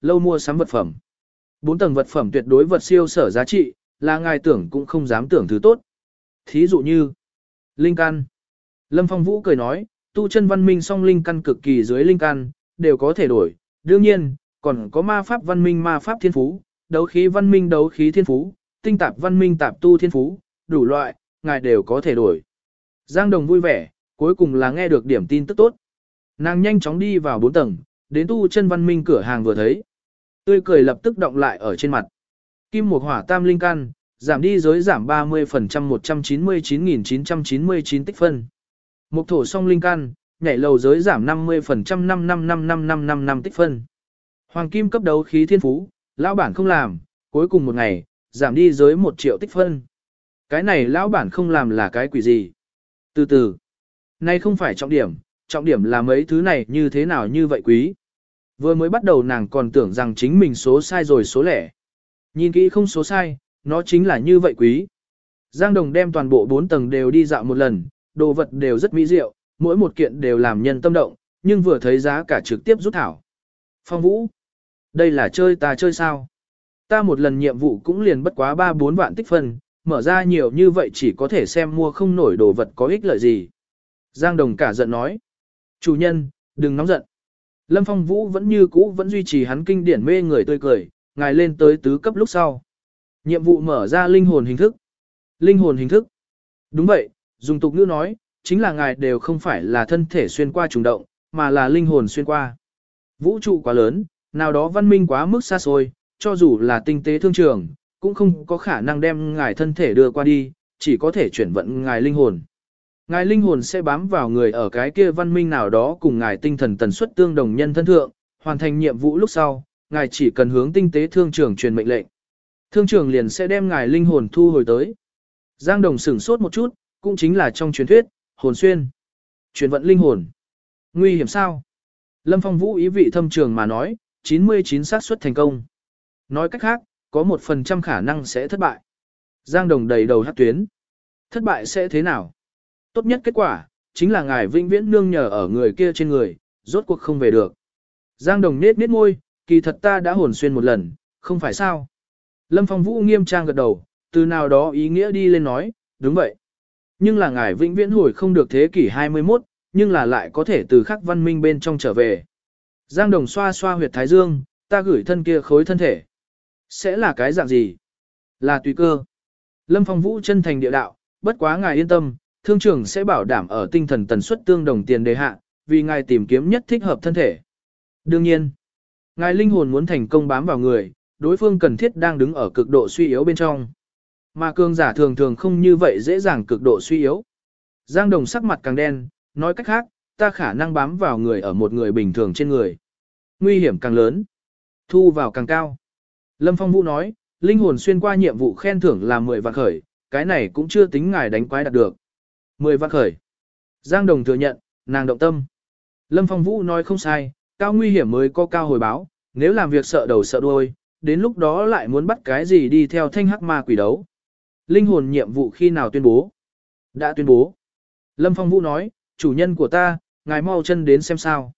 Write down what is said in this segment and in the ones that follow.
lâu mua sắm vật phẩm. Bốn tầng vật phẩm tuyệt đối vật siêu sở giá trị, là ngài tưởng cũng không dám tưởng thứ tốt. Thí dụ như, linh căn. Lâm Phong Vũ cười nói, tu chân văn minh song linh căn cực kỳ dưới linh căn, đều có thể đổi. Đương nhiên, còn có ma pháp văn minh ma pháp thiên phú, đấu khí văn minh đấu khí thiên phú, tinh tạp văn minh tạp tu thiên phú, đủ loại, ngài đều có thể đổi. Giang Đồng vui vẻ, cuối cùng là nghe được điểm tin tức tốt. Nàng nhanh chóng đi vào bốn tầng, đến tu chân văn minh cửa hàng vừa thấy. Tươi cười lập tức động lại ở trên mặt. Kim một hỏa tam linh căn, giảm đi giới giảm 30% 199.999 tích phân. Một thổ song linh căn, nhảy lầu giới giảm 50% 5555555 tích phân. Hoàng kim cấp đấu khí thiên phú, lão bản không làm, cuối cùng một ngày, giảm đi giới 1 triệu tích phân. Cái này lão bản không làm là cái quỷ gì. Từ từ, nay không phải trọng điểm, trọng điểm là mấy thứ này như thế nào như vậy quý. Vừa mới bắt đầu nàng còn tưởng rằng chính mình số sai rồi số lẻ. Nhìn kỹ không số sai, nó chính là như vậy quý. Giang Đồng đem toàn bộ 4 tầng đều đi dạo một lần, đồ vật đều rất mỹ diệu, mỗi một kiện đều làm nhân tâm động, nhưng vừa thấy giá cả trực tiếp rút thảo. Phong Vũ, đây là chơi ta chơi sao? Ta một lần nhiệm vụ cũng liền bất quá 3-4 vạn tích phân, mở ra nhiều như vậy chỉ có thể xem mua không nổi đồ vật có ích lợi gì. Giang Đồng cả giận nói. Chủ nhân, đừng nóng giận. Lâm Phong Vũ vẫn như cũ vẫn duy trì hắn kinh điển mê người tươi cười, ngài lên tới tứ cấp lúc sau. Nhiệm vụ mở ra linh hồn hình thức. Linh hồn hình thức. Đúng vậy, dùng tục ngữ nói, chính là ngài đều không phải là thân thể xuyên qua trùng động, mà là linh hồn xuyên qua. Vũ trụ quá lớn, nào đó văn minh quá mức xa xôi, cho dù là tinh tế thương trường, cũng không có khả năng đem ngài thân thể đưa qua đi, chỉ có thể chuyển vận ngài linh hồn. Ngài linh hồn sẽ bám vào người ở cái kia văn minh nào đó cùng ngài tinh thần tần suất tương đồng nhân thân thượng, hoàn thành nhiệm vụ lúc sau, ngài chỉ cần hướng tinh tế thương trường truyền mệnh lệnh. Thương trường liền sẽ đem ngài linh hồn thu hồi tới. Giang Đồng sửng sốt một chút, cũng chính là trong truyền thuyết, hồn xuyên. Truyền vận linh hồn. Nguy hiểm sao? Lâm Phong Vũ ý vị thâm trường mà nói, 99 xác suất thành công. Nói cách khác, có một phần trăm khả năng sẽ thất bại. Giang Đồng đầy đầu hát tuyến. Thất bại sẽ thế nào? Tốt nhất kết quả, chính là ngài vĩnh viễn nương nhờ ở người kia trên người, rốt cuộc không về được. Giang Đồng nết nết môi, kỳ thật ta đã hồn xuyên một lần, không phải sao? Lâm Phong Vũ nghiêm trang gật đầu, từ nào đó ý nghĩa đi lên nói, đúng vậy. Nhưng là ngài vĩnh viễn hồi không được thế kỷ 21, nhưng là lại có thể từ khắc văn minh bên trong trở về. Giang Đồng xoa xoa huyệt thái dương, ta gửi thân kia khối thân thể. Sẽ là cái dạng gì? Là tùy cơ. Lâm Phong Vũ chân thành địa đạo, bất quá ngài yên tâm, thương trưởng sẽ bảo đảm ở tinh thần tần suất tương đồng tiền đề hạ, vì ngài tìm kiếm nhất thích hợp thân thể. Đương nhiên, ngài linh hồn muốn thành công bám vào người, đối phương cần thiết đang đứng ở cực độ suy yếu bên trong. Mà cường giả thường thường không như vậy dễ dàng cực độ suy yếu. Giang Đồng sắc mặt càng đen, nói cách khác, ta khả năng bám vào người ở một người bình thường trên người. Nguy hiểm càng lớn, thu vào càng cao. Lâm Phong Vũ nói, linh hồn xuyên qua nhiệm vụ khen thưởng là 10 vạn khởi, cái này cũng chưa tính ngài đánh quái đạt được. 10 vạn khởi. Giang Đồng thừa nhận, nàng động tâm. Lâm Phong Vũ nói không sai, cao nguy hiểm mới có cao hồi báo, nếu làm việc sợ đầu sợ đuôi, đến lúc đó lại muốn bắt cái gì đi theo thanh hắc ma quỷ đấu. Linh hồn nhiệm vụ khi nào tuyên bố? Đã tuyên bố. Lâm Phong Vũ nói, chủ nhân của ta, ngài mau chân đến xem sao.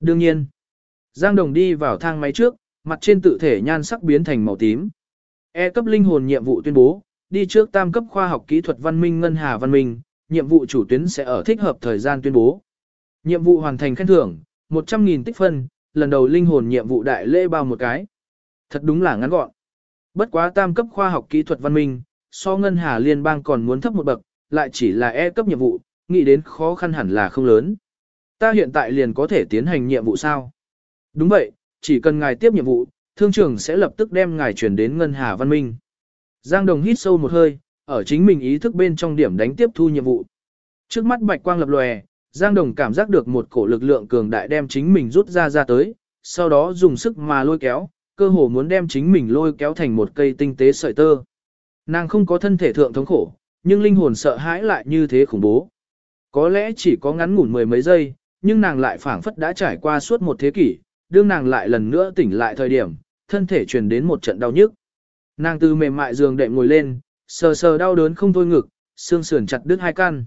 Đương nhiên. Giang Đồng đi vào thang máy trước, mặt trên tự thể nhan sắc biến thành màu tím. E cấp linh hồn nhiệm vụ tuyên bố, đi trước tam cấp khoa học kỹ thuật văn minh ngân hà văn minh, nhiệm vụ chủ tuyến sẽ ở thích hợp thời gian tuyên bố. Nhiệm vụ hoàn thành khen thưởng, 100.000 tích phân, lần đầu linh hồn nhiệm vụ đại lễ bao một cái. Thật đúng là ngắn gọn. Bất quá tam cấp khoa học kỹ thuật văn minh, so ngân hà liên bang còn muốn thấp một bậc, lại chỉ là E cấp nhiệm vụ, nghĩ đến khó khăn hẳn là không lớn. Ta hiện tại liền có thể tiến hành nhiệm vụ sao? Đúng vậy, chỉ cần ngài tiếp nhiệm vụ, thương trưởng sẽ lập tức đem ngài chuyển đến ngân hà văn minh. Giang Đồng hít sâu một hơi, ở chính mình ý thức bên trong điểm đánh tiếp thu nhiệm vụ. Trước mắt bạch quang lập lòe, Giang Đồng cảm giác được một cổ lực lượng cường đại đem chính mình rút ra ra tới, sau đó dùng sức mà lôi kéo, cơ hồ muốn đem chính mình lôi kéo thành một cây tinh tế sợi tơ. Nàng không có thân thể thượng thống khổ, nhưng linh hồn sợ hãi lại như thế khủng bố. Có lẽ chỉ có ngắn ngủn mười mấy giây, nhưng nàng lại phảng phất đã trải qua suốt một thế kỷ, đương nàng lại lần nữa tỉnh lại thời điểm, thân thể truyền đến một trận đau nhức. Nàng từ mềm mại giường đệm ngồi lên, sờ sờ đau đớn không thôi ngực, xương sườn chặt đứt hai căn.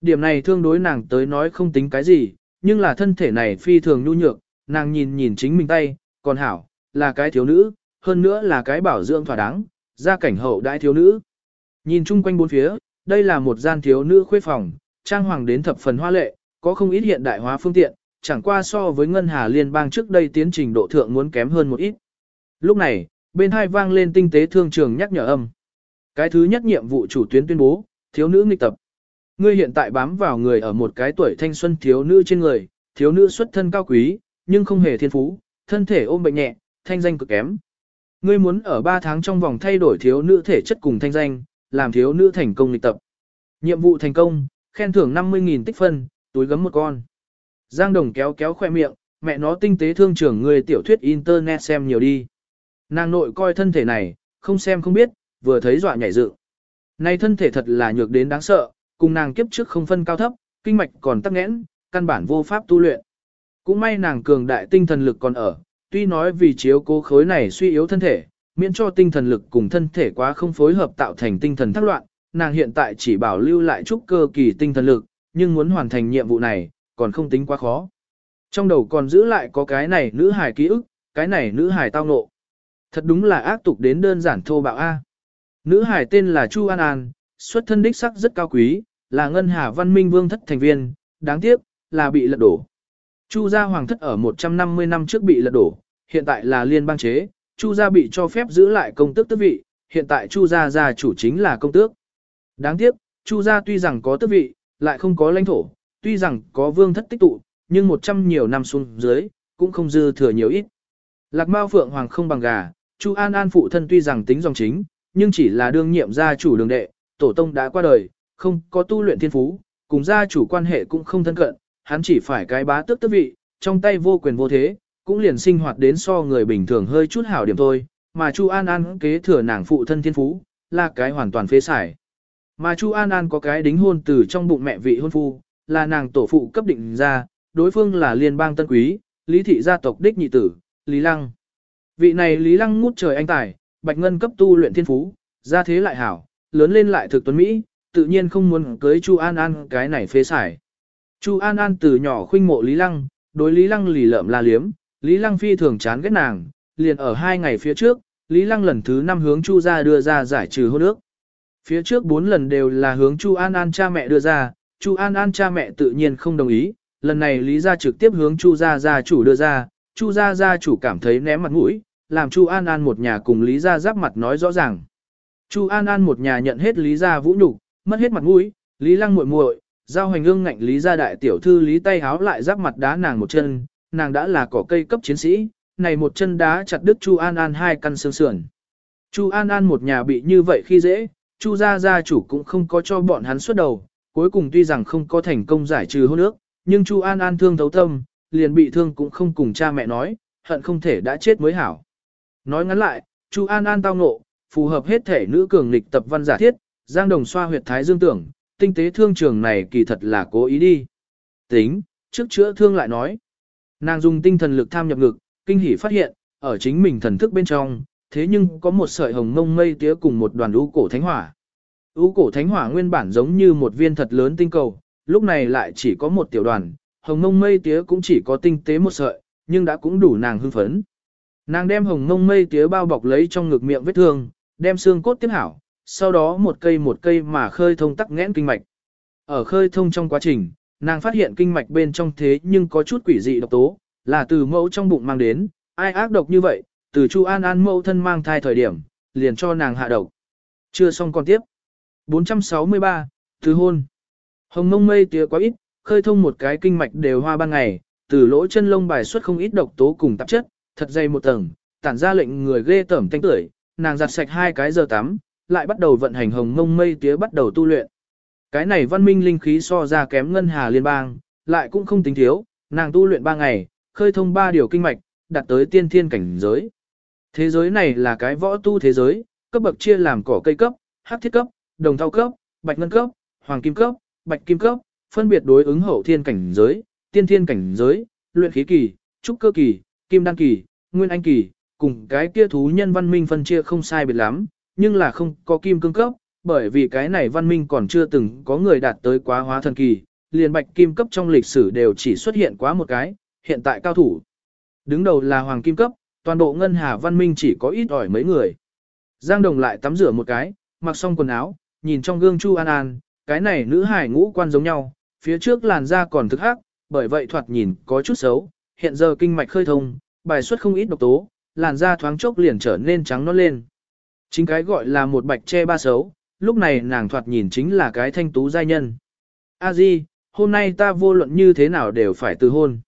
Điểm này thương đối nàng tới nói không tính cái gì, nhưng là thân thể này phi thường nhu nhược, nàng nhìn nhìn chính mình tay, còn hảo, là cái thiếu nữ, hơn nữa là cái bảo dưỡng thỏa đáng, gia cảnh hậu đại thiếu nữ. Nhìn chung quanh bốn phía, đây là một gian thiếu nữ khuê phòng, trang hoàng đến thập phần hoa lệ, có không ít hiện đại hóa phương tiện, chẳng qua so với ngân hà liên bang trước đây tiến trình độ thượng muốn kém hơn một ít. Lúc này, bên hai vang lên tinh tế thương trường nhắc nhở âm. Cái thứ nhất nhiệm vụ chủ tuyến tuyên bố, thiếu nữ nghịch tập. Ngươi hiện tại bám vào người ở một cái tuổi thanh xuân thiếu nữ trên người, thiếu nữ xuất thân cao quý, nhưng không hề thiên phú, thân thể ôm bệnh nhẹ, thanh danh cực kém. Ngươi muốn ở 3 tháng trong vòng thay đổi thiếu nữ thể chất cùng thanh danh, làm thiếu nữ thành công lịch tập. Nhiệm vụ thành công, khen thưởng 50.000 tích phân, túi gấm một con. Giang Đồng kéo kéo khoe miệng, mẹ nó tinh tế thương trưởng người tiểu thuyết internet xem nhiều đi. Nàng nội coi thân thể này, không xem không biết, vừa thấy dọa nhảy dựng. nay thân thể thật là nhược đến đáng sợ, cùng nàng kiếp trước không phân cao thấp, kinh mạch còn tắc nghẽn, căn bản vô pháp tu luyện. Cũng may nàng cường đại tinh thần lực còn ở, tuy nói vì chiếu cố khối này suy yếu thân thể, miễn cho tinh thần lực cùng thân thể quá không phối hợp tạo thành tinh thần thắc loạn, nàng hiện tại chỉ bảo lưu lại chút cơ kỳ tinh thần lực, nhưng muốn hoàn thành nhiệm vụ này, còn không tính quá khó. Trong đầu còn giữ lại có cái này nữ hài ký ức, cái này nữ hài tao ngộ. Thật đúng là ác tục đến đơn giản thô bạo A. Nữ hải tên là Chu An An, xuất thân đích sắc rất cao quý, là ngân hà văn minh vương thất thành viên, đáng tiếc, là bị lật đổ. Chu gia hoàng thất ở 150 năm trước bị lật đổ, hiện tại là liên bang chế, Chu gia bị cho phép giữ lại công tước tước vị, hiện tại Chu gia gia chủ chính là công tước. Đáng tiếc, Chu gia tuy rằng có tước vị, lại không có lãnh thổ, tuy rằng có vương thất tích tụ, nhưng 100 nhiều năm xuống dưới, cũng không dư thừa nhiều ít. Lạc Mao Phượng Hoàng không bằng gà, Chu An An phụ thân tuy rằng tính dòng chính, nhưng chỉ là đương nhiệm gia chủ đường đệ, tổ tông đã qua đời, không có tu luyện thiên phú, cùng gia chủ quan hệ cũng không thân cận, hắn chỉ phải cái bá tước tước vị, trong tay vô quyền vô thế, cũng liền sinh hoạt đến so người bình thường hơi chút hảo điểm thôi, mà Chu An An kế thừa nàng phụ thân thiên phú, là cái hoàn toàn phế xài. Mà Chu An An có cái đính hôn từ trong bụng mẹ vị hôn phu, là nàng tổ phụ cấp định ra, đối phương là liên bang tân quý, lý thị gia tộc đích nhị tử, Lý Lăng. Vị này Lý Lăng ngút trời anh tài, bạch ngân cấp tu luyện thiên phú, gia thế lại hảo, lớn lên lại thực tuấn Mỹ, tự nhiên không muốn cưới Chu An An cái này phế xài. Chu An An từ nhỏ khuynh mộ Lý Lăng, đối Lý Lăng lì lợm la liếm, Lý Lăng phi thường chán ghét nàng, liền ở hai ngày phía trước, Lý Lăng lần thứ năm hướng Chu gia đưa ra giải trừ hôn ước. Phía trước bốn lần đều là hướng Chu An An cha mẹ đưa ra, Chu An An cha mẹ tự nhiên không đồng ý, lần này Lý gia trực tiếp hướng Chu gia gia chủ đưa ra, Chu gia gia chủ cảm thấy ném mặt mũi, làm Chu An An một nhà cùng Lý gia giáp mặt nói rõ ràng. Chu An An một nhà nhận hết Lý gia vũ nhục, mất hết mặt mũi, Lý Lăng muội muội, giao hành ương ngạnh Lý gia đại tiểu thư Lý tay háo lại giáp mặt đá nàng một chân, nàng đã là cỏ cây cấp chiến sĩ, này một chân đá chặt đứt Chu An An hai căn xương sườn. Chu An An một nhà bị như vậy khi dễ, Chu gia gia chủ cũng không có cho bọn hắn xuất đầu, cuối cùng tuy rằng không có thành công giải trừ hôn ước, nhưng Chu An An thương thấu tâm, liền bị thương cũng không cùng cha mẹ nói, hận không thể đã chết mới hảo. Nói ngắn lại, Chu An An tao ngộ, phù hợp hết thể nữ cường lịch tập văn giả thiết, Giang Đồng xoa huyệt thái dương tưởng, tinh tế thương trường này kỳ thật là cố ý đi. Tính, trước chữa thương lại nói. Nàng dùng tinh thần lực tham nhập ngực, kinh hỉ phát hiện, ở chính mình thần thức bên trong, thế nhưng có một sợi hồng mông mây tía cùng một đoàn u cổ thánh hỏa. u cổ thánh hỏa nguyên bản giống như một viên thật lớn tinh cầu, lúc này lại chỉ có một tiểu đoàn, hồng mông mây tía cũng chỉ có tinh tế một sợi, nhưng đã cũng đủ nàng hưng phấn. Nàng đem hồng ngông mây tía bao bọc lấy trong ngực miệng vết thương, đem xương cốt tiếp hảo, sau đó một cây một cây mà khơi thông tắc nghẽn kinh mạch. Ở khơi thông trong quá trình, nàng phát hiện kinh mạch bên trong thế nhưng có chút quỷ dị độc tố, là từ mẫu trong bụng mang đến, ai ác độc như vậy, từ Chu An An mẫu thân mang thai thời điểm, liền cho nàng hạ độc. Chưa xong còn tiếp. 463, Thứ hôn. Hồng mông mây tía quá ít, khơi thông một cái kinh mạch đều hoa ban ngày, từ lỗ chân lông bài xuất không ít độc tố cùng tạp chất, thật dày một tầng, tản ra lệnh người ghê tởm tanh tưởi, nàng giặt sạch hai cái giờ tắm, lại bắt đầu vận hành hồng mông mây tía bắt đầu tu luyện. Cái này văn minh linh khí so ra kém ngân hà liên bang, lại cũng không tính thiếu, nàng tu luyện ba ngày, khơi thông ba điều kinh mạch, đạt tới tiên thiên cảnh giới. Thế giới này là cái võ tu thế giới, cấp bậc chia làm cỏ cây cấp, hắc thiết cấp, đồng thau cấp, bạch ngân cấp, hoàng kim cấp, bạch kim cấp, phân biệt đối ứng hậu thiên cảnh giới, tiên thiên cảnh giới, luyện khí kỳ, trúc cơ kỳ, kim đan kỳ, nguyên anh kỳ, cùng cái kia thú nhân văn minh phân chia không sai biệt lắm, nhưng là không có kim cương cấp, bởi vì cái này văn minh còn chưa từng có người đạt tới quá hóa thần kỳ, liền bạch kim cấp trong lịch sử đều chỉ xuất hiện quá một cái, hiện tại cao thủ. Đứng đầu là hoàng kim cấp, Toàn bộ ngân hà văn minh chỉ có ít ỏi mấy người. Giang Đồng lại tắm rửa một cái, mặc xong quần áo, nhìn trong gương Chu An An, cái này nữ hải ngũ quan giống nhau, phía trước làn da còn thực hắc, bởi vậy thoạt nhìn có chút xấu, hiện giờ kinh mạch khơi thông, bài xuất không ít độc tố, làn da thoáng chốc liền trở nên trắng nõn lên. Chính cái gọi là một bạch che ba xấu, lúc này nàng thoạt nhìn chính là cái thanh tú giai nhân. A Di, hôm nay ta vô luận như thế nào đều phải từ hôn.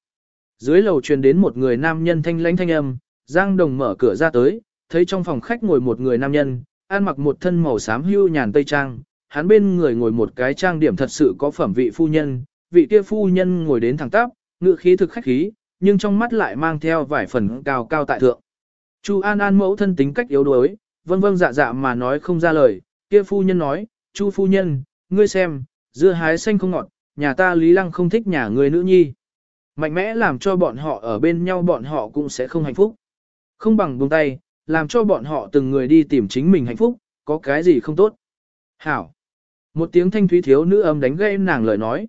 Dưới lầu truyền đến một người nam nhân thanh lãnh thanh âm, Giang Đồng mở cửa ra tới, thấy trong phòng khách ngồi một người nam nhân, ăn mặc một thân màu xám hưu nhàn tây trang, hắn bên người ngồi một cái trang điểm thật sự có phẩm vị phu nhân, vị kia phu nhân ngồi đến thẳng tắp, ngựa khí thực khách khí, nhưng trong mắt lại mang theo vài phần cao cao tại thượng. Chu An An mẫu thân tính cách yếu đuối, vâng vâng dạ dạ mà nói không ra lời, kia phu nhân nói, Chu phu nhân, ngươi xem, dưa hái xanh không ngọt, nhà ta Lý Lăng không thích nhà người nữ nhi. Mạnh mẽ làm cho bọn họ ở bên nhau bọn họ cũng sẽ không hạnh phúc. Không bằng buông tay, làm cho bọn họ từng người đi tìm chính mình hạnh phúc, có cái gì không tốt. Hảo. Một tiếng thanh thúy thiếu nữ âm đánh gây nàng lời nói.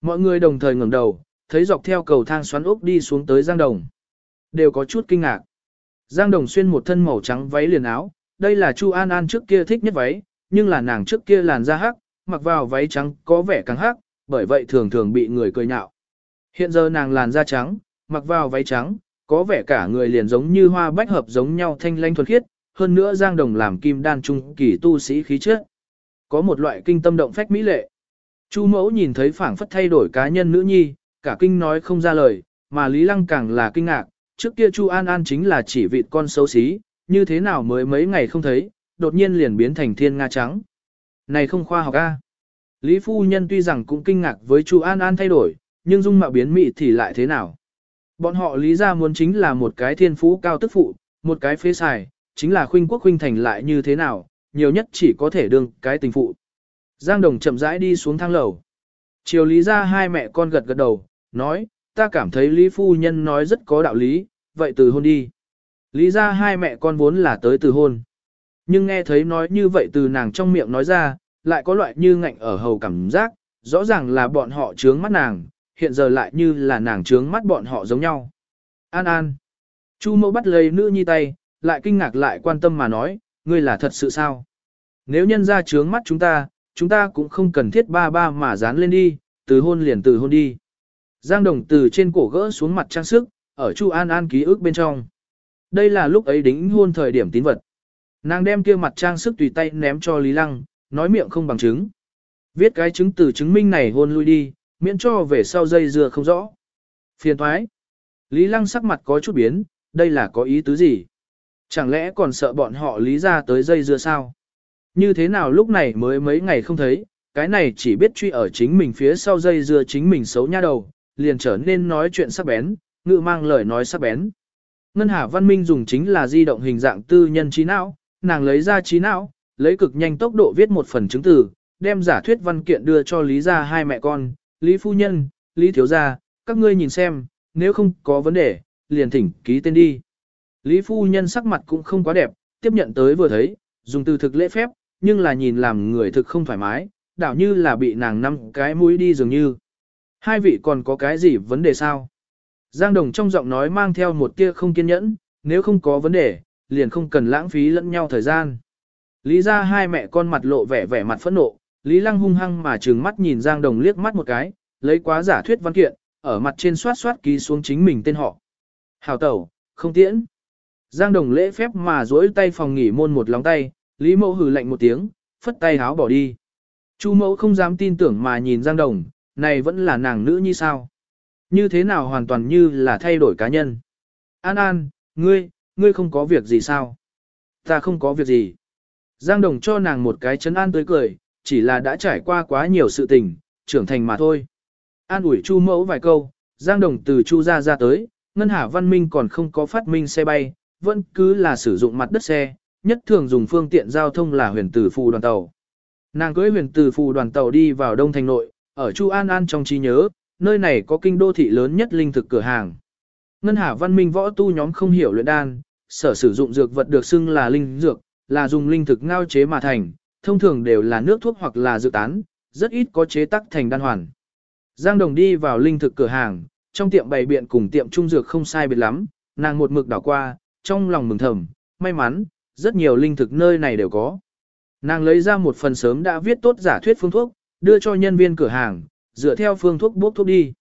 Mọi người đồng thời ngẩng đầu, thấy dọc theo cầu thang xoắn ốc đi xuống tới Giang Đồng. Đều có chút kinh ngạc. Giang Đồng xuyên một thân màu trắng váy liền áo, đây là Chu An An trước kia thích nhất váy, nhưng là nàng trước kia làn da hắc, mặc vào váy trắng có vẻ càng hắc, bởi vậy thường thường bị người cười nhạo. Hiện giờ nàng làn da trắng, mặc vào váy trắng, có vẻ cả người liền giống như hoa bách hợp giống nhau thanh lanh thuần khiết, hơn nữa Giang Đồng làm kim đan trung kỳ tu sĩ khí chất. Có một loại kinh tâm động phách mỹ lệ. Chu mẫu nhìn thấy phảng phất thay đổi cá nhân nữ nhi, cả kinh nói không ra lời, mà Lý Lăng càng là kinh ngạc, trước kia Chu An An chính là chỉ vịt con xấu xí, như thế nào mới mấy ngày không thấy, đột nhiên liền biến thành thiên nga trắng. Này không khoa học a. Lý phu nhân tuy rằng cũng kinh ngạc với Chu An An thay đổi, nhưng dung mạo biến mị thì lại thế nào? Bọn họ lý ra muốn chính là một cái thiên phú cao tức phụ, một cái phế xài, chính là khuynh quốc khuynh thành lại như thế nào, nhiều nhất chỉ có thể đương cái tình phụ. Giang Đồng chậm rãi đi xuống thang lầu. Chiều lý ra hai mẹ con gật gật đầu, nói, ta cảm thấy Lý Phu Nhân nói rất có đạo lý, vậy từ hôn đi. Lý ra hai mẹ con vốn là tới từ hôn. Nhưng nghe thấy nói như vậy từ nàng trong miệng nói ra, lại có loại như ngạnh ở hầu cảm giác, rõ ràng là bọn họ trướng mắt nàng, hiện giờ lại như là nàng trướng mắt bọn họ giống nhau. An An. Chu mẫu bắt lấy nữ nhi tay, lại kinh ngạc lại quan tâm mà nói, ngươi là thật sự sao? Nếu nhân ra trướng mắt chúng ta, chúng ta cũng không cần thiết ba ba mà dán lên đi, từ hôn liền từ hôn đi. Giang đồng từ trên cổ gỡ xuống mặt trang sức, ở Chu An An ký ức bên trong. Đây là lúc ấy đính hôn thời điểm tín vật. Nàng đem kia mặt trang sức tùy tay ném cho Lý Lăng, nói miệng không bằng chứng. Viết cái chứng từ chứng minh này hôn lui đi, miễn cho về sau dây dưa không rõ. Phiền thoái. Lý Lăng sắc mặt có chút biến, đây là có ý tứ gì? Chẳng lẽ còn sợ bọn họ lý ra tới dây dưa sao? Như thế nào lúc này mới mấy ngày không thấy, cái này chỉ biết truy ở chính mình phía sau dây dưa chính mình xấu nha đầu, liền trở nên nói chuyện sắc bén, ngự mang lời nói sắc bén. Ngân Hà Văn Minh dùng chính là di động hình dạng tư nhân trí não, nàng lấy ra trí não, lấy cực nhanh tốc độ viết một phần chứng từ, đem giả thuyết văn kiện đưa cho Lý gia hai mẹ con, Lý Phu Nhân, Lý Thiếu Gia, các ngươi nhìn xem, nếu không có vấn đề, liền thỉnh ký tên đi. Lý Phu Nhân sắc mặt cũng không quá đẹp, tiếp nhận tới vừa thấy, dùng từ thực lễ phép, nhưng là nhìn làm người thực không thoải mái, đảo như là bị nàng năm cái mũi đi dường như. Hai vị còn có cái gì vấn đề sao? Giang Đồng trong giọng nói mang theo một tia không kiên nhẫn, nếu không có vấn đề, liền không cần lãng phí lẫn nhau thời gian. Lý ra hai mẹ con mặt lộ vẻ vẻ mặt phẫn nộ, Lý Lăng hung hăng mà trừng mắt nhìn Giang Đồng liếc mắt một cái, lấy quá giả thuyết văn kiện, ở mặt trên soát soát ký xuống chính mình tên họ. Hào tẩu, không tiễn. Giang Đồng lễ phép mà duỗi tay phòng nghỉ môn một lóng tay, Lý Mẫu hừ lạnh một tiếng, phất tay háo bỏ đi. Chu Mẫu không dám tin tưởng mà nhìn Giang Đồng, này vẫn là nàng nữ như sao? Như thế nào hoàn toàn như là thay đổi cá nhân? An An, ngươi, ngươi không có việc gì sao? Ta không có việc gì. Giang Đồng cho nàng một cái chấn an tới cười, chỉ là đã trải qua quá nhiều sự tình, trưởng thành mà thôi. An ủi Chu mẫu vài câu, Giang Đồng từ Chu ra ra tới, Ngân Hà Văn Minh còn không có phát minh xe bay, vẫn cứ là sử dụng mặt đất xe, nhất thường dùng phương tiện giao thông là huyền tử phù đoàn tàu. Nàng cưới huyền tử phù đoàn tàu đi vào Đông Thành Nội, ở Chu An An trong trí nhớ, nơi này có kinh đô thị lớn nhất linh thực cửa hàng. Ngân Hà Văn Minh võ tu nhóm không hiểu luyện đan, sở sử dụng dược vật được xưng là linh dược, là dùng linh thực ngao chế mà thành, thông thường đều là nước thuốc hoặc là dược tán, rất ít có chế tác thành đan hoàn. Giang Đồng đi vào linh thực cửa hàng, trong tiệm bày biện cùng tiệm trung dược không sai biệt lắm, nàng một mực đảo qua, trong lòng mừng thầm, may mắn, rất nhiều linh thực nơi này đều có. Nàng lấy ra một phần sớm đã viết tốt giả thuyết phương thuốc, đưa cho nhân viên cửa hàng, dựa theo phương thuốc bốc thuốc đi.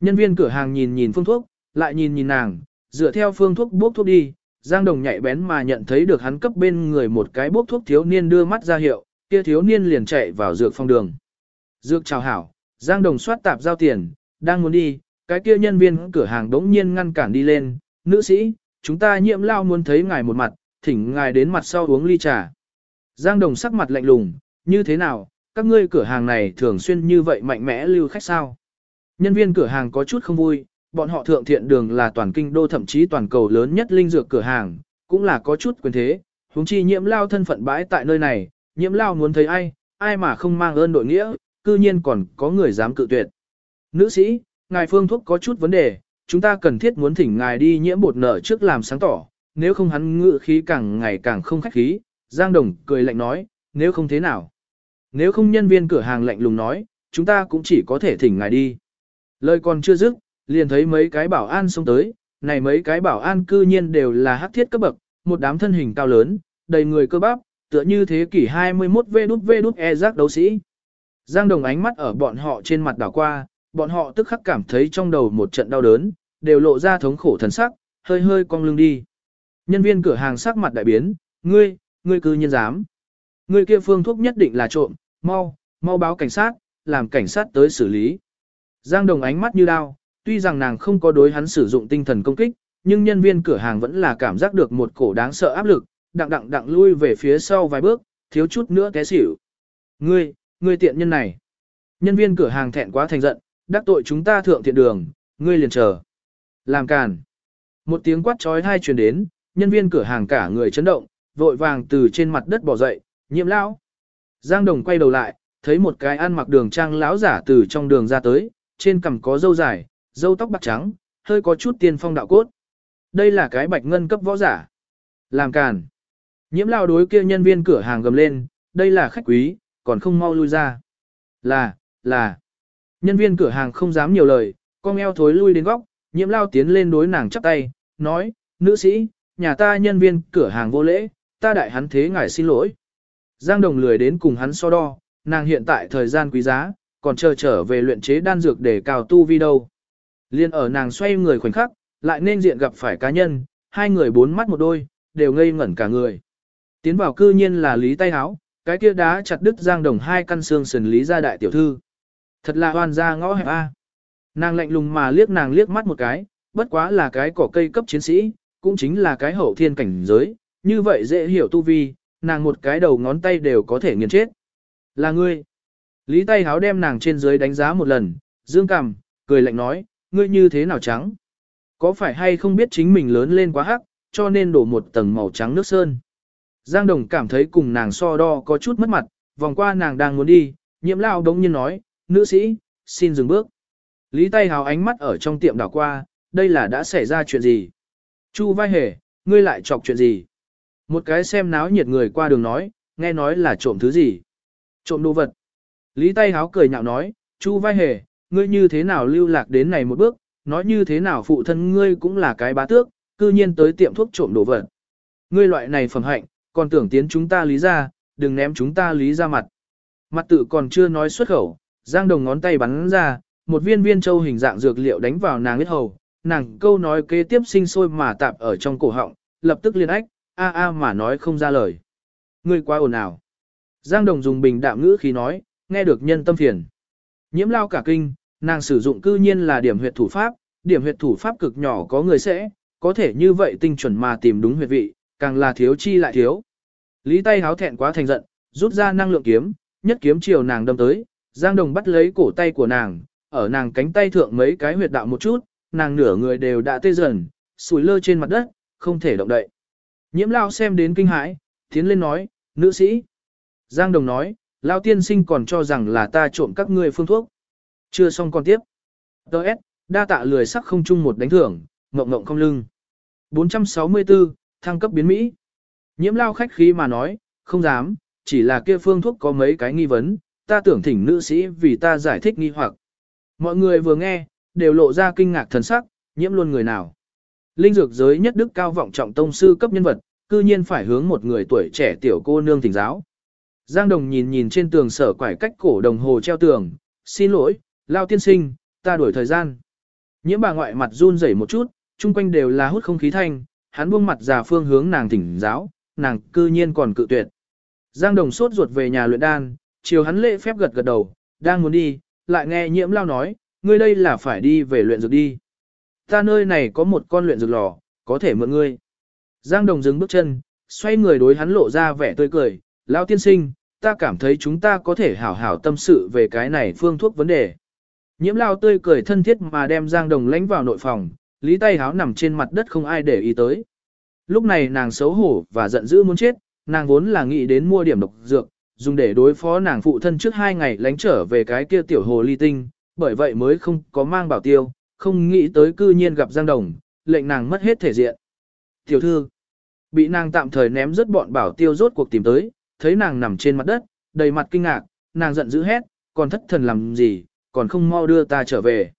Nhân viên cửa hàng nhìn nhìn phương thuốc, lại nhìn nhìn nàng, dựa theo phương thuốc bốc thuốc đi. Giang Đồng nhạy bén mà nhận thấy được hắn cấp bên người một cái bốc thuốc thiếu niên đưa mắt ra hiệu, kia thiếu niên liền chạy vào dược phong đường. Dược chào hảo, Giang Đồng soát tạp giao tiền, đang muốn đi, cái kia nhân viên cửa hàng đống nhiên ngăn cản đi lên, nữ sĩ, chúng ta nhiễm lao muốn thấy ngài một mặt, thỉnh ngài đến mặt sau uống ly trà. Giang Đồng sắc mặt lạnh lùng, như thế nào, các ngươi cửa hàng này thường xuyên như vậy mạnh mẽ lưu khách sao? Nhân viên cửa hàng có chút không vui, bọn họ thượng thiện đường là toàn kinh đô thậm chí toàn cầu lớn nhất linh dược cửa hàng, cũng là có chút quyền thế, huống chi nhiễm lao thân phận bãi tại nơi này, nhiễm lao muốn thấy ai, ai mà không mang ơn đội nghĩa, cư nhiên còn có người dám cự tuyệt. Nữ sĩ, ngài phương thuốc có chút vấn đề, chúng ta cần thiết muốn thỉnh ngài đi nhiễm bột nở trước làm sáng tỏ, nếu không hắn ngự khí càng ngày càng không khách khí, Giang Đồng cười lạnh nói, nếu không thế nào. Nếu không nhân viên cửa hàng lạnh lùng nói, chúng ta cũng chỉ có thể thỉnh ngài đi. Lời còn chưa dứt, liền thấy mấy cái bảo an xông tới, này mấy cái bảo an cư nhiên đều là hắc thiết cấp bậc, một đám thân hình cao lớn, đầy người cơ bắp, tựa như thế kỷ 21 V đút V đút E giác đấu sĩ. Giang Đồng ánh mắt ở bọn họ trên mặt đảo qua, bọn họ tức khắc cảm thấy trong đầu một trận đau đớn, đều lộ ra thống khổ thần sắc, hơi hơi cong lưng đi. Nhân viên cửa hàng sắc mặt đại biến, ngươi, ngươi cư nhiên dám. Ngươi kia phương thuốc nhất định là trộm, mau, mau báo cảnh sát, làm cảnh sát tới xử lý. Giang Đồng ánh mắt như đao, tuy rằng nàng không có đối hắn sử dụng tinh thần công kích, nhưng nhân viên cửa hàng vẫn là cảm giác được một cổ đáng sợ áp lực, đặng đặng đặng lui về phía sau vài bước, thiếu chút nữa té xỉu. Ngươi, ngươi tiện nhân này. Nhân viên cửa hàng thẹn quá thành giận, đắc tội chúng ta thượng thiện đường, ngươi liền chờ. Làm càn. Một tiếng quát trói thai truyền đến, nhân viên cửa hàng cả người chấn động, vội vàng từ trên mặt đất bỏ dậy, nhiệm lão. Giang Đồng quay đầu lại, thấy một cái ăn mặc đường trang lão giả từ trong đường ra tới, trên cằm có râu dài, râu tóc bạc trắng, hơi có chút tiên phong đạo cốt. Đây là cái bạch ngân cấp võ giả. Làm càn. Nhiễm lao đối kia nhân viên cửa hàng gầm lên, đây là khách quý, còn không mau lui ra. Là, là. Nhân viên cửa hàng không dám nhiều lời, con eo thối lui đến góc, nhiễm lao tiến lên đối nàng chắp tay, nói, nữ sĩ, nhà ta nhân viên cửa hàng vô lễ, ta đại hắn thế ngài xin lỗi. Giang Đồng lười đến cùng hắn so đo, nàng hiện tại thời gian quý giá, còn chờ trở về luyện chế đan dược để cào tu vi đâu. Liên ở nàng xoay người khoảnh khắc, lại nên diện gặp phải cá nhân, hai người bốn mắt một đôi, đều ngây ngẩn cả người. Tiến vào cư nhiên là Lý Tay Háo, cái kia đá chặt đứt Giang Đồng hai căn xương sườn Lý gia đại tiểu thư. Thật là hoàn gia ngõ hẹp a. Nàng lạnh lùng mà liếc nàng liếc mắt một cái, bất quá là cái cỏ cây cấp chiến sĩ, cũng chính là cái hậu thiên cảnh giới, như vậy dễ hiểu tu vi, nàng một cái đầu ngón tay đều có thể nghiền chết. Là ngươi. Lý tay háo đem nàng trên dưới đánh giá một lần, dương cằm, cười lạnh nói, ngươi như thế nào trắng? Có phải hay không biết chính mình lớn lên quá hắc, cho nên đổ một tầng màu trắng nước sơn? Giang Đồng cảm thấy cùng nàng so đo có chút mất mặt, vòng qua nàng đang muốn đi, nhiễm lao đống nhiên nói, nữ sĩ, xin dừng bước. Lý tay hào ánh mắt ở trong tiệm đảo qua, đây là đã xảy ra chuyện gì? Chu vai hề, ngươi lại chọc chuyện gì? Một cái xem náo nhiệt người qua đường nói, nghe nói là trộm thứ gì? Trộm đồ vật. Lý tay háo cười nhạo nói, Chu vai hề, ngươi như thế nào lưu lạc đến này một bước, nói như thế nào phụ thân ngươi cũng là cái bá tước, cư nhiên tới tiệm thuốc trộm đồ vật. Ngươi loại này phẩm hạnh, còn tưởng tiến chúng ta lý ra, đừng ném chúng ta lý ra mặt. Mặt tự còn chưa nói xuất khẩu, giang đồng ngón tay bắn ra, một viên viên châu hình dạng dược liệu đánh vào nàng huyết hầu, nàng câu nói kế tiếp sinh sôi mà tạp ở trong cổ họng, lập tức liên ách, a a mà nói không ra lời. Ngươi quá ồn ào. Giang đồng dùng bình đạm ngữ khi nói, nghe được nhân tâm phiền. Nhiễm lao cả kinh, nàng sử dụng cư nhiên là điểm huyệt thủ pháp, điểm huyệt thủ pháp cực nhỏ có người sẽ, có thể như vậy tinh chuẩn mà tìm đúng huyệt vị, càng là thiếu chi lại thiếu. Lý tay háo thẹn quá thành giận, rút ra năng lượng kiếm, nhất kiếm chiều nàng đâm tới, Giang Đồng bắt lấy cổ tay của nàng, ở nàng cánh tay thượng mấy cái huyệt đạo một chút, nàng nửa người đều đã tê dần, sùi lơ trên mặt đất, không thể động đậy. Nhiễm lao xem đến kinh hãi, tiến lên nói, nữ sĩ. Giang Đồng nói, lao tiên sinh còn cho rằng là ta trộm các ngươi phương thuốc. Chưa xong còn tiếp. Đợt, đa tạ lười sắc không chung một đánh thưởng, ngộng ngộng không lưng. 464, thăng cấp biến Mỹ. Nhiễm lao khách khí mà nói, không dám, chỉ là kia phương thuốc có mấy cái nghi vấn, ta tưởng thỉnh nữ sĩ vì ta giải thích nghi hoặc. Mọi người vừa nghe, đều lộ ra kinh ngạc thần sắc, nhiễm luôn người nào. Linh dược giới nhất đức cao vọng trọng tông sư cấp nhân vật, cư nhiên phải hướng một người tuổi trẻ tiểu cô nương thỉnh giáo. Giang Đồng nhìn nhìn trên tường sở quải cách cổ đồng hồ treo tường, xin lỗi, lao tiên sinh, ta đuổi thời gian. Nhiễm bà ngoại mặt run rẩy một chút, chung quanh đều là hút không khí thanh, hắn buông mặt già phương hướng nàng thỉnh giáo, nàng cư nhiên còn cự tuyệt. Giang Đồng sốt ruột về nhà luyện đan, chiều hắn lễ phép gật gật đầu, đang muốn đi, lại nghe nhiễm lao nói, ngươi đây là phải đi về luyện dược đi. Ta nơi này có một con luyện dược lò, có thể mượn ngươi. Giang Đồng dừng bước chân, xoay người đối hắn lộ ra vẻ tươi cười, Lão tiên sinh, ta cảm thấy chúng ta có thể hảo hảo tâm sự về cái này phương thuốc vấn đề. Nhiễm lao tươi cười thân thiết mà đem Giang Đồng lánh vào nội phòng, lý tay háo nằm trên mặt đất không ai để ý tới. Lúc này nàng xấu hổ và giận dữ muốn chết, nàng vốn là nghĩ đến mua điểm độc dược, dùng để đối phó nàng phụ thân trước hai ngày lánh trở về cái kia tiểu hồ ly tinh, bởi vậy mới không có mang bảo tiêu, không nghĩ tới cư nhiên gặp Giang Đồng, lệnh nàng mất hết thể diện. Tiểu thư, bị nàng tạm thời ném rất bọn bảo tiêu rốt cuộc tìm tới, thấy nàng nằm trên mặt đất, đầy mặt kinh ngạc, nàng giận dữ hét, còn thất thần làm gì, còn không mau đưa ta trở về.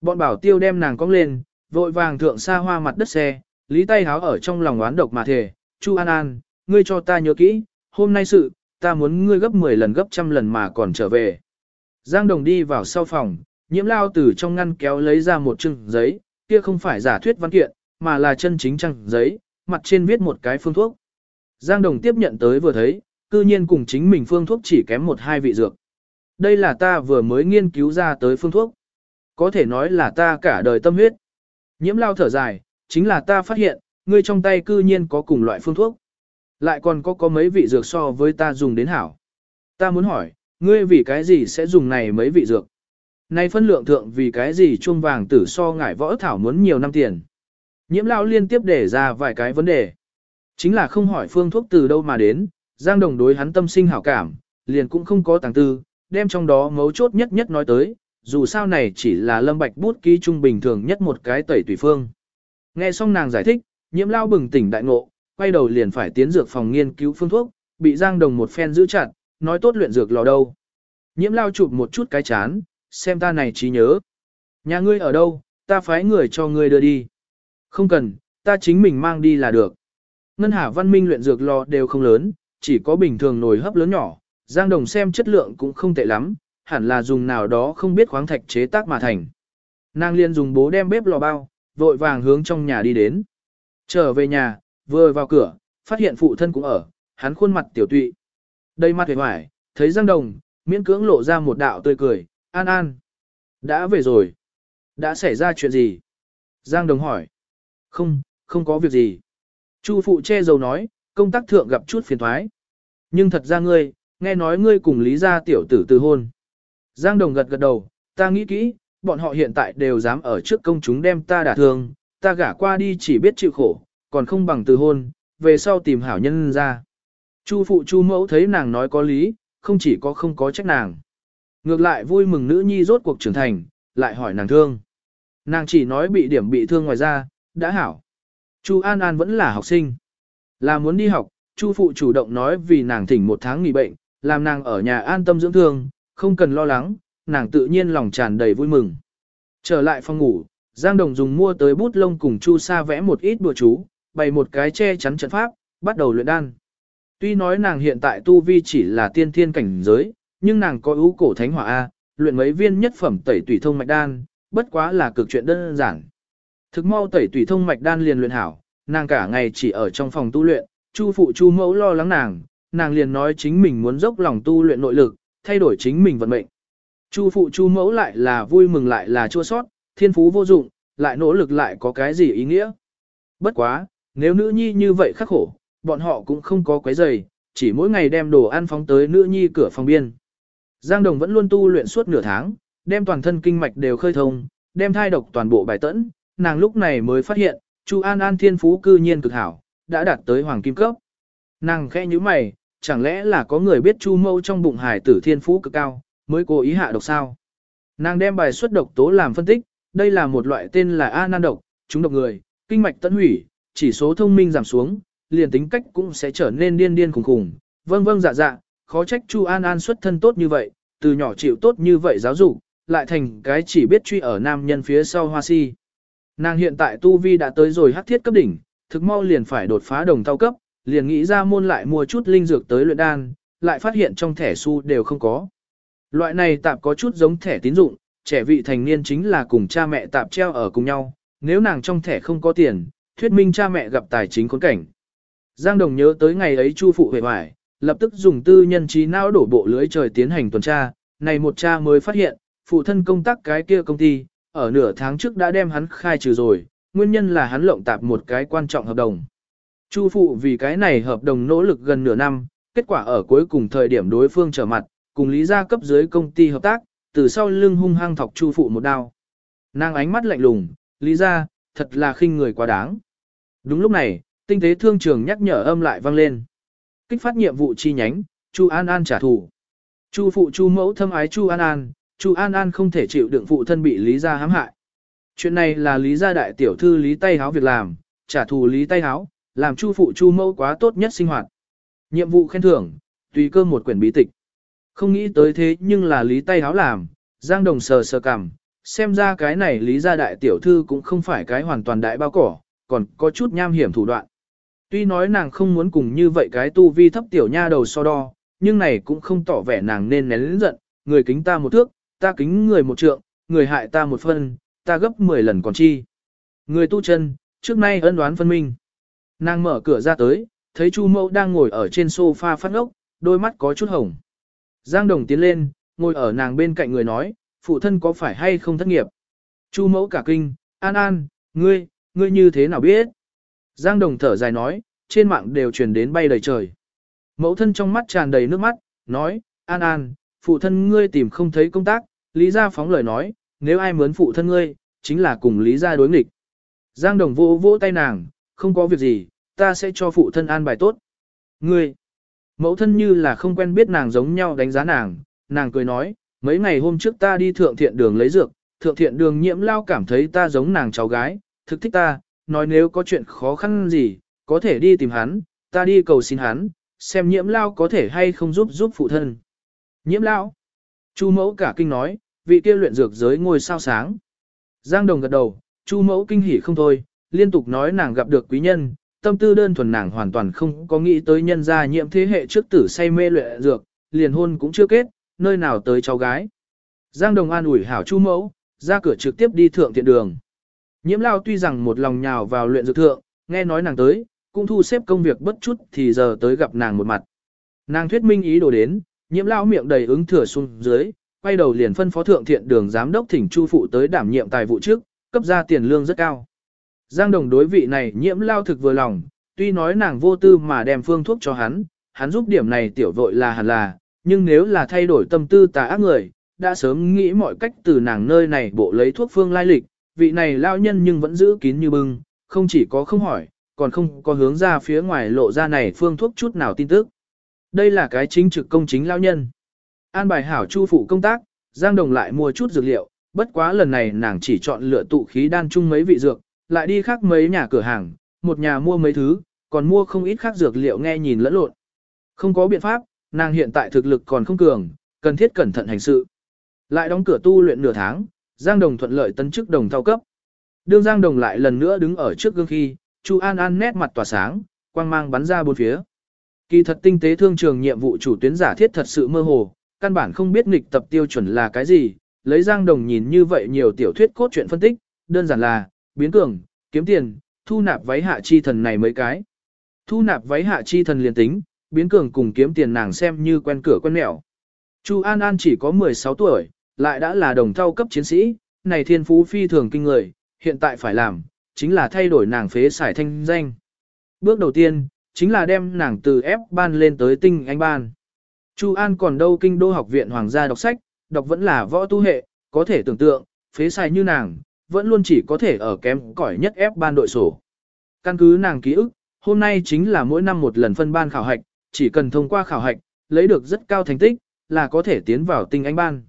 Bọn bảo tiêu đem nàng cong lên, vội vàng thượng xa hoa mặt đất xe, lý tay háo ở trong lòng oán độc mà thề, Chu An An, ngươi cho ta nhớ kỹ, hôm nay sự, ta muốn ngươi gấp 10 lần gấp trăm lần mà còn trở về. Giang Đồng đi vào sau phòng, nhiễm lao từ trong ngăn kéo lấy ra một chừng giấy, kia không phải giả thuyết văn kiện, mà là chân chính trang giấy, mặt trên viết một cái phương thuốc. Giang Đồng tiếp nhận tới vừa thấy, cư nhiên cùng chính mình phương thuốc chỉ kém một hai vị dược. Đây là ta vừa mới nghiên cứu ra tới phương thuốc. Có thể nói là ta cả đời tâm huyết. Nhiễm lao thở dài, chính là ta phát hiện, ngươi trong tay cư nhiên có cùng loại phương thuốc. Lại còn có có mấy vị dược so với ta dùng đến hảo. Ta muốn hỏi, ngươi vì cái gì sẽ dùng này mấy vị dược? Nay phân lượng thượng vì cái gì chuông vàng tử so ngải võ thảo muốn nhiều năm tiền? Nhiễm lao liên tiếp để ra vài cái vấn đề. Chính là không hỏi phương thuốc từ đâu mà đến, Giang Đồng đối hắn tâm sinh hảo cảm, liền cũng không có tàng tư, đem trong đó mấu chốt nhất nhất nói tới, dù sao này chỉ là lâm bạch bút ký trung bình thường nhất một cái tẩy tùy phương. Nghe xong nàng giải thích, nhiễm lao bừng tỉnh đại ngộ, quay đầu liền phải tiến dược phòng nghiên cứu phương thuốc, bị Giang Đồng một phen giữ chặt, nói tốt luyện dược lò đâu. Nhiễm lao chụp một chút cái chán, xem ta này trí nhớ. Nhà ngươi ở đâu, ta phái người cho ngươi đưa đi. Không cần, ta chính mình mang đi là được. Ngân Hà Văn Minh luyện dược lò đều không lớn, chỉ có bình thường nồi hấp lớn nhỏ, Giang Đồng xem chất lượng cũng không tệ lắm, hẳn là dùng nào đó không biết khoáng thạch chế tác mà thành. Nàng liên dùng bố đem bếp lò bao, vội vàng hướng trong nhà đi đến. Trở về nhà, vừa vào cửa, phát hiện phụ thân cũng ở, hắn khuôn mặt tiểu tụy. Đây mặt hề hoài, thấy Giang Đồng, miễn cưỡng lộ ra một đạo tươi cười, an an. Đã về rồi. Đã xảy ra chuyện gì? Giang Đồng hỏi. Không, không có việc gì. Chu phụ che dầu nói, công tác thượng gặp chút phiền thoái. Nhưng thật ra ngươi, nghe nói ngươi cùng Lý gia tiểu tử từ hôn. Giang Đồng gật gật đầu, ta nghĩ kỹ, bọn họ hiện tại đều dám ở trước công chúng đem ta đả thương, ta gả qua đi chỉ biết chịu khổ, còn không bằng từ hôn, về sau tìm hảo nhân ra. Chu phụ chu mẫu thấy nàng nói có lý, không chỉ có không có trách nàng. Ngược lại vui mừng nữ nhi rốt cuộc trưởng thành, lại hỏi nàng thương. Nàng chỉ nói bị điểm bị thương ngoài ra, đã hảo. Chu An An vẫn là học sinh. Là muốn đi học, Chu phụ chủ động nói vì nàng thỉnh một tháng nghỉ bệnh, làm nàng ở nhà an tâm dưỡng thương, không cần lo lắng, nàng tự nhiên lòng tràn đầy vui mừng. Trở lại phòng ngủ, Giang Đồng dùng mua tới bút lông cùng Chu Sa vẽ một ít bùa chú, bày một cái che chắn trận pháp, bắt đầu luyện đan. Tuy nói nàng hiện tại tu vi chỉ là tiên thiên cảnh giới, nhưng nàng có ưu cổ thánh hỏa A, luyện mấy viên nhất phẩm tẩy tủy thông mạch đan, bất quá là cực chuyện đơn giản. Thực mau tẩy tủy thông mạch đan liền luyện hảo, nàng cả ngày chỉ ở trong phòng tu luyện, Chu phụ Chu mẫu lo lắng nàng, nàng liền nói chính mình muốn dốc lòng tu luyện nội lực, thay đổi chính mình vận mệnh. Chu phụ Chu mẫu lại là vui mừng lại là chua sót, thiên phú vô dụng, lại nỗ lực lại có cái gì ý nghĩa. Bất quá, nếu nữ nhi như vậy khắc khổ, bọn họ cũng không có quấy giày, chỉ mỗi ngày đem đồ ăn phóng tới nữ nhi cửa phòng biên. Giang Đồng vẫn luôn tu luyện suốt nửa tháng, đem toàn thân kinh mạch đều khơi thông, đem thai độc toàn bộ bài tẫn, nàng lúc này mới phát hiện, Chu An An thiên phú cư nhiên cực hảo, đã đạt tới hoàng kim cấp. Nàng khẽ như mày, chẳng lẽ là có người biết Chu Mâu trong bụng hải tử thiên phú cực cao, mới cố ý hạ độc sao? Nàng đem bài xuất độc tố làm phân tích, đây là một loại tên là anan độc, chúng độc người, kinh mạch tận hủy, chỉ số thông minh giảm xuống, liền tính cách cũng sẽ trở nên điên điên khủng khủng, Vâng vâng dạ dạ, khó trách Chu An An xuất thân tốt như vậy, từ nhỏ chịu tốt như vậy giáo dục, lại thành cái chỉ biết truy ở nam nhân phía sau hoa si. Nàng hiện tại tu vi đã tới rồi hắc thiết cấp đỉnh, thực mau liền phải đột phá đồng thao cấp, liền nghĩ ra môn lại mua chút linh dược tới luyện đan, lại phát hiện trong thẻ xu đều không có. Loại này tạp có chút giống thẻ tín dụng, trẻ vị thành niên chính là cùng cha mẹ tạp treo ở cùng nhau, nếu nàng trong thẻ không có tiền, thuyết minh cha mẹ gặp tài chính khốn cảnh. Giang Đồng nhớ tới ngày ấy Chu phụ về hoài, lập tức dùng tư nhân trí não đổ bộ lưới trời tiến hành tuần tra, này một cha mới phát hiện, phụ thân công tác cái kia công ty, ở nửa tháng trước đã đem hắn khai trừ rồi, nguyên nhân là hắn lộng tạp một cái quan trọng hợp đồng. Chu phụ vì cái này hợp đồng nỗ lực gần nửa năm, kết quả ở cuối cùng thời điểm đối phương trở mặt, cùng lý gia cấp dưới công ty hợp tác, từ sau lưng hung hăng thọc chu phụ một đao. Nàng ánh mắt lạnh lùng, lý gia, thật là khinh người quá đáng. Đúng lúc này, tinh tế thương trường nhắc nhở âm lại vang lên. Kích phát nhiệm vụ chi nhánh, Chu An An trả thù. Chu phụ Chu mẫu thâm ái Chu An An, Chu An An không thể chịu đựng phụ thân bị Lý gia hãm hại. Chuyện này là Lý gia đại tiểu thư Lý Tay Háo việc làm, trả thù Lý Tay Háo, làm Chu phụ Chu mẫu quá tốt nhất sinh hoạt. Nhiệm vụ khen thưởng, tùy cơ một quyển bí tịch. Không nghĩ tới thế nhưng là Lý Tay Háo làm, Giang Đồng sờ sờ cằm, xem ra cái này Lý gia đại tiểu thư cũng không phải cái hoàn toàn đại bao cỏ, còn có chút nham hiểm thủ đoạn. Tuy nói nàng không muốn cùng như vậy cái tu vi thấp tiểu nha đầu so đo, nhưng này cũng không tỏ vẻ nàng nên nén lĩnh giận, người kính ta một thước, ta kính người một trượng, người hại ta một phân, ta gấp 10 lần còn chi. Người tu chân, trước nay ân đoán phân minh. Nàng mở cửa ra tới, thấy Chu Mẫu đang ngồi ở trên sofa phát ngốc, đôi mắt có chút hồng. Giang Đồng tiến lên, ngồi ở nàng bên cạnh người nói, phụ thân có phải hay không thất nghiệp. Chu Mẫu cả kinh, an an, ngươi, ngươi như thế nào biết? Giang Đồng thở dài nói, trên mạng đều truyền đến bay đầy trời. Mẫu thân trong mắt tràn đầy nước mắt, nói, An An, phụ thân ngươi tìm không thấy công tác, Lý Gia phóng lời nói, nếu ai mướn phụ thân ngươi, chính là cùng Lý Gia đối nghịch. Giang Đồng vỗ vỗ tay nàng, không có việc gì, ta sẽ cho phụ thân an bài tốt. Ngươi, mẫu thân như là không quen biết nàng giống nhau đánh giá nàng, nàng cười nói, mấy ngày hôm trước ta đi thượng thiện đường lấy dược, thượng thiện đường nhiễm lao cảm thấy ta giống nàng cháu gái, thực thích ta, nói nếu có chuyện khó khăn gì, có thể đi tìm hắn, ta đi cầu xin hắn, xem nhiễm lao có thể hay không giúp giúp phụ thân. Nhiễm lao. Chu mẫu cả kinh nói, vị kia luyện dược giới ngôi sao sáng. Giang đồng gật đầu, chu mẫu kinh hỉ không thôi, liên tục nói nàng gặp được quý nhân, tâm tư đơn thuần nàng hoàn toàn không có nghĩ tới nhân gia nhiễm thế hệ trước tử say mê luyện dược, liền hôn cũng chưa kết, nơi nào tới cháu gái. Giang đồng an ủi hảo chu mẫu, ra cửa trực tiếp đi thượng thiện đường. Nhiễm lao tuy rằng một lòng nhào vào luyện dược thượng, nghe nói nàng tới, cũng thu xếp công việc bất chút thì giờ tới gặp nàng một mặt. Nàng thuyết minh ý đồ đến, nhiễm lao miệng đầy ứng thừa xuống dưới, quay đầu liền phân phó thượng thiện đường giám đốc thỉnh chu phụ tới đảm nhiệm tài vụ trước, cấp ra tiền lương rất cao. Giang đồng đối vị này nhiễm lao thực vừa lòng, tuy nói nàng vô tư mà đem phương thuốc cho hắn, hắn giúp điểm này tiểu vội là hẳn là, nhưng nếu là thay đổi tâm tư tà ác người, đã sớm nghĩ mọi cách từ nàng nơi này bộ lấy thuốc phương lai lịch, vị này lao nhân nhưng vẫn giữ kín như bưng, không chỉ có không hỏi, còn không có hướng ra phía ngoài lộ ra này phương thuốc chút nào tin tức. Đây là cái chính trực công chính lao nhân. An bài hảo chu phụ công tác, Giang Đồng lại mua chút dược liệu, bất quá lần này nàng chỉ chọn lựa tụ khí đan chung mấy vị dược, lại đi khác mấy nhà cửa hàng, một nhà mua mấy thứ, còn mua không ít khác dược liệu nghe nhìn lẫn lộn. Không có biện pháp, nàng hiện tại thực lực còn không cường, cần thiết cẩn thận hành sự. Lại đóng cửa tu luyện nửa tháng, Giang Đồng thuận lợi tấn chức đồng thao cấp. Đương Giang Đồng lại lần nữa đứng ở trước gương khi, Chu An An nét mặt tỏa sáng, quang mang bắn ra bốn phía. Kỳ thật tinh tế thương trường nhiệm vụ chủ tuyến giả thiết thật sự mơ hồ, căn bản không biết nghịch tập tiêu chuẩn là cái gì, lấy Giang Đồng nhìn như vậy nhiều tiểu thuyết cốt truyện phân tích, đơn giản là, biến cường, kiếm tiền, thu nạp váy hạ chi thần này mấy cái. Thu nạp váy hạ chi thần liền tính, biến cường cùng kiếm tiền nàng xem như quen cửa quen mẹo. Chu An An chỉ có 16 tuổi, lại đã là đồng thau cấp chiến sĩ, này thiên phú phi thường kinh người, hiện tại phải làm, chính là thay đổi nàng phế xài thanh danh. Bước đầu tiên, chính là đem nàng từ F ban lên tới tinh anh ban. Chu An còn đâu kinh đô học viện hoàng gia đọc sách, đọc vẫn là võ tu hệ, có thể tưởng tượng, phế xài như nàng, vẫn luôn chỉ có thể ở kém cỏi nhất F ban đội sổ. Căn cứ nàng ký ức, hôm nay chính là mỗi năm một lần phân ban khảo hạch, chỉ cần thông qua khảo hạch, lấy được rất cao thành tích, là có thể tiến vào tinh anh ban.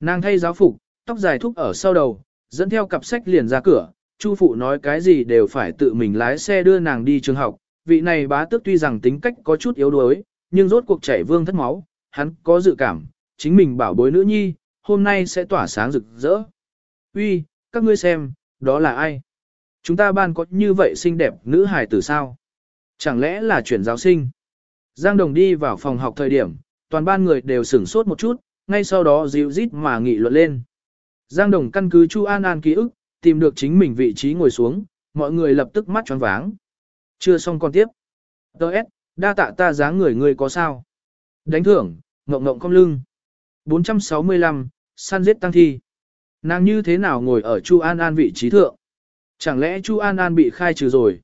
Nàng thay giáo phục, tóc dài thúc ở sau đầu, dẫn theo cặp sách liền ra cửa, Chu phụ nói cái gì đều phải tự mình lái xe đưa nàng đi trường học, vị này bá tước tuy rằng tính cách có chút yếu đuối, nhưng rốt cuộc chảy vương thất máu, hắn có dự cảm, chính mình bảo bối nữ nhi, hôm nay sẽ tỏa sáng rực rỡ. Uy, các ngươi xem, đó là ai? Chúng ta ban có như vậy xinh đẹp nữ hài tử sao? Chẳng lẽ là chuyển giáo sinh? Giang Đồng đi vào phòng học thời điểm, toàn ban người đều sửng sốt một chút, ngay sau đó dịu rít mà nghị luận lên. Giang Đồng căn cứ Chu An An ký ức, tìm được chính mình vị trí ngồi xuống, mọi người lập tức mắt tròn váng. Chưa xong con tiếp. Đợt, đa tạ ta dáng người người có sao? Đánh thưởng, ngộng ngộng cong lưng. 465, săn giết tăng thi. Nàng như thế nào ngồi ở Chu An An vị trí thượng? Chẳng lẽ Chu An An bị khai trừ rồi?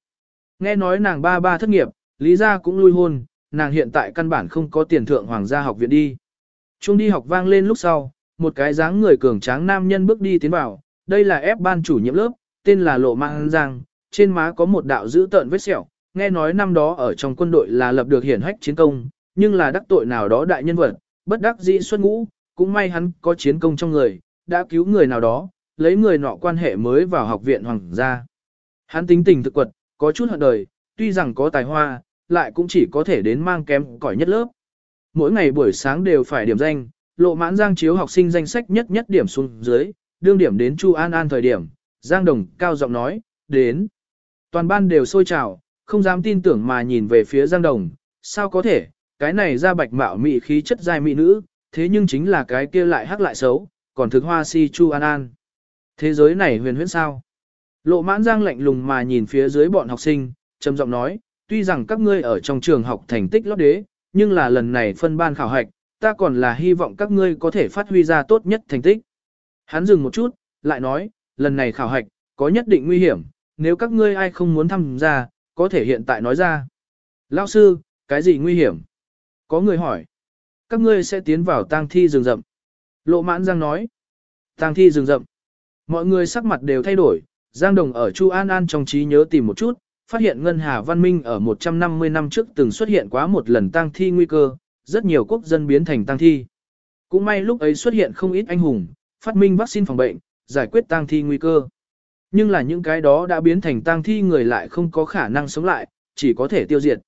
Nghe nói nàng ba ba thất nghiệp, lý Gia cũng lui hôn, nàng hiện tại căn bản không có tiền thượng hoàng gia học viện đi. Trung đi học vang lên lúc sau, một cái dáng người cường tráng nam nhân bước đi tiến vào, đây là ép ban chủ nhiệm lớp, tên là Lộ Mang Giang, trên má có một đạo dữ tợn vết sẹo, nghe nói năm đó ở trong quân đội là lập được hiển hách chiến công, nhưng là đắc tội nào đó đại nhân vật, bất đắc dĩ xuất ngũ, cũng may hắn có chiến công trong người, đã cứu người nào đó, lấy người nọ quan hệ mới vào học viện hoàng gia. Hắn tính tình thực quật, có chút hận đời, tuy rằng có tài hoa, lại cũng chỉ có thể đến mang kém cỏi nhất lớp. Mỗi ngày buổi sáng đều phải điểm danh, lộ mãn giang chiếu học sinh danh sách nhất nhất điểm xuống dưới, đương điểm đến Chu An An thời điểm, Giang Đồng cao giọng nói, đến. Toàn ban đều sôi trào, không dám tin tưởng mà nhìn về phía Giang Đồng, sao có thể, cái này ra bạch mạo mị khí chất dài mỹ nữ, thế nhưng chính là cái kia lại hắc lại xấu, còn thực hoa si Chu An An. Thế giới này huyền huyễn sao? Lộ mãn giang lạnh lùng mà nhìn phía dưới bọn học sinh, trầm giọng nói, tuy rằng các ngươi ở trong trường học thành tích lót đế, nhưng là lần này phân ban khảo hạch, ta còn là hy vọng các ngươi có thể phát huy ra tốt nhất thành tích. Hắn dừng một chút, lại nói, lần này khảo hạch, có nhất định nguy hiểm, nếu các ngươi ai không muốn tham gia, có thể hiện tại nói ra. Lao sư, cái gì nguy hiểm? Có người hỏi. Các ngươi sẽ tiến vào tang thi rừng rậm. Lộ mãn giang nói. Tang thi rừng rậm. Mọi người sắc mặt đều thay đổi, Giang Đồng ở Chu An An trong trí nhớ tìm một chút, phát hiện Ngân Hà Văn Minh ở 150 năm trước từng xuất hiện quá một lần tang thi nguy cơ, rất nhiều quốc dân biến thành tang thi. Cũng may lúc ấy xuất hiện không ít anh hùng, phát minh vaccine phòng bệnh, giải quyết tang thi nguy cơ. Nhưng là những cái đó đã biến thành tang thi người lại không có khả năng sống lại, chỉ có thể tiêu diệt.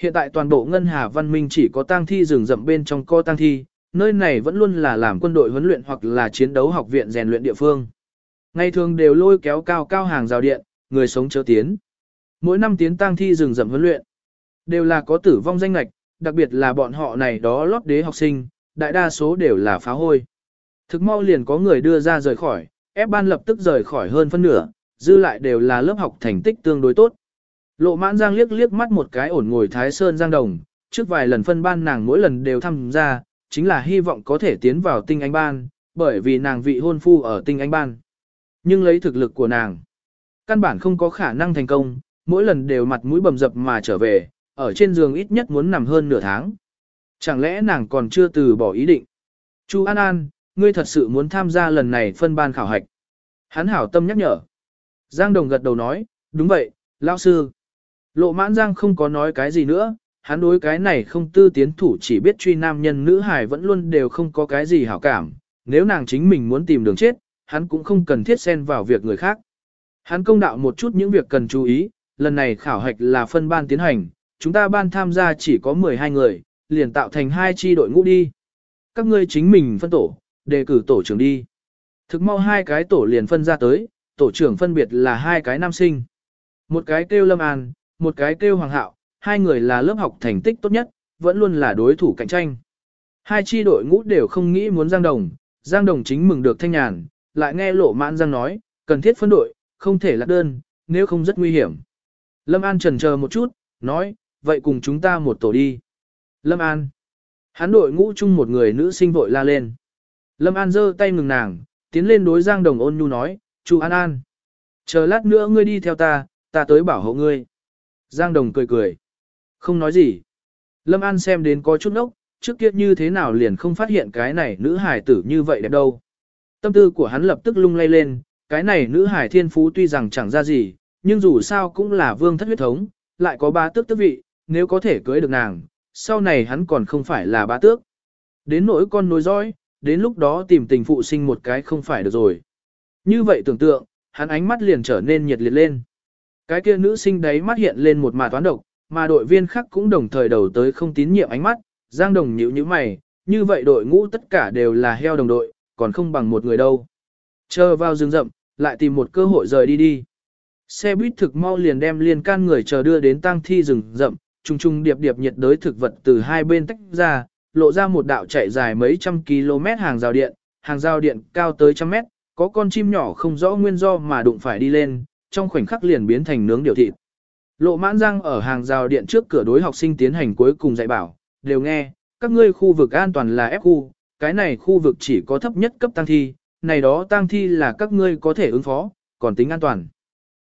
Hiện tại toàn bộ Ngân Hà Văn Minh chỉ có tang thi rừng rậm bên trong co tang thi, nơi này vẫn luôn là làm quân đội huấn luyện hoặc là chiến đấu học viện rèn luyện địa phương. Ngày thường đều lôi kéo cao cao hàng rào điện, người sống chớ tiến. Mỗi năm tiến tang thi rừng rậm huấn luyện, đều là có tử vong danh lệch, đặc biệt là bọn họ này đó lót đế học sinh, đại đa số đều là phá hôi. Thực mau liền có người đưa ra rời khỏi, ép ban lập tức rời khỏi hơn phân nửa, dư lại đều là lớp học thành tích tương đối tốt. Lộ mãn giang liếc liếc mắt một cái ổn ngồi Thái Sơn Giang Đồng, trước vài lần phân ban nàng mỗi lần đều tham gia, chính là hy vọng có thể tiến vào tinh anh ban, bởi vì nàng vị hôn phu ở tinh anh ban. Nhưng lấy thực lực của nàng, căn bản không có khả năng thành công, mỗi lần đều mặt mũi bầm dập mà trở về, ở trên giường ít nhất muốn nằm hơn nửa tháng. Chẳng lẽ nàng còn chưa từ bỏ ý định? Chu An An, ngươi thật sự muốn tham gia lần này phân ban khảo hạch. Hắn hảo tâm nhắc nhở. Giang Đồng gật đầu nói, đúng vậy, lão sư. Lộ mãn Giang không có nói cái gì nữa, hắn đối cái này không tư tiến thủ chỉ biết truy nam nhân nữ hài vẫn luôn đều không có cái gì hảo cảm. Nếu nàng chính mình muốn tìm đường chết, hắn cũng không cần thiết xen vào việc người khác. Hắn công đạo một chút những việc cần chú ý, lần này khảo hạch là phân ban tiến hành, chúng ta ban tham gia chỉ có 12 người, liền tạo thành hai chi đội ngũ đi. Các ngươi chính mình phân tổ, đề cử tổ trưởng đi. Thực mau hai cái tổ liền phân ra tới, tổ trưởng phân biệt là hai cái nam sinh. Một cái kêu Lâm An, một cái kêu Hoàng Hạo, hai người là lớp học thành tích tốt nhất, vẫn luôn là đối thủ cạnh tranh. Hai chi đội ngũ đều không nghĩ muốn Giang Đồng, Giang Đồng chính mừng được thanh nhàn, lại nghe lộ mãn Giang nói, cần thiết phân đội, không thể lạc đơn, nếu không rất nguy hiểm. Lâm An trần chờ một chút, nói, vậy cùng chúng ta một tổ đi. Lâm An. Hắn đội ngũ chung một người nữ sinh vội la lên. Lâm An giơ tay ngừng nàng, tiến lên đối Giang Đồng ôn nhu nói, chú An An. Chờ lát nữa ngươi đi theo ta, ta tới bảo hộ ngươi. Giang Đồng cười cười. Không nói gì. Lâm An xem đến có chút nốc, trước kia như thế nào liền không phát hiện cái này nữ hải tử như vậy đẹp đâu. Tâm tư của hắn lập tức lung lay lên, cái này nữ hải thiên phú tuy rằng chẳng ra gì, nhưng dù sao cũng là vương thất huyết thống, lại có ba tước tước vị, nếu có thể cưới được nàng, sau này hắn còn không phải là ba tước. Đến nỗi con nối dõi, đến lúc đó tìm tình phụ sinh một cái không phải được rồi. Như vậy tưởng tượng, hắn ánh mắt liền trở nên nhiệt liệt lên. Cái kia nữ sinh đấy mắt hiện lên một mà toán độc, mà đội viên khác cũng đồng thời đầu tới không tín nhiệm ánh mắt, Giang Đồng nhíu như mày, như vậy đội ngũ tất cả đều là heo đồng đội, còn không bằng một người đâu. Chờ vào rừng rậm, lại tìm một cơ hội rời đi đi. Xe buýt thực mau liền đem liên can người chờ đưa đến tang thi rừng rậm, trùng trùng điệp điệp nhiệt đới thực vật từ hai bên tách ra, lộ ra một đạo chạy dài mấy trăm km hàng rào điện, hàng rào điện cao tới trăm mét, có con chim nhỏ không rõ nguyên do mà đụng phải đi lên, trong khoảnh khắc liền biến thành nướng điều thịt. Lộ mãn răng ở hàng rào điện trước cửa đối học sinh tiến hành cuối cùng dạy bảo, đều nghe, các ngươi khu vực an toàn là F khu, cái này khu vực chỉ có thấp nhất cấp tăng thi, này đó tăng thi là các ngươi có thể ứng phó, còn tính an toàn.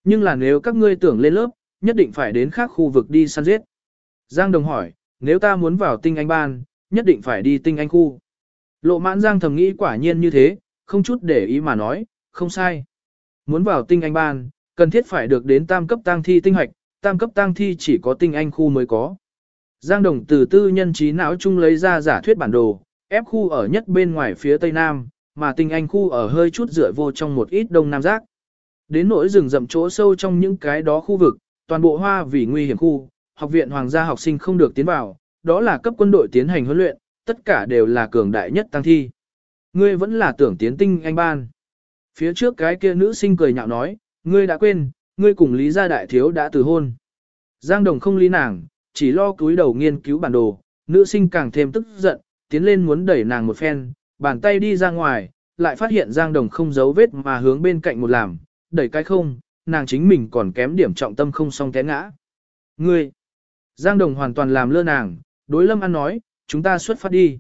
Nhưng là nếu các ngươi tưởng lên lớp, nhất định phải đến khác khu vực đi săn giết. Giang Đồng hỏi, nếu ta muốn vào tinh anh ban, nhất định phải đi tinh anh khu. Lộ mãn Giang thầm nghĩ quả nhiên như thế, không chút để ý mà nói, không sai. Muốn vào tinh anh ban, cần thiết phải được đến tam cấp tăng thi tinh hoạch, tam cấp tăng thi chỉ có tinh anh khu mới có. Giang Đồng từ tư nhân trí não chung lấy ra giả thuyết bản đồ, ép khu ở nhất bên ngoài phía tây nam, mà tinh anh khu ở hơi chút rửa vô trong một ít đông nam giác. Đến nỗi rừng rậm chỗ sâu trong những cái đó khu vực, toàn bộ hoa vì nguy hiểm khu, học viện hoàng gia học sinh không được tiến vào, đó là cấp quân đội tiến hành huấn luyện, tất cả đều là cường đại nhất tăng thi. Ngươi vẫn là tưởng tiến tinh anh ban. Phía trước cái kia nữ sinh cười nhạo nói, ngươi đã quên, ngươi cùng Lý gia đại thiếu đã từ hôn. Giang Đồng không lý nàng, chỉ lo cúi đầu nghiên cứu bản đồ, nữ sinh càng thêm tức giận, tiến lên muốn đẩy nàng một phen, bàn tay đi ra ngoài, lại phát hiện Giang Đồng không giấu vết mà hướng bên cạnh một làm, đẩy cái không, nàng chính mình còn kém điểm trọng tâm không xong té ngã. Ngươi! Giang Đồng hoàn toàn làm lơ nàng, đối Lâm An nói, chúng ta xuất phát đi.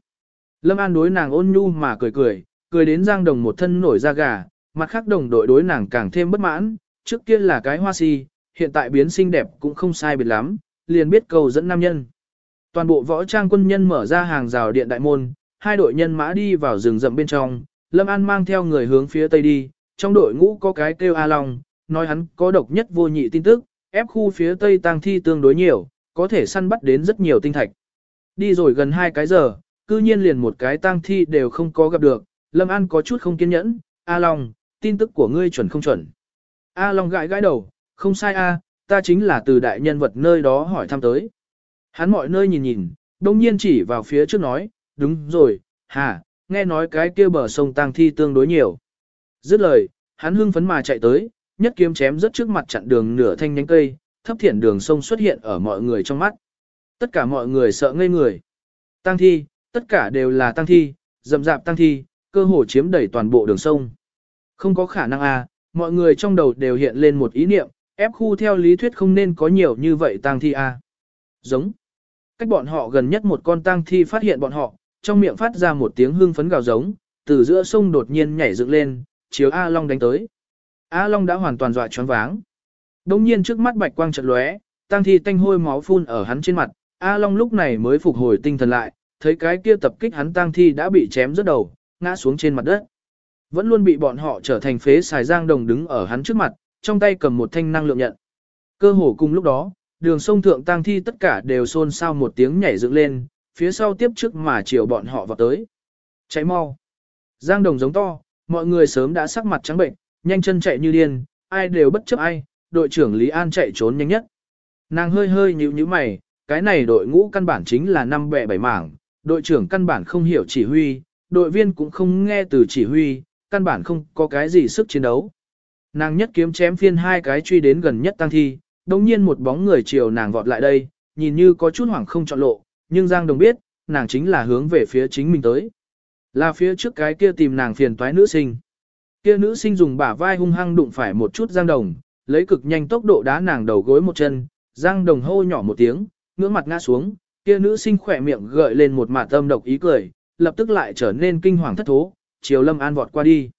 Lâm An đối nàng ôn nhu mà cười cười, cười đến Giang Đồng một thân nổi da gà, mặt khác đồng đội đối nàng càng thêm bất mãn, trước kia là cái hoa si, hiện tại biến xinh đẹp cũng không sai biệt lắm, liền biết cầu dẫn nam nhân. Toàn bộ võ trang quân nhân mở ra hàng rào điện đại môn, hai đội nhân mã đi vào rừng rậm bên trong, Lâm An mang theo người hướng phía tây đi, trong đội ngũ có cái kêu A Long, nói hắn có độc nhất vô nhị tin tức, ép khu phía tây tang thi tương đối nhiều, có thể săn bắt đến rất nhiều tinh thạch. Đi rồi gần hai cái giờ, cư nhiên liền một cái tang thi đều không có gặp được, Lâm An có chút không kiên nhẫn, A Long, tin tức của ngươi chuẩn không chuẩn. A Long gãi gãi đầu, không sai A, ta chính là từ đại nhân vật nơi đó hỏi thăm tới. Hắn mọi nơi nhìn nhìn, đông nhiên chỉ vào phía trước nói, đúng rồi, hả, nghe nói cái kia bờ sông tang thi tương đối nhiều. Dứt lời, hắn hưng phấn mà chạy tới, nhất kiếm chém rất trước mặt chặn đường nửa thanh nhánh cây, thấp thiển đường sông xuất hiện ở mọi người trong mắt. Tất cả mọi người sợ ngây người. Tăng thi, tất cả đều là tăng thi, dầm dạp tăng thi, cơ hồ chiếm đầy toàn bộ đường sông. Không có khả năng à, mọi người trong đầu đều hiện lên một ý niệm, ép khu theo lý thuyết không nên có nhiều như vậy tăng thi à. Giống. Cách bọn họ gần nhất một con tăng thi phát hiện bọn họ, trong miệng phát ra một tiếng hương phấn gào giống, từ giữa sông đột nhiên nhảy dựng lên, chiếu A Long đánh tới. A Long đã hoàn toàn dọa choáng váng. Đông nhiên trước mắt bạch quang chợt lóe, Tang thi tanh hôi máu phun ở hắn trên mặt, A Long lúc này mới phục hồi tinh thần lại, thấy cái kia tập kích hắn Tang thi đã bị chém rất đầu, ngã xuống trên mặt đất. Vẫn luôn bị bọn họ trở thành phế xài giang đồng đứng ở hắn trước mặt, trong tay cầm một thanh năng lượng nhận. Cơ hồ cùng lúc đó, đường sông thượng Tang thi tất cả đều xôn xao một tiếng nhảy dựng lên, phía sau tiếp trước mà chiều bọn họ vào tới. Cháy mau. Giang đồng giống to, mọi người sớm đã sắc mặt trắng bệnh, nhanh chân chạy như điên, ai đều bất chấp ai, đội trưởng Lý An chạy trốn nhanh nhất. Nàng hơi hơi nhíu nhíu mày, cái này đội ngũ căn bản chính là năm bè bảy mảng, đội trưởng căn bản không hiểu chỉ huy, đội viên cũng không nghe từ chỉ huy, căn bản không có cái gì sức chiến đấu. Nàng nhất kiếm chém phiên hai cái truy đến gần nhất tăng thi, đồng nhiên một bóng người chiều nàng vọt lại đây, nhìn như có chút hoảng không chọn lộ, nhưng Giang Đồng biết, nàng chính là hướng về phía chính mình tới. Là phía trước cái kia tìm nàng phiền toái nữ sinh. Kia nữ sinh dùng bả vai hung hăng đụng phải một chút Giang Đồng, lấy cực nhanh tốc độ đá nàng đầu gối một chân, Giang Đồng hô nhỏ một tiếng, ngưỡng mặt ngã xuống, kia nữ sinh khỏe miệng gợi lên một mạt âm độc ý cười, lập tức lại trở nên kinh hoàng thất thố, chiều Lâm An vọt qua đi.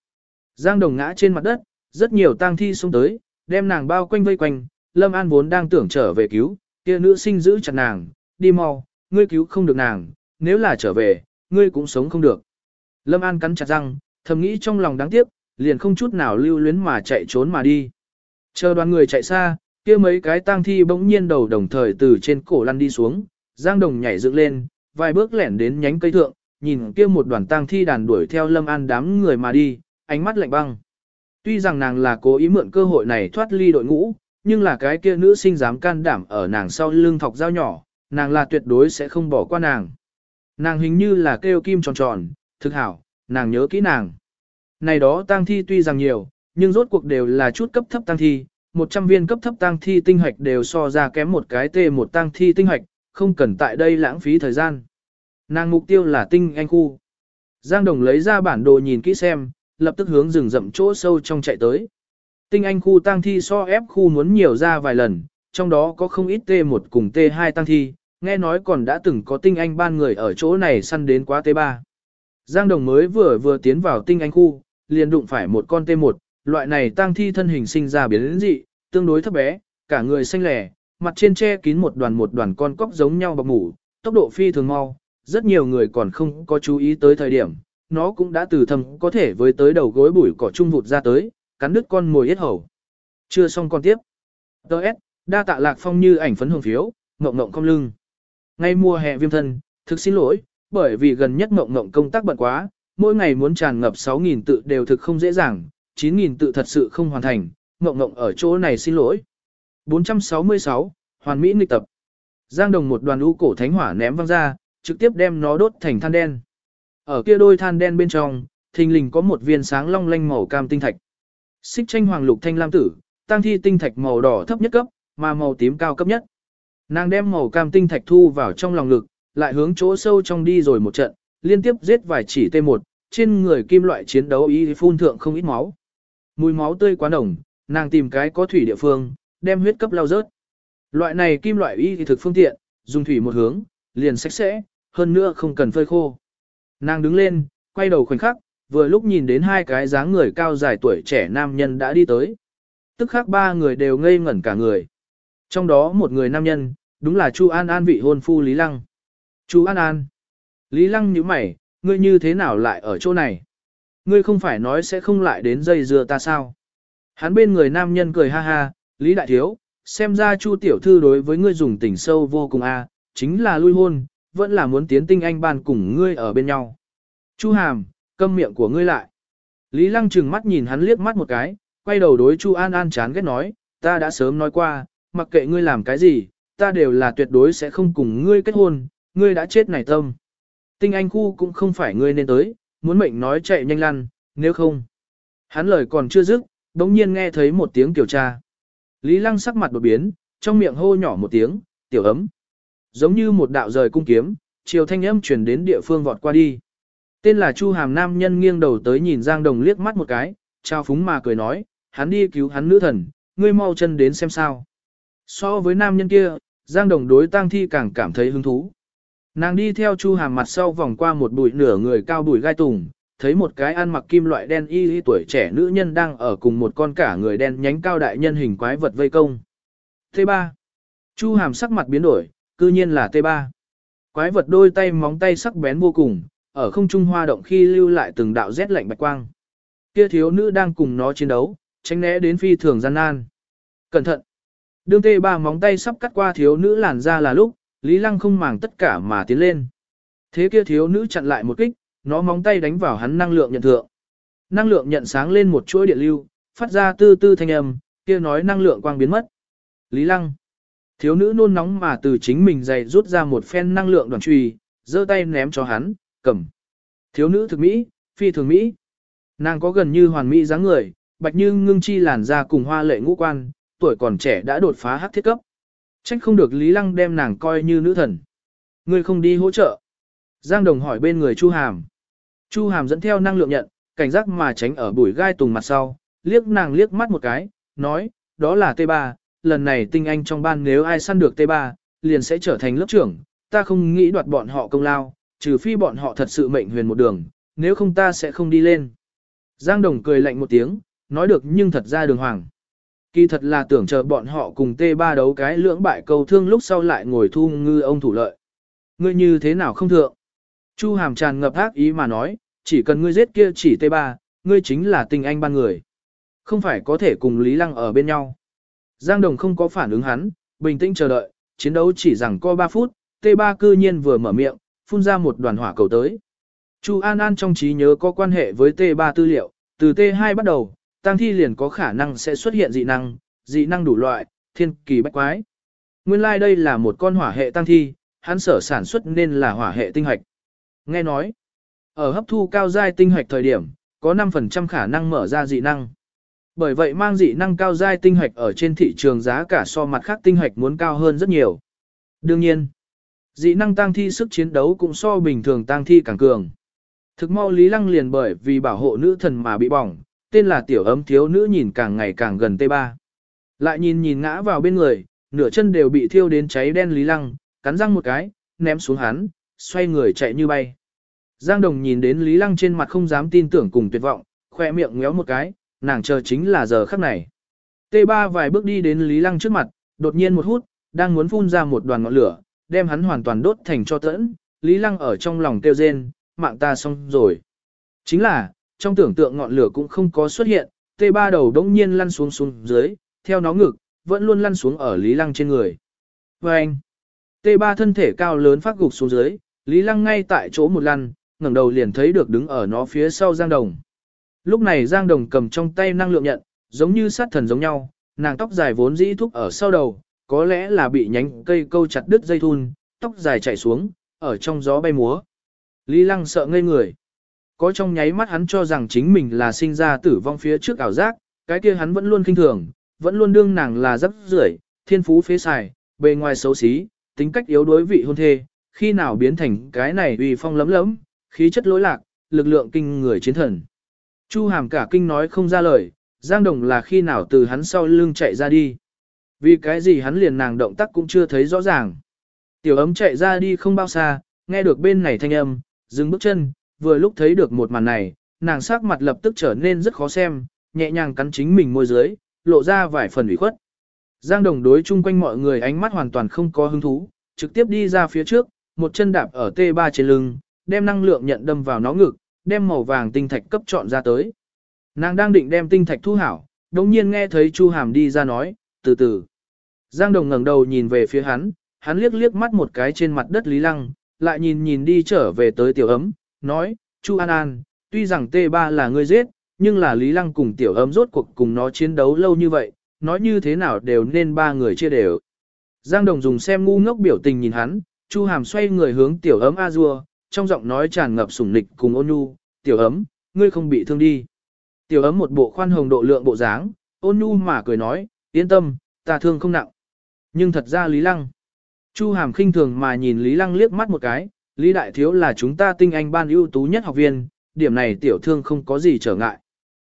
Giang Đồng ngã trên mặt đất, rất nhiều tang thi xông tới, đem nàng bao quanh vây quanh, Lâm An vốn đang tưởng trở về cứu, kia nữ sinh giữ chặt nàng, đi mau, ngươi cứu không được nàng, nếu là trở về, ngươi cũng sống không được. Lâm An cắn chặt răng, thầm nghĩ trong lòng đáng tiếc, liền không chút nào lưu luyến mà chạy trốn mà đi. Chờ đoàn người chạy xa, kia mấy cái tang thi bỗng nhiên đầu đồng thời từ trên cổ lăn đi xuống, Giang Đồng nhảy dựng lên, vài bước lẻn đến nhánh cây thượng, nhìn kia một đoàn tang thi đàn đuổi theo Lâm An đám người mà đi, ánh mắt lạnh băng. Tuy rằng nàng là cố ý mượn cơ hội này thoát ly đội ngũ, nhưng là cái kia nữ sinh dám can đảm ở nàng sau lưng thọc dao nhỏ, nàng là tuyệt đối sẽ không bỏ qua nàng. Nàng hình như là kêu kim tròn tròn, thực hảo, nàng nhớ kỹ nàng. Này đó tang thi tuy rằng nhiều, nhưng rốt cuộc đều là chút cấp thấp tang thi, 100 viên cấp thấp tang thi tinh hạch đều so ra kém một cái T một tang thi tinh hạch, không cần tại đây lãng phí thời gian. Nàng mục tiêu là tinh anh khu. Giang Đồng lấy ra bản đồ nhìn kỹ xem, lập tức hướng rừng rậm chỗ sâu trong chạy tới. Tinh anh khu tang thi so ép khu muốn nhiều ra vài lần, trong đó có không ít T1 cùng T2 tang thi, nghe nói còn đã từng có tinh anh ban người ở chỗ này săn đến quá T3. Giang Đồng mới vừa vừa tiến vào tinh anh khu, liền đụng phải một con T1, loại này tang thi thân hình sinh ra biến dị, tương đối thấp bé, cả người xanh lẻ, mặt trên che kín một đoàn một đoàn con cóc giống nhau bọc mủ, tốc độ phi thường mau, rất nhiều người còn không có chú ý tới thời điểm, nó cũng đã từ thầm có thể với tới đầu gối bụi cỏ trung vụt ra tới, cắn đứt con mồi yết hầu. Chưa xong con tiếp. Đợt, đa tạ lạc phong như ảnh phấn hồng phiếu, ngộng ngộng không lưng. Ngay mùa hè viêm thân, thực xin lỗi, bởi vì gần nhất ngộng ngộng công tác bận quá, mỗi ngày muốn tràn ngập 6.000 tự đều thực không dễ dàng, 9.000 tự thật sự không hoàn thành, ngộng ngộng ở chỗ này xin lỗi. 466, Hoàn Mỹ nghịch tập. Giang Đồng một đoàn u cổ thánh hỏa ném văng ra, trực tiếp đem nó đốt thành than đen. Ở kia đôi than đen bên trong, thình lình có một viên sáng long lanh màu cam tinh thạch. Xích tranh hoàng lục thanh lam tử, tăng thi tinh thạch màu đỏ thấp nhất cấp, mà màu tím cao cấp nhất. Nàng đem màu cam tinh thạch thu vào trong lòng lực, lại hướng chỗ sâu trong đi rồi một trận, liên tiếp giết vài chỉ T1, trên người kim loại chiến đấu y phun thượng không ít máu. Mùi máu tươi quá nồng, nàng tìm cái có thủy địa phương, đem huyết cấp lao rớt. Loại này kim loại y thì thực phương tiện, dùng thủy một hướng, liền sạch sẽ, hơn nữa không cần phơi khô. Nàng đứng lên, quay đầu khoảnh khắc, vừa lúc nhìn đến hai cái dáng người cao dài tuổi trẻ nam nhân đã đi tới. Tức khác ba người đều ngây ngẩn cả người. Trong đó một người nam nhân, đúng là Chu An An vị hôn phu Lý Lăng. Chu An An. Lý Lăng nhíu mày, ngươi như thế nào lại ở chỗ này? Ngươi không phải nói sẽ không lại đến dây dưa ta sao? Hắn bên người nam nhân cười ha ha, Lý Đại Thiếu, xem ra Chu Tiểu Thư đối với ngươi dùng tình sâu vô cùng a, chính là lui hôn, vẫn là muốn tiến tinh anh bàn cùng ngươi ở bên nhau. Chu Hàm, câm miệng của ngươi lại. Lý Lăng trừng mắt nhìn hắn liếc mắt một cái, quay đầu đối Chu An An chán ghét nói, ta đã sớm nói qua, mặc kệ ngươi làm cái gì, ta đều là tuyệt đối sẽ không cùng ngươi kết hôn, ngươi đã chết này tâm. Tinh anh khu cũng không phải ngươi nên tới, muốn mệnh nói chạy nhanh lăn, nếu không. Hắn lời còn chưa dứt, đống nhiên nghe thấy một tiếng tiểu tra. Lý Lăng sắc mặt đột biến, trong miệng hô nhỏ một tiếng, tiểu ấm. Giống như một đạo rời cung kiếm, chiều thanh âm truyền đến địa phương vọt qua đi. Tên là Chu Hàm nam nhân nghiêng đầu tới nhìn Giang Đồng liếc mắt một cái, trao phúng mà cười nói, hắn đi cứu hắn nữ thần, ngươi mau chân đến xem sao. So với nam nhân kia, Giang Đồng đối tang thi càng cảm thấy hứng thú. Nàng đi theo Chu Hàm mặt sau vòng qua một bụi nửa người cao bụi gai tùng, thấy một cái ăn mặc kim loại đen y y tuổi trẻ nữ nhân đang ở cùng một con cả người đen nhánh cao đại nhân hình quái vật vây công. T3. Chu Hàm sắc mặt biến đổi, cư nhiên là T3. Quái vật đôi tay móng tay sắc bén vô cùng, ở không trung hoa động khi lưu lại từng đạo rét lạnh bạch quang. Kia thiếu nữ đang cùng nó chiến đấu, tránh né đến phi thường gian nan. Cẩn thận! Đương T3 móng tay sắp cắt qua thiếu nữ làn ra là lúc, Lý Lăng không màng tất cả mà tiến lên. Thế kia thiếu nữ chặn lại một kích, nó móng tay đánh vào hắn năng lượng nhận thượng. Năng lượng nhận sáng lên một chuỗi điện lưu, phát ra tư tư thanh âm, kia nói năng lượng quang biến mất. Lý Lăng. Thiếu nữ nôn nóng mà từ chính mình giày rút ra một phen năng lượng đoàn truy, giơ tay ném cho hắn, cầm. Thiếu nữ thực mỹ, phi thường mỹ. Nàng có gần như hoàn mỹ dáng người, bạch như ngưng chi làn da cùng hoa lệ ngũ quan, tuổi còn trẻ đã đột phá hắc thiết cấp. Trách không được Lý Lăng đem nàng coi như nữ thần. ngươi không đi hỗ trợ. Giang Đồng hỏi bên người Chu Hàm. Chu Hàm dẫn theo năng lượng nhận, cảnh giác mà tránh ở bụi gai tùng mặt sau, liếc nàng liếc mắt một cái, nói, đó là T3, lần này tinh anh trong ban nếu ai săn được T3, liền sẽ trở thành lớp trưởng, ta không nghĩ đoạt bọn họ công lao, trừ phi bọn họ thật sự mệnh huyền một đường, nếu không ta sẽ không đi lên. Giang Đồng cười lạnh một tiếng, nói được nhưng thật ra đường hoàng. Kỳ thật là tưởng chờ bọn họ cùng T3 đấu cái lưỡng bại cầu thương lúc sau lại ngồi thu ngư ông thủ lợi. Ngươi như thế nào không thượng? Chu hàm tràn ngập ác ý mà nói, chỉ cần ngươi giết kia chỉ T3, ngươi chính là tình anh ban người. Không phải có thể cùng Lý Lăng ở bên nhau. Giang Đồng không có phản ứng hắn, bình tĩnh chờ đợi, chiến đấu chỉ rằng co 3 phút, T3 cư nhiên vừa mở miệng, phun ra một đoàn hỏa cầu tới. Chu An An trong trí nhớ có quan hệ với T3 tư liệu, từ T2 bắt đầu, Tang thi liền có khả năng sẽ xuất hiện dị năng, dị năng đủ loại, thiên kỳ bách quái. Nguyên lai like đây là một con hỏa hệ tăng thi, hắn sở sản xuất nên là hỏa hệ tinh hạch. Nghe nói, ở hấp thu cao giai tinh hạch thời điểm, có 5% khả năng mở ra dị năng. Bởi vậy mang dị năng cao giai tinh hạch ở trên thị trường giá cả so mặt khác tinh hạch muốn cao hơn rất nhiều. Đương nhiên, dị năng tăng thi sức chiến đấu cũng so bình thường tăng thi càng cường. Thực mau Lý Lăng liền bởi vì bảo hộ nữ thần mà bị bỏng, tên là tiểu ấm thiếu nữ nhìn càng ngày càng gần T3. Lại nhìn nhìn ngã vào bên người, nửa chân đều bị thiêu đến cháy đen Lý Lăng, cắn răng một cái, ném xuống hắn, xoay người chạy như bay. Giang Đồng nhìn đến Lý Lăng trên mặt không dám tin tưởng cùng tuyệt vọng, khoe miệng ngéo một cái, nàng chờ chính là giờ khắc này. T3 vài bước đi đến Lý Lăng trước mặt, đột nhiên một hút, đang muốn phun ra một đoàn ngọn lửa, đem hắn hoàn toàn đốt thành cho tẫn. Lý Lăng ở trong lòng kêu rên, mạng ta xong rồi. Chính là, trong tưởng tượng ngọn lửa cũng không có xuất hiện, T3 đầu đống nhiên lăn xuống xuống dưới, theo nó ngực, vẫn luôn lăn xuống ở Lý Lăng trên người. Và anh, T3 thân thể cao lớn phát gục xuống dưới, Lý Lăng ngay tại chỗ một lăn, ngẩng đầu liền thấy được đứng ở nó phía sau Giang Đồng. Lúc này Giang Đồng cầm trong tay năng lượng nhận, giống như sát thần giống nhau, nàng tóc dài vốn dĩ thúc ở sau đầu, có lẽ là bị nhánh cây câu chặt đứt dây thun, tóc dài chảy xuống, ở trong gió bay múa. Lý Lăng sợ ngây người. Có trong nháy mắt hắn cho rằng chính mình là sinh ra tử vong phía trước ảo giác, cái kia hắn vẫn luôn kinh thường, vẫn luôn đương nàng là rất rưởi, thiên phú phế xài, bề ngoài xấu xí, tính cách yếu đuối vị hôn thê, khi nào biến thành cái này uy phong lấm lấm, khí chất lỗi lạc, lực lượng kinh người chiến thần. Chu hàm cả kinh nói không ra lời, Giang Đồng là khi nào từ hắn sau lưng chạy ra đi. Vì cái gì hắn liền nàng động tác cũng chưa thấy rõ ràng. Tiểu ấm chạy ra đi không bao xa, nghe được bên này thanh âm, dừng bước chân, vừa lúc thấy được một màn này, nàng sắc mặt lập tức trở nên rất khó xem, nhẹ nhàng cắn chính mình môi dưới, lộ ra vài phần ủy khuất. Giang Đồng đối chung quanh mọi người ánh mắt hoàn toàn không có hứng thú, trực tiếp đi ra phía trước, một chân đạp ở T3 trên lưng, đem năng lượng nhận đâm vào nó ngực, đem màu vàng tinh thạch cấp chọn ra tới. Nàng đang định đem tinh thạch thu hảo, đồng nhiên nghe thấy Chu Hàm đi ra nói, từ từ. Giang Đồng ngẩng đầu nhìn về phía hắn, hắn liếc liếc mắt một cái trên mặt đất Lý Lăng, lại nhìn nhìn đi trở về tới tiểu ấm, nói, Chu An An, tuy rằng T3 là ngươi giết, nhưng là Lý Lăng cùng tiểu ấm rốt cuộc cùng nó chiến đấu lâu như vậy, nói như thế nào đều nên ba người chia đều. Giang Đồng dùng xem ngu ngốc biểu tình nhìn hắn, Chu Hàm xoay người hướng tiểu ấm a dua, trong giọng nói tràn ngập sủng nịch cùng ôn nhu, tiểu ấm, ngươi không bị thương đi. Tiểu ấm một bộ khoan hồng độ lượng bộ dáng, ôn nhu mà cười nói, yên tâm, ta thương không nặng. Nhưng thật ra Lý Lăng. Chu Hàm khinh thường mà nhìn Lý Lăng liếc mắt một cái, Lý Đại Thiếu là chúng ta tinh anh ban ưu tú nhất học viên, điểm này tiểu thương không có gì trở ngại.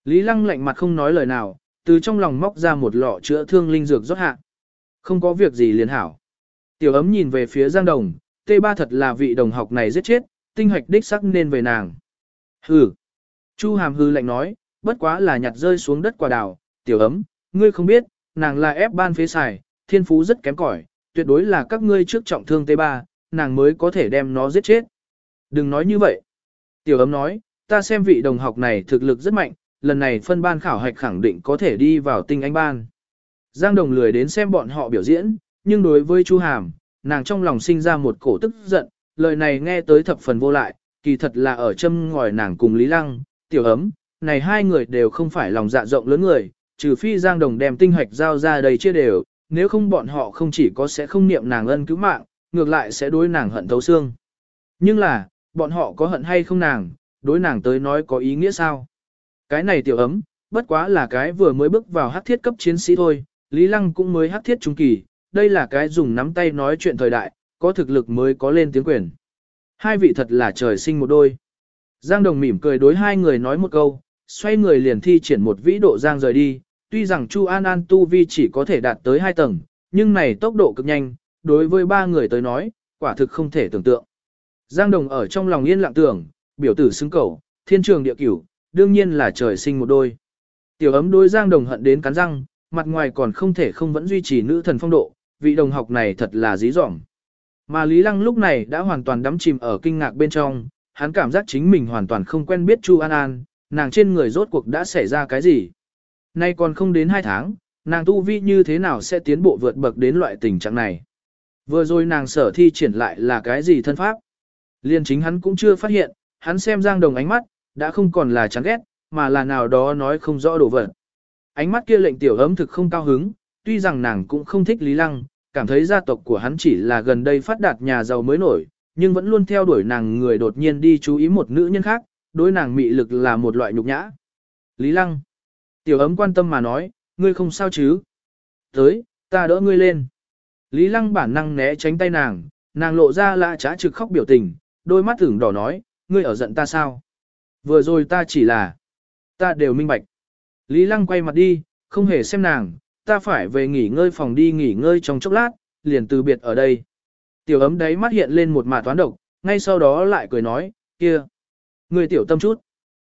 Lý Lăng lạnh mặt không nói lời nào, từ trong lòng móc ra một lọ chữa thương linh dược rót hạ. Không có việc gì liền hảo. Tiểu ấm nhìn về phía Giang Đồng, T3 thật là vị đồng học này giết chết, tinh hoạch đích sắc nên về nàng. Hừ. Chu Hàm hư lạnh nói, bất quá là nhặt rơi xuống đất quả đào, tiểu ấm, ngươi không biết, nàng là ép ban phế xài, thiên phú rất kém cỏi, tuyệt đối là các ngươi trước trọng thương T3, nàng mới có thể đem nó giết chết. Đừng nói như vậy. Tiểu ấm nói, ta xem vị đồng học này thực lực rất mạnh, lần này phân ban khảo hạch khẳng định có thể đi vào tinh anh ban. Giang Đồng lười đến xem bọn họ biểu diễn, nhưng đối với Chu Hàm, nàng trong lòng sinh ra một cổ tức giận, lời này nghe tới thập phần vô lại, kỳ thật là ở châm ngòi nàng cùng Lý Lăng, tiểu ấm, này hai người đều không phải lòng dạ rộng lớn người, trừ phi Giang Đồng đem tinh hạch giao ra đầy chia đều, nếu không bọn họ không chỉ có sẽ không niệm nàng ân cứu mạng, ngược lại sẽ đối nàng hận thấu xương. Nhưng là, bọn họ có hận hay không nàng, đối nàng tới nói có ý nghĩa sao? Cái này tiểu ấm, bất quá là cái vừa mới bước vào hắc thiết cấp chiến sĩ thôi, Lý Lăng cũng mới hắc thiết trung kỳ, đây là cái dùng nắm tay nói chuyện thời đại, có thực lực mới có lên tiếng quyền. Hai vị thật là trời sinh một đôi. Giang Đồng mỉm cười đối hai người nói một câu, xoay người liền thi triển một vĩ độ Giang rời đi, tuy rằng Chu An An tu vi chỉ có thể đạt tới hai tầng, nhưng này tốc độ cực nhanh, đối với ba người tới nói, quả thực không thể tưởng tượng. Giang Đồng ở trong lòng yên lặng tưởng, biểu tử xứng cầu, thiên trường địa cửu, đương nhiên là trời sinh một đôi. Tiểu ấm đối Giang Đồng hận đến cắn răng, mặt ngoài còn không thể không vẫn duy trì nữ thần phong độ, vị đồng học này thật là dí dỏm. Mà Lý Lăng lúc này đã hoàn toàn đắm chìm ở kinh ngạc bên trong, hắn cảm giác chính mình hoàn toàn không quen biết Chu An An, nàng trên người rốt cuộc đã xảy ra cái gì. Nay còn không đến 2 tháng, nàng tu vi như thế nào sẽ tiến bộ vượt bậc đến loại tình trạng này. Vừa rồi nàng sở thi triển lại là cái gì thân pháp. Liên chính hắn cũng chưa phát hiện, hắn xem Giang Đồng ánh mắt, đã không còn là chán ghét, mà là nào đó nói không rõ đồ vật. Ánh mắt kia lệnh tiểu ấm thực không cao hứng, tuy rằng nàng cũng không thích Lý Lăng, cảm thấy gia tộc của hắn chỉ là gần đây phát đạt nhà giàu mới nổi, nhưng vẫn luôn theo đuổi nàng người đột nhiên đi chú ý một nữ nhân khác, đối nàng mị lực là một loại nhục nhã. Lý Lăng. Tiểu ấm quan tâm mà nói, ngươi không sao chứ? Tới, ta đỡ ngươi lên. Lý lăng bản năng né tránh tay nàng, nàng lộ ra lạ trá trực khóc biểu tình, đôi mắt tưởng đỏ nói, ngươi ở giận ta sao? Vừa rồi ta chỉ là, ta đều minh bạch. Lý lăng quay mặt đi, không hề xem nàng, ta phải về nghỉ ngơi phòng đi nghỉ ngơi trong chốc lát, liền từ biệt ở đây. Tiểu ấm đấy mắt hiện lên một mạt toán độc, ngay sau đó lại cười nói, kia, người tiểu tâm chút.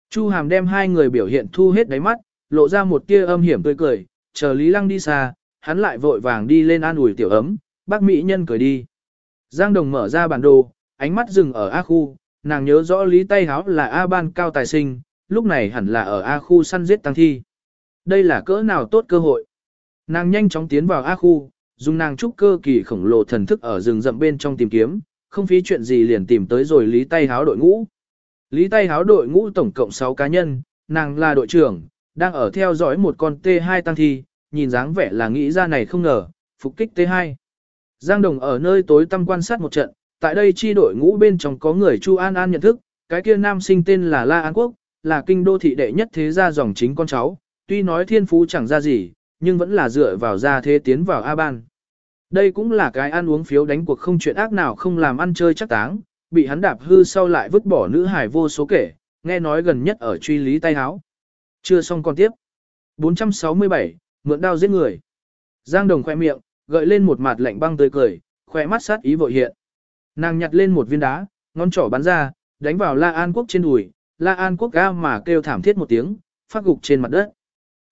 Chu Hàm đem hai người biểu hiện thu hết đáy mắt, lộ ra một tia âm hiểm tươi cười, chờ Lý Lăng đi xa, hắn lại vội vàng đi lên an ủi tiểu ấm, bác mỹ nhân cười đi. Giang Đồng mở ra bản đồ, ánh mắt dừng ở A khu, nàng nhớ rõ Lý Tay Háo là A ban cao tài sinh, lúc này hẳn là ở A khu săn giết tăng thi. Đây là cỡ nào tốt cơ hội. Nàng nhanh chóng tiến vào A khu, dùng nàng trúc cơ kỳ khổng lồ thần thức ở rừng rậm bên trong tìm kiếm, không phí chuyện gì liền tìm tới rồi Lý Tay Háo đội ngũ. Lý Tay Háo đội ngũ tổng cộng 6 cá nhân, nàng là đội trưởng, đang ở theo dõi một con T2 tăng thi, nhìn dáng vẻ là nghĩ ra này không ngờ, phục kích T2. Giang Đồng ở nơi tối tăm quan sát một trận, tại đây chi đội ngũ bên trong có người Chu An An nhận thức, cái kia nam sinh tên là La An Quốc, là kinh đô thị đệ nhất thế gia dòng chính con cháu, tuy nói thiên phú chẳng ra gì, nhưng vẫn là dựa vào gia thế tiến vào A Ban. Đây cũng là cái ăn uống phiếu đánh cuộc không chuyện ác nào không làm ăn chơi chắc táng, bị hắn đạp hư sau lại vứt bỏ nữ hải vô số kể, nghe nói gần nhất ở truy lý tay háo. Chưa xong còn tiếp. 467, mượn đao giết người. Giang Đồng khoe miệng, gợi lên một mặt lạnh băng tươi cười, khoe mắt sát ý vội hiện. Nàng nhặt lên một viên đá, ngón trỏ bắn ra, đánh vào La An Quốc trên đùi, La An Quốc ga mà kêu thảm thiết một tiếng, phát gục trên mặt đất.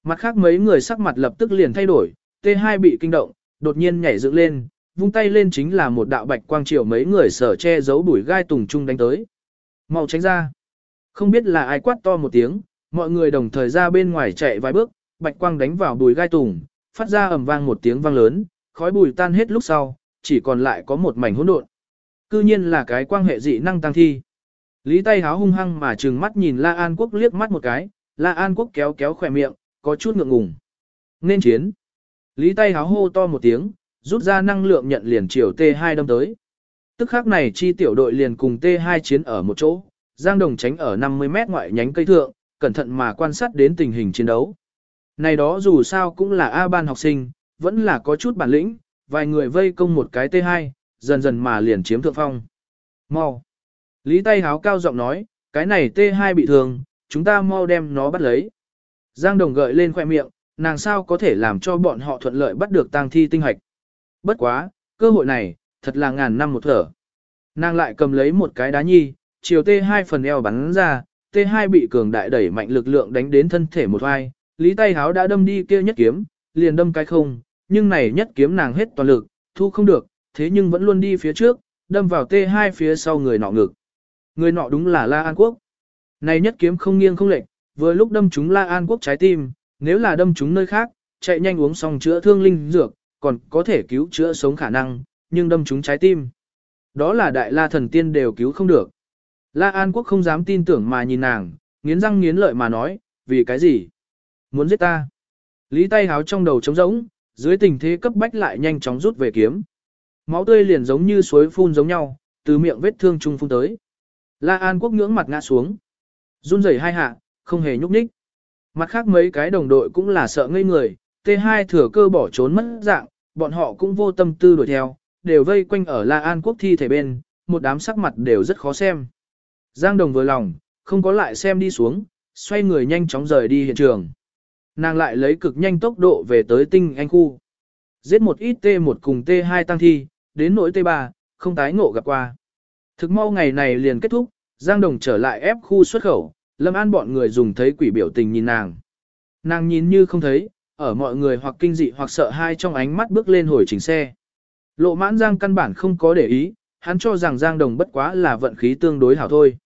Mặt khác mấy người sắc mặt lập tức liền thay đổi, T2 bị kinh động, đột nhiên nhảy dựng lên, vung tay lên chính là một đạo bạch quang triều mấy người sở che giấu đuổi gai tùng trung đánh tới. Mau tránh ra. Không biết là ai quát to một tiếng, mọi người đồng thời ra bên ngoài chạy vài bước, bạch quang đánh vào bùi gai tùng, phát ra ầm vang một tiếng vang lớn, khói bùi tan hết lúc sau, chỉ còn lại có một mảnh hỗn độn. Cư nhiên là cái quang hệ dị năng tăng thi. Lý tay háo hung hăng mà trừng mắt nhìn La An Quốc liếc mắt một cái, La An Quốc kéo kéo khỏe miệng, có chút ngượng ngùng. Nên chiến. Lý tay háo hô to một tiếng, rút ra năng lượng nhận liền chiều T2 đâm tới. Tức khắc này chi tiểu đội liền cùng T2 chiến ở một chỗ, Giang Đồng tránh ở 50 mét ngoại nhánh cây thượng, cẩn thận mà quan sát đến tình hình chiến đấu. Này đó dù sao cũng là A ban học sinh, vẫn là có chút bản lĩnh, vài người vây công một cái T2, dần dần mà liền chiếm thượng phong. Mau! Lý tay háo cao giọng nói, cái này T2 bị thương, chúng ta mau đem nó bắt lấy. Giang Đồng gợi lên khoe miệng, nàng sao có thể làm cho bọn họ thuận lợi bắt được tang thi tinh hạch. Bất quá, cơ hội này, thật là ngàn năm một thở. Nàng lại cầm lấy một cái đá nhi, chiều T2 phần eo bắn ra, T2 bị cường đại đẩy mạnh lực lượng đánh đến thân thể một vai, lý tay háo đã đâm đi kia nhất kiếm, liền đâm cái không, nhưng này nhất kiếm nàng hết toàn lực, thu không được, thế nhưng vẫn luôn đi phía trước, đâm vào T2 phía sau người nọ ngực. Người nọ đúng là La An Quốc. Này nhất kiếm không nghiêng không lệch, vừa lúc đâm chúng La An Quốc trái tim, nếu là đâm chúng nơi khác, chạy nhanh uống xong chữa thương linh dược, còn có thể cứu chữa sống khả năng, nhưng đâm chúng trái tim. Đó là đại la thần tiên đều cứu không được. La An Quốc không dám tin tưởng mà nhìn nàng, nghiến răng nghiến lợi mà nói, vì cái gì? Muốn giết ta? Lý tay háo trong đầu trống rỗng, dưới tình thế cấp bách lại nhanh chóng rút về kiếm. Máu tươi liền giống như suối phun giống nhau, từ miệng vết thương trung phun tới. La An Quốc ngưỡng mặt ngã xuống. Run rẩy hai hạ, không hề nhúc nhích. Mặt khác mấy cái đồng đội cũng là sợ ngây người, T2 thừa cơ bỏ trốn mất dạng, bọn họ cũng vô tâm tư đuổi theo, đều vây quanh ở La An Quốc thi thể bên, một đám sắc mặt đều rất khó xem. Giang Đồng vừa lòng, không có lại xem đi xuống, xoay người nhanh chóng rời đi hiện trường. Nàng lại lấy cực nhanh tốc độ về tới tinh anh khu. Giết một ít T1 cùng T2 tăng thi, đến nỗi T3, không tái ngộ gặp qua. Thực mau ngày này liền kết thúc, Giang Đồng trở lại ép khu xuất khẩu, Lâm An bọn người dùng thấy quỷ biểu tình nhìn nàng. Nàng nhìn như không thấy, ở mọi người hoặc kinh dị hoặc sợ hai trong ánh mắt bước lên hồi chỉnh xe. Lộ mãn Giang căn bản không có để ý, hắn cho rằng Giang Đồng bất quá là vận khí tương đối hảo thôi.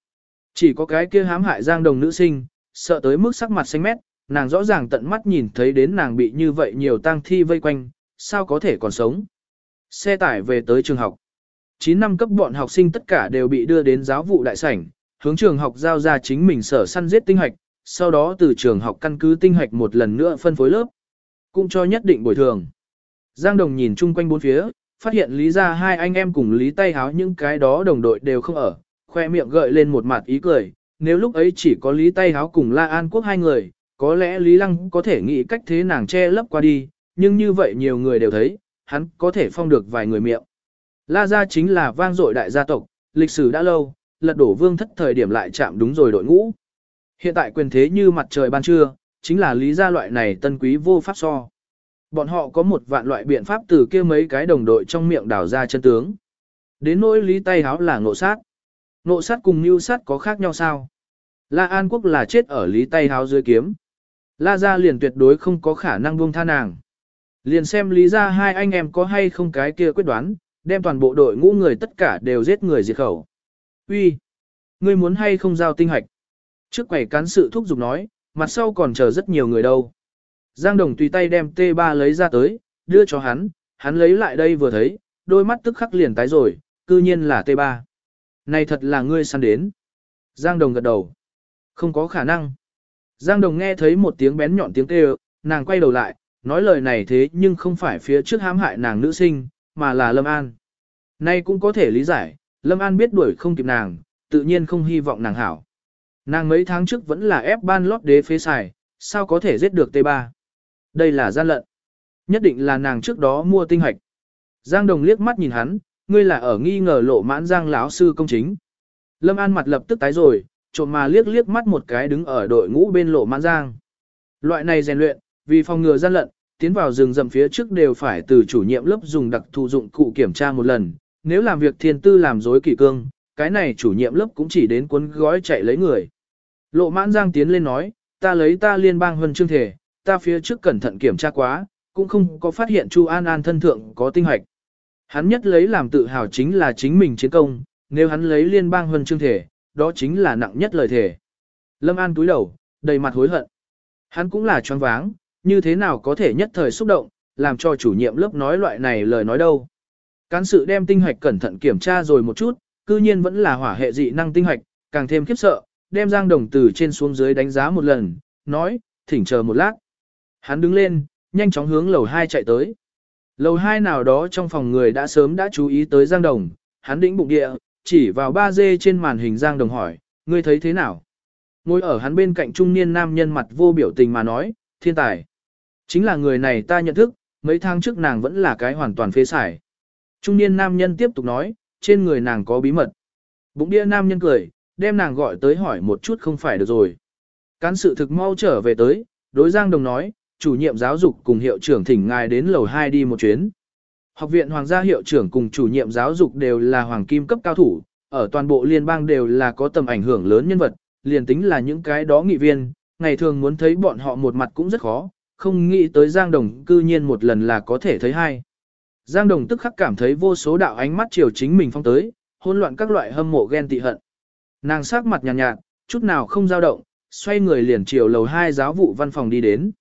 Chỉ có cái kia hãm hại Giang Đồng nữ sinh, sợ tới mức sắc mặt xanh mét, nàng rõ ràng tận mắt nhìn thấy đến nàng bị như vậy nhiều tang thi vây quanh, sao có thể còn sống. Xe tải về tới trường học. 9 năm cấp bọn học sinh tất cả đều bị đưa đến giáo vụ đại sảnh, hướng trường học giao ra chính mình sở săn giết tinh hoạch, sau đó từ trường học căn cứ tinh hoạch một lần nữa phân phối lớp, cũng cho nhất định bồi thường. Giang Đồng nhìn chung quanh bốn phía, phát hiện lý ra hai anh em cùng lý tay háo những cái đó đồng đội đều không ở, khoe miệng gợi lên một mặt ý cười, nếu lúc ấy chỉ có lý tay háo cùng La An Quốc hai người, có lẽ Lý Lăng có thể nghĩ cách thế nàng che lấp qua đi, nhưng như vậy nhiều người đều thấy, hắn có thể phong được vài người miệng. La gia chính là vang dội đại gia tộc, lịch sử đã lâu, lật đổ vương thất thời điểm lại chạm đúng rồi đội ngũ. Hiện tại quyền thế như mặt trời ban trưa, chính là lý gia loại này tân quý vô pháp so. Bọn họ có một vạn loại biện pháp từ kia mấy cái đồng đội trong miệng đào ra chân tướng. Đến nỗi lý tay háo là ngộ sát. Ngộ sát cùng mưu sát có khác nhau sao? La An Quốc là chết ở lý tay háo dưới kiếm. La gia liền tuyệt đối không có khả năng buông tha nàng. Liền xem lý ra hai anh em có hay không cái kia quyết đoán, đem toàn bộ đội ngũ người tất cả đều giết người diệt khẩu. Uy, Ngươi muốn hay không giao tinh hạch? Trước quầy cán sự thúc giục nói, mặt sau còn chờ rất nhiều người đâu. Giang Đồng tùy tay đem T3 lấy ra tới, đưa cho hắn, hắn lấy lại đây vừa thấy, đôi mắt tức khắc liền tái rồi, cư nhiên là T3. Này thật là ngươi săn đến. Giang Đồng gật đầu. Không có khả năng. Giang Đồng nghe thấy một tiếng bén nhọn tiếng kêu, nàng quay đầu lại, nói lời này thế nhưng không phải phía trước hãm hại nàng nữ sinh, mà là Lâm An. Nay cũng có thể lý giải, Lâm An biết đuổi không kịp nàng, tự nhiên không hy vọng nàng hảo. Nàng mấy tháng trước vẫn là ép ban lót đế phế xài, sao có thể giết được T3. Đây là gian lận. Nhất định là nàng trước đó mua tinh hạch. Giang Đồng liếc mắt nhìn hắn, ngươi là ở nghi ngờ lộ mãn Giang lão sư công chính. Lâm An mặt lập tức tái rồi, trộm mà liếc liếc mắt một cái đứng ở đội ngũ bên lộ mãn Giang. Loại này rèn luyện, vì phòng ngừa gian lận, tiến vào rừng rậm phía trước đều phải từ chủ nhiệm lớp dùng đặc thù dụng cụ kiểm tra một lần, nếu làm việc thiên tư làm dối kỷ cương, cái này chủ nhiệm lớp cũng chỉ đến cuốn gói chạy lấy người. Lộ mãn giang tiến lên nói, ta lấy ta liên bang huân chương thể, ta phía trước cẩn thận kiểm tra quá, cũng không có phát hiện Chu An An thân thượng có tinh hoạch. Hắn nhất lấy làm tự hào chính là chính mình chiến công, nếu hắn lấy liên bang huân chương thể, đó chính là nặng nhất lời thể. Lâm An túi đầu, đầy mặt hối hận. Hắn cũng là choáng váng, như thế nào có thể nhất thời xúc động, làm cho chủ nhiệm lớp nói loại này lời nói đâu. Cán sự đem tinh hoạch cẩn thận kiểm tra rồi một chút, cư nhiên vẫn là hỏa hệ dị năng tinh hoạch, càng thêm khiếp sợ, đem Giang Đồng từ trên xuống dưới đánh giá một lần, nói, thỉnh chờ một lát. Hắn đứng lên, nhanh chóng hướng lầu 2 chạy tới. Lầu 2 nào đó trong phòng người đã sớm đã chú ý tới Giang Đồng, hắn đĩnh bụng địa, chỉ vào ba dê trên màn hình Giang Đồng hỏi, ngươi thấy thế nào? Ngồi ở hắn bên cạnh trung niên nam nhân mặt vô biểu tình mà nói, thiên tài. Chính là người này ta nhận thức, mấy tháng trước nàng vẫn là cái hoàn toàn phế xài. Trung niên nam nhân tiếp tục nói, trên người nàng có bí mật. Bụng đĩa nam nhân cười, đem nàng gọi tới hỏi một chút không phải được rồi. Cán sự thực mau trở về tới, đối Giang Đồng nói, chủ nhiệm giáo dục cùng hiệu trưởng thỉnh ngài đến lầu 2 đi một chuyến. Học viện Hoàng gia hiệu trưởng cùng chủ nhiệm giáo dục đều là hoàng kim cấp cao thủ, ở toàn bộ liên bang đều là có tầm ảnh hưởng lớn nhân vật, liền tính là những cái đó nghị viên, ngày thường muốn thấy bọn họ một mặt cũng rất khó, không nghĩ tới Giang Đồng cư nhiên một lần là có thể thấy hai. Giang Đồng tức khắc cảm thấy vô số đạo ánh mắt chiều chính mình phong tới, hỗn loạn các loại hâm mộ ghen tị hận. Nàng sắc mặt nhàn nhạt, nhạt, chút nào không dao động, xoay người liền chiều lầu hai giáo vụ văn phòng đi đến.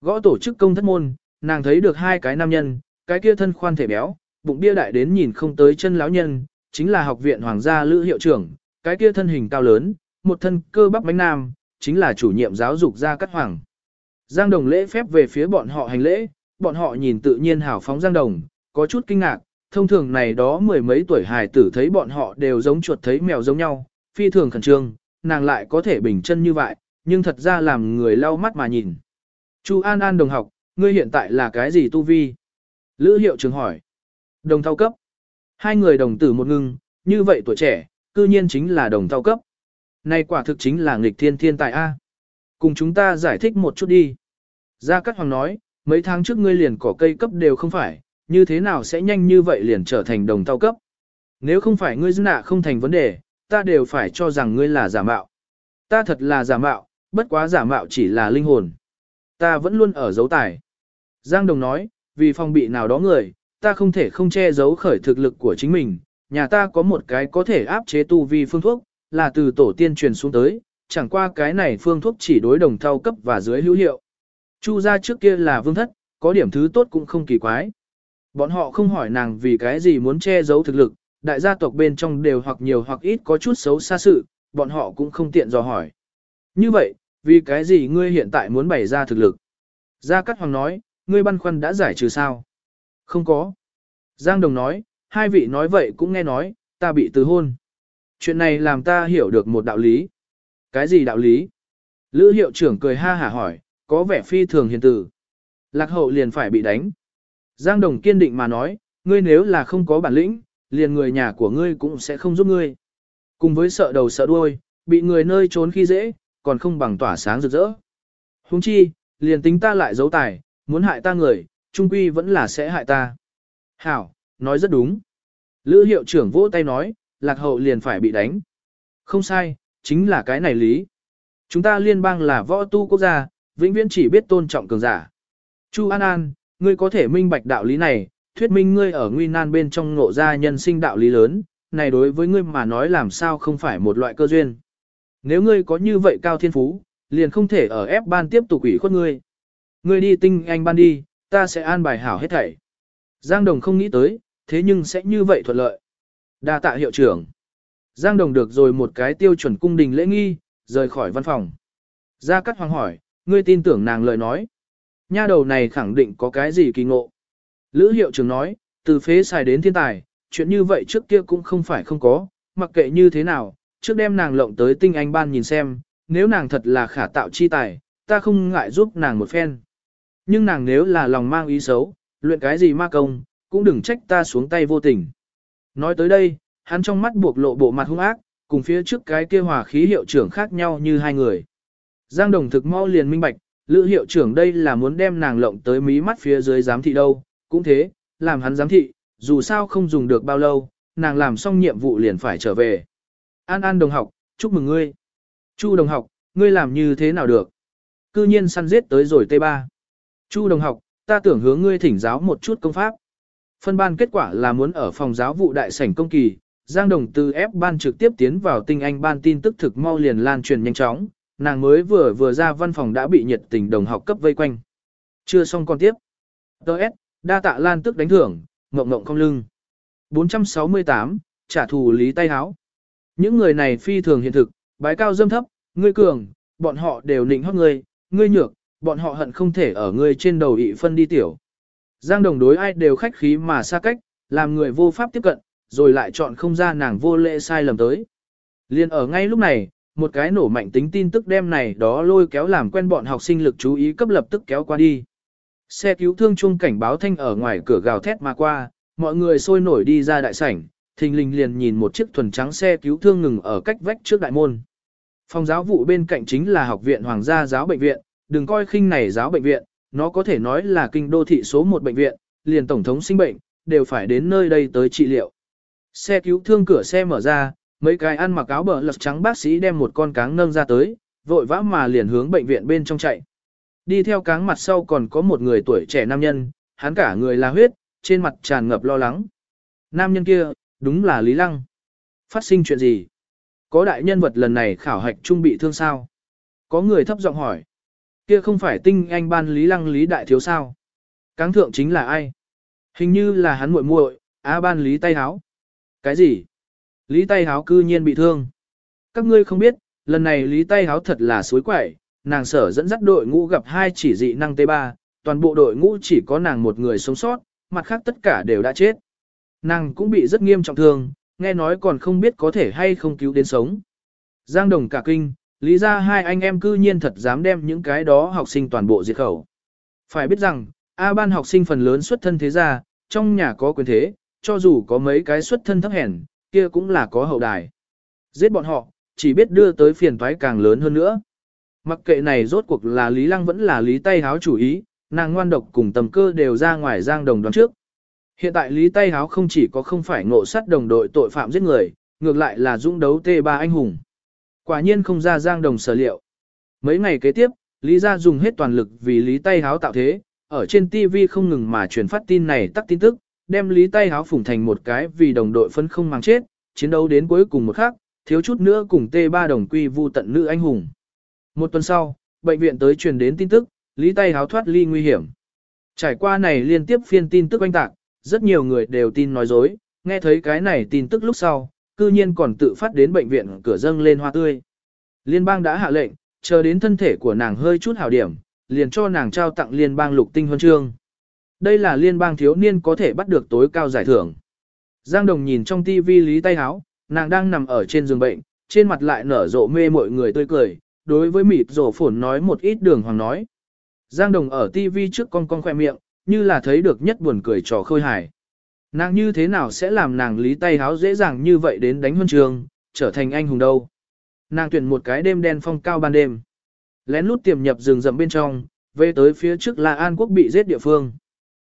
Gõ tổ chức công thất môn, nàng thấy được hai cái nam nhân, cái kia thân khoan thể béo, bụng bia đại đến nhìn không tới chân lão nhân, chính là học viện hoàng gia lữ hiệu trưởng, cái kia thân hình cao lớn, một thân cơ bắp bánh nam, chính là chủ nhiệm giáo dục gia cắt hoàng. Giang Đồng lễ phép về phía bọn họ hành lễ, bọn họ nhìn tự nhiên hào phóng Giang Đồng, có chút kinh ngạc, thông thường này đó mười mấy tuổi hài tử thấy bọn họ đều giống chuột thấy mèo giống nhau, phi thường khẩn trương, nàng lại có thể bình chân như vậy, nhưng thật ra làm người lau mắt mà nhìn. Chu An An đồng học, ngươi hiện tại là cái gì tu vi? Lữ hiệu trưởng hỏi. Đồng thao cấp. Hai người đồng tử một ngưng, như vậy tuổi trẻ, cư nhiên chính là đồng thao cấp. Này quả thực chính là nghịch thiên thiên tài A. Cùng chúng ta giải thích một chút đi. Gia Cát Hoàng nói, mấy tháng trước ngươi liền cỏ cây cấp đều không phải, như thế nào sẽ nhanh như vậy liền trở thành đồng thao cấp. Nếu không phải ngươi dân nạ không thành vấn đề, ta đều phải cho rằng ngươi là giả mạo. Ta thật là giả mạo, bất quá giả mạo chỉ là linh hồn. Ta vẫn luôn ở dấu tài. Giang Đồng nói, vì phòng bị nào đó người, ta không thể không che giấu khởi thực lực của chính mình. Nhà ta có một cái có thể áp chế tu vi phương thuốc, là từ tổ tiên truyền xuống tới, chẳng qua cái này phương thuốc chỉ đối đồng thau cấp và dưới hữu hiệu. Chu gia trước kia là vương thất, có điểm thứ tốt cũng không kỳ quái. Bọn họ không hỏi nàng vì cái gì muốn che giấu thực lực, đại gia tộc bên trong đều hoặc nhiều hoặc ít có chút xấu xa sự, bọn họ cũng không tiện dò hỏi. Như vậy, vì cái gì ngươi hiện tại muốn bày ra thực lực? Gia Cát Hoàng nói, ngươi băn khoăn đã giải trừ sao? Không có. Giang Đồng nói, hai vị nói vậy cũng nghe nói, ta bị từ hôn. Chuyện này làm ta hiểu được một đạo lý. Cái gì đạo lý? Lữ hiệu trưởng cười ha hả hỏi, có vẻ phi thường hiền tử. Lạc hậu liền phải bị đánh. Giang Đồng kiên định mà nói, ngươi nếu là không có bản lĩnh, liền người nhà của ngươi cũng sẽ không giúp ngươi. Cùng với sợ đầu sợ đuôi, bị người nơi trốn khi dễ, còn không bằng tỏa sáng rực rỡ. Hùng chi, liền tính ta lại giấu tài, muốn hại ta người, trung quy vẫn là sẽ hại ta. Hảo, nói rất đúng. Lữ hiệu trưởng vỗ tay nói, lạc hậu liền phải bị đánh. Không sai, chính là cái này lý. Chúng ta liên bang là võ tu quốc gia, vĩnh viễn chỉ biết tôn trọng cường giả. Chu An An, ngươi có thể minh bạch đạo lý này, thuyết minh ngươi ở nguy nan bên trong ngộ ra nhân sinh đạo lý lớn, này đối với ngươi mà nói làm sao không phải một loại cơ duyên. Nếu ngươi có như vậy cao thiên phú, liền không thể ở ép ban tiếp tục ủy khuất ngươi. Ngươi đi tinh anh ban đi, ta sẽ an bài hảo hết thảy. Giang Đồng không nghĩ tới, thế nhưng sẽ như vậy thuận lợi. Đa tạ hiệu trưởng. Giang Đồng được rồi một cái tiêu chuẩn cung đình lễ nghi, rời khỏi văn phòng. Gia Cát Hoàng hỏi, ngươi tin tưởng nàng lời nói. Nha đầu này khẳng định có cái gì kỳ ngộ. Lữ hiệu trưởng nói, từ phế xài đến thiên tài, chuyện như vậy trước kia cũng không phải không có, mặc kệ như thế nào, trước đem nàng lộng tới tinh anh ban nhìn xem, nếu nàng thật là khả tạo chi tài, ta không ngại giúp nàng một phen. Nhưng nàng nếu là lòng mang ý xấu, luyện cái gì ma công, cũng đừng trách ta xuống tay vô tình. Nói tới đây, hắn trong mắt buộc lộ bộ mặt hung ác, cùng phía trước cái kia hòa khí hiệu trưởng khác nhau như hai người. Giang Đồng thực mau liền minh bạch, lữ hiệu trưởng đây là muốn đem nàng lộng tới mí mắt phía dưới giám thị đâu, cũng thế, làm hắn giám thị, dù sao không dùng được bao lâu, nàng làm xong nhiệm vụ liền phải trở về. An An đồng học, chúc mừng ngươi. Chu đồng học, ngươi làm như thế nào được? Cư nhiên săn giết tới rồi T3. Chu đồng học, ta tưởng hướng ngươi thỉnh giáo một chút công pháp. Phân ban kết quả là muốn ở phòng giáo vụ đại sảnh công kỳ, Giang Đồng từ ép ban trực tiếp tiến vào tinh anh ban tin tức thực mau liền lan truyền nhanh chóng, nàng mới vừa vừa ra văn phòng đã bị nhiệt tình đồng học cấp vây quanh. Chưa xong còn tiếp. Đợt, đa tạ lan tức đánh thưởng, ngộng ngộng không lưng. 468, trả thù lý tay háo. Những người này phi thường hiện thực, bái cao dâm thấp, ngươi cường, bọn họ đều nịnh hót ngươi, ngươi nhược, bọn họ hận không thể ở ngươi trên đầu ị phân đi tiểu. Giang đồng đối ai đều khách khí mà xa cách, làm người vô pháp tiếp cận, rồi lại chọn không ra nàng vô lễ sai lầm tới. Liên ở ngay lúc này, một cái nổ mạnh tính tin tức đem này đó lôi kéo làm quen bọn học sinh lực chú ý cấp lập tức kéo qua đi. Xe cứu thương chung cảnh báo thanh ở ngoài cửa gào thét mà qua, mọi người sôi nổi đi ra đại sảnh, thình lình liền nhìn một chiếc thuần trắng xe cứu thương ngừng ở cách vách trước đại môn. Phòng giáo vụ bên cạnh chính là học viện Hoàng gia giáo bệnh viện, đừng coi khinh này giáo bệnh viện, nó có thể nói là kinh đô thị số một bệnh viện, liền tổng thống sinh bệnh, đều phải đến nơi đây tới trị liệu. Xe cứu thương cửa xe mở ra, mấy cái ăn mặc áo bờ lật trắng bác sĩ đem một con cáng nâng ra tới, vội vã mà liền hướng bệnh viện bên trong chạy. Đi theo cáng mặt sau còn có một người tuổi trẻ nam nhân, hắn cả người là huyết, trên mặt tràn ngập lo lắng. Nam nhân kia, đúng là Lý Lăng. Phát sinh chuyện gì? Có đại nhân vật lần này khảo hạch trung bị thương sao? Có người thấp giọng hỏi. Kia không phải tinh anh ban Lý Lăng Lý Đại Thiếu sao? Cáng thượng chính là ai? Hình như là hắn muội muội, á ban Lý Tay Háo. Cái gì? Lý Tay Háo cư nhiên bị thương. Các ngươi không biết, lần này Lý Tay Háo thật là suối quẩy, nàng sở dẫn dắt đội ngũ gặp hai chỉ dị năng T3, toàn bộ đội ngũ chỉ có nàng một người sống sót, mặt khác tất cả đều đã chết. Nàng cũng bị rất nghiêm trọng thương, nghe nói còn không biết có thể hay không cứu đến sống. Giang Đồng cả kinh, lý ra hai anh em cư nhiên thật dám đem những cái đó học sinh toàn bộ diệt khẩu. Phải biết rằng, A ban học sinh phần lớn xuất thân thế gia, trong nhà có quyền thế, cho dù có mấy cái xuất thân thấp hèn, kia cũng là có hậu đài. Giết bọn họ, chỉ biết đưa tới phiền toái càng lớn hơn nữa. Mặc kệ này rốt cuộc là Lý Lăng vẫn là Lý Tay Háo chủ ý, nàng ngoan độc cùng tầm cơ đều ra ngoài giang đồng đoán trước. Hiện tại Lý Tay Háo không chỉ có không phải ngộ sát đồng đội tội phạm giết người, ngược lại là dũng đấu T3 anh hùng. Quả nhiên không ra giang đồng sở liệu. Mấy ngày kế tiếp, Lý gia dùng hết toàn lực vì Lý Tay Háo tạo thế, ở trên TV không ngừng mà truyền phát tin này tắt tin tức, đem Lý Tay Háo phủng thành một cái vì đồng đội phân không mang chết, chiến đấu đến cuối cùng một khắc, thiếu chút nữa cùng T3 đồng quy vu tận nữ anh hùng. Một tuần sau, bệnh viện tới truyền đến tin tức, Lý Tay Háo thoát ly nguy hiểm. Trải qua này liên tiếp phiên tin tức oanh tạc, rất nhiều người đều tin nói dối, nghe thấy cái này tin tức lúc sau, cư nhiên còn tự phát đến bệnh viện cửa dâng lên hoa tươi. Liên bang đã hạ lệnh, chờ đến thân thể của nàng hơi chút hảo điểm, liền cho nàng trao tặng liên bang lục tinh huân chương. Đây là liên bang thiếu niên có thể bắt được tối cao giải thưởng. Giang Đồng nhìn trong tivi Lý Tay Háo, nàng đang nằm ở trên giường bệnh, trên mặt lại nở rộ mê mọi người tươi cười, đối với mịt rổ phổn nói một ít đường hoàng nói. Giang Đồng ở TV trước con con khoe miệng, như là thấy được nhất buồn cười trò khơi hài. Nàng như thế nào sẽ làm nàng lý tay háo dễ dàng như vậy đến đánh huân trường, trở thành anh hùng đâu. Nàng tuyển một cái đêm đen phong cao ban đêm. Lén lút tiềm nhập rừng rậm bên trong, về tới phía trước là An Quốc bị giết địa phương.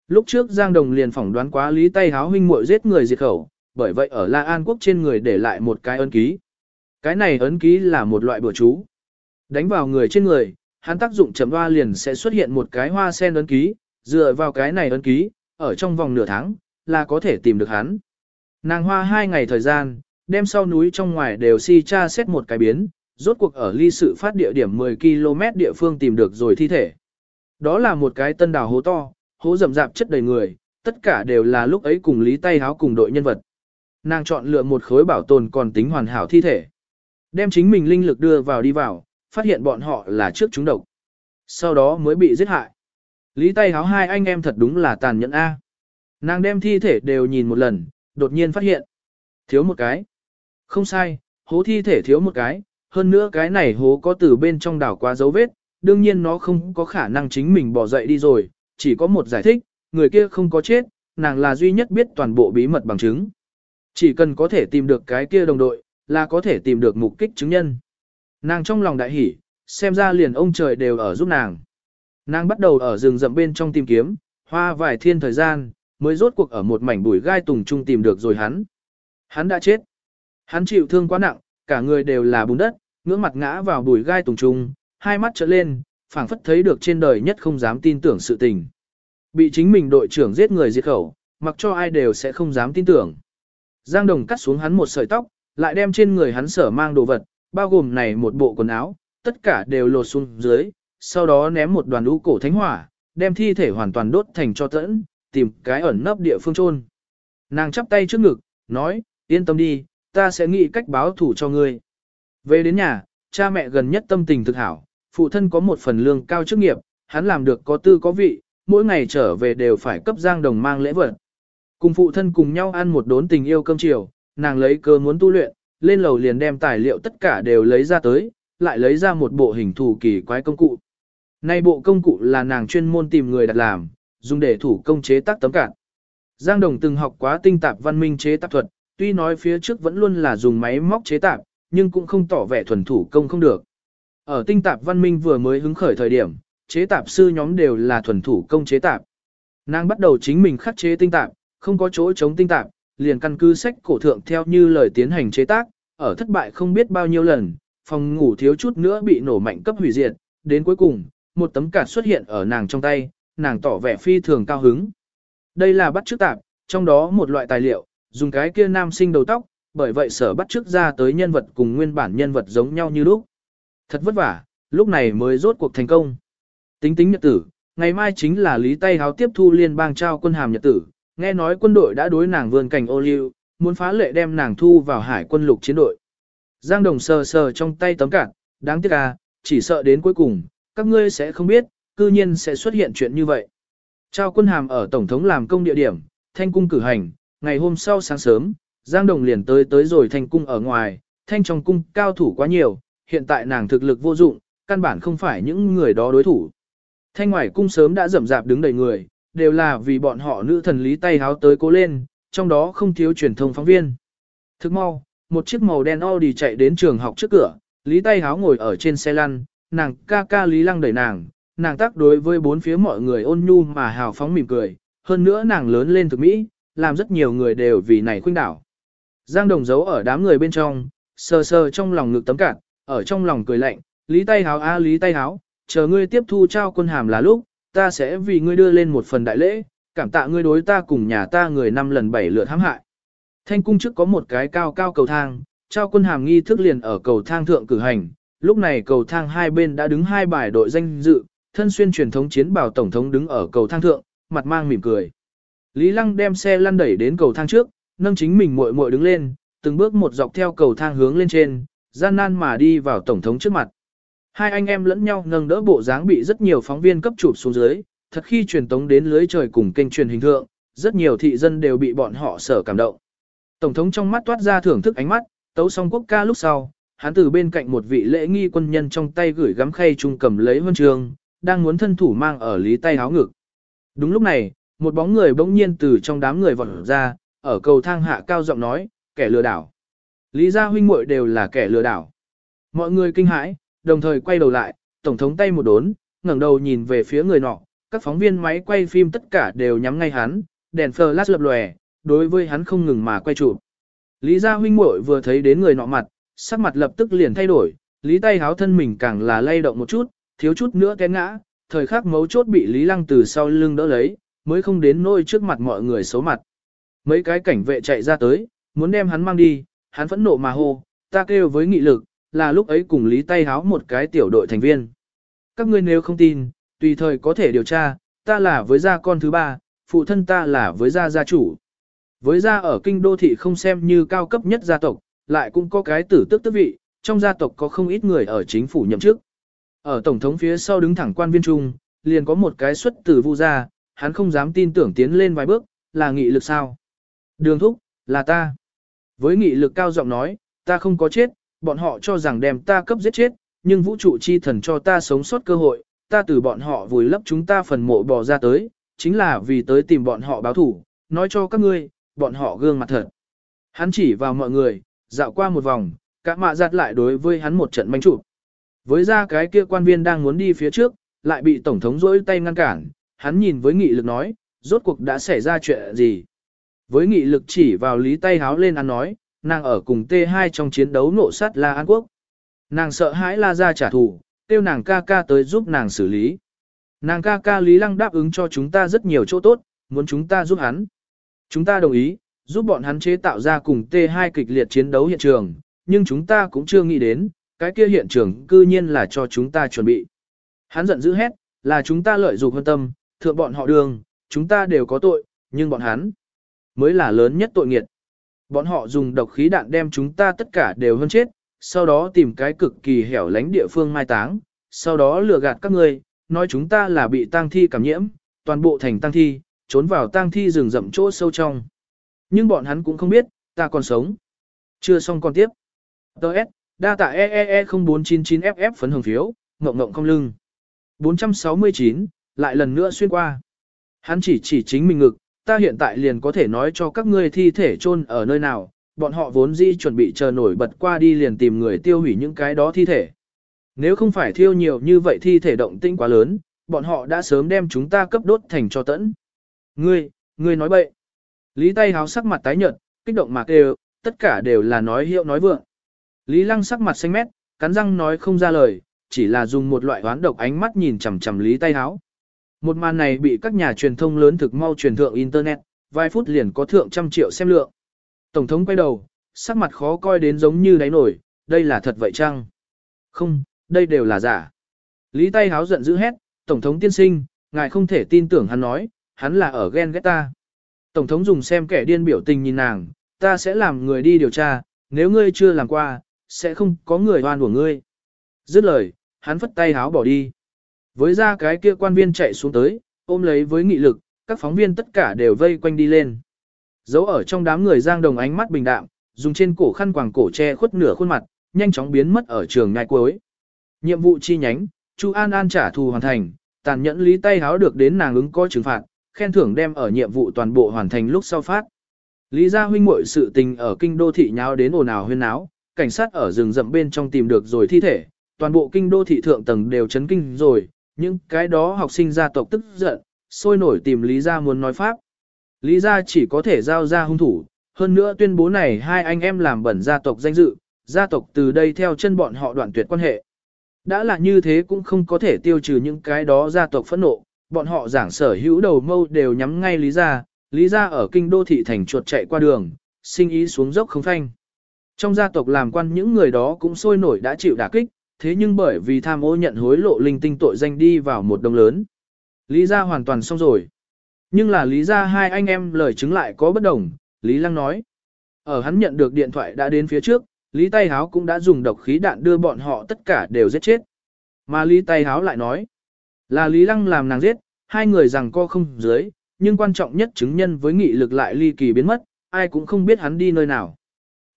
Lúc trước Giang Đồng liền phỏng đoán quá lý tay háo huynh muội giết người diệt khẩu, bởi vậy ở La An Quốc trên người để lại một cái ấn ký. Cái này ấn ký là một loại bùa chú. Đánh vào người trên người, hắn tác dụng chấm hoa liền sẽ xuất hiện một cái hoa sen ấn ký, dựa vào cái này ấn ký, ở trong vòng nửa tháng, là có thể tìm được hắn. Nàng hoa hai ngày thời gian, đem sau núi trong ngoài đều si tra xét một cái biến, rốt cuộc ở ly sự phát địa điểm 10 km địa phương tìm được rồi thi thể. Đó là một cái tân đào hố to, hố rậm rạp chất đầy người, tất cả đều là lúc ấy cùng Lý Tay Háo cùng đội nhân vật. Nàng chọn lựa một khối bảo tồn còn tính hoàn hảo thi thể. Đem chính mình linh lực đưa vào đi vào, phát hiện bọn họ là trước chúng độc. Sau đó mới bị giết hại. Lý Tay Háo hai anh em thật đúng là tàn nhẫn A. Nàng đem thi thể đều nhìn một lần, đột nhiên phát hiện. Thiếu một cái. Không sai, hố thi thể thiếu một cái, hơn nữa cái này hố có từ bên trong đảo qua dấu vết, đương nhiên nó không có khả năng chính mình bỏ dậy đi rồi, chỉ có một giải thích, người kia không có chết, nàng là duy nhất biết toàn bộ bí mật bằng chứng. Chỉ cần có thể tìm được cái kia đồng đội, là có thể tìm được mục kích chứng nhân. Nàng trong lòng đại hỉ, xem ra liền ông trời đều ở giúp nàng. Nàng bắt đầu ở rừng rậm bên trong tìm kiếm, hoa vài thiên thời gian, mới rốt cuộc ở một mảnh bụi gai tùng trung tìm được rồi hắn. Hắn đã chết. Hắn chịu thương quá nặng, cả người đều là bùn đất, ngưỡng mặt ngã vào bụi gai tùng trung, hai mắt trợn lên, phảng phất thấy được trên đời nhất không dám tin tưởng sự tình. Bị chính mình đội trưởng giết người diệt khẩu, mặc cho ai đều sẽ không dám tin tưởng. Giang Đồng cắt xuống hắn một sợi tóc, lại đem trên người hắn sở mang đồ vật, bao gồm này một bộ quần áo, tất cả đều lột xuống dưới, sau đó ném một đoàn lũ cổ thánh hỏa, đem thi thể hoàn toàn đốt thành cho tẫn, tìm cái ẩn nấp địa phương chôn. Nàng chắp tay trước ngực, nói, yên tâm đi, ta sẽ nghĩ cách báo thủ cho ngươi. Về đến nhà, cha mẹ gần nhất tâm tình thực hảo, phụ thân có một phần lương cao chức nghiệp, hắn làm được có tư có vị, mỗi ngày trở về đều phải cấp Giang Đồng mang lễ vật. Cùng phụ thân cùng nhau ăn một đốn tình yêu cơm chiều, nàng lấy cơ muốn tu luyện, lên lầu liền đem tài liệu tất cả đều lấy ra tới, lại lấy ra một bộ hình thủ kỳ quái công cụ. Nay bộ công cụ là nàng chuyên môn tìm người đặt làm, dùng để thủ công chế tác tấm cản. Giang Đồng từng học quá tinh tạp văn minh chế tác thuật, tuy nói phía trước vẫn luôn là dùng máy móc chế tạp, nhưng cũng không tỏ vẻ thuần thủ công không được. Ở tinh tạp văn minh vừa mới hứng khởi thời điểm, chế tạp sư nhóm đều là thuần thủ công chế tạp. Nàng bắt đầu chính mình khắc chế tinh tạp, không có chỗ chống tinh tạp, liền căn cứ sách cổ thượng theo như lời tiến hành chế tác, ở thất bại không biết bao nhiêu lần, phòng ngủ thiếu chút nữa bị nổ mạnh cấp hủy diệt, đến cuối cùng, một tấm cản xuất hiện ở nàng trong tay, nàng tỏ vẻ phi thường cao hứng. Đây là bắt chước tạp, trong đó một loại tài liệu, dùng cái kia nam sinh đầu tóc, bởi vậy sở bắt chước ra tới nhân vật cùng nguyên bản nhân vật giống nhau như lúc. Thật vất vả, lúc này mới rốt cuộc thành công. Tính tính nhật tử, ngày mai chính là lý tay háo tiếp thu liên bang trao quân hàm nhật tử, nghe nói quân đội đã đối nàng vươn cảnh ô liu, muốn phá lệ đem nàng thu vào hải quân lục chiến đội. Giang Đồng sờ sờ trong tay tấm cản, đáng tiếc à, chỉ sợ đến cuối cùng, các ngươi sẽ không biết, cư nhiên sẽ xuất hiện chuyện như vậy. Trao quân hàm ở Tổng thống làm công địa điểm, thanh cung cử hành, ngày hôm sau sáng sớm, Giang Đồng liền tới tới rồi thanh cung ở ngoài, thanh trong cung cao thủ quá nhiều, hiện tại nàng thực lực vô dụng, căn bản không phải những người đó đối thủ. Thanh ngoài cung sớm đã rầm rạp đứng đầy người, đều là vì bọn họ nữ thần lý tay háo tới cố lên, trong đó không thiếu truyền thông phóng viên. Thức mau, một chiếc màu đen Audi chạy đến trường học trước cửa, lý tay háo ngồi ở trên xe lăn, nàng ca ca lý lăng đẩy nàng, nàng tác đối với bốn phía mọi người ôn nhu mà hào phóng mỉm cười, hơn nữa nàng lớn lên thực mỹ, làm rất nhiều người đều vì này khuynh đảo. Giang Đồng giấu ở đám người bên trong, sờ sờ trong lòng ngực tấm cạn, ở trong lòng cười lạnh, lý tay háo a lý tay háo, chờ ngươi tiếp thu trao quân hàm là lúc, ta sẽ vì ngươi đưa lên một phần đại lễ, cảm tạ ngươi đối ta cùng nhà ta người năm lần bảy lượt hãm hại. Thanh cung trước có một cái cao cao cầu thang, trao quân hàm nghi thức liền ở cầu thang thượng cử hành, lúc này cầu thang hai bên đã đứng hai bài đội danh dự, thân xuyên truyền thống chiến bào tổng thống đứng ở cầu thang thượng, mặt mang mỉm cười. Lý Lăng đem xe lăn đẩy đến cầu thang trước, nâng chính mình muội muội đứng lên, từng bước một dọc theo cầu thang hướng lên trên, gian nan mà đi vào tổng thống trước mặt. Hai anh em lẫn nhau nâng đỡ bộ dáng bị rất nhiều phóng viên cấp chụp xuống dưới, thật khi truyền tống đến lưới trời cùng kênh truyền hình thượng, rất nhiều thị dân đều bị bọn họ sở cảm động. Tổng thống trong mắt toát ra thưởng thức ánh mắt, tấu xong quốc ca lúc sau, hắn từ bên cạnh một vị lễ nghi quân nhân trong tay gửi gắm khay trung cầm lấy huân trường, đang muốn thân thủ mang ở lý tay háo ngực. Đúng lúc này, một bóng người bỗng nhiên từ trong đám người vọt ra, ở cầu thang hạ cao giọng nói, kẻ lừa đảo. Lý gia huynh muội đều là kẻ lừa đảo. Mọi người kinh hãi, đồng thời quay đầu lại, tổng thống tay một đốn, ngẩng đầu nhìn về phía người nọ, các phóng viên máy quay phim tất cả đều nhắm ngay hắn, đèn flash lập lòe, đối với hắn không ngừng mà quay chụp. Lý gia huynh muội vừa thấy đến người nọ mặt, sắc mặt lập tức liền thay đổi, Lý tay háo thân mình càng là lay động một chút, thiếu chút nữa té ngã, thời khắc mấu chốt bị Lý Lăng từ sau lưng đỡ lấy, mới không đến nôi trước mặt mọi người xấu mặt. Mấy cái cảnh vệ chạy ra tới, muốn đem hắn mang đi, hắn phẫn nộ mà hô, ta kêu với nghị lực, là lúc ấy cùng Lý tay háo một cái tiểu đội thành viên. Các ngươi nếu không tin, tùy thời có thể điều tra, ta là với gia con thứ ba, phụ thân ta là với gia gia chủ. Với gia ở kinh đô thị không xem như cao cấp nhất gia tộc, lại cũng có cái tử tước tước vị, trong gia tộc có không ít người ở chính phủ nhậm chức. Ở tổng thống phía sau đứng thẳng quan viên trung, liền có một cái xuất từ vu ra hắn không dám tin tưởng tiến lên vài bước, là nghị lực sao? Đường thúc, là ta. Với nghị lực cao giọng nói, ta không có chết, bọn họ cho rằng đem ta cấp giết chết, nhưng vũ trụ chi thần cho ta sống sót cơ hội, ta từ bọn họ vùi lấp chúng ta phần mộ bò ra tới, chính là vì tới tìm bọn họ báo thủ, nói cho các ngươi, bọn họ gương mặt thật. Hắn chỉ vào mọi người, dạo qua một vòng, cả mạ giặt lại đối với hắn một trận manh chụp. Với ra cái kia quan viên đang muốn đi phía trước, lại bị tổng thống rỗi tay ngăn cản, hắn nhìn với nghị lực nói, rốt cuộc đã xảy ra chuyện gì. Với nghị lực chỉ vào lý tay háo lên ăn nói, nàng ở cùng T2 trong chiến đấu nộ sát La An Quốc. Nàng sợ hãi La ra trả thù, tiêu nàng ca ca tới giúp nàng xử lý. Nàng ca ca Lý Lăng đáp ứng cho chúng ta rất nhiều chỗ tốt, muốn chúng ta giúp hắn. Chúng ta đồng ý, giúp bọn hắn chế tạo ra cùng T2 kịch liệt chiến đấu hiện trường, nhưng chúng ta cũng chưa nghĩ đến, cái kia hiện trường cư nhiên là cho chúng ta chuẩn bị. Hắn giận dữ hét, là chúng ta lợi dụng hơn tâm, thượng bọn họ đường, chúng ta đều có tội, nhưng bọn hắn mới là lớn nhất tội nghiệt. Bọn họ dùng độc khí đạn đem chúng ta tất cả đều hơn chết, sau đó tìm cái cực kỳ hẻo lánh địa phương mai táng, sau đó lừa gạt các người, nói chúng ta là bị tang thi cảm nhiễm, toàn bộ thành tang thi, trốn vào tang thi rừng rậm chỗ sâu trong. Nhưng bọn hắn cũng không biết, ta còn sống. Chưa xong còn tiếp. Đợt, đa tạ EEE 0499FF phấn hồng phiếu, ngộng ngộng không lưng. 469, lại lần nữa xuyên qua. Hắn chỉ chỉ chính mình ngực, ta hiện tại liền có thể nói cho các ngươi thi thể chôn ở nơi nào, bọn họ vốn dĩ chuẩn bị chờ nổi bật qua đi liền tìm người tiêu hủy những cái đó thi thể. Nếu không phải thiêu nhiều như vậy thi thể động tĩnh quá lớn, bọn họ đã sớm đem chúng ta cấp đốt thành cho tẫn. Ngươi, ngươi nói bậy. Lý tay háo sắc mặt tái nhợt, kích động mà kêu, tất cả đều là nói hiệu nói vượng. Lý lăng sắc mặt xanh mét, cắn răng nói không ra lời, chỉ là dùng một loại hoán độc ánh mắt nhìn chằm chằm lý tay háo. Một màn này bị các nhà truyền thông lớn thực mau truyền thượng Internet, vài phút liền có thượng trăm triệu xem lượng. Tổng thống quay đầu, sắc mặt khó coi đến giống như đáy nổi, đây là thật vậy chăng? Không, đây đều là giả. Lý tay háo giận dữ hét, Tổng thống tiên sinh, ngài không thể tin tưởng hắn nói, hắn là ở ghen ghét ta. Tổng thống dùng xem kẻ điên biểu tình nhìn nàng, ta sẽ làm người đi điều tra, nếu ngươi chưa làm qua, sẽ không có người oan của ngươi. Dứt lời, hắn phất tay háo bỏ đi. Với ra cái kia quan viên chạy xuống tới, ôm lấy với nghị lực, các phóng viên tất cả đều vây quanh đi lên. Giấu ở trong đám người giang đồng ánh mắt bình đạm, dùng trên cổ khăn quàng cổ che khuất nửa khuôn mặt, nhanh chóng biến mất ở trường ngai cuối. Nhiệm vụ chi nhánh, Chu An An trả thù hoàn thành, tàn nhẫn lý tay háo được đến nàng ứng có trừng phạt, khen thưởng đem ở nhiệm vụ toàn bộ hoàn thành lúc sau phát. Lý gia huynh muội sự tình ở kinh đô thị nháo đến ồn ào huyên náo, cảnh sát ở rừng rậm bên trong tìm được rồi thi thể, toàn bộ kinh đô thị thượng tầng đều chấn kinh rồi, những cái đó học sinh gia tộc tức giận, sôi nổi tìm Lý gia muốn nói pháp. Lý gia chỉ có thể giao ra hung thủ, hơn nữa tuyên bố này hai anh em làm bẩn gia tộc danh dự, gia tộc từ đây theo chân bọn họ đoạn tuyệt quan hệ. Đã là như thế cũng không có thể tiêu trừ những cái đó gia tộc phẫn nộ, bọn họ giảng sở hữu đầu mâu đều nhắm ngay Lý gia, Lý gia ở kinh đô thị thành chuột chạy qua đường, sinh ý xuống dốc không phanh. Trong gia tộc làm quan những người đó cũng sôi nổi đã chịu đả kích, thế nhưng bởi vì tham ô nhận hối lộ linh tinh tội danh đi vào một đồng lớn. Lý gia hoàn toàn xong rồi. Nhưng là lý gia hai anh em lời chứng lại có bất đồng, Lý Lăng nói. Ở hắn nhận được điện thoại đã đến phía trước, Lý Tay Háo cũng đã dùng độc khí đạn đưa bọn họ tất cả đều giết chết. Mà Lý Tay Háo lại nói, là Lý Lăng làm nàng giết, hai người rằng co không dưới, nhưng quan trọng nhất chứng nhân với nghị lực lại ly kỳ biến mất, ai cũng không biết hắn đi nơi nào.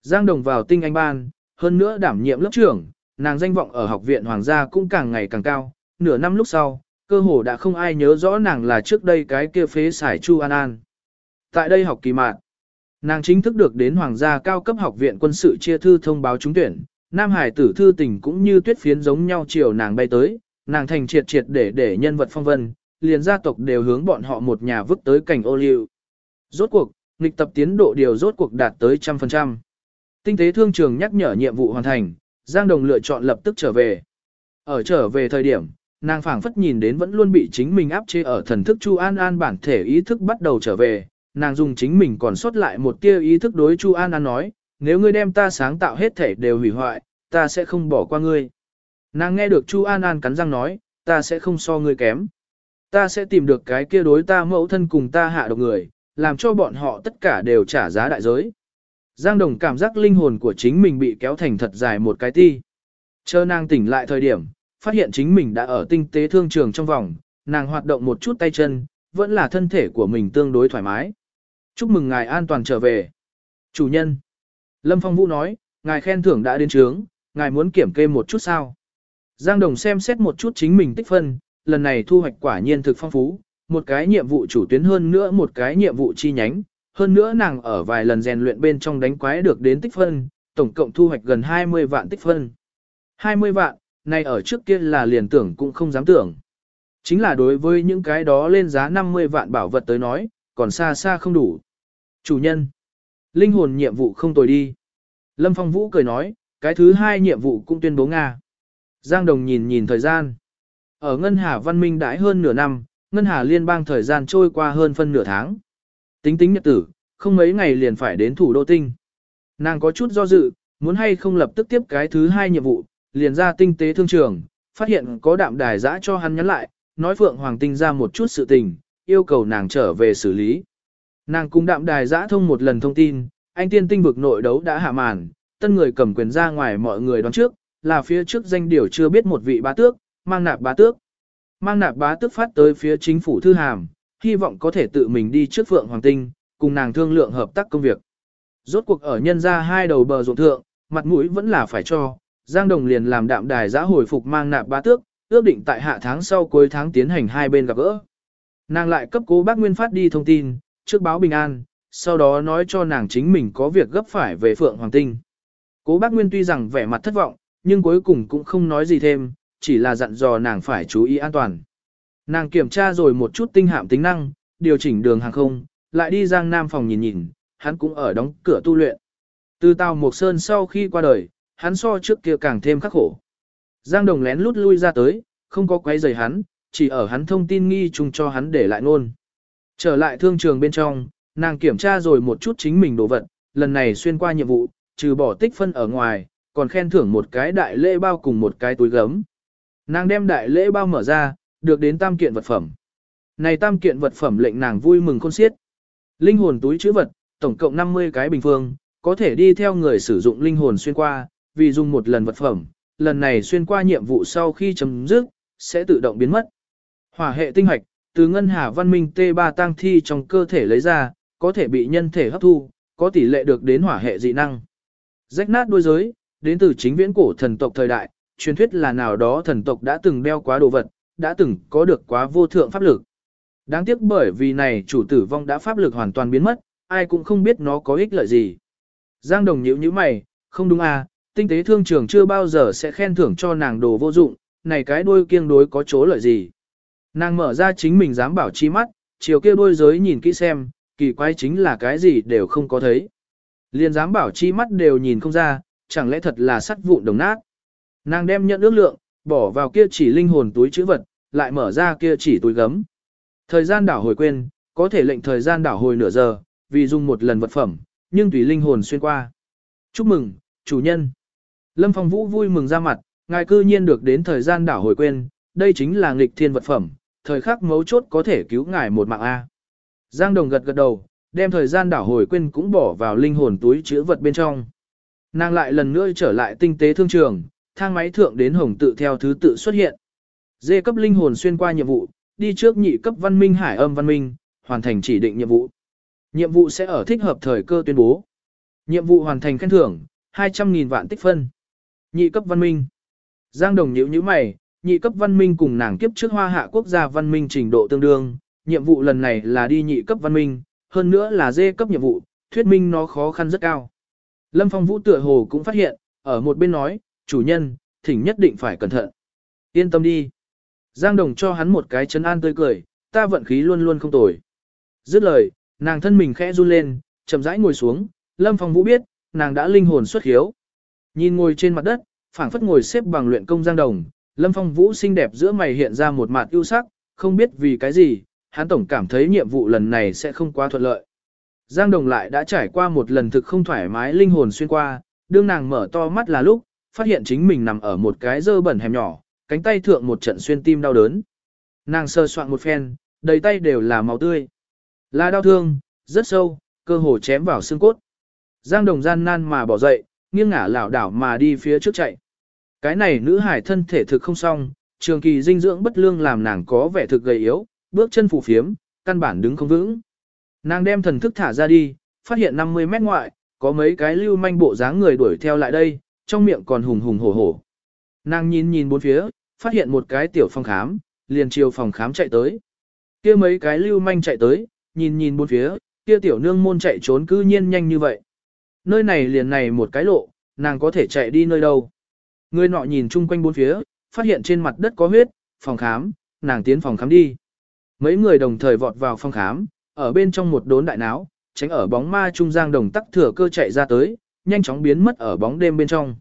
Giang Đồng vào tinh anh ban, hơn nữa đảm nhiệm lớp trưởng, nàng danh vọng ở học viện hoàng gia cũng càng ngày càng cao, nửa năm lúc sau, cơ hồ đã không ai nhớ rõ nàng là trước đây cái kia phế xài Chu An An. Tại đây học kỳ mạn, nàng chính thức được đến hoàng gia cao cấp học viện quân sự chia thư thông báo trúng tuyển, Nam Hải tử thư tình cũng như tuyết phiến giống nhau chiều nàng bay tới, nàng thành triệt triệt để để nhân vật phong vân, liền gia tộc đều hướng bọn họ một nhà vứt tới cảnh ô liu. Rốt cuộc, nghịch tập tiến độ điều rốt cuộc đạt tới trăm phần trăm. Tinh tế thương trường nhắc nhở nhiệm vụ hoàn thành, Giang Đồng lựa chọn lập tức trở về. Ở trở về thời điểm, nàng phảng phất nhìn đến vẫn luôn bị chính mình áp chế ở thần thức Chu An An bản thể ý thức bắt đầu trở về, nàng dùng chính mình còn sót lại một tia ý thức đối Chu An An nói, nếu ngươi đem ta sáng tạo hết thể đều hủy hoại, ta sẽ không bỏ qua ngươi. Nàng nghe được Chu An An cắn răng nói, ta sẽ không so ngươi kém. Ta sẽ tìm được cái kia đối ta mẫu thân cùng ta hạ độc người, làm cho bọn họ tất cả đều trả giá đại giới. Giang Đồng cảm giác linh hồn của chính mình bị kéo thành thật dài một cái ti. Chờ nàng tỉnh lại thời điểm, phát hiện chính mình đã ở tinh tế thương trường trong vòng, nàng hoạt động một chút tay chân, vẫn là thân thể của mình tương đối thoải mái. Chúc mừng ngài an toàn trở về. Chủ nhân. Lâm Phong Vũ nói, ngài khen thưởng đã đến trướng, ngài muốn kiểm kê một chút sao. Giang Đồng xem xét một chút chính mình tích phân, lần này thu hoạch quả nhiên thực phong phú, một cái nhiệm vụ chủ tuyến hơn nữa một cái nhiệm vụ chi nhánh, hơn nữa nàng ở vài lần rèn luyện bên trong đánh quái được đến tích phân, tổng cộng thu hoạch gần 20 vạn tích phân. 20 vạn, này ở trước kia là liền tưởng cũng không dám tưởng. Chính là đối với những cái đó lên giá 50 vạn bảo vật tới nói, còn xa xa không đủ. Chủ nhân, linh hồn nhiệm vụ không tồi đi. Lâm Phong Vũ cười nói, cái thứ hai nhiệm vụ cũng tuyên bố Nga. Giang Đồng nhìn nhìn thời gian. Ở Ngân Hà Văn Minh đãi hơn nửa năm, Ngân Hà Liên bang thời gian trôi qua hơn phân nửa tháng. Tính tính nhật tử, không mấy ngày liền phải đến thủ đô tinh. Nàng có chút do dự, muốn hay không lập tức tiếp cái thứ hai nhiệm vụ, liền ra tinh tế thương trường, phát hiện có đạm đài giã cho hắn nhắn lại, nói Phượng Hoàng Tinh ra một chút sự tình, yêu cầu nàng trở về xử lý. Nàng cùng đạm đài giã thông một lần thông tin, anh tiên tinh vực nội đấu đã hạ màn, tân người cầm quyền ra ngoài mọi người đoán trước, là phía trước danh điều chưa biết một vị bá tước, mang nạp bá tước. Mang nạp bá tước phát tới phía chính phủ thư hàm, hy vọng có thể tự mình đi trước Phượng Hoàng Tinh, cùng nàng thương lượng hợp tác công việc. Rốt cuộc ở nhân ra hai đầu bờ ruộng thượng, mặt mũi vẫn là phải cho, Giang Đồng liền làm đạm đài giã hồi phục mang nạp ba tước, ước định tại hạ tháng sau cuối tháng tiến hành hai bên gặp gỡ. Nàng lại cấp cố bác Nguyên phát đi thông tin, trước báo bình an, sau đó nói cho nàng chính mình có việc gấp phải về Phượng Hoàng Tinh. Cố bác Nguyên tuy rằng vẻ mặt thất vọng, nhưng cuối cùng cũng không nói gì thêm, chỉ là dặn dò nàng phải chú ý an toàn. Nàng kiểm tra rồi một chút tinh hạm tính năng, điều chỉnh đường hàng không, lại đi Giang Nam phòng nhìn nhìn, hắn cũng ở đóng cửa tu luyện. Từ Tàu Mộc Sơn sau khi qua đời, hắn so trước kia càng thêm khắc khổ. Giang Đồng lén lút lui ra tới, không có quấy rầy hắn, chỉ ở hắn thông tin nghi chung cho hắn để lại nôn. Trở lại thương trường bên trong, nàng kiểm tra rồi một chút chính mình đồ vật, lần này xuyên qua nhiệm vụ, trừ bỏ tích phân ở ngoài, còn khen thưởng một cái đại lễ bao cùng một cái túi gấm. Nàng đem đại lễ bao mở ra, được đến tam kiện vật phẩm. Này tam kiện vật phẩm lệnh nàng vui mừng khôn xiết. Linh hồn túi chữ vật, tổng cộng 50 cái bình phương, có thể đi theo người sử dụng linh hồn xuyên qua, vì dùng một lần vật phẩm, lần này xuyên qua nhiệm vụ sau khi chấm dứt, sẽ tự động biến mất. Hỏa hệ tinh hoạch, từ ngân hà văn minh T3 tăng thi trong cơ thể lấy ra, có thể bị nhân thể hấp thu, có tỷ lệ được đến hỏa hệ dị năng. Rách nát đôi giới, đến từ chính viễn cổ thần tộc thời đại, truyền thuyết là nào đó thần tộc đã từng đeo quá đồ vật, đã từng có được quá vô thượng pháp lực. Đáng tiếc bởi vì này chủ tử vong đã pháp lực hoàn toàn biến mất, ai cũng không biết nó có ích lợi gì. Giang đồng nhíu như mày, không đúng à, tinh tế thương trường chưa bao giờ sẽ khen thưởng cho nàng đồ vô dụng, này cái đôi kiêng đối có chỗ lợi gì. Nàng mở ra chính mình dám bảo chi mắt, chiều kia đôi giới nhìn kỹ xem, kỳ quái chính là cái gì đều không có thấy. Liên dám bảo chi mắt đều nhìn không ra, chẳng lẽ thật là sắt vụn đồng nát. Nàng đem nhận ước lượng, bỏ vào kia chỉ linh hồn túi chữ vật, lại mở ra kia chỉ túi gấm. Thời gian đảo hồi quên, có thể lệnh thời gian đảo hồi nửa giờ, vì dùng một lần vật phẩm, nhưng tùy linh hồn xuyên qua. Chúc mừng, chủ nhân. Lâm Phong Vũ vui mừng ra mặt, ngài cư nhiên được đến thời gian đảo hồi quên, đây chính là nghịch thiên vật phẩm, thời khắc mấu chốt có thể cứu ngài một mạng A. Giang Đồng gật gật đầu, đem thời gian đảo hồi quên cũng bỏ vào linh hồn túi chứa vật bên trong. Nàng lại lần nữa trở lại tinh tế thương trường, thang máy thượng đến hồng tự theo thứ tự xuất hiện. Dê cấp linh hồn xuyên qua nhiệm vụ, đi trước nhị cấp văn minh hải âm văn minh, hoàn thành chỉ định nhiệm vụ. Nhiệm vụ sẽ ở thích hợp thời cơ tuyên bố. Nhiệm vụ hoàn thành khen thưởng, 200.000 vạn tích phân. Nhị cấp văn minh. Giang Đồng nhíu nhíu mày, nhị cấp văn minh cùng nàng kiếp trước hoa hạ quốc gia văn minh trình độ tương đương, nhiệm vụ lần này là đi nhị cấp văn minh, hơn nữa là dê cấp nhiệm vụ, thuyết minh nó khó khăn rất cao. Lâm Phong Vũ tựa hồ cũng phát hiện, ở một bên nói, chủ nhân, thỉnh nhất định phải cẩn thận. Yên tâm đi. Giang Đồng cho hắn một cái chấn an tươi cười, ta vận khí luôn luôn không tồi. Dứt lời, nàng thân mình khẽ run lên, chậm rãi ngồi xuống, Lâm Phong Vũ biết, nàng đã linh hồn xuất hiếu. Nhìn ngồi trên mặt đất, phảng phất ngồi xếp bằng luyện công Giang Đồng, Lâm Phong Vũ xinh đẹp giữa mày hiện ra một mặt ưu sắc, không biết vì cái gì, hắn tổng cảm thấy nhiệm vụ lần này sẽ không quá thuận lợi. Giang Đồng lại đã trải qua một lần thực không thoải mái linh hồn xuyên qua, đương nàng mở to mắt là lúc, phát hiện chính mình nằm ở một cái dơ bẩn hẻm nhỏ, cánh tay thượng một trận xuyên tim đau đớn. Nàng sơ soạn một phen, đầy tay đều là máu tươi. Là đau thương, rất sâu, cơ hồ chém vào xương cốt. Giang Đồng gian nan mà bỏ dậy, nghiêng ngả lảo đảo mà đi phía trước chạy. Cái này nữ hải thân thể thực không xong, trường kỳ dinh dưỡng bất lương làm nàng có vẻ thực gầy yếu, bước chân phù phiếm, căn bản đứng không vững. Nàng đem thần thức thả ra đi, phát hiện 50 mét ngoại, có mấy cái lưu manh bộ dáng người đuổi theo lại đây, trong miệng còn hùng hùng hổ hổ. Nàng nhìn nhìn bốn phía, phát hiện một cái tiểu phòng khám, liền chiều phòng khám chạy tới. kia mấy cái lưu manh chạy tới, nhìn nhìn bốn phía, kia tiểu nương môn chạy trốn cư nhiên nhanh như vậy. Nơi này liền này một cái lộ, nàng có thể chạy đi nơi đâu. Người nọ nhìn chung quanh bốn phía, phát hiện trên mặt đất có huyết, phòng khám, nàng tiến phòng khám đi. Mấy người đồng thời vọt vào phòng khám, ở bên trong một đốn đại náo, tránh ở bóng ma trung giang đồng tắc thừa cơ chạy ra tới, nhanh chóng biến mất ở bóng đêm bên trong.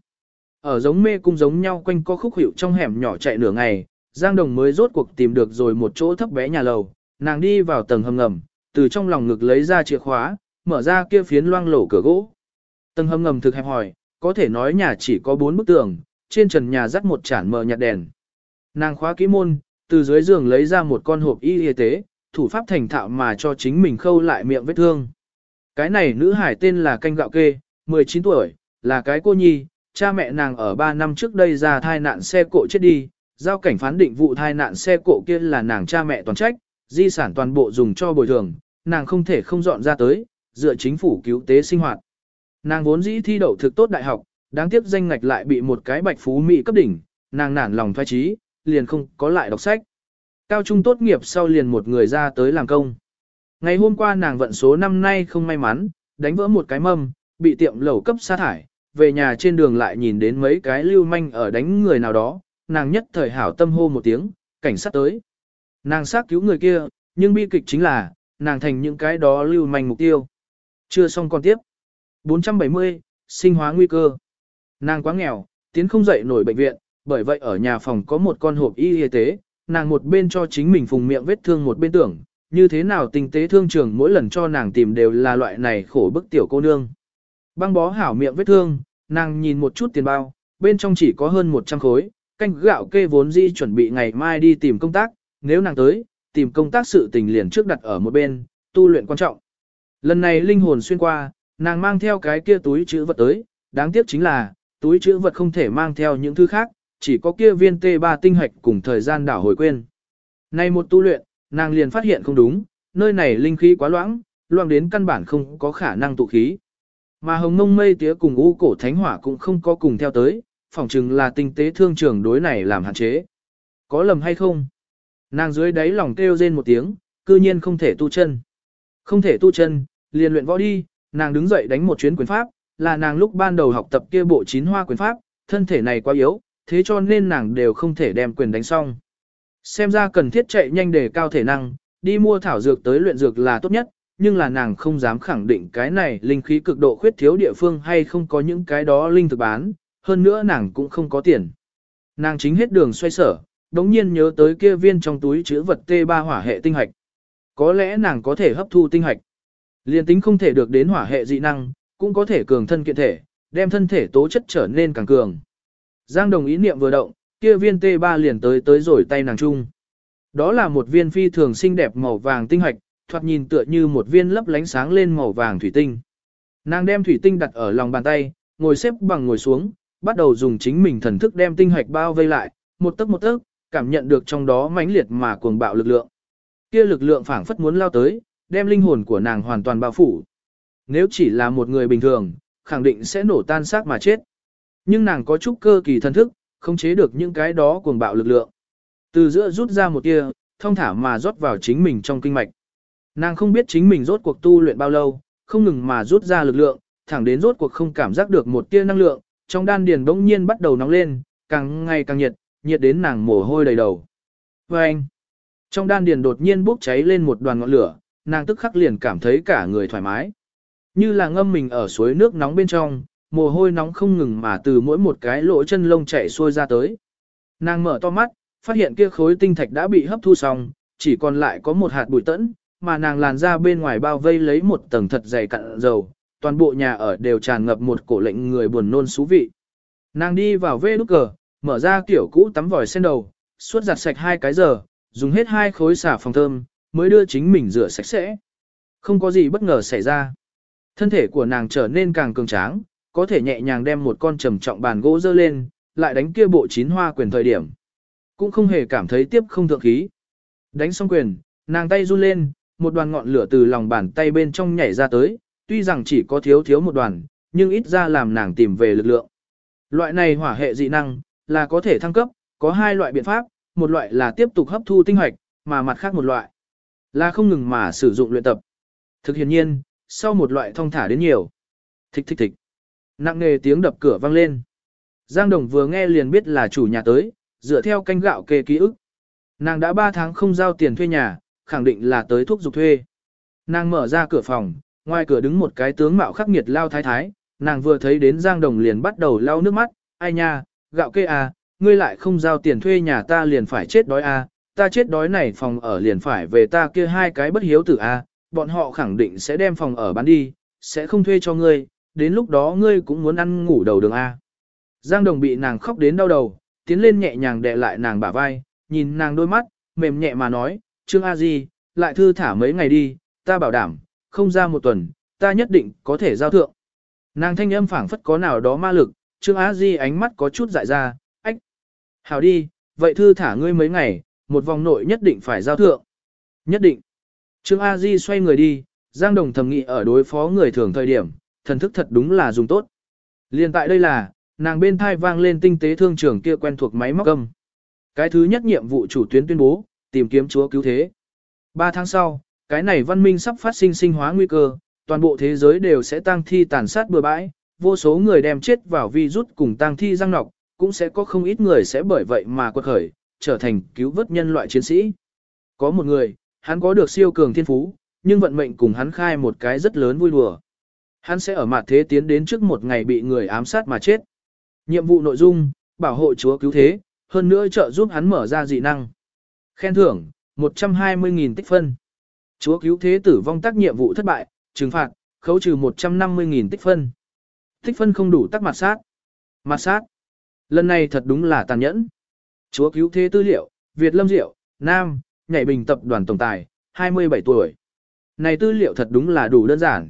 Ở giống mê cung giống nhau quanh co khúc hiệu trong hẻm nhỏ chạy nửa ngày, Giang Đồng mới rốt cuộc tìm được rồi một chỗ thấp bé nhà lầu, nàng đi vào tầng hầm ngầm, từ trong lòng ngực lấy ra chìa khóa, mở ra kia phiến loang lổ cửa gỗ. Tầng hầm ngầm thực hẹp hỏi, có thể nói nhà chỉ có bốn bức tường, trên trần nhà dắt một chản mờ nhạt đèn. Nàng khóa kỹ môn, từ dưới giường lấy ra một con hộp y y tế, thủ pháp thành thạo mà cho chính mình khâu lại miệng vết thương. Cái này nữ hải tên là canh gạo kê, 19 tuổi, là cái cô nhi, cha mẹ nàng ở 3 năm trước đây ra thai nạn xe cộ chết đi, giao cảnh phán định vụ thai nạn xe cộ kia là nàng cha mẹ toàn trách, di sản toàn bộ dùng cho bồi thường, nàng không thể không dọn ra tới, dựa chính phủ cứu tế sinh hoạt. Nàng vốn dĩ thi đậu thực tốt đại học, đáng tiếc danh ngạch lại bị một cái bạch phú mỹ cấp đỉnh, nàng nản lòng thoái trí, liền không có lại đọc sách. Cao trung tốt nghiệp sau liền một người ra tới làm công. Ngày hôm qua nàng vận số năm nay không may mắn, đánh vỡ một cái mâm, bị tiệm lẩu cấp sa thải, về nhà trên đường lại nhìn đến mấy cái lưu manh ở đánh người nào đó, nàng nhất thời hảo tâm hô một tiếng, cảnh sát tới. Nàng sát cứu người kia, nhưng bi kịch chính là, nàng thành những cái đó lưu manh mục tiêu. Chưa xong còn tiếp. 470, sinh hóa nguy cơ. Nàng quá nghèo, tiến không dậy nổi bệnh viện, bởi vậy ở nhà phòng có một con hộp y y tế, nàng một bên cho chính mình phùng miệng vết thương một bên tưởng, như thế nào tinh tế thương trường mỗi lần cho nàng tìm đều là loại này khổ bức tiểu cô nương. Băng bó hảo miệng vết thương, nàng nhìn một chút tiền bao, bên trong chỉ có hơn 100 khối, canh gạo kê vốn di chuẩn bị ngày mai đi tìm công tác, nếu nàng tới, tìm công tác sự tình liền trước đặt ở một bên, tu luyện quan trọng. Lần này linh hồn xuyên qua, nàng mang theo cái kia túi chữ vật tới, đáng tiếc chính là, túi chữ vật không thể mang theo những thứ khác, chỉ có kia viên T3 tinh hạch cùng thời gian đảo hồi quên. Nay một tu luyện, nàng liền phát hiện không đúng, nơi này linh khí quá loãng, loãng đến căn bản không có khả năng tụ khí. Mà hồng mông mây tía cùng u cổ thánh hỏa cũng không có cùng theo tới, phỏng chừng là tinh tế thương trường đối này làm hạn chế. Có lầm hay không? Nàng dưới đáy lòng kêu rên một tiếng, cư nhiên không thể tu chân. Không thể tu chân, liền luyện võ đi, nàng đứng dậy đánh một chuyến quyền pháp, là nàng lúc ban đầu học tập kia bộ chín hoa quyền pháp, thân thể này quá yếu, thế cho nên nàng đều không thể đem quyền đánh xong. Xem ra cần thiết chạy nhanh để cao thể năng, đi mua thảo dược tới luyện dược là tốt nhất, nhưng là nàng không dám khẳng định cái này linh khí cực độ khuyết thiếu địa phương hay không có những cái đó linh thực bán, hơn nữa nàng cũng không có tiền. Nàng chính hết đường xoay sở, đống nhiên nhớ tới kia viên trong túi chứa vật T3 hỏa hệ tinh hạch. Có lẽ nàng có thể hấp thu tinh hạch. Liên tính không thể được đến hỏa hệ dị năng, cũng có thể cường thân kiện thể, đem thân thể tố chất trở nên càng cường. Giang đồng ý niệm vừa động, kia viên T3 liền tới tới rồi tay nàng chung. Đó là một viên phi thường xinh đẹp màu vàng tinh hạch, thoạt nhìn tựa như một viên lấp lánh sáng lên màu vàng thủy tinh. Nàng đem thủy tinh đặt ở lòng bàn tay, ngồi xếp bằng ngồi xuống, bắt đầu dùng chính mình thần thức đem tinh hạch bao vây lại, một tấc một tấc, cảm nhận được trong đó mãnh liệt mà cuồng bạo lực lượng. Kia lực lượng phảng phất muốn lao tới, đem linh hồn của nàng hoàn toàn bao phủ. Nếu chỉ là một người bình thường, khẳng định sẽ nổ tan xác mà chết. Nhưng nàng có chút cơ kỳ thần thức, không chế được những cái đó cuồng bạo lực lượng. Từ giữa rút ra một tia, thông thả mà rót vào chính mình trong kinh mạch. Nàng không biết chính mình rốt cuộc tu luyện bao lâu, không ngừng mà rút ra lực lượng, thẳng đến rốt cuộc không cảm giác được một tia năng lượng, trong đan điền bỗng nhiên bắt đầu nóng lên, càng ngày càng nhiệt, nhiệt đến nàng mồ hôi đầy đầu. Và anh, trong đan điền đột nhiên bốc cháy lên một đoàn ngọn lửa, nàng tức khắc liền cảm thấy cả người thoải mái. Như là ngâm mình ở suối nước nóng bên trong, mồ hôi nóng không ngừng mà từ mỗi một cái lỗ chân lông chảy xuôi ra tới. Nàng mở to mắt, phát hiện kia khối tinh thạch đã bị hấp thu xong, chỉ còn lại có một hạt bụi tẫn, mà nàng làn ra bên ngoài bao vây lấy một tầng thật dày cặn dầu, toàn bộ nhà ở đều tràn ngập một cổ lệnh người buồn nôn xú vị. Nàng đi vào vê nút cờ, mở ra kiểu cũ tắm vòi sen đầu, suốt giặt sạch hai cái giờ, dùng hết hai khối xả phòng thơm, mới đưa chính mình rửa sạch sẽ. Không có gì bất ngờ xảy ra. Thân thể của nàng trở nên càng cường tráng, có thể nhẹ nhàng đem một con trầm trọng bàn gỗ dơ lên, lại đánh kia bộ chín hoa quyền thời điểm. Cũng không hề cảm thấy tiếp không thượng khí. Đánh xong quyền, nàng tay run lên, một đoàn ngọn lửa từ lòng bàn tay bên trong nhảy ra tới, tuy rằng chỉ có thiếu thiếu một đoàn, nhưng ít ra làm nàng tìm về lực lượng. Loại này hỏa hệ dị năng, là có thể thăng cấp, có hai loại biện pháp, một loại là tiếp tục hấp thu tinh hoạch, mà mặt khác một loại là không ngừng mà sử dụng luyện tập. Thực hiện nhiên, sau một loại thông thả đến nhiều. Thích thích thích. Nặng nề tiếng đập cửa vang lên. Giang Đồng vừa nghe liền biết là chủ nhà tới, dựa theo canh gạo kê ký ức. Nàng đã 3 tháng không giao tiền thuê nhà, khẳng định là tới thuốc dục thuê. Nàng mở ra cửa phòng, ngoài cửa đứng một cái tướng mạo khắc nghiệt lao thái thái, nàng vừa thấy đến Giang Đồng liền bắt đầu lau nước mắt, ai nha, gạo kê à, ngươi lại không giao tiền thuê nhà ta liền phải chết đói à, ta chết đói này phòng ở liền phải về ta kia hai cái bất hiếu tử à, bọn họ khẳng định sẽ đem phòng ở bán đi, sẽ không thuê cho ngươi, đến lúc đó ngươi cũng muốn ăn ngủ đầu đường à. Giang Đồng bị nàng khóc đến đau đầu, tiến lên nhẹ nhàng đè lại nàng bả vai, nhìn nàng đôi mắt, mềm nhẹ mà nói, Trương A Di, lại thư thả mấy ngày đi, ta bảo đảm, không ra một tuần, ta nhất định có thể giao thượng. Nàng thanh âm phảng phất có nào đó ma lực, Trương A Di ánh mắt có chút dại ra, ách. Hảo đi, vậy thư thả ngươi mấy ngày, một vòng nội nhất định phải giao thượng. Nhất định. Trương A Di xoay người đi, Giang Đồng thầm nghị ở đối phó người thường thời điểm, thần thức thật đúng là dùng tốt. Liên tại đây là, nàng bên thai vang lên tinh tế thương trưởng kia quen thuộc máy móc âm. Cái thứ nhất nhiệm vụ chủ tuyến tuyên bố, tìm kiếm chúa cứu thế. Ba tháng sau, cái này văn minh sắp phát sinh sinh hóa nguy cơ, toàn bộ thế giới đều sẽ tăng thi tàn sát bừa bãi, vô số người đem chết vào virus cùng tăng thi răng nọc, cũng sẽ có không ít người sẽ bởi vậy mà quật khởi, trở thành cứu vớt nhân loại chiến sĩ. Có một người, hắn có được siêu cường thiên phú, nhưng vận mệnh cùng hắn khai một cái rất lớn vui đùa. Hắn sẽ ở mặt thế tiến đến trước một ngày bị người ám sát mà chết. Nhiệm vụ nội dung, bảo hộ chúa cứu thế, hơn nữa trợ giúp hắn mở ra dị năng. Khen thưởng, 120.000 tích phân. Chúa cứu thế tử vong tác nhiệm vụ thất bại, trừng phạt, khấu trừ 150.000 tích phân. Tích phân không đủ tác mặt sát. Mặt sát. Lần này thật đúng là tàn nhẫn. Chúa cứu thế tư liệu, Việt Lâm Diệu, Nam, nhảy bình tập đoàn tổng tài, 27 tuổi. Này tư liệu thật đúng là đủ đơn giản.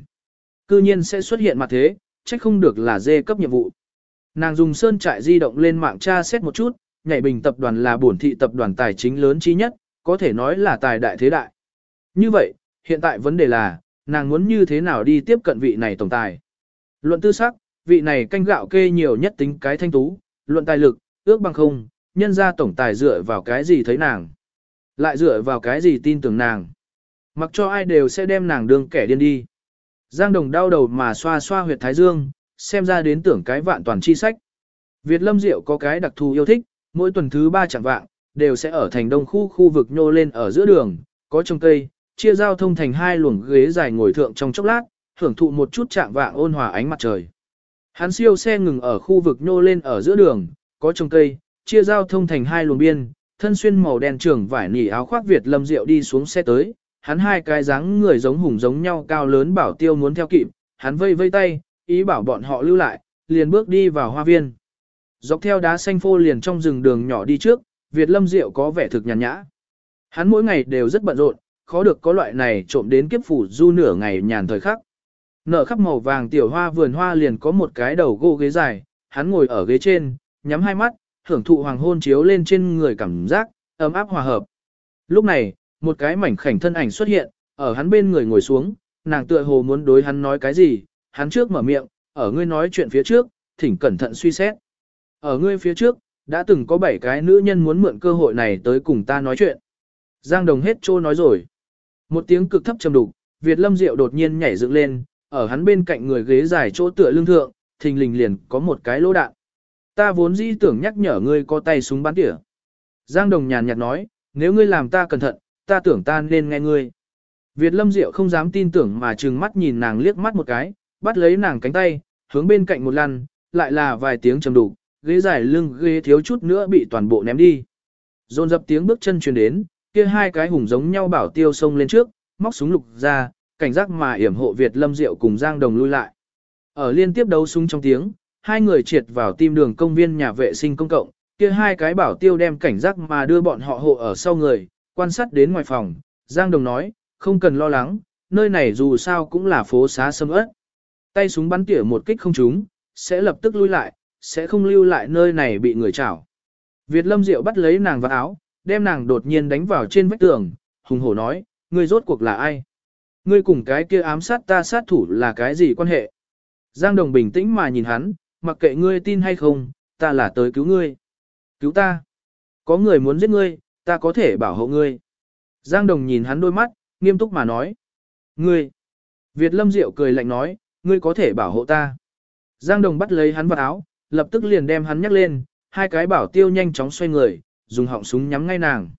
Cư nhiên sẽ xuất hiện mặt thế, trách không được là dê cấp nhiệm vụ. Nàng dùng sơn trại di động lên mạng tra xét một chút, nhảy bình tập đoàn là bổn thị tập đoàn tài chính lớn chi nhất, có thể nói là tài đại thế đại. Như vậy, hiện tại vấn đề là, nàng muốn như thế nào đi tiếp cận vị này tổng tài. Luận tư sắc, vị này canh gạo kê nhiều nhất tính cái thanh tú, luận tài lực, ước bằng không, nhân ra tổng tài dựa vào cái gì thấy nàng. Lại dựa vào cái gì tin tưởng nàng. Mặc cho ai đều sẽ đem nàng đương kẻ điên đi. Giang đồng đau đầu mà xoa xoa huyệt thái dương, xem ra đến tưởng cái vạn toàn chi sách. Việt Lâm Diệu có cái đặc thù yêu thích, mỗi tuần thứ ba chẳng vạng, đều sẽ ở thành đông khu khu vực nhô lên ở giữa đường, có trồng cây, chia giao thông thành hai luồng ghế dài ngồi thượng trong chốc lát, hưởng thụ một chút trạng vạng ôn hòa ánh mặt trời. Hắn siêu xe ngừng ở khu vực nhô lên ở giữa đường, có trồng cây, chia giao thông thành hai luồng biên, thân xuyên màu đen trưởng vải nỉ áo khoác Việt Lâm Diệu đi xuống xe tới, hắn hai cái dáng người giống hùng giống nhau cao lớn bảo tiêu muốn theo kịp, hắn vây vây tay, ý bảo bọn họ lưu lại, liền bước đi vào hoa viên. Dọc theo đá xanh phô liền trong rừng đường nhỏ đi trước, Việt Lâm Diệu có vẻ thực nhàn nhã. Hắn mỗi ngày đều rất bận rộn, khó được có loại này trộm đến kiếp phủ du nửa ngày nhàn thời khắc. Nở khắp màu vàng tiểu hoa vườn hoa liền có một cái đầu gỗ ghế dài, hắn ngồi ở ghế trên, nhắm hai mắt, hưởng thụ hoàng hôn chiếu lên trên người cảm giác, ấm áp hòa hợp. Lúc này, một cái mảnh khảnh thân ảnh xuất hiện, ở hắn bên người ngồi xuống, nàng tựa hồ muốn đối hắn nói cái gì, hắn trước mở miệng, ở ngươi nói chuyện phía trước, thỉnh cẩn thận suy xét. Ở ngươi phía trước, đã từng có 7 cái nữ nhân muốn mượn cơ hội này tới cùng ta nói chuyện. Giang Đồng hết trô nói rồi. Một tiếng cực thấp trầm đục, Việt Lâm Diệu đột nhiên nhảy dựng lên, ở hắn bên cạnh người ghế dài chỗ tựa lưng thượng, thình lình liền có một cái lỗ đạn. Ta vốn dĩ tưởng nhắc nhở ngươi có tay súng bắn tỉa. Giang Đồng nhàn nhạt nói, nếu ngươi làm ta cẩn thận, ta tưởng ta nên nghe ngươi. Việt Lâm Diệu không dám tin tưởng mà trừng mắt nhìn nàng liếc mắt một cái, bắt lấy nàng cánh tay, hướng bên cạnh một lần, lại là vài tiếng trầm đục, ghế dài lưng ghế thiếu chút nữa bị toàn bộ ném đi. Dồn dập tiếng bước chân truyền đến, kia hai cái hùng giống nhau bảo tiêu xông lên trước, móc súng lục ra, cảnh giác mà yểm hộ Việt Lâm Diệu cùng Giang Đồng lui lại. Ở liên tiếp đấu súng trong tiếng, hai người triệt vào tim đường công viên nhà vệ sinh công cộng, kia hai cái bảo tiêu đem cảnh giác mà đưa bọn họ hộ ở sau người, quan sát đến ngoài phòng. Giang Đồng nói, không cần lo lắng, nơi này dù sao cũng là phố xá sâm ớt. Tay súng bắn tỉa một kích không trúng, sẽ lập tức lui lại, sẽ không lưu lại nơi này bị người chảo. Việt Lâm Diệu bắt lấy nàng vào áo, đem nàng đột nhiên đánh vào trên vách tường, hùng hổ nói, ngươi rốt cuộc là ai? Ngươi cùng cái kia ám sát ta sát thủ là cái gì quan hệ? Giang Đồng bình tĩnh mà nhìn hắn, mặc kệ ngươi tin hay không, ta là tới cứu ngươi. Cứu ta. Có người muốn giết ngươi, ta có thể bảo hộ ngươi. Giang Đồng nhìn hắn đôi mắt, nghiêm túc mà nói. Ngươi. Việt Lâm Diệu cười lạnh nói, ngươi có thể bảo hộ ta. Giang Đồng bắt lấy hắn vào áo, lập tức liền đem hắn nhắc lên, hai cái bảo tiêu nhanh chóng xoay người, dùng họng súng nhắm ngay nàng.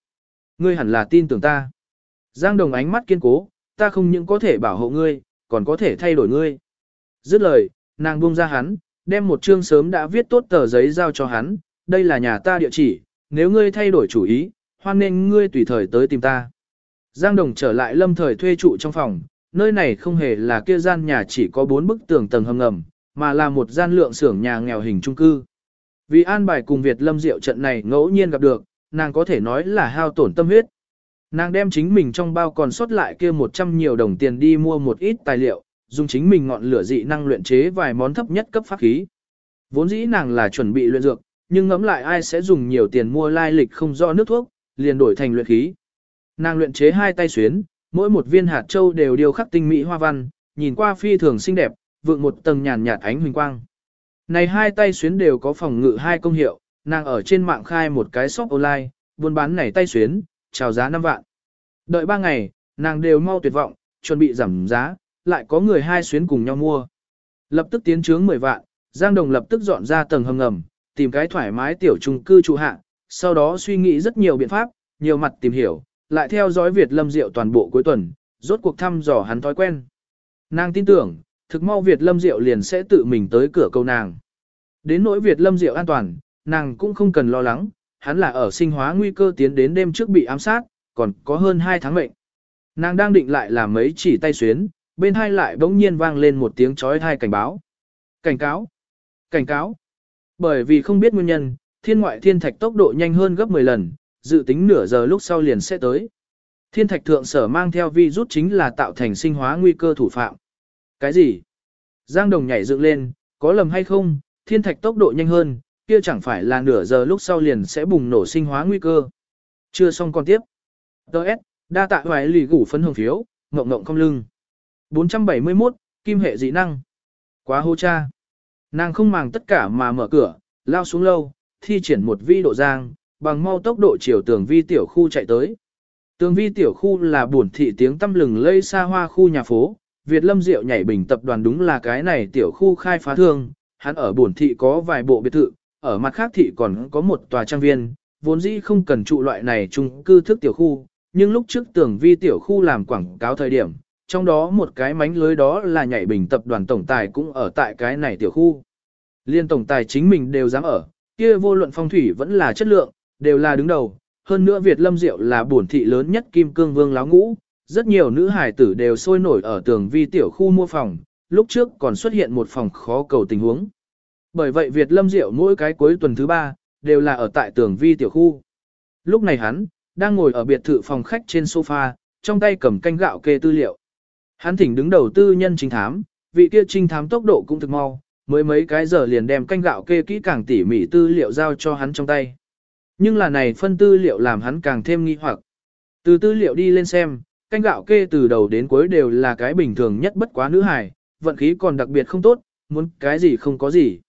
Ngươi hẳn là tin tưởng ta. Giang Đồng ánh mắt kiên cố, ta không những có thể bảo hộ ngươi, còn có thể thay đổi ngươi. Dứt lời, nàng buông ra hắn, đem một chương sớm đã viết tốt tờ giấy giao cho hắn, đây là nhà ta địa chỉ, nếu ngươi thay đổi chủ ý, hoan nên ngươi tùy thời tới tìm ta. Giang Đồng trở lại lâm thời thuê trụ trong phòng, nơi này không hề là kia gian nhà chỉ có bốn bức tường tầng hầm ngầm, mà là một gian lượng xưởng nhà nghèo hình trung cư. Vì an bài cùng Việt Lâm Diệu trận này ngẫu nhiên gặp được, nàng có thể nói là hao tổn tâm huyết. Nàng đem chính mình trong bao còn sót lại kia 100 nhiều đồng tiền đi mua một ít tài liệu, dùng chính mình ngọn lửa dị năng luyện chế vài món thấp nhất cấp pháp khí. Vốn dĩ nàng là chuẩn bị luyện dược, nhưng ngẫm lại ai sẽ dùng nhiều tiền mua lai lịch không rõ nước thuốc, liền đổi thành luyện khí. Nàng luyện chế hai tay xuyến, mỗi một viên hạt châu đều điêu khắc tinh mỹ hoa văn, nhìn qua phi thường xinh đẹp, vượng một tầng nhàn nhạt ánh huỳnh quang. Này hai tay xuyến đều có phòng ngự hai công hiệu, nàng ở trên mạng khai một cái shop online, buôn bán này tay xuyến, chào giá 5 vạn. Đợi 3 ngày, nàng đều mau tuyệt vọng, chuẩn bị giảm giá, lại có người hai xuyến cùng nhau mua. Lập tức tiến trướng 10 vạn, Giang Đồng lập tức dọn ra tầng hầm ngầm, tìm cái thoải mái tiểu trung cư trụ hạ, sau đó suy nghĩ rất nhiều biện pháp, nhiều mặt tìm hiểu, lại theo dõi Việt Lâm Diệu toàn bộ cuối tuần, rốt cuộc thăm dò hắn thói quen. Nàng tin tưởng, thực mau Việt Lâm Diệu liền sẽ tự mình tới cửa cầu nàng. Đến nỗi Việt Lâm Diệu an toàn, nàng cũng không cần lo lắng, hắn là ở sinh hóa nguy cơ tiến đến đêm trước bị ám sát, còn có hơn 2 tháng mệnh. Nàng đang định lại làm mấy chỉ tay xuyến, bên hai lại bỗng nhiên vang lên một tiếng chói tai cảnh báo. Cảnh cáo! Cảnh cáo! Bởi vì không biết nguyên nhân, thiên ngoại thiên thạch tốc độ nhanh hơn gấp 10 lần, dự tính nửa giờ lúc sau liền sẽ tới. Thiên thạch thượng sở mang theo vi rút chính là tạo thành sinh hóa nguy cơ thủ phạm. Cái gì? Giang Đồng nhảy dựng lên, có lầm hay không, thiên thạch tốc độ nhanh hơn, kia chẳng phải là nửa giờ lúc sau liền sẽ bùng nổ sinh hóa nguy cơ. Chưa xong còn tiếp. Đợt, đa tạ hoài lì gủ phấn hồng phiếu, ngộng ngộng không lưng. 471, kim hệ dị năng. Quá hô cha. Nàng không màng tất cả mà mở cửa, lao xuống lâu, thi triển một vi độ giang, bằng mau tốc độ chiều tường vi tiểu khu chạy tới. Tường vi tiểu khu là buồn thị tiếng tâm lừng lây xa hoa khu nhà phố, Việt Lâm Diệu nhảy bình tập đoàn đúng là cái này tiểu khu khai phá thương, hắn ở buồn thị có vài bộ biệt thự, ở mặt khác thị còn có một tòa trang viên, vốn dĩ không cần trụ loại này chung cư thức tiểu khu, nhưng lúc trước tưởng vi tiểu khu làm quảng cáo thời điểm, trong đó một cái mánh lưới đó là nhảy bình tập đoàn tổng tài cũng ở tại cái này tiểu khu. Liên tổng tài chính mình đều dám ở, kia vô luận phong thủy vẫn là chất lượng, đều là đứng đầu. Hơn nữa Việt Lâm Diệu là bổn thị lớn nhất kim cương vương láo ngũ, rất nhiều nữ hải tử đều sôi nổi ở tường vi tiểu khu mua phòng, lúc trước còn xuất hiện một phòng khó cầu tình huống. Bởi vậy Việt Lâm Diệu mỗi cái cuối tuần thứ ba, đều là ở tại tường vi tiểu khu. Lúc này hắn, đang ngồi ở biệt thự phòng khách trên sofa, trong tay cầm canh gạo kê tư liệu. Hắn thỉnh đứng đầu tư nhân trinh thám, vị kia trinh thám tốc độ cũng thực mau, mới mấy cái giờ liền đem canh gạo kê kỹ càng tỉ mỉ tư liệu giao cho hắn trong tay. Nhưng là này phân tư liệu làm hắn càng thêm nghi hoặc. Từ tư liệu đi lên xem, canh gạo kê từ đầu đến cuối đều là cái bình thường nhất bất quá nữ hài, vận khí còn đặc biệt không tốt, muốn cái gì không có gì.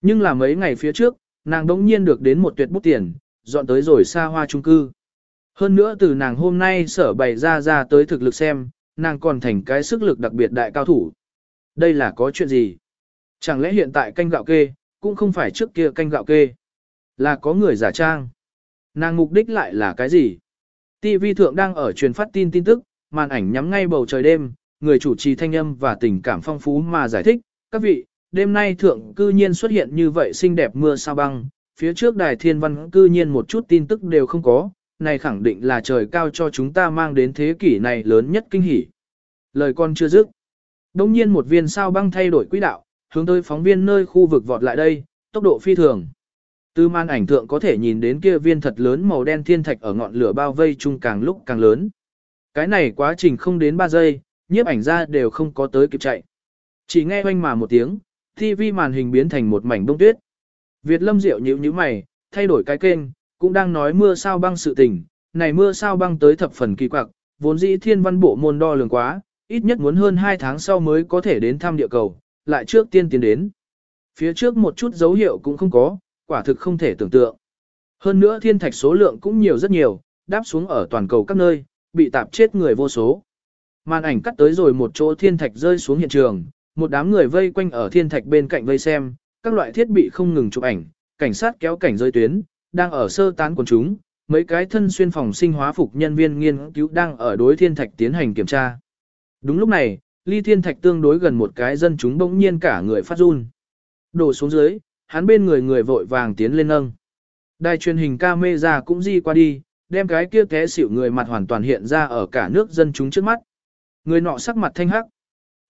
Nhưng là mấy ngày phía trước, nàng đống nhiên được đến một tuyệt bút tiền, dọn tới rồi xa hoa trung cư. Hơn nữa từ nàng hôm nay sở bày ra ra tới thực lực xem, nàng còn thành cái sức lực đặc biệt đại cao thủ. Đây là có chuyện gì? Chẳng lẽ hiện tại canh gạo kê, cũng không phải trước kia canh gạo kê, là có người giả trang. Nàng mục đích lại là cái gì? TV thượng đang ở truyền phát tin tin tức, màn ảnh nhắm ngay bầu trời đêm, người chủ trì thanh âm và tình cảm phong phú mà giải thích, các vị, đêm nay thượng cư nhiên xuất hiện như vậy xinh đẹp mưa sao băng, phía trước đài thiên văn cư nhiên một chút tin tức đều không có, này khẳng định là trời cao cho chúng ta mang đến thế kỷ này lớn nhất kinh hỉ. Lời con chưa dứt. Đông nhiên một viên sao băng thay đổi quỹ đạo, hướng tới phóng viên nơi khu vực vọt lại đây, tốc độ phi thường. Từ màn ảnh thượng có thể nhìn đến kia viên thật lớn màu đen thiên thạch ở ngọn lửa bao vây chung càng lúc càng lớn. Cái này quá trình không đến 3 giây, nhiếp ảnh ra đều không có tới kịp chạy. Chỉ nghe oanh mà một tiếng, TV màn hình biến thành một mảnh bông tuyết. Việt Lâm Diệu nhíu nhíu mày, thay đổi cái kênh, cũng đang nói mưa sao băng sự tình, này mưa sao băng tới thập phần kỳ quặc, vốn dĩ thiên văn bộ môn đo lường quá, ít nhất muốn hơn 2 tháng sau mới có thể đến thăm địa cầu, lại trước tiên tiến đến. Phía trước một chút dấu hiệu cũng không có, quả thực không thể tưởng tượng. Hơn nữa thiên thạch số lượng cũng nhiều rất nhiều, đáp xuống ở toàn cầu các nơi, bị tạp chết người vô số. Màn ảnh cắt tới rồi một chỗ thiên thạch rơi xuống hiện trường, một đám người vây quanh ở thiên thạch bên cạnh vây xem, các loại thiết bị không ngừng chụp ảnh, cảnh sát kéo cảnh rơi tuyến, đang ở sơ tán quần chúng, mấy cái thân xuyên phòng sinh hóa phục nhân viên nghiên cứu đang ở đối thiên thạch tiến hành kiểm tra. Đúng lúc này, ly thiên thạch tương đối gần một cái dân chúng bỗng nhiên cả người phát run. Đổ xuống dưới, hắn bên người người vội vàng tiến lên nâng. Đài truyền hình camera cũng di qua đi, đem cái kia té xỉu người mặt hoàn toàn hiện ra ở cả nước dân chúng trước mắt. Người nọ sắc mặt thanh hắc,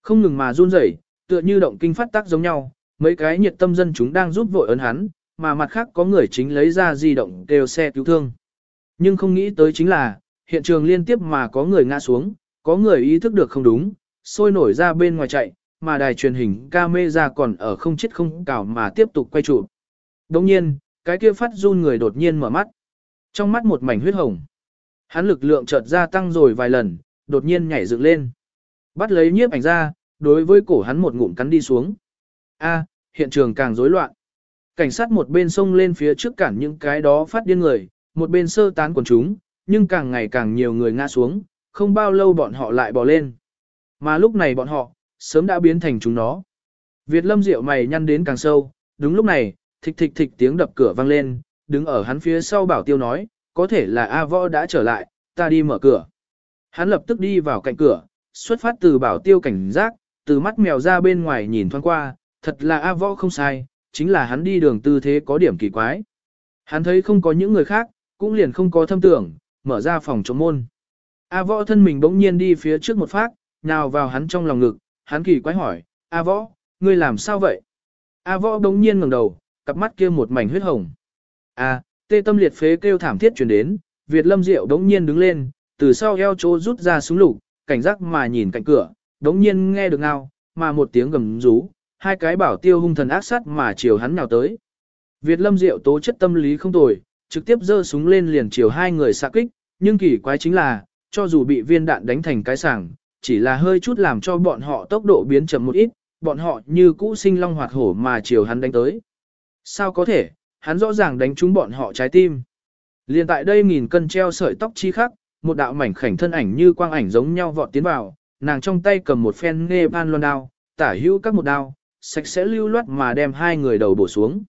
không ngừng mà run rẩy, tựa như động kinh phát tác giống nhau, mấy cái nhiệt tâm dân chúng đang giúp vội ấn hắn, mà mặt khác có người chính lấy ra di động kêu xe cứu thương. Nhưng không nghĩ tới chính là, hiện trường liên tiếp mà có người ngã xuống, có người ý thức được không đúng, sôi nổi ra bên ngoài chạy, mà đài truyền hình camera còn ở không chết không cào mà tiếp tục quay chụp. Đồng nhiên, cái kia phát run người đột nhiên mở mắt. Trong mắt một mảnh huyết hồng. Hắn lực lượng chợt gia tăng rồi vài lần, đột nhiên nhảy dựng lên. Bắt lấy nhiếp ảnh ra, đối với cổ hắn một ngụm cắn đi xuống. A, hiện trường càng rối loạn. Cảnh sát một bên xông lên phía trước cản những cái đó phát điên người, một bên sơ tán quần chúng, nhưng càng ngày càng nhiều người ngã xuống, không bao lâu bọn họ lại bỏ lên. Mà lúc này bọn họ, sớm đã biến thành chúng nó. Việt lâm rượu mày nhăn đến càng sâu, đúng lúc này, thịch thịch thịch tiếng đập cửa vang lên, đứng ở hắn phía sau bảo tiêu nói, có thể là A võ đã trở lại, ta đi mở cửa. Hắn lập tức đi vào cạnh cửa, xuất phát từ bảo tiêu cảnh giác, từ mắt mèo ra bên ngoài nhìn thoáng qua, thật là A võ không sai, chính là hắn đi đường tư thế có điểm kỳ quái. Hắn thấy không có những người khác, cũng liền không có thâm tưởng, mở ra phòng chống môn. A võ thân mình bỗng nhiên đi phía trước một phát, nào vào hắn trong lòng ngực, hắn kỳ quái hỏi, A võ, ngươi làm sao vậy? A võ đống nhiên ngẩng đầu, cặp mắt kia một mảnh huyết hồng. A, tê tâm liệt phế kêu thảm thiết truyền đến, Việt lâm diệu đống nhiên đứng lên, từ sau eo chỗ rút ra súng lục, cảnh giác mà nhìn cạnh cửa, Đống nhiên nghe được ngao, mà một tiếng gầm rú, hai cái bảo tiêu hung thần ác sát mà chiều hắn nào tới. Việt lâm diệu tố chất tâm lý không tồi, trực tiếp giơ súng lên liền chiều hai người xạ kích, nhưng kỳ quái chính là, cho dù bị viên đạn đánh thành cái sảng, chỉ là hơi chút làm cho bọn họ tốc độ biến chậm một ít, bọn họ như cũ sinh long hoạt hổ mà chiều hắn đánh tới. Sao có thể, hắn rõ ràng đánh trúng bọn họ trái tim. Liên tại đây nghìn cân treo sợi tóc chi khắc, một đạo mảnh khảnh thân ảnh như quang ảnh giống nhau vọt tiến vào, nàng trong tay cầm một phen nê ban loan đao, tả hữu các một đao, sạch sẽ lưu loát mà đem hai người đầu bổ xuống.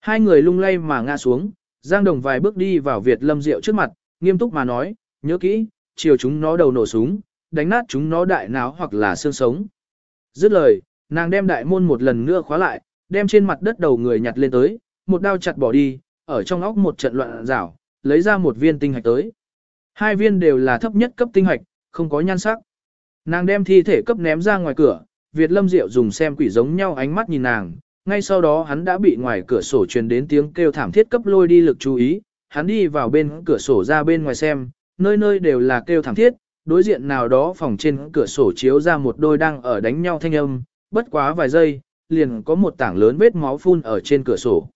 Hai người lung lay mà ngã xuống, Giang Đồng vài bước đi vào Việt Lâm Diệu trước mặt, nghiêm túc mà nói, nhớ kỹ, chiều chúng nó đầu nổ súng, đánh nát chúng nó đại não hoặc là xương sống. Dứt lời, nàng đem đại môn một lần nữa khóa lại, đem trên mặt đất đầu người nhặt lên tới, một đao chặt bỏ đi, ở trong óc một trận loạn rảo, lấy ra một viên tinh hạch tới. Hai viên đều là thấp nhất cấp tinh hạch, không có nhan sắc. Nàng đem thi thể cấp ném ra ngoài cửa, Việt Lâm Diệu dùng xem quỷ giống nhau ánh mắt nhìn nàng, ngay sau đó hắn đã bị ngoài cửa sổ truyền đến tiếng kêu thảm thiết cấp lôi đi lực chú ý, hắn đi vào bên cửa sổ ra bên ngoài xem, nơi nơi đều là kêu thảm thiết, đối diện nào đó phòng trên cửa sổ chiếu ra một đôi đang ở đánh nhau thanh âm, bất quá vài giây, liền có một tảng lớn vết máu phun ở trên cửa sổ.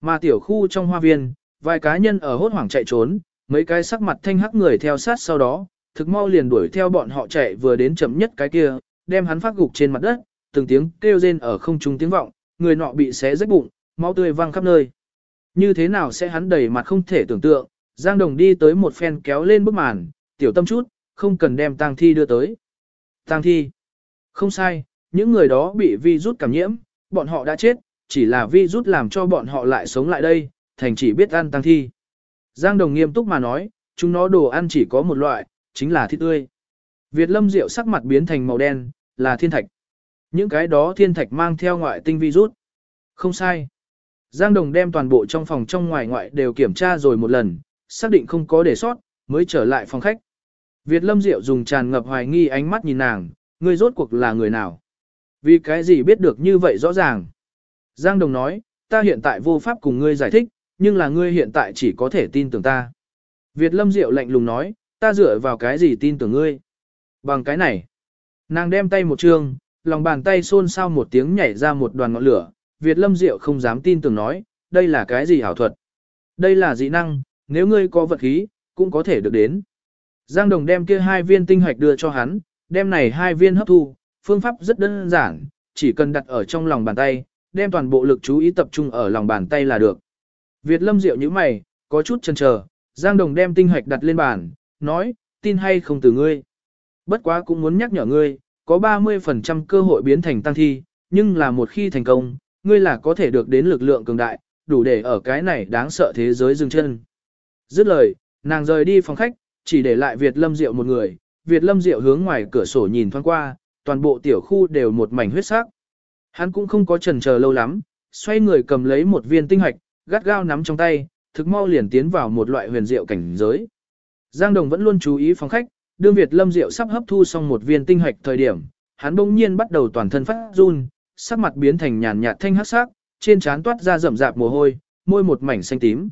Mà tiểu khu trong hoa viên, vài cá nhân ở hốt hoảng chạy trốn, mấy cái sắc mặt thanh hắc người theo sát sau đó, thực mau liền đuổi theo bọn họ chạy vừa đến chậm nhất cái kia, đem hắn phát gục trên mặt đất, từng tiếng kêu rên ở không trung tiếng vọng, người nọ bị xé rách bụng, máu tươi văng khắp nơi. Như thế nào sẽ hắn đầy mặt không thể tưởng tượng, Giang Đồng đi tới một phen kéo lên bức màn, tiểu tâm chút, không cần đem tang thi đưa tới. Tang thi. Không sai, những người đó bị virus cảm nhiễm, bọn họ đã chết, chỉ là virus làm cho bọn họ lại sống lại đây, thành chỉ biết ăn tang thi. Giang Đồng nghiêm túc mà nói, chúng nó đồ ăn chỉ có một loại, chính là thịt tươi. Việt Lâm Diệu sắc mặt biến thành màu đen, là thiên thạch. Những cái đó thiên thạch mang theo ngoại tinh virus. Không sai. Giang Đồng đem toàn bộ trong phòng trong ngoài ngoại đều kiểm tra rồi một lần, xác định không có để sót, mới trở lại phòng khách. Việt Lâm Diệu dùng tràn ngập hoài nghi ánh mắt nhìn nàng, ngươi rốt cuộc là người nào? Vì cái gì biết được như vậy rõ ràng? Giang Đồng nói, ta hiện tại vô pháp cùng ngươi giải thích, nhưng là ngươi hiện tại chỉ có thể tin tưởng ta. Việt Lâm Diệu lạnh lùng nói, ta dựa vào cái gì tin tưởng ngươi? Bằng cái này. Nàng đem tay một trường, lòng bàn tay xôn xao một tiếng nhảy ra một đoàn ngọn lửa. Việt Lâm Diệu không dám tin tưởng nói, đây là cái gì hảo thuật? Đây là dị năng, nếu ngươi có vật khí, cũng có thể được đến. Giang Đồng đem kia hai viên tinh hoạch đưa cho hắn, đem này hai viên hấp thu, phương pháp rất đơn giản, chỉ cần đặt ở trong lòng bàn tay, đem toàn bộ lực chú ý tập trung ở lòng bàn tay là được. Việt Lâm Diệu như mày, có chút chần chờ, Giang Đồng đem tinh hoạch đặt lên bàn, nói, tin hay không từ ngươi. Bất quá cũng muốn nhắc nhở ngươi, có 30% cơ hội biến thành tăng thi, nhưng là một khi thành công, ngươi là có thể được đến lực lượng cường đại, đủ để ở cái này đáng sợ thế giới dừng chân. Dứt lời, nàng rời đi phòng khách, chỉ để lại Việt Lâm Diệu một người, Việt Lâm Diệu hướng ngoài cửa sổ nhìn thoáng qua, toàn bộ tiểu khu đều một mảnh huyết sắc. Hắn cũng không có chần chờ lâu lắm, xoay người cầm lấy một viên tinh hạch, gắt gao nắm trong tay, thực mau liền tiến vào một loại huyền diệu cảnh giới. Giang Đồng vẫn luôn chú ý phòng khách, đương Việt Lâm Diệu sắp hấp thu xong một viên tinh hạch thời điểm, hắn bỗng nhiên bắt đầu toàn thân phát run, sắc mặt biến thành nhàn nhạt thanh hắc sắc, trên trán toát ra rậm rạp mồ hôi, môi một mảnh xanh tím.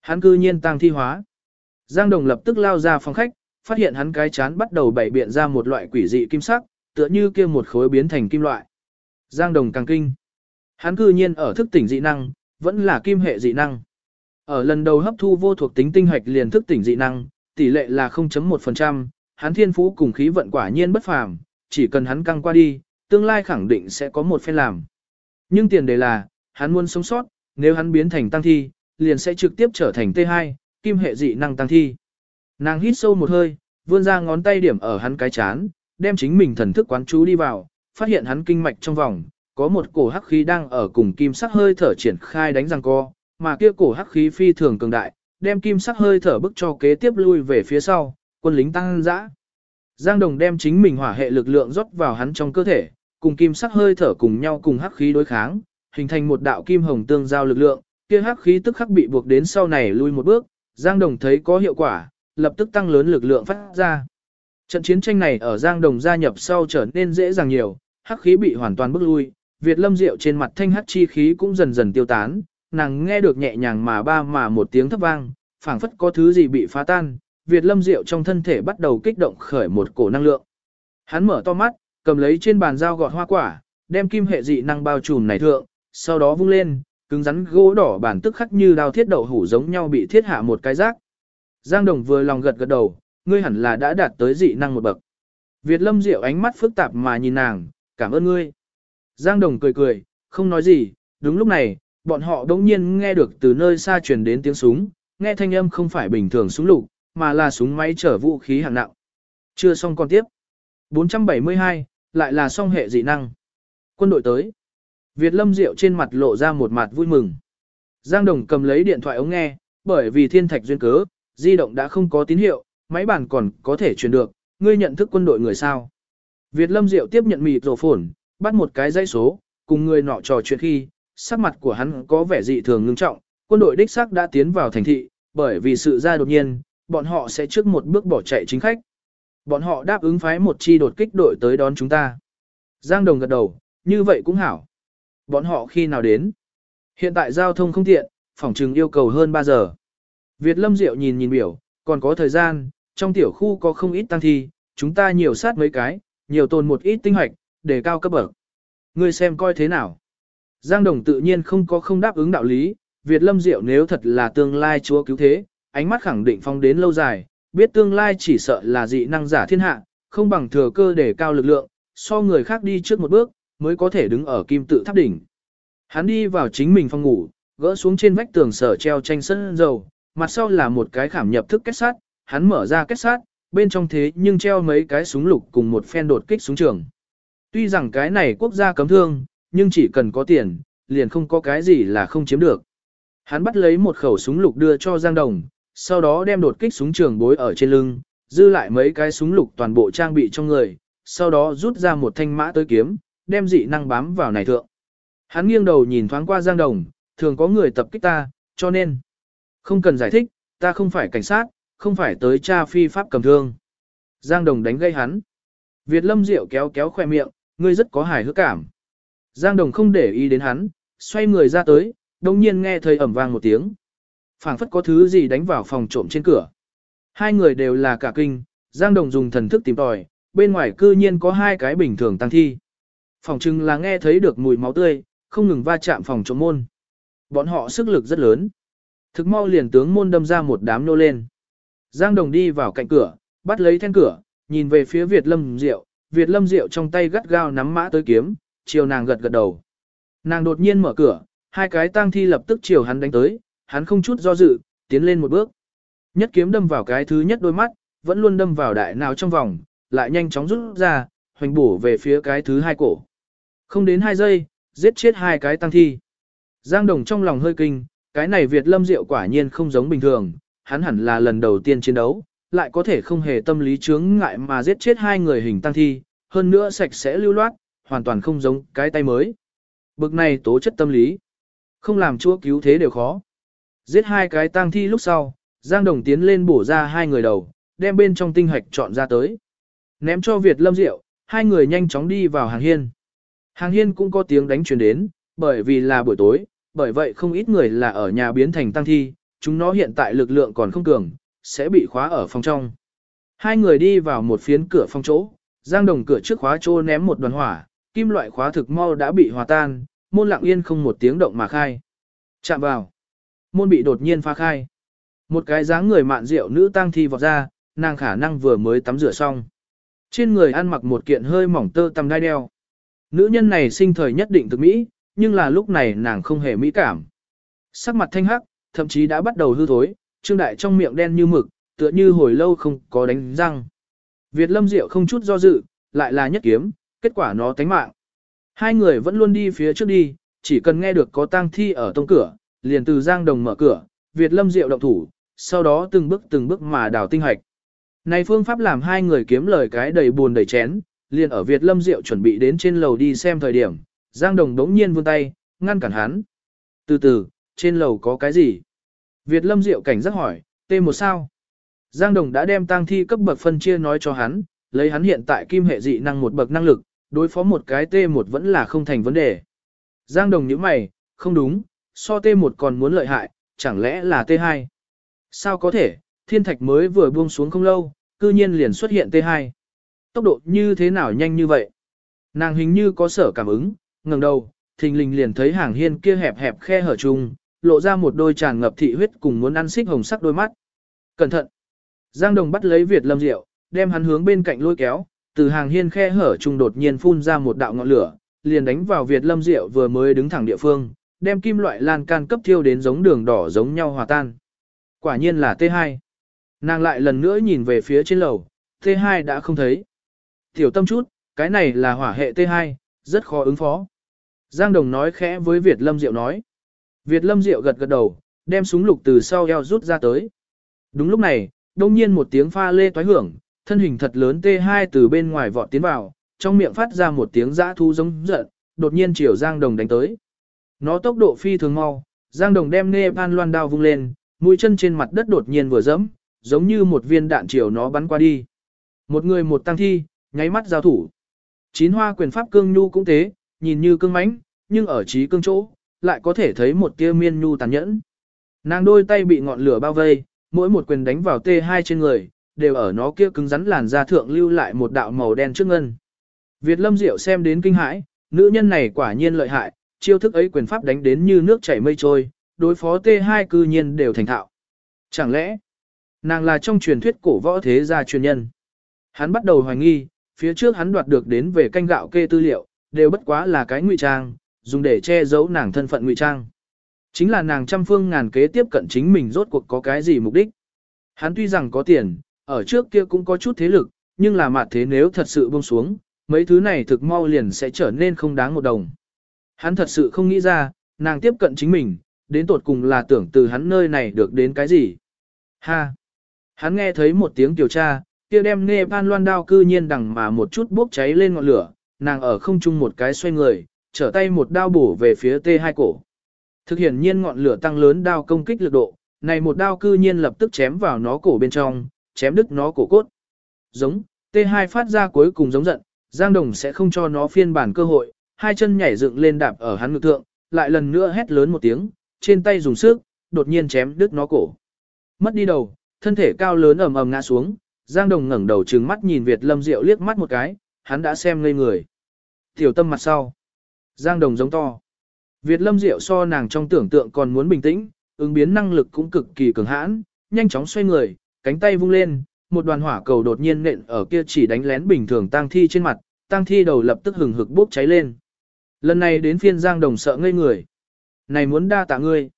Hắn cư nhiên tăng thi hóa. Giang Đồng lập tức lao ra phòng khách, phát hiện hắn cái chán bắt đầu bảy biện ra một loại quỷ dị kim sắc, tựa như kia một khối biến thành kim loại. Giang Đồng càng kinh. Hắn cư nhiên ở thức tỉnh dị năng, vẫn là kim hệ dị năng. Ở lần đầu hấp thu vô thuộc tính tinh hạch liền thức tỉnh dị năng, tỷ lệ là 0.1%, hắn thiên phú cùng khí vận quả nhiên bất phàm, chỉ cần hắn căng qua đi, tương lai khẳng định sẽ có một phen làm. Nhưng tiền đề là, hắn muốn sống sót, nếu hắn biến thành tăng thi, liền sẽ trực tiếp trở thành T2, kim hệ dị năng tăng thi. Nàng hít sâu một hơi, vươn ra ngón tay điểm ở hắn cái chán, đem chính mình thần thức quán chú đi vào, phát hiện hắn kinh mạch trong vòng, có một cổ hắc khí đang ở cùng kim sắc hơi thở triển khai đánh răng co, mà kia cổ hắc khí phi thường cường đại, đem kim sắc hơi thở bức cho kế tiếp lui về phía sau, quân lính tăng dã. Giang Đồng đem chính mình hỏa hệ lực lượng rót vào hắn trong cơ thể, cùng kim sắc hơi thở cùng nhau cùng hắc khí đối kháng, hình thành một đạo kim hồng tương giao lực lượng, kia hắc khí tức khắc bị buộc đến sau này lui một bước, Giang Đồng thấy có hiệu quả, lập tức tăng lớn lực lượng phát ra. Trận chiến tranh này ở Giang Đồng gia nhập sau trở nên dễ dàng nhiều, hắc khí bị hoàn toàn bức lui, Việt Lâm Diệu trên mặt thanh hắc chi khí cũng dần dần tiêu tán, nàng nghe được nhẹ nhàng mà ba mà một tiếng thấp vang, phảng phất có thứ gì bị phá tan, Việt Lâm Diệu trong thân thể bắt đầu kích động khởi một cổ năng lượng. Hắn mở to mắt, cầm lấy trên bàn dao gọt hoa quả, đem kim hệ dị năng bao trùm này thượng, sau đó vung lên, cứng rắn gỗ đỏ bản tức khắc như đao thiết đậu hủ giống nhau bị thiết hạ một cái rác. Giang Đồng vừa lòng gật gật đầu, ngươi hẳn là đã đạt tới dị năng một bậc. Việt Lâm Diệu ánh mắt phức tạp mà nhìn nàng, cảm ơn ngươi. Giang Đồng cười cười, không nói gì, đúng lúc này, bọn họ đống nhiên nghe được từ nơi xa truyền đến tiếng súng, nghe thanh âm không phải bình thường súng lục, mà là súng máy chở vũ khí hạng nặng. Chưa xong còn tiếp. 472, lại là song hệ dị năng. Quân đội tới. Việt Lâm Diệu trên mặt lộ ra một mặt vui mừng. Giang Đồng cầm lấy điện thoại ống nghe, bởi vì thiên thạch duyên cớ, di động đã không có tín hiệu, máy bàn còn có thể truyền được, ngươi nhận thức quân đội người sao. Việt Lâm Diệu tiếp nhận mịt rổ phổn, bắt một cái dây số, cùng người nọ trò chuyện khi, sắc mặt của hắn có vẻ dị thường ngưng trọng, quân đội đích xác đã tiến vào thành thị, bởi vì sự ra đột nhiên, bọn họ sẽ trước một bước bỏ chạy chính khách. Bọn họ đáp ứng phái một chi đột kích đội tới đón chúng ta. Giang Đồng gật đầu, như vậy cũng hảo. Bọn họ khi nào đến? Hiện tại giao thông không tiện, phòng trừng yêu cầu hơn 3 giờ. Việt Lâm Diệu nhìn nhìn biểu, còn có thời gian, trong tiểu khu có không ít tăng thi, chúng ta nhiều sát mấy cái, nhiều tồn một ít tinh hoạch, để cao cấp bậc. Ngươi xem coi thế nào. Giang Đồng tự nhiên không có không đáp ứng đạo lý, Việt Lâm Diệu nếu thật là tương lai chúa cứu thế, ánh mắt khẳng định phong đến lâu dài, biết tương lai chỉ sợ là dị năng giả thiên hạ, không bằng thừa cơ để cao lực lượng, so người khác đi trước một bước, mới có thể đứng ở kim tự tháp đỉnh. Hắn đi vào chính mình phòng ngủ, gỡ xuống trên vách tường sở treo tranh sân dầu, mặt sau là một cái khảm nhập thức kết sát, hắn mở ra kết sát, bên trong thế nhưng treo mấy cái súng lục cùng một phen đột kích súng trường. Tuy rằng cái này quốc gia cấm thương, nhưng chỉ cần có tiền, liền không có cái gì là không chiếm được. Hắn bắt lấy một khẩu súng lục đưa cho Giang Đồng, sau đó đem đột kích súng trường bối ở trên lưng, dư lại mấy cái súng lục toàn bộ trang bị trong người, sau đó rút ra một thanh mã tới kiếm, đem dị năng bám vào này thượng. Hắn nghiêng đầu nhìn thoáng qua Giang Đồng, thường có người tập kích ta, cho nên không cần giải thích, ta không phải cảnh sát, không phải tới cha phi pháp cầm thương. Giang Đồng đánh gây hắn. Việt Lâm Diệu kéo kéo khoe miệng, ngươi rất có hài hước cảm. Giang Đồng không để ý đến hắn, xoay người ra tới, đồng nhiên nghe thấy ẩm vang một tiếng. phảng phất có thứ gì đánh vào phòng trộm trên cửa. Hai người đều là cả kinh, Giang Đồng dùng thần thức tìm tòi, bên ngoài cư nhiên có hai cái bình thường tăng thi. Phòng trưng là nghe thấy được mùi máu tươi, không ngừng va chạm phòng trộm môn. Bọn họ sức lực rất lớn. Thực mau liền tướng môn đâm ra một đám nô lên. Giang Đồng đi vào cạnh cửa, bắt lấy then cửa, nhìn về phía Việt Lâm Diệu, Việt Lâm Diệu trong tay gắt gao nắm mã tới kiếm, chiều nàng gật gật đầu. Nàng đột nhiên mở cửa, hai cái tang thi lập tức chiều hắn đánh tới, hắn không chút do dự, tiến lên một bước. Nhất kiếm đâm vào cái thứ nhất đôi mắt, vẫn luôn đâm vào đại nào trong vòng, lại nhanh chóng rút ra, hoành bổ về phía cái thứ hai cổ. Không đến hai giây, giết chết hai cái tăng thi. Giang Đồng trong lòng hơi kinh, cái này Việt Lâm Diệu quả nhiên không giống bình thường, hắn hẳn là lần đầu tiên chiến đấu, lại có thể không hề tâm lý chướng ngại mà giết chết hai người hình tăng thi, hơn nữa sạch sẽ lưu loát, hoàn toàn không giống cái tay mới. Bực này tố chất tâm lý, không làm chúa cứu thế đều khó. Giết hai cái tăng thi lúc sau, Giang Đồng tiến lên bổ ra hai người đầu, đem bên trong tinh hạch chọn ra tới. Ném cho Việt Lâm Diệu, hai người nhanh chóng đi vào hàng hiên. Hàng hiên cũng có tiếng đánh truyền đến, bởi vì là buổi tối, bởi vậy không ít người là ở nhà biến thành tăng thi, chúng nó hiện tại lực lượng còn không cường, sẽ bị khóa ở phòng trong. Hai người đi vào một phiến cửa phòng chỗ, Giang Đồng cửa trước khóa chỗ ném một đoàn hỏa, kim loại khóa thực mau đã bị hòa tan, môn lặng yên không một tiếng động mà khai. Chạm vào. Môn bị đột nhiên phá khai. Một cái dáng người mạn rượu nữ tang thi vọt ra, nàng khả năng vừa mới tắm rửa xong. Trên người ăn mặc một kiện hơi mỏng tơ tằm đai đeo. Nữ nhân này sinh thời nhất định thực mỹ, nhưng là lúc này nàng không hề mỹ cảm. Sắc mặt thanh hắc, thậm chí đã bắt đầu hư thối, trương đại trong miệng đen như mực, tựa như hồi lâu không có đánh răng. Việt lâm diệu không chút do dự, lại là nhất kiếm, kết quả nó tánh mạng. Hai người vẫn luôn đi phía trước đi, chỉ cần nghe được có tang thi ở tông cửa, liền từ giang đồng mở cửa, Việt lâm diệu động thủ, sau đó từng bước từng bước mà đào tinh hạch này phương pháp làm hai người kiếm lời cái đầy buồn đầy chén, liền ở Việt Lâm Diệu chuẩn bị đến trên lầu đi xem thời điểm, Giang Đồng đống nhiên vươn tay, ngăn cản hắn. Từ từ, trên lầu có cái gì? Việt Lâm Diệu cảnh giác hỏi, tê một sao? Giang Đồng đã đem tang thi cấp bậc phân chia nói cho hắn, lấy hắn hiện tại kim hệ dị năng một bậc năng lực, đối phó một cái T1 vẫn là không thành vấn đề. Giang Đồng nhíu mày, không đúng, so T1 còn muốn lợi hại, chẳng lẽ là T2? Sao có thể, thiên thạch mới vừa buông xuống không lâu, cư nhiên liền xuất hiện T2. Tốc độ như thế nào nhanh như vậy? Nàng hình như có sở cảm ứng, ngẩng đầu, thình lình liền thấy hàng hiên kia hẹp hẹp khe hở chung, lộ ra một đôi tràn ngập thị huyết cùng muốn ăn xích hồng sắc đôi mắt. Cẩn thận! Giang Đồng bắt lấy Việt Lâm Diệu, đem hắn hướng bên cạnh lôi kéo, từ hàng hiên khe hở chung đột nhiên phun ra một đạo ngọn lửa, liền đánh vào Việt Lâm Diệu vừa mới đứng thẳng địa phương, đem kim loại lan can cấp thiêu đến giống đường đỏ giống nhau hòa tan. Quả nhiên là T2. Nàng lại lần nữa nhìn về phía trên lầu, T2 đã không thấy. Tiểu tâm chút, cái này là hỏa hệ T2, rất khó ứng phó. Giang Đồng nói khẽ với Việt Lâm Diệu nói. Việt Lâm Diệu gật gật đầu, đem súng lục từ sau eo rút ra tới. Đúng lúc này, đông nhiên một tiếng pha lê toái hưởng, thân hình thật lớn T2 từ bên ngoài vọt tiến vào, trong miệng phát ra một tiếng dã thu giống giận, đột nhiên chiều Giang Đồng đánh tới. Nó tốc độ phi thường mau, Giang Đồng đem nê pan loan đao vung lên, mũi chân trên mặt đất đột nhiên vừa dẫm, giống như một viên đạn chiều nó bắn qua đi. Một người một tăng thi, nháy mắt giao thủ. Chín hoa quyền pháp cương nhu cũng thế, nhìn như cương mãnh, nhưng ở trí cương chỗ, lại có thể thấy một tia miên nhu tàn nhẫn. Nàng đôi tay bị ngọn lửa bao vây, mỗi một quyền đánh vào T2 trên người, đều ở nó kia cứng rắn làn da thượng lưu lại một đạo màu đen trước ngân. Việt Lâm Diệu xem đến kinh hãi, nữ nhân này quả nhiên lợi hại, chiêu thức ấy quyền pháp đánh đến như nước chảy mây trôi, đối phó T2 cư nhiên đều thành thạo. Chẳng lẽ, nàng là trong truyền thuyết cổ võ thế gia truyền nhân? Hắn bắt đầu hoài nghi, phía trước hắn đoạt được đến về canh gạo kê tư liệu, đều bất quá là cái ngụy trang, dùng để che giấu nàng thân phận ngụy trang. Chính là nàng trăm phương ngàn kế tiếp cận chính mình rốt cuộc có cái gì mục đích. Hắn tuy rằng có tiền, ở trước kia cũng có chút thế lực, nhưng là mặt thế nếu thật sự buông xuống, mấy thứ này thực mau liền sẽ trở nên không đáng một đồng. Hắn thật sự không nghĩ ra, nàng tiếp cận chính mình, đến tột cùng là tưởng từ hắn nơi này được đến cái gì. Ha! Hắn nghe thấy một tiếng điều tra, kia đem nê pan loan đao cư nhiên đằng mà một chút bốc cháy lên ngọn lửa, nàng ở không trung một cái xoay người, trở tay một đao bổ về phía T hai cổ. Thực hiện nhiên ngọn lửa tăng lớn đao công kích lực độ, này một đao cư nhiên lập tức chém vào nó cổ bên trong, chém đứt nó cổ cốt. Giống, T2 phát ra cuối cùng giống giận, Giang Đồng sẽ không cho nó phiên bản cơ hội, hai chân nhảy dựng lên đạp ở hắn ngực thượng, lại lần nữa hét lớn một tiếng, trên tay dùng sức, đột nhiên chém đứt nó cổ. Mất đi đầu, thân thể cao lớn ầm ầm ngã xuống, Giang Đồng ngẩng đầu trừng mắt nhìn Việt Lâm Diệu liếc mắt một cái, hắn đã xem ngây người. Tiểu tâm mặt sau. Giang Đồng giống to. Việt Lâm Diệu so nàng trong tưởng tượng còn muốn bình tĩnh, ứng biến năng lực cũng cực kỳ cường hãn, nhanh chóng xoay người, cánh tay vung lên, một đoàn hỏa cầu đột nhiên nện ở kia chỉ đánh lén bình thường tang thi trên mặt, tang thi đầu lập tức hừng hực bốc cháy lên. Lần này đến phiên Giang Đồng sợ ngây người. Này muốn đa tạ ngươi.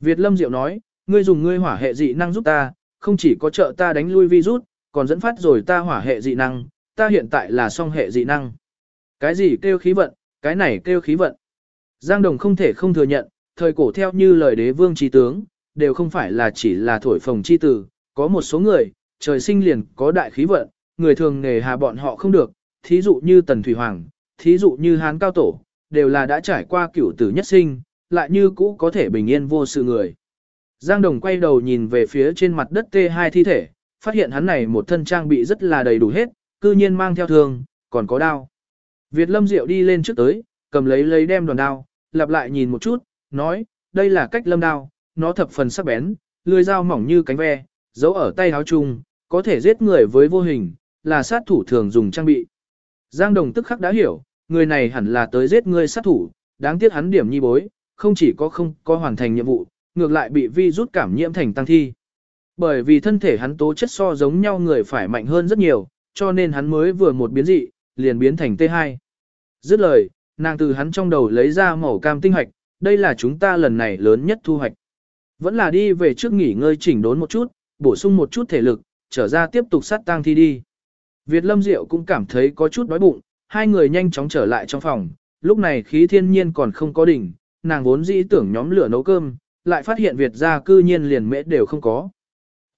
Việt Lâm Diệu nói, ngươi dùng ngươi hỏa hệ dị năng giúp ta, không chỉ có trợ ta đánh lui virus, còn dẫn phát rồi ta hỏa hệ dị năng, ta hiện tại là song hệ dị năng. Cái gì kêu khí vận, cái này kêu khí vận. Giang Đồng không thể không thừa nhận, thời cổ theo như lời đế vương trí tướng, đều không phải là chỉ là thổi phồng chi tử, có một số người, trời sinh liền có đại khí vận, người thường nghề hà bọn họ không được, thí dụ như Tần Thủy Hoàng, thí dụ như Hán Cao Tổ, đều là đã trải qua cửu tử nhất sinh, lại như cũ có thể bình yên vô sự người. Giang Đồng quay đầu nhìn về phía trên mặt đất T2 thi thể, phát hiện hắn này một thân trang bị rất là đầy đủ hết, cư nhiên mang theo thường, còn có đao. Việt Lâm Diệu đi lên trước tới, cầm lấy lấy đem đoàn đao, lặp lại nhìn một chút, nói, đây là cách lâm đao, nó thập phần sắc bén, lưỡi dao mỏng như cánh ve, giấu ở tay áo chung, có thể giết người với vô hình, là sát thủ thường dùng trang bị. Giang Đồng tức khắc đã hiểu, người này hẳn là tới giết người sát thủ, đáng tiếc hắn điểm nhi bối, không chỉ có không có hoàn thành nhiệm vụ, ngược lại bị vi rút cảm nhiễm thành tăng thi. Bởi vì thân thể hắn tố chất so giống nhau người phải mạnh hơn rất nhiều, cho nên hắn mới vừa một biến dị, liền biến thành T2. Dứt lời, nàng từ hắn trong đầu lấy ra màu cam tinh hoạch, đây là chúng ta lần này lớn nhất thu hoạch. Vẫn là đi về trước nghỉ ngơi chỉnh đốn một chút, bổ sung một chút thể lực, trở ra tiếp tục sát tang thi đi. Việt Lâm Diệu cũng cảm thấy có chút đói bụng, hai người nhanh chóng trở lại trong phòng, lúc này khí thiên nhiên còn không có đỉnh, nàng vốn dĩ tưởng nhóm lửa nấu cơm, lại phát hiện Việt gia cư nhiên liền mễ đều không có.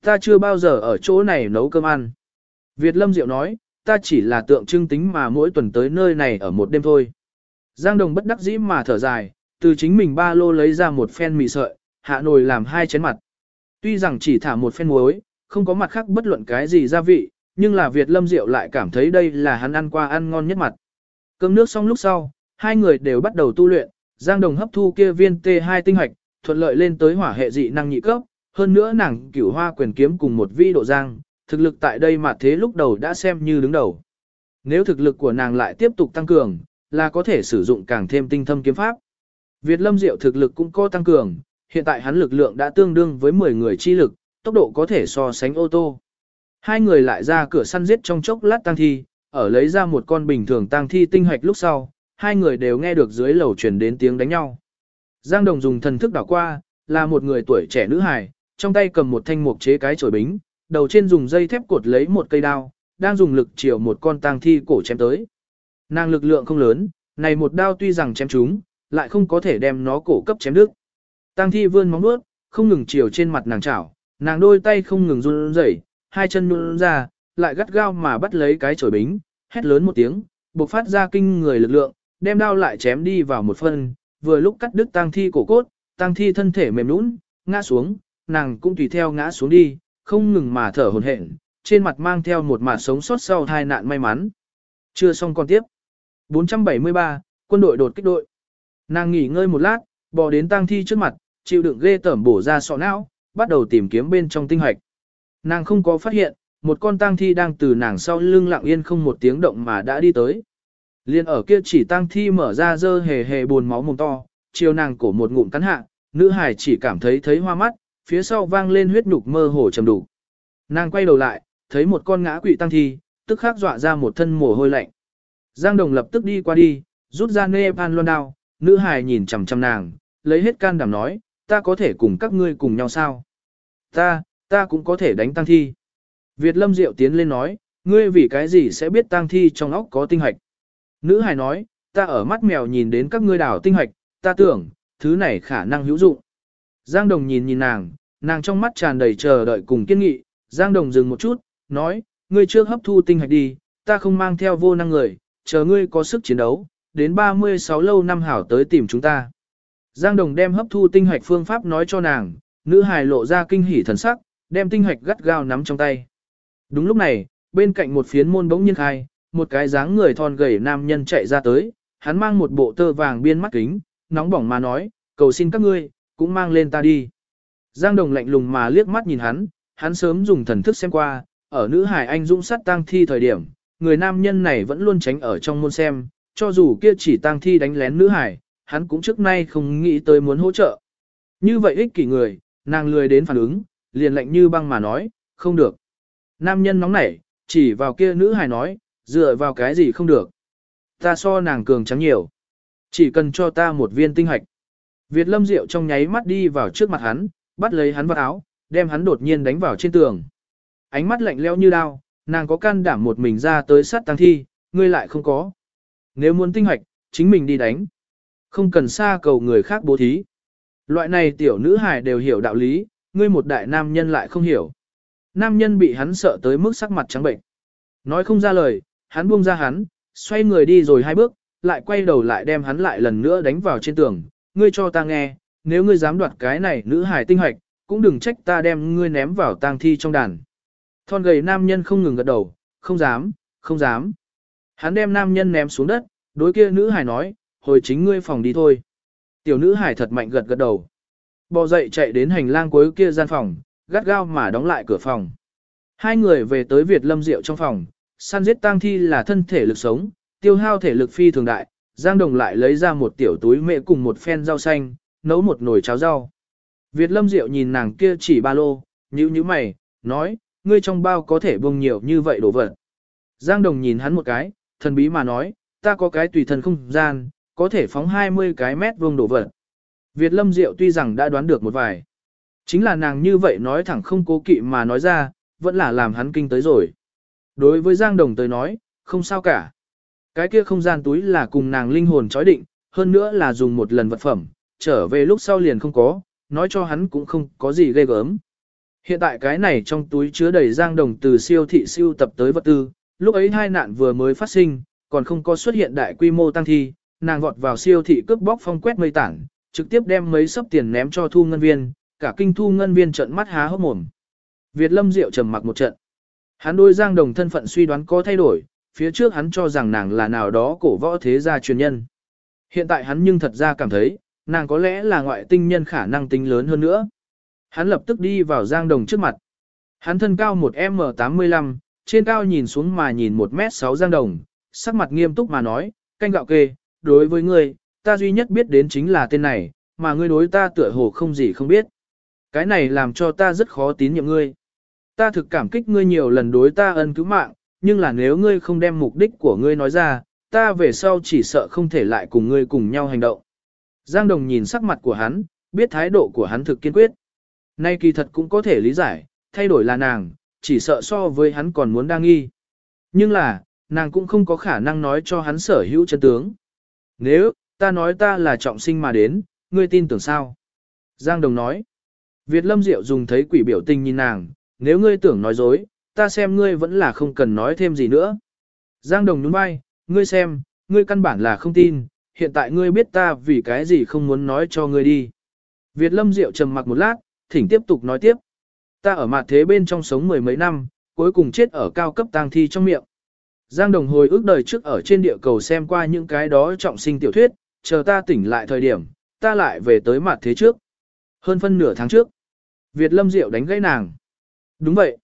Ta chưa bao giờ ở chỗ này nấu cơm ăn. Việt Lâm Diệu nói, ta chỉ là tượng trưng tính mà mỗi tuần tới nơi này ở một đêm thôi. Giang Đồng bất đắc dĩ mà thở dài, từ chính mình ba lô lấy ra một phen mì sợi, hạ nồi làm hai chén mặt. Tuy rằng chỉ thả một phen muối, không có mặt khác bất luận cái gì gia vị, nhưng là Việt Lâm Diệu lại cảm thấy đây là hắn ăn qua ăn ngon nhất mặt. Cơm nước xong lúc sau, hai người đều bắt đầu tu luyện, Giang Đồng hấp thu kia viên T2 tinh hoạch, thuận lợi lên tới hỏa hệ dị năng nhị cấp, hơn nữa nàng cửu hoa quyền kiếm cùng một vi độ giang, thực lực tại đây mà thế lúc đầu đã xem như đứng đầu. Nếu thực lực của nàng lại tiếp tục tăng cường, là có thể sử dụng càng thêm tinh thâm kiếm pháp. Việt Lâm Diệu thực lực cũng có tăng cường, hiện tại hắn lực lượng đã tương đương với 10 người chi lực, tốc độ có thể so sánh ô tô. Hai người lại ra cửa săn giết trong chốc lát tăng thi, ở lấy ra một con bình thường tăng thi tinh hoạch lúc sau, hai người đều nghe được dưới lầu truyền đến tiếng đánh nhau. Giang Đồng dùng thần thức đảo qua, là một người tuổi trẻ nữ hài, trong tay cầm một thanh mục chế cái chổi bính, đầu trên dùng dây thép cột lấy một cây đao, đang dùng lực chiều một con tang thi cổ chém tới. Nàng lực lượng không lớn, này một đao tuy rằng chém chúng, lại không có thể đem nó cổ cấp chém đứt. Tang thi vươn móng vuốt, không ngừng chiều trên mặt nàng chảo, nàng đôi tay không ngừng run rẩy, hai chân nhún ra, lại gắt gao mà bắt lấy cái chổi bính, hét lớn một tiếng, bộc phát ra kinh người lực lượng, đem đao lại chém đi vào một phân, vừa lúc cắt đứt tang thi cổ cốt, tang thi thân thể mềm nhũn, ngã xuống, nàng cũng tùy theo ngã xuống đi, không ngừng mà thở hổn hển, trên mặt mang theo một mạt sống sót sau tai nạn may mắn. Chưa xong còn tiếp. 473, quân đội đột kích đội. Nàng nghỉ ngơi một lát, bò đến tang thi trước mặt, chịu đựng ghê tởm bổ ra sọ não, bắt đầu tìm kiếm bên trong tinh hoạch. Nàng không có phát hiện, một con tang thi đang từ nàng sau lưng lặng yên không một tiếng động mà đã đi tới. Liên ở kia chỉ tang thi mở ra dơ hề hề buồn máu mồm to, chiều nàng cổ một ngụm cắn hạ, nữ hải chỉ cảm thấy thấy hoa mắt, phía sau vang lên huyết nhục mơ hồ trầm đủ. Nàng quay đầu lại, thấy một con ngã quỵ tăng thi, tức khắc dọa ra một thân mồ hôi lạnh. Giang Đồng lập tức đi qua đi, Rút ra nê pan loan đao, nữ hài nhìn chằm chằm nàng, lấy hết can đảm nói, ta có thể cùng các ngươi cùng nhau sao? Ta, ta cũng có thể đánh tăng thi. Việt lâm diệu tiến lên nói, ngươi vì cái gì sẽ biết tăng thi trong óc có tinh hạch? Nữ hài nói, ta ở mắt mèo nhìn đến các ngươi đảo tinh hạch, ta tưởng, thứ này khả năng hữu dụng. Giang Đồng nhìn nhìn nàng, nàng trong mắt tràn đầy chờ đợi cùng kiên nghị, Giang Đồng dừng một chút, nói, ngươi trước hấp thu tinh hạch đi, ta không mang theo vô năng người, chờ ngươi có sức chiến đấu, đến 36 lâu năm hảo tới tìm chúng ta. Giang Đồng đem hấp thu tinh hạch phương pháp nói cho nàng, nữ hài lộ ra kinh hỉ thần sắc, đem tinh hạch gắt gao nắm trong tay. Đúng lúc này, bên cạnh một phiến môn bỗng nhiên khai, một cái dáng người thon gầy nam nhân chạy ra tới, hắn mang một bộ tơ vàng biên mắt kính, nóng bỏng mà nói, cầu xin các ngươi, cũng mang lên ta đi. Giang Đồng lạnh lùng mà liếc mắt nhìn hắn, hắn sớm dùng thần thức xem qua, ở nữ hải anh dũng sát tang thi thời điểm, người nam nhân này vẫn luôn tránh ở trong môn xem, cho dù kia chỉ tang thi đánh lén nữ hải, hắn cũng trước nay không nghĩ tới muốn hỗ trợ. Như vậy ích kỷ người, nàng lười đến phản ứng, liền lạnh như băng mà nói, không được. Nam nhân nóng nảy, chỉ vào kia nữ hải nói, dựa vào cái gì không được. Ta so nàng cường trắng nhiều. Chỉ cần cho ta một viên tinh hạch. Việt lâm diệu trong nháy mắt đi vào trước mặt hắn, bắt lấy hắn vào áo, đem hắn đột nhiên đánh vào trên tường. Ánh mắt lạnh lẽo như đao, nàng có can đảm một mình ra tới sát tăng thi, ngươi lại không có. Nếu muốn tinh hạch, chính mình đi đánh. Không cần xa cầu người khác bố thí. Loại này tiểu nữ hài đều hiểu đạo lý, ngươi một đại nam nhân lại không hiểu. Nam nhân bị hắn sợ tới mức sắc mặt trắng bệnh. Nói không ra lời, hắn buông ra hắn, xoay người đi rồi hai bước, lại quay đầu lại đem hắn lại lần nữa đánh vào trên tường. Ngươi cho ta nghe, nếu ngươi dám đoạt cái này nữ hải tinh hoạch, cũng đừng trách ta đem ngươi ném vào tang thi trong đàn. Thon gầy nam nhân không ngừng gật đầu, không dám, không dám. Hắn đem nam nhân ném xuống đất, đối kia nữ hải nói, hồi chính ngươi phòng đi thôi. Tiểu nữ hải thật mạnh gật gật đầu. Bò dậy chạy đến hành lang cuối kia gian phòng, gắt gao mà đóng lại cửa phòng. Hai người về tới Việt Lâm Diệu trong phòng, săn giết tang thi là thân thể lực sống, tiêu hao thể lực phi thường đại, Giang Đồng lại lấy ra một tiểu túi mẹ cùng một phen rau xanh, nấu một nồi cháo rau. Việt Lâm Diệu nhìn nàng kia chỉ ba lô, nhíu nhíu mày, nói, ngươi trong bao có thể bông nhiều như vậy đồ vật. Giang Đồng nhìn hắn một cái, thần bí mà nói, ta có cái tùy thân không gian, có thể phóng 20 cái mét vuông đồ vật. Việt Lâm Diệu tuy rằng đã đoán được một vài. Chính là nàng như vậy nói thẳng không cố kỵ mà nói ra, vẫn là làm hắn kinh tới rồi. Đối với Giang Đồng tới nói, không sao cả. Cái kia không gian túi là cùng nàng linh hồn chói định, hơn nữa là dùng một lần vật phẩm, trở về lúc sau liền không có, nói cho hắn cũng không có gì ghê gớm. Hiện tại cái này trong túi chứa đầy Giang Đồng từ siêu thị siêu tập tới vật tư, lúc ấy hai nạn vừa mới phát sinh, còn không có xuất hiện đại quy mô tăng thi, nàng vọt vào siêu thị cướp bóc phong quét mây tảng, trực tiếp đem mấy sấp tiền ném cho thu ngân viên, cả kinh thu ngân viên trợn mắt há hốc mồm. Việt Lâm Diệu trầm mặc một trận. Hắn đôi Giang Đồng thân phận suy đoán có thay đổi, phía trước hắn cho rằng nàng là nào đó cổ võ thế gia truyền nhân. Hiện tại hắn nhưng thật ra cảm thấy, nàng có lẽ là ngoại tinh nhân khả năng tính lớn hơn nữa. Hắn lập tức đi vào Giang Đồng trước mặt. Hắn thân cao 1M85, trên cao nhìn xuống mà nhìn 1m6 Giang Đồng, sắc mặt nghiêm túc mà nói, canh gạo kê, đối với ngươi, ta duy nhất biết đến chính là tên này, mà ngươi đối ta tựa hồ không gì không biết. Cái này làm cho ta rất khó tín nhiệm ngươi. Ta thực cảm kích ngươi nhiều lần đối ta ân cứu mạng, nhưng là nếu ngươi không đem mục đích của ngươi nói ra, ta về sau chỉ sợ không thể lại cùng ngươi cùng nhau hành động. Giang Đồng nhìn sắc mặt của hắn, biết thái độ của hắn thực kiên quyết. Nay kỳ thật cũng có thể lý giải, thay đổi là nàng, chỉ sợ so với hắn còn muốn đa nghi. Nhưng là, nàng cũng không có khả năng nói cho hắn sở hữu chân tướng. Nếu, ta nói ta là trọng sinh mà đến, ngươi tin tưởng sao? Giang Đồng nói. Việt Lâm Diệu dùng thấy quỷ biểu tình nhìn nàng, nếu ngươi tưởng nói dối, ta xem ngươi vẫn là không cần nói thêm gì nữa. Giang Đồng nhún vai, ngươi xem, ngươi căn bản là không tin, hiện tại ngươi biết ta vì cái gì không muốn nói cho ngươi đi. Việt Lâm Diệu trầm mặc một lát, thỉnh tiếp tục nói tiếp. Ta ở mặt thế bên trong sống mười mấy năm, cuối cùng chết ở cao cấp tang thi trong miệng. Giang Đồng hồi ước đời trước ở trên địa cầu xem qua những cái đó trọng sinh tiểu thuyết, chờ ta tỉnh lại thời điểm, ta lại về tới mặt thế trước. Hơn phân nửa tháng trước, Việt Lâm Diệu đánh gãy nàng. Đúng vậy.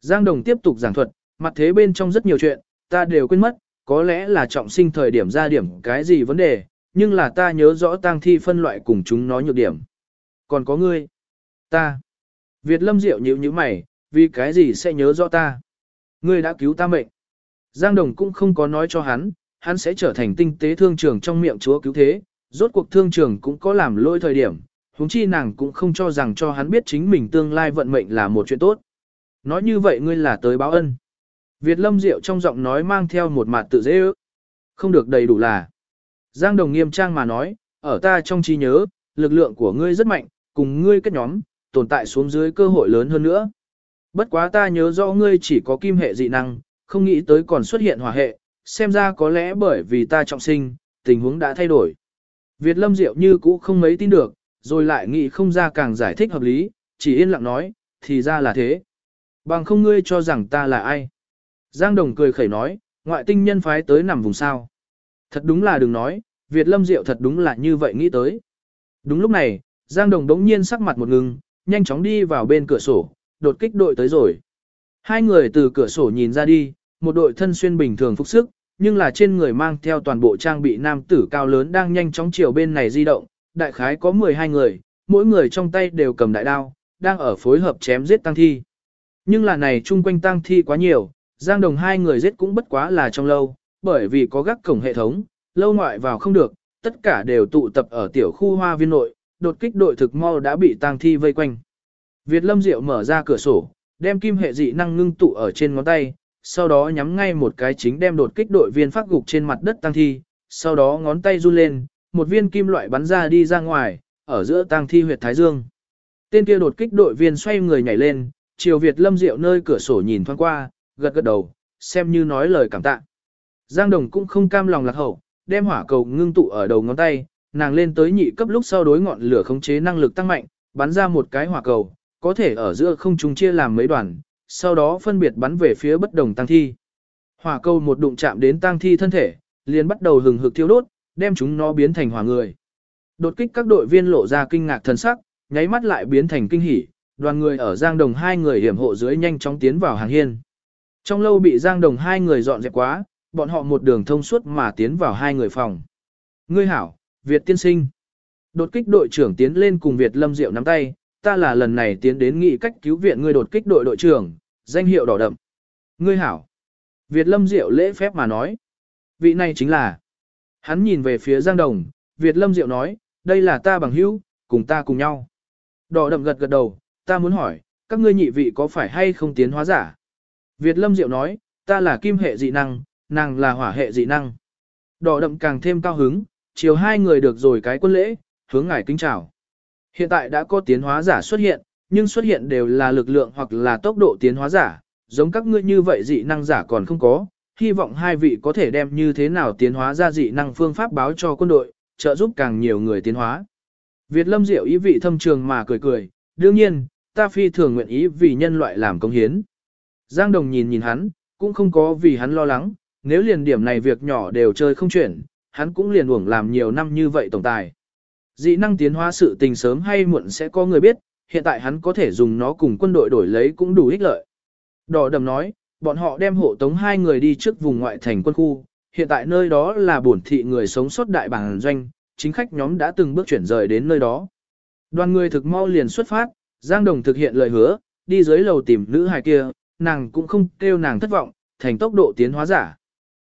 Giang Đồng tiếp tục giảng thuật, mặt thế bên trong rất nhiều chuyện, ta đều quên mất, có lẽ là trọng sinh thời điểm ra điểm cái gì vấn đề, nhưng là ta nhớ rõ tang thi phân loại cùng chúng nó nhược điểm. Còn có ngươi. Ta. Việt Lâm Diệu nhíu nhíu mày, vì cái gì sẽ nhớ rõ ta? Ngươi đã cứu ta mệnh. Giang Đồng cũng không có nói cho hắn, hắn sẽ trở thành tinh tế thương trường trong miệng chúa cứu thế, rốt cuộc thương trường cũng có làm lỗi thời điểm, huống chi nàng cũng không cho rằng cho hắn biết chính mình tương lai vận mệnh là một chuyện tốt. Nói như vậy ngươi là tới báo ân. Việt Lâm Diệu trong giọng nói mang theo một mặt tự dễ ước. Không được đầy đủ là. Giang Đồng nghiêm trang mà nói, ở ta trong trí nhớ, lực lượng của ngươi rất mạnh, cùng ngươi kết nhóm, tồn tại xuống dưới cơ hội lớn hơn nữa. Bất quá ta nhớ rõ ngươi chỉ có kim hệ dị năng, không nghĩ tới còn xuất hiện hỏa hệ, xem ra có lẽ bởi vì ta trọng sinh, tình huống đã thay đổi. Việt Lâm Diệu như cũ không mấy tin được, rồi lại nghĩ không ra càng giải thích hợp lý, chỉ yên lặng nói, thì ra là thế. Bằng không ngươi cho rằng ta là ai. Giang Đồng cười khẩy nói, ngoại tinh nhân phái tới nằm vùng sao. Thật đúng là đừng nói, Việt Lâm Diệu thật đúng là như vậy nghĩ tới. Đúng lúc này, Giang Đồng đống nhiên sắc mặt một ngừng, nhanh chóng đi vào bên cửa sổ, đột kích đội tới rồi. Hai người từ cửa sổ nhìn ra đi, một đội thân xuyên bình thường phục sức, nhưng là trên người mang theo toàn bộ trang bị nam tử cao lớn đang nhanh chóng chiều bên này di động, đại khái có 12 người, mỗi người trong tay đều cầm đại đao, đang ở phối hợp chém giết tăng thi. Nhưng là này chung quanh tang thi quá nhiều, Giang Đồng hai người giết cũng bất quá là trong lâu, bởi vì có gác cổng hệ thống, lâu ngoại vào không được, tất cả đều tụ tập ở tiểu khu hoa viên nội, đột kích đội thực mau đã bị tang thi vây quanh. Việt Lâm Diệu mở ra cửa sổ, đem kim hệ dị năng ngưng tụ ở trên ngón tay, sau đó nhắm ngay một cái chính đem đột kích đội viên phát gục trên mặt đất tang thi, sau đó ngón tay run lên, một viên kim loại bắn ra đi ra ngoài, ở giữa tang thi huyệt thái dương. Tên kia đột kích đội viên xoay người nhảy lên, chiều Việt Lâm Diệu nơi cửa sổ nhìn thoáng qua, gật gật đầu, xem như nói lời cảm tạ. Giang Đồng cũng không cam lòng lạc hậu, đem hỏa cầu ngưng tụ ở đầu ngón tay, nàng lên tới nhị cấp lúc sau đối ngọn lửa khống chế năng lực tăng mạnh, bắn ra một cái hỏa cầu, có thể ở giữa không trung chia làm mấy đoàn, sau đó phân biệt bắn về phía bất đồng tăng thi. Hỏa cầu một đụng chạm đến tăng thi thân thể, liền bắt đầu hừng hực thiêu đốt, đem chúng nó biến thành hỏa người. Đột kích các đội viên lộ ra kinh ngạc thần sắc, nháy mắt lại biến thành kinh hỉ, đoàn người ở Giang Đồng hai người hiểm hộ dưới nhanh chóng tiến vào hàng hiên. Trong lâu bị Giang Đồng hai người dọn dẹp quá, bọn họ một đường thông suốt mà tiến vào hai người phòng. Ngươi hảo, Việt tiên sinh. Đột kích đội trưởng tiến lên cùng Việt Lâm Diệu nắm tay, ta là lần này tiến đến nghị cách cứu viện ngươi đột kích đội đội trưởng, danh hiệu đỏ đậm. Ngươi hảo. Việt Lâm Diệu lễ phép mà nói. Vị này chính là. Hắn nhìn về phía Giang Đồng, Việt Lâm Diệu nói, đây là ta bằng hữu, cùng ta cùng nhau. Đỏ đậm gật gật đầu, ta muốn hỏi, các ngươi nhị vị có phải hay không tiến hóa giả? Việt Lâm Diệu nói, ta là kim hệ dị năng, nàng là hỏa hệ dị năng. Đỏ đậm càng thêm cao hứng, chiều hai người được rồi cái quân lễ, hướng ngài kính chào. Hiện tại đã có tiến hóa giả xuất hiện, nhưng xuất hiện đều là lực lượng hoặc là tốc độ tiến hóa giả, giống các ngươi như vậy dị năng giả còn không có. Hy vọng hai vị có thể đem như thế nào tiến hóa ra dị năng phương pháp báo cho quân đội, trợ giúp càng nhiều người tiến hóa. Việt Lâm Diệu ý vị thâm trường mà cười cười, đương nhiên, ta phi thường nguyện ý vì nhân loại làm công hiến. Giang Đồng nhìn nhìn hắn, cũng không có vì hắn lo lắng, nếu liền điểm này việc nhỏ đều chơi không chuyển, hắn cũng liền uổng làm nhiều năm như vậy tổng tài. Dị năng tiến hóa sự tình sớm hay muộn sẽ có người biết, hiện tại hắn có thể dùng nó cùng quân đội đổi lấy cũng đủ ích lợi. Đỏ đầm nói, bọn họ đem hộ tống hai người đi trước vùng ngoại thành quân khu, hiện tại nơi đó là bổn thị người sống sót đại bản doanh, chính khách nhóm đã từng bước chuyển rời đến nơi đó. Đoàn người thực mau liền xuất phát, Giang Đồng thực hiện lời hứa, đi dưới lầu tìm nữ hài kia, nàng cũng không kêu nàng thất vọng, thành tốc độ tiến hóa giả.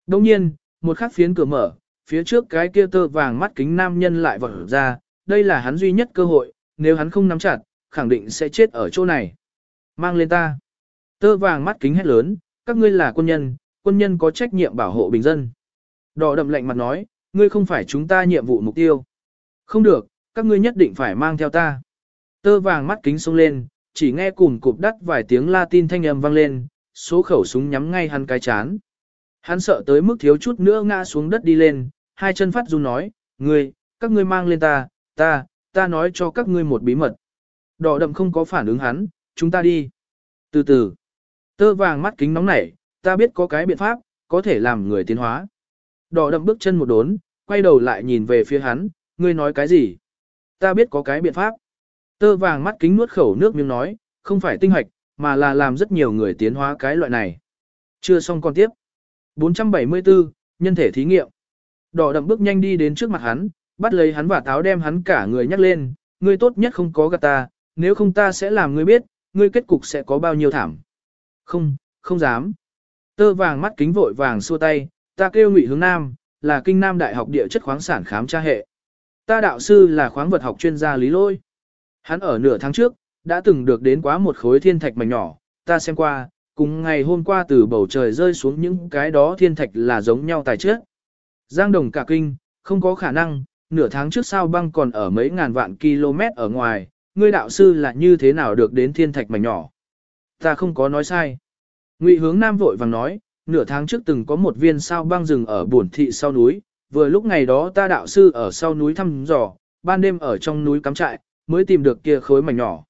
Đồng nhiên, một khắc phiến cửa mở, phía trước cái kia tơ vàng mắt kính nam nhân lại vỡ ra, đây là hắn duy nhất cơ hội, nếu hắn không nắm chặt, khẳng định sẽ chết ở chỗ này. Mang lên ta. Tơ vàng mắt kính hét lớn, các ngươi là quân nhân, quân nhân có trách nhiệm bảo hộ bình dân. Đỏ đậm lạnh mặt nói, ngươi không phải chúng ta nhiệm vụ mục tiêu. Không được, các ngươi nhất định phải mang theo ta. Tơ vàng mắt kính sông lên, chỉ nghe cùng cụp đắt vài tiếng Latin thanh âm vang lên, số khẩu súng nhắm ngay hắn cái chán. Hắn sợ tới mức thiếu chút nữa ngã xuống đất đi lên, hai chân phát run nói, ngươi, các ngươi mang lên ta, ta, ta nói cho các ngươi một bí mật. Đỏ đậm không có phản ứng hắn, chúng ta đi. Từ từ, tơ vàng mắt kính nóng nảy, ta biết có cái biện pháp, có thể làm người tiến hóa. Đỏ đậm bước chân một đốn, quay đầu lại nhìn về phía hắn, ngươi nói cái gì? Ta biết có cái biện pháp. Tơ vàng mắt kính nuốt khẩu nước miếng nói, không phải tinh hoạch, mà là làm rất nhiều người tiến hóa cái loại này. Chưa xong còn tiếp. 474, nhân thể thí nghiệm. Đỏ đậm bước nhanh đi đến trước mặt hắn, bắt lấy hắn và táo đem hắn cả người nhắc lên, ngươi tốt nhất không có gạt ta, nếu không ta sẽ làm ngươi biết, ngươi kết cục sẽ có bao nhiêu thảm. Không, không dám. Tơ vàng mắt kính vội vàng xua tay, ta kêu ngụy hướng nam, là Kinh Nam Đại học địa chất khoáng sản khám tra hệ. Ta đạo sư là khoáng vật học chuyên gia Lý Lôi. Hắn ở nửa tháng trước, đã từng được đến quá một khối thiên thạch mảnh nhỏ, ta xem qua, cùng ngày hôm qua từ bầu trời rơi xuống những cái đó thiên thạch là giống nhau tài chất. Giang Đồng cả kinh, không có khả năng, nửa tháng trước sao băng còn ở mấy ngàn vạn km ở ngoài, ngươi đạo sư là như thế nào được đến thiên thạch mảnh nhỏ. Ta không có nói sai. Ngụy hướng Nam vội vàng nói, nửa tháng trước từng có một viên sao băng rừng ở buồn thị sau núi, vừa lúc ngày đó ta đạo sư ở sau núi thăm dò, ban đêm ở trong núi cắm trại, mới tìm được kia khối mảnh nhỏ.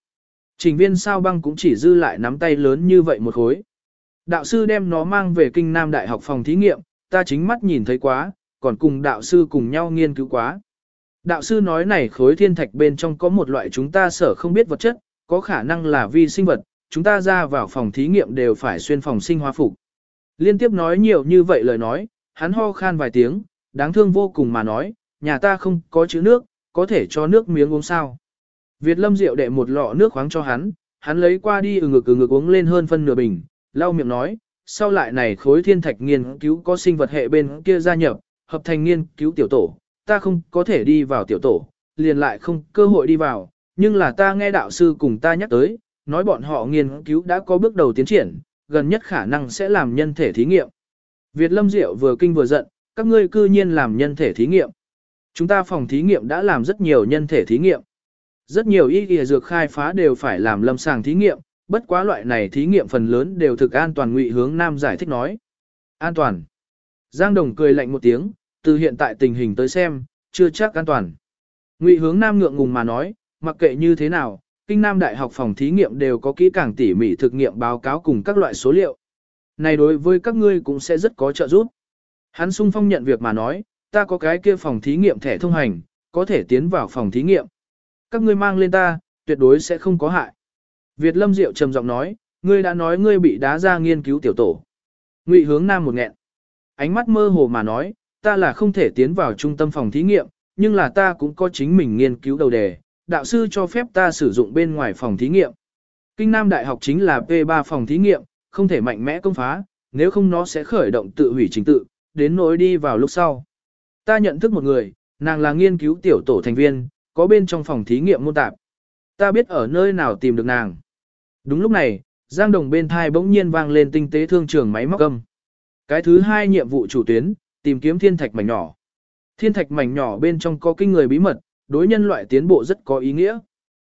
Trình viên sao băng cũng chỉ dư lại nắm tay lớn như vậy một khối. Đạo sư đem nó mang về kinh Nam Đại học phòng thí nghiệm, ta chính mắt nhìn thấy quá, còn cùng đạo sư cùng nhau nghiên cứu quá. Đạo sư nói này khối thiên thạch bên trong có một loại chúng ta sở không biết vật chất, có khả năng là vi sinh vật, chúng ta ra vào phòng thí nghiệm đều phải xuyên phòng sinh hóa phục. Liên tiếp nói nhiều như vậy lời nói, hắn ho khan vài tiếng, đáng thương vô cùng mà nói, nhà ta không có chữ nước, có thể cho nước miếng uống sao. Việt Lâm rượu đệ một lọ nước khoáng cho hắn, hắn lấy qua đi ừ ngực ừ ngực uống lên hơn phân nửa bình, lau miệng nói, sau lại này khối thiên thạch nghiên cứu có sinh vật hệ bên kia gia nhập, hợp thành nghiên cứu tiểu tổ, ta không có thể đi vào tiểu tổ, liền lại không cơ hội đi vào, nhưng là ta nghe đạo sư cùng ta nhắc tới, nói bọn họ nghiên cứu đã có bước đầu tiến triển, gần nhất khả năng sẽ làm nhân thể thí nghiệm. Việt Lâm Diệu vừa kinh vừa giận, các ngươi cư nhiên làm nhân thể thí nghiệm. Chúng ta phòng thí nghiệm đã làm rất nhiều nhân thể thí nghiệm. Rất nhiều y y dược khai phá đều phải làm lâm sàng thí nghiệm, bất quá loại này thí nghiệm phần lớn đều thực an toàn ngụy hướng Nam giải thích nói. An toàn. Giang Đồng cười lạnh một tiếng, từ hiện tại tình hình tới xem, chưa chắc an toàn. Ngụy hướng Nam ngượng ngùng mà nói, mặc kệ như thế nào, Kinh Nam Đại học phòng thí nghiệm đều có kỹ càng tỉ mỉ thực nghiệm báo cáo cùng các loại số liệu. Này đối với các ngươi cũng sẽ rất có trợ giúp. Hắn sung phong nhận việc mà nói, ta có cái kia phòng thí nghiệm thẻ thông hành, có thể tiến vào phòng thí nghiệm. Các ngươi mang lên ta, tuyệt đối sẽ không có hại. Việt Lâm Diệu trầm giọng nói, ngươi đã nói ngươi bị đá ra nghiên cứu tiểu tổ. Ngụy hướng nam một nghẹn. Ánh mắt mơ hồ mà nói, ta là không thể tiến vào trung tâm phòng thí nghiệm, nhưng là ta cũng có chính mình nghiên cứu đầu đề, đạo sư cho phép ta sử dụng bên ngoài phòng thí nghiệm. Kinh Nam Đại học chính là P3 phòng thí nghiệm, không thể mạnh mẽ công phá, nếu không nó sẽ khởi động tự hủy trình tự, đến nỗi đi vào lúc sau. Ta nhận thức một người, nàng là nghiên cứu tiểu tổ thành viên, có bên trong phòng thí nghiệm môn tạp. Ta biết ở nơi nào tìm được nàng. Đúng lúc này, Giang Đồng bên thai bỗng nhiên vang lên tinh tế thương trường máy móc âm. Cái thứ hai nhiệm vụ chủ tuyến, tìm kiếm thiên thạch mảnh nhỏ. Thiên thạch mảnh nhỏ bên trong có kinh người bí mật, đối nhân loại tiến bộ rất có ý nghĩa.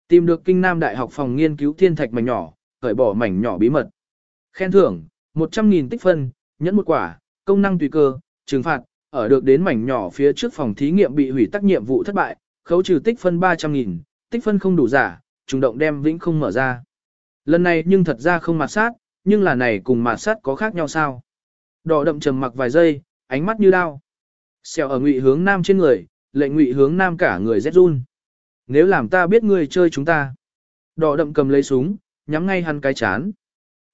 Tìm được Kinh Nam Đại học phòng nghiên cứu thiên thạch mảnh nhỏ, khởi bỏ mảnh nhỏ bí mật. Khen thưởng, 100.000 tích phân, nhẫn một quả, công năng tùy cơ, trừng phạt, ở được đến mảnh nhỏ phía trước phòng thí nghiệm bị hủy tắc nhiệm vụ thất bại, khấu trừ tích phân 300.000, tích phân không đủ giả, trùng động đem vĩnh không mở ra. Lần này nhưng thật ra không mạt sát, nhưng là này cùng mạt sát có khác nhau sao? Đỏ đậm trầm mặc vài giây, ánh mắt như đao. Xèo ở ngụy hướng nam trên người, lệnh ngụy hướng nam cả người rét run. Nếu làm ta biết ngươi chơi chúng ta. Đỏ đậm cầm lấy súng, nhắm ngay hắn cái chán.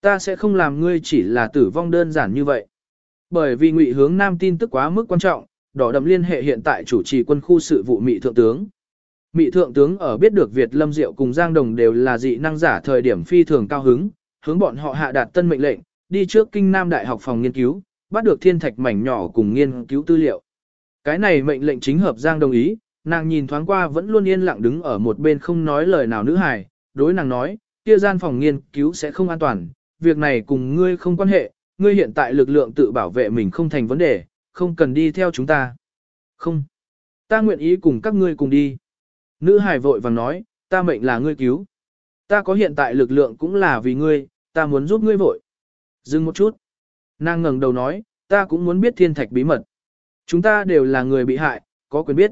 Ta sẽ không làm ngươi chỉ là tử vong đơn giản như vậy. Bởi vì ngụy hướng nam tin tức quá mức quan trọng, đỏ đậm liên hệ hiện tại chủ trì quân khu sự vụ Mị Thượng tướng. Mị Thượng tướng ở biết được Việt Lâm Diệu cùng Giang Đồng đều là dị năng giả thời điểm phi thường cao hứng, hướng bọn họ hạ đạt tân mệnh lệnh, đi trước Kinh Nam Đại học phòng nghiên cứu, bắt được thiên thạch mảnh nhỏ cùng nghiên cứu tư liệu. Cái này mệnh lệnh chính hợp Giang đồng ý, nàng nhìn thoáng qua vẫn luôn yên lặng đứng ở một bên không nói lời nào nữ hài, đối nàng nói, kia gian phòng nghiên cứu sẽ không an toàn, việc này cùng ngươi không quan hệ, ngươi hiện tại lực lượng tự bảo vệ mình không thành vấn đề, không cần đi theo chúng ta. Không. Ta nguyện ý cùng các ngươi cùng đi. Nữ hải vội vàng nói, ta mệnh là ngươi cứu. Ta có hiện tại lực lượng cũng là vì ngươi, ta muốn giúp ngươi vội. Dừng một chút. Nàng ngẩng đầu nói, ta cũng muốn biết thiên thạch bí mật. Chúng ta đều là người bị hại, có quyền biết.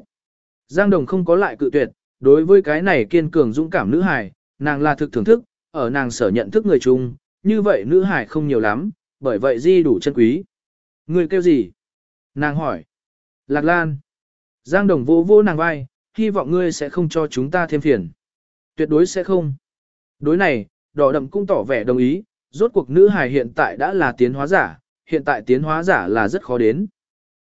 Giang Đồng không có lại cự tuyệt, đối với cái này kiên cường dũng cảm nữ hải nàng là thực thưởng thức, ở nàng sở nhận thức người chung, như vậy nữ hải không nhiều lắm, bởi vậy di đủ chân quý. Người kêu gì? Nàng hỏi. Lạc Lan. Giang Đồng vô vô nàng vai, hy vọng ngươi sẽ không cho chúng ta thêm phiền. Tuyệt đối sẽ không. Đối này, đỏ đậm cũng tỏ vẻ đồng ý, rốt cuộc nữ hài hiện tại đã là tiến hóa giả, hiện tại tiến hóa giả là rất khó đến.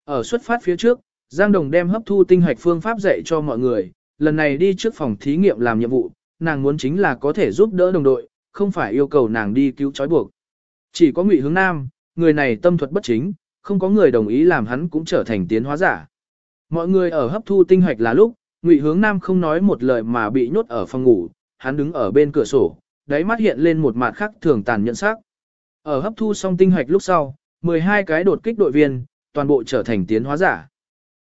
Ở xuất phát phía trước, Giang Đồng đem hấp thu tinh hạch phương pháp dạy cho mọi người, lần này đi trước phòng thí nghiệm làm nhiệm vụ, nàng muốn chính là có thể giúp đỡ đồng đội, không phải yêu cầu nàng đi cứu trói buộc. Chỉ có Ngụy Hướng Nam, người này tâm thuật bất chính, không có người đồng ý làm hắn cũng trở thành tiến hóa giả. Mọi người ở hấp thu tinh hoạch là lúc, Ngụy Hướng Nam không nói một lời mà bị nhốt ở phòng ngủ, hắn đứng ở bên cửa sổ, đáy mắt hiện lên một mặt khắc thường tàn nhẫn sắc. Ở hấp thu xong tinh hoạch lúc sau, 12 cái đột kích đội viên, toàn bộ trở thành tiến hóa giả.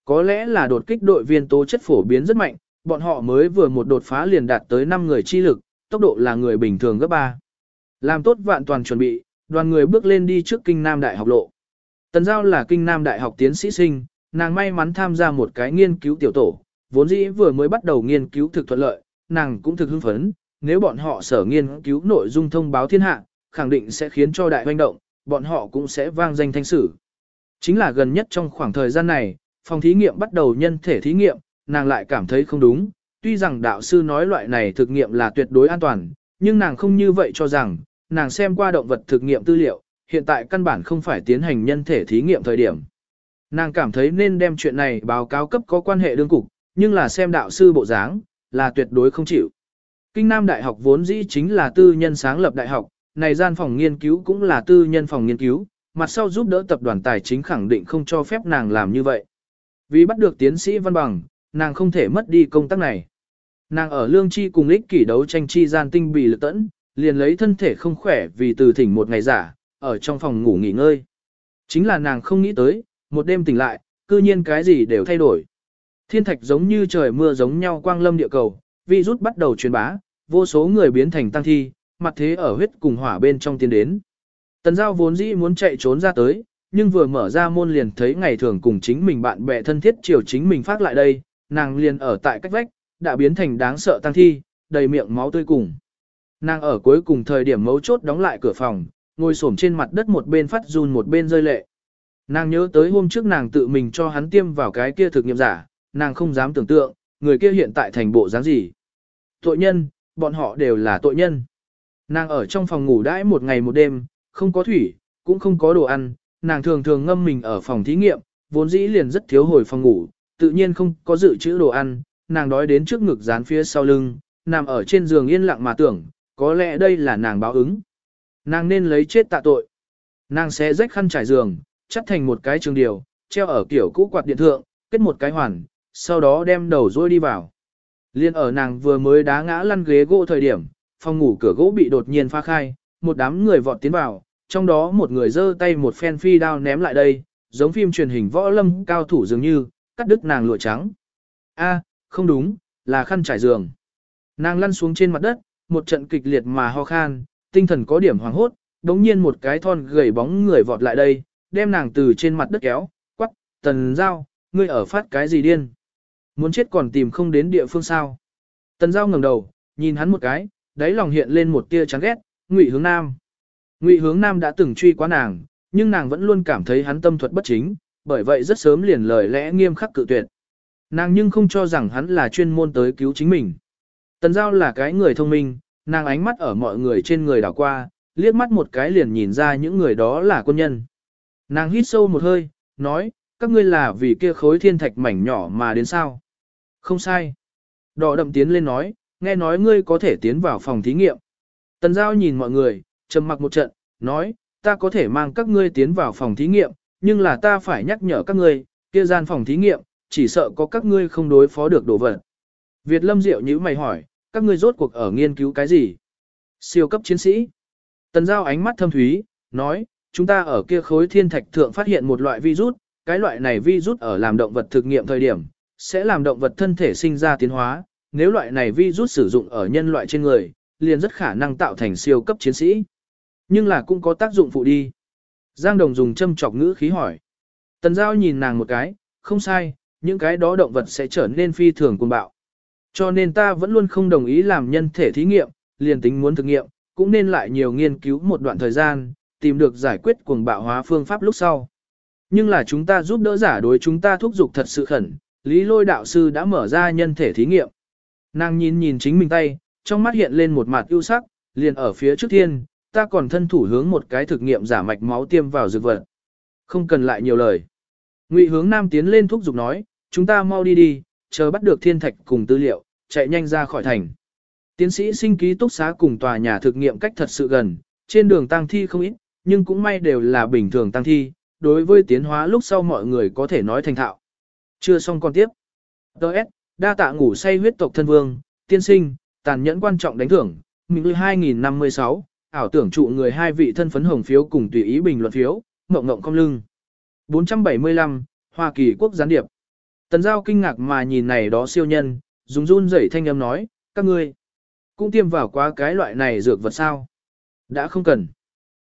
Có lẽ là đột kích đội viên tố chất phổ biến rất mạnh, bọn họ mới vừa một đột phá liền đạt tới 5 người chi lực, tốc độ là người bình thường gấp 3. Làm tốt vạn toàn chuẩn bị, đoàn người bước lên đi trước kinh Nam Đại học lộ. Tần Giao là kinh Nam Đại học tiến sĩ sinh, nàng may mắn tham gia một cái nghiên cứu tiểu tổ, vốn dĩ vừa mới bắt đầu nghiên cứu thực thuận lợi, nàng cũng thực hưng phấn, nếu bọn họ sở nghiên cứu nội dung thông báo thiên hạ, khẳng định sẽ khiến cho đại hoành động, bọn họ cũng sẽ vang danh thanh sử. Chính là gần nhất trong khoảng thời gian này, phòng thí nghiệm bắt đầu nhân thể thí nghiệm, nàng lại cảm thấy không đúng, tuy rằng đạo sư nói loại này thực nghiệm là tuyệt đối an toàn, nhưng nàng không như vậy cho rằng, nàng xem qua động vật thực nghiệm tư liệu, hiện tại căn bản không phải tiến hành nhân thể thí nghiệm thời điểm. Nàng cảm thấy nên đem chuyện này báo cáo cấp có quan hệ đương cục, nhưng là xem đạo sư bộ dáng, là tuyệt đối không chịu. Kinh Nam Đại học vốn dĩ chính là tư nhân sáng lập đại học, này gian phòng nghiên cứu cũng là tư nhân phòng nghiên cứu, mặt sau giúp đỡ tập đoàn tài chính khẳng định không cho phép nàng làm như vậy. Vì bắt được tiến sĩ văn bằng, nàng không thể mất đi công tác này. Nàng ở lương chi cùng ích kỷ đấu tranh chi gian tinh bì lực tẫn, liền lấy thân thể không khỏe vì từ thỉnh một ngày giả, ở trong phòng ngủ nghỉ ngơi. Chính là nàng không nghĩ tới, một đêm tỉnh lại, cư nhiên cái gì đều thay đổi. Thiên thạch giống như trời mưa giống nhau quang lâm địa cầu, virus bắt đầu truyền bá, vô số người biến thành tăng thi, mặt thế ở huyết cùng hỏa bên trong tiến đến. Tần giao vốn dĩ muốn chạy trốn ra tới, nhưng vừa mở ra môn liền thấy ngày thường cùng chính mình bạn bè thân thiết chiều chính mình phát lại đây, nàng liền ở tại cách vách, đã biến thành đáng sợ tăng thi, đầy miệng máu tươi cùng. Nàng ở cuối cùng thời điểm mấu chốt đóng lại cửa phòng, ngồi xổm trên mặt đất một bên phát run một bên rơi lệ. Nàng nhớ tới hôm trước nàng tự mình cho hắn tiêm vào cái kia thực nghiệm giả, nàng không dám tưởng tượng, người kia hiện tại thành bộ dáng gì. Tội nhân, bọn họ đều là tội nhân. Nàng ở trong phòng ngủ đãi một ngày một đêm, không có thủy, cũng không có đồ ăn, nàng thường thường ngâm mình ở phòng thí nghiệm, vốn dĩ liền rất thiếu hồi phòng ngủ, tự nhiên không có dự trữ đồ ăn, nàng đói đến trước ngực dán phía sau lưng, nằm ở trên giường yên lặng mà tưởng, có lẽ đây là nàng báo ứng. Nàng nên lấy chết tạ tội. Nàng sẽ rách khăn trải giường, chắt thành một cái trường điều, treo ở kiểu cũ quạt điện thượng, kết một cái hoàn, sau đó đem đầu rôi đi vào. Liên ở nàng vừa mới đá ngã lăn ghế gỗ thời điểm, phòng ngủ cửa gỗ bị đột nhiên phá khai, một đám người vọt tiến vào, trong đó một người giơ tay một phen phi đao ném lại đây, giống phim truyền hình võ lâm cao thủ dường như, cắt đứt nàng lụa trắng. A, không đúng, là khăn trải giường. Nàng lăn xuống trên mặt đất, một trận kịch liệt mà ho khan, tinh thần có điểm hoàng hốt, đống nhiên một cái thon gầy bóng người vọt lại đây, đem nàng từ trên mặt đất kéo, quắc, tần giao, ngươi ở phát cái gì điên. Muốn chết còn tìm không đến địa phương sao. Tần giao ngẩng đầu, nhìn hắn một cái, đáy lòng hiện lên một tia chán ghét, ngụy hướng nam. Ngụy hướng nam đã từng truy quá nàng, nhưng nàng vẫn luôn cảm thấy hắn tâm thuật bất chính, bởi vậy rất sớm liền lời lẽ nghiêm khắc cự tuyệt. Nàng nhưng không cho rằng hắn là chuyên môn tới cứu chính mình. Tần giao là cái người thông minh, nàng ánh mắt ở mọi người trên người đảo qua, liếc mắt một cái liền nhìn ra những người đó là quân nhân. Nàng hít sâu một hơi, nói, các ngươi là vì kia khối thiên thạch mảnh nhỏ mà đến sao? Không sai. Đỏ đậm tiến lên nói, nghe nói ngươi có thể tiến vào phòng thí nghiệm. Tần giao nhìn mọi người, trầm mặc một trận, nói, ta có thể mang các ngươi tiến vào phòng thí nghiệm, nhưng là ta phải nhắc nhở các ngươi, kia gian phòng thí nghiệm, chỉ sợ có các ngươi không đối phó được đồ vật. Việt Lâm Diệu nhữ mày hỏi, các ngươi rốt cuộc ở nghiên cứu cái gì? Siêu cấp chiến sĩ. Tần giao ánh mắt thâm thúy, nói, chúng ta ở kia khối thiên thạch thượng phát hiện một loại virus, cái loại này virus ở làm động vật thực nghiệm thời điểm, sẽ làm động vật thân thể sinh ra tiến hóa, nếu loại này virus sử dụng ở nhân loại trên người, liền rất khả năng tạo thành siêu cấp chiến sĩ. Nhưng là cũng có tác dụng phụ đi. Giang Đồng dùng châm chọc ngữ khí hỏi. Tần Giao nhìn nàng một cái, không sai, những cái đó động vật sẽ trở nên phi thường cuồng bạo. Cho nên ta vẫn luôn không đồng ý làm nhân thể thí nghiệm, liền tính muốn thực nghiệm, cũng nên lại nhiều nghiên cứu một đoạn thời gian, tìm được giải quyết cuồng bạo hóa phương pháp lúc sau. Nhưng là chúng ta giúp đỡ giả đối chúng ta thúc giục thật sự khẩn, Lý Lôi đạo sư đã mở ra nhân thể thí nghiệm. Nàng nhìn nhìn chính mình tay, trong mắt hiện lên một mặt ưu sắc, liền ở phía trước thiên, ta còn thân thủ hướng một cái thực nghiệm giả mạch máu tiêm vào dược vật. Không cần lại nhiều lời. Ngụy hướng nam tiến lên thúc giục nói, chúng ta mau đi đi, chờ bắt được thiên thạch cùng tư liệu, chạy nhanh ra khỏi thành. Tiến sĩ sinh ký túc xá cùng tòa nhà thực nghiệm cách thật sự gần, trên đường tăng thi không ít, nhưng cũng may đều là bình thường tăng thi, đối với tiến hóa lúc sau mọi người có thể nói thành thạo. Chưa xong còn tiếp. Đợt, đa tạ ngủ say huyết tộc thân vương, tiên sinh, tàn nhẫn quan trọng đánh thưởng, mình 2056, ảo tưởng trụ người hai vị thân phấn hồng phiếu cùng tùy ý bình luận phiếu, ngộng ngộng cong lưng. 475, Hoa Kỳ quốc gián điệp. Tần Giao kinh ngạc mà nhìn này đó siêu nhân, dùng run rẩy thanh âm nói, các ngươi cũng tiêm vào quá cái loại này dược vật sao. Đã không cần.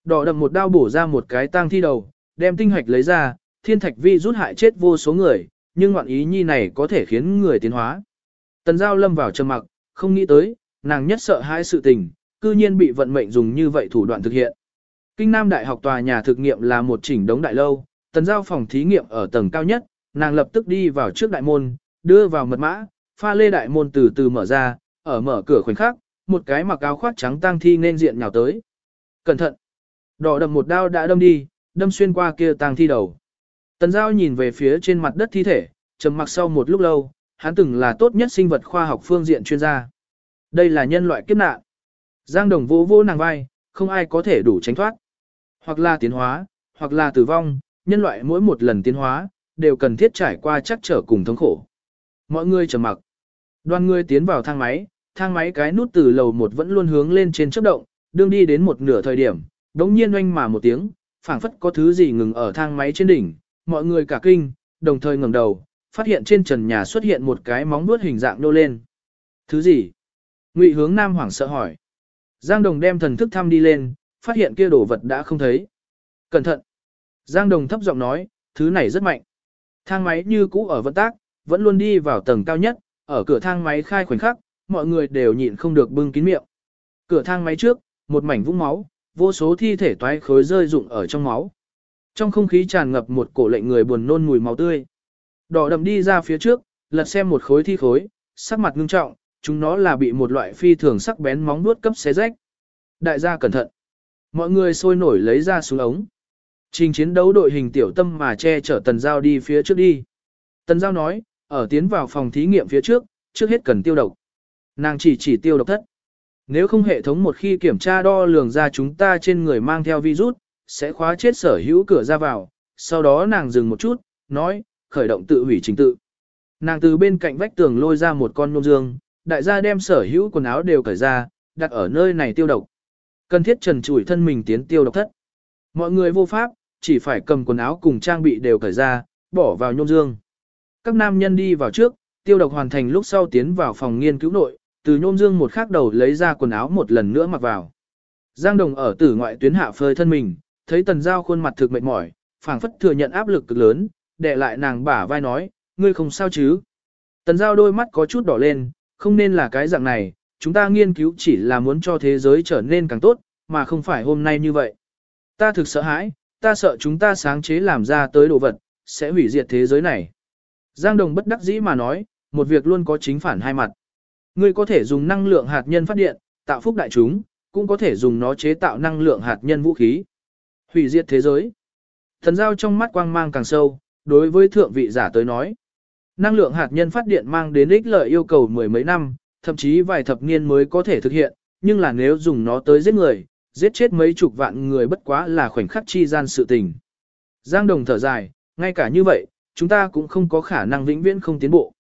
Đỏ đậm một đao bổ ra một cái tang thi đầu, đem tinh hạch lấy ra, thiên thạch vi rút hại chết vô số người, nhưng ngoạn ý nhi này có thể khiến người tiến hóa. Tần Giao lâm vào trầm mặc, không nghĩ tới, nàng nhất sợ hai sự tình, cư nhiên bị vận mệnh dùng như vậy thủ đoạn thực hiện. Kinh Nam Đại học tòa nhà thực nghiệm là một chỉnh đống đại lâu, tần giao phòng thí nghiệm ở tầng cao nhất, nàng lập tức đi vào trước đại môn, đưa vào mật mã, pha lê đại môn từ từ mở ra, ở mở cửa khoảnh khắc, một cái mặc áo khoác trắng tang thi nên diện nhào tới. Cẩn thận! Đỏ đầm một đao đã đâm đi, đâm xuyên qua kia tang thi đầu. Tần giao nhìn về phía trên mặt đất thi thể, trầm mặc sau một lúc lâu, hắn từng là tốt nhất sinh vật khoa học phương diện chuyên gia. Đây là nhân loại kiếp nạn. Giang đồng vô vô nàng vai, không ai có thể đủ tránh thoát. Hoặc là tiến hóa, hoặc là tử vong, nhân loại mỗi một lần tiến hóa, đều cần thiết trải qua chắc trở cùng thống khổ. Mọi người trầm mặc. Đoàn người tiến vào thang máy, thang máy cái nút từ lầu một vẫn luôn hướng lên trên chớp động, đương đi đến một nửa thời điểm, đống nhiên oanh mà một tiếng, phảng phất có thứ gì ngừng ở thang máy trên đỉnh, mọi người cả kinh, đồng thời ngẩng đầu, phát hiện trên trần nhà xuất hiện một cái móng vuốt hình dạng nô lên. Thứ gì? Ngụy hướng nam hoảng sợ hỏi. Giang Đồng đem thần thức thăm đi lên, phát hiện kia đồ vật đã không thấy. Cẩn thận! Giang Đồng thấp giọng nói, thứ này rất mạnh. Thang máy như cũ ở vận tác, vẫn luôn đi vào tầng cao nhất, ở cửa thang máy khai khoảnh khắc, mọi người đều nhịn không được bưng kín miệng. Cửa thang máy trước, một mảnh vũng máu, vô số thi thể toái khối rơi rụng ở trong máu. Trong không khí tràn ngập một cổ lệnh người buồn nôn mùi máu tươi. Đỏ đậm đi ra phía trước, lật xem một khối thi khối, sắc mặt ngưng trọng, chúng nó là bị một loại phi thường sắc bén móng nuốt cấp xé rách. Đại gia cẩn thận. Mọi người sôi nổi lấy ra súng ống. Trình chiến đấu đội hình tiểu tâm mà che chở Tần Giao đi phía trước đi. Tần Giao nói, ở tiến vào phòng thí nghiệm phía trước, trước hết cần tiêu độc. Nàng chỉ chỉ tiêu độc thất. Nếu không hệ thống một khi kiểm tra đo lường ra chúng ta trên người mang theo virus, sẽ khóa chết sở hữu cửa ra vào. Sau đó nàng dừng một chút, nói, khởi động tự hủy trình tự. Nàng từ bên cạnh vách tường lôi ra một con nôm dương, đại gia đem sở hữu quần áo đều cởi ra, đặt ở nơi này tiêu độc. Cần thiết trần trụi thân mình tiến tiêu độc thất. Mọi người vô pháp, chỉ phải cầm quần áo cùng trang bị đều cởi ra, bỏ vào nhôm dương. Các nam nhân đi vào trước, tiêu độc hoàn thành lúc sau tiến vào phòng nghiên cứu nội, từ nhôm dương một khắc đầu lấy ra quần áo một lần nữa mặc vào. Giang Đồng ở tử ngoại tuyến hạ phơi thân mình, thấy Tần Giao khuôn mặt thực mệt mỏi, phảng phất thừa nhận áp lực cực lớn, đè lại nàng bả vai nói, ngươi không sao chứ? Tần Giao đôi mắt có chút đỏ lên, không nên là cái dạng này, chúng ta nghiên cứu chỉ là muốn cho thế giới trở nên càng tốt, mà không phải hôm nay như vậy. Ta thực sợ hãi, ta sợ chúng ta sáng chế làm ra tới đồ vật, sẽ hủy diệt thế giới này. Giang Đồng bất đắc dĩ mà nói, một việc luôn có chính phản hai mặt. Ngươi có thể dùng năng lượng hạt nhân phát điện, tạo phúc đại chúng, cũng có thể dùng nó chế tạo năng lượng hạt nhân vũ khí. Hủy diệt thế giới. Thần giao trong mắt quang mang càng sâu, đối với thượng vị giả tới nói. Năng lượng hạt nhân phát điện mang đến ích lợi yêu cầu mười mấy năm, thậm chí vài thập niên mới có thể thực hiện, nhưng là nếu dùng nó tới giết người, giết chết mấy chục vạn người bất quá là khoảnh khắc chi gian sự tình. Giang Đồng thở dài, ngay cả như vậy, chúng ta cũng không có khả năng vĩnh viễn không tiến bộ.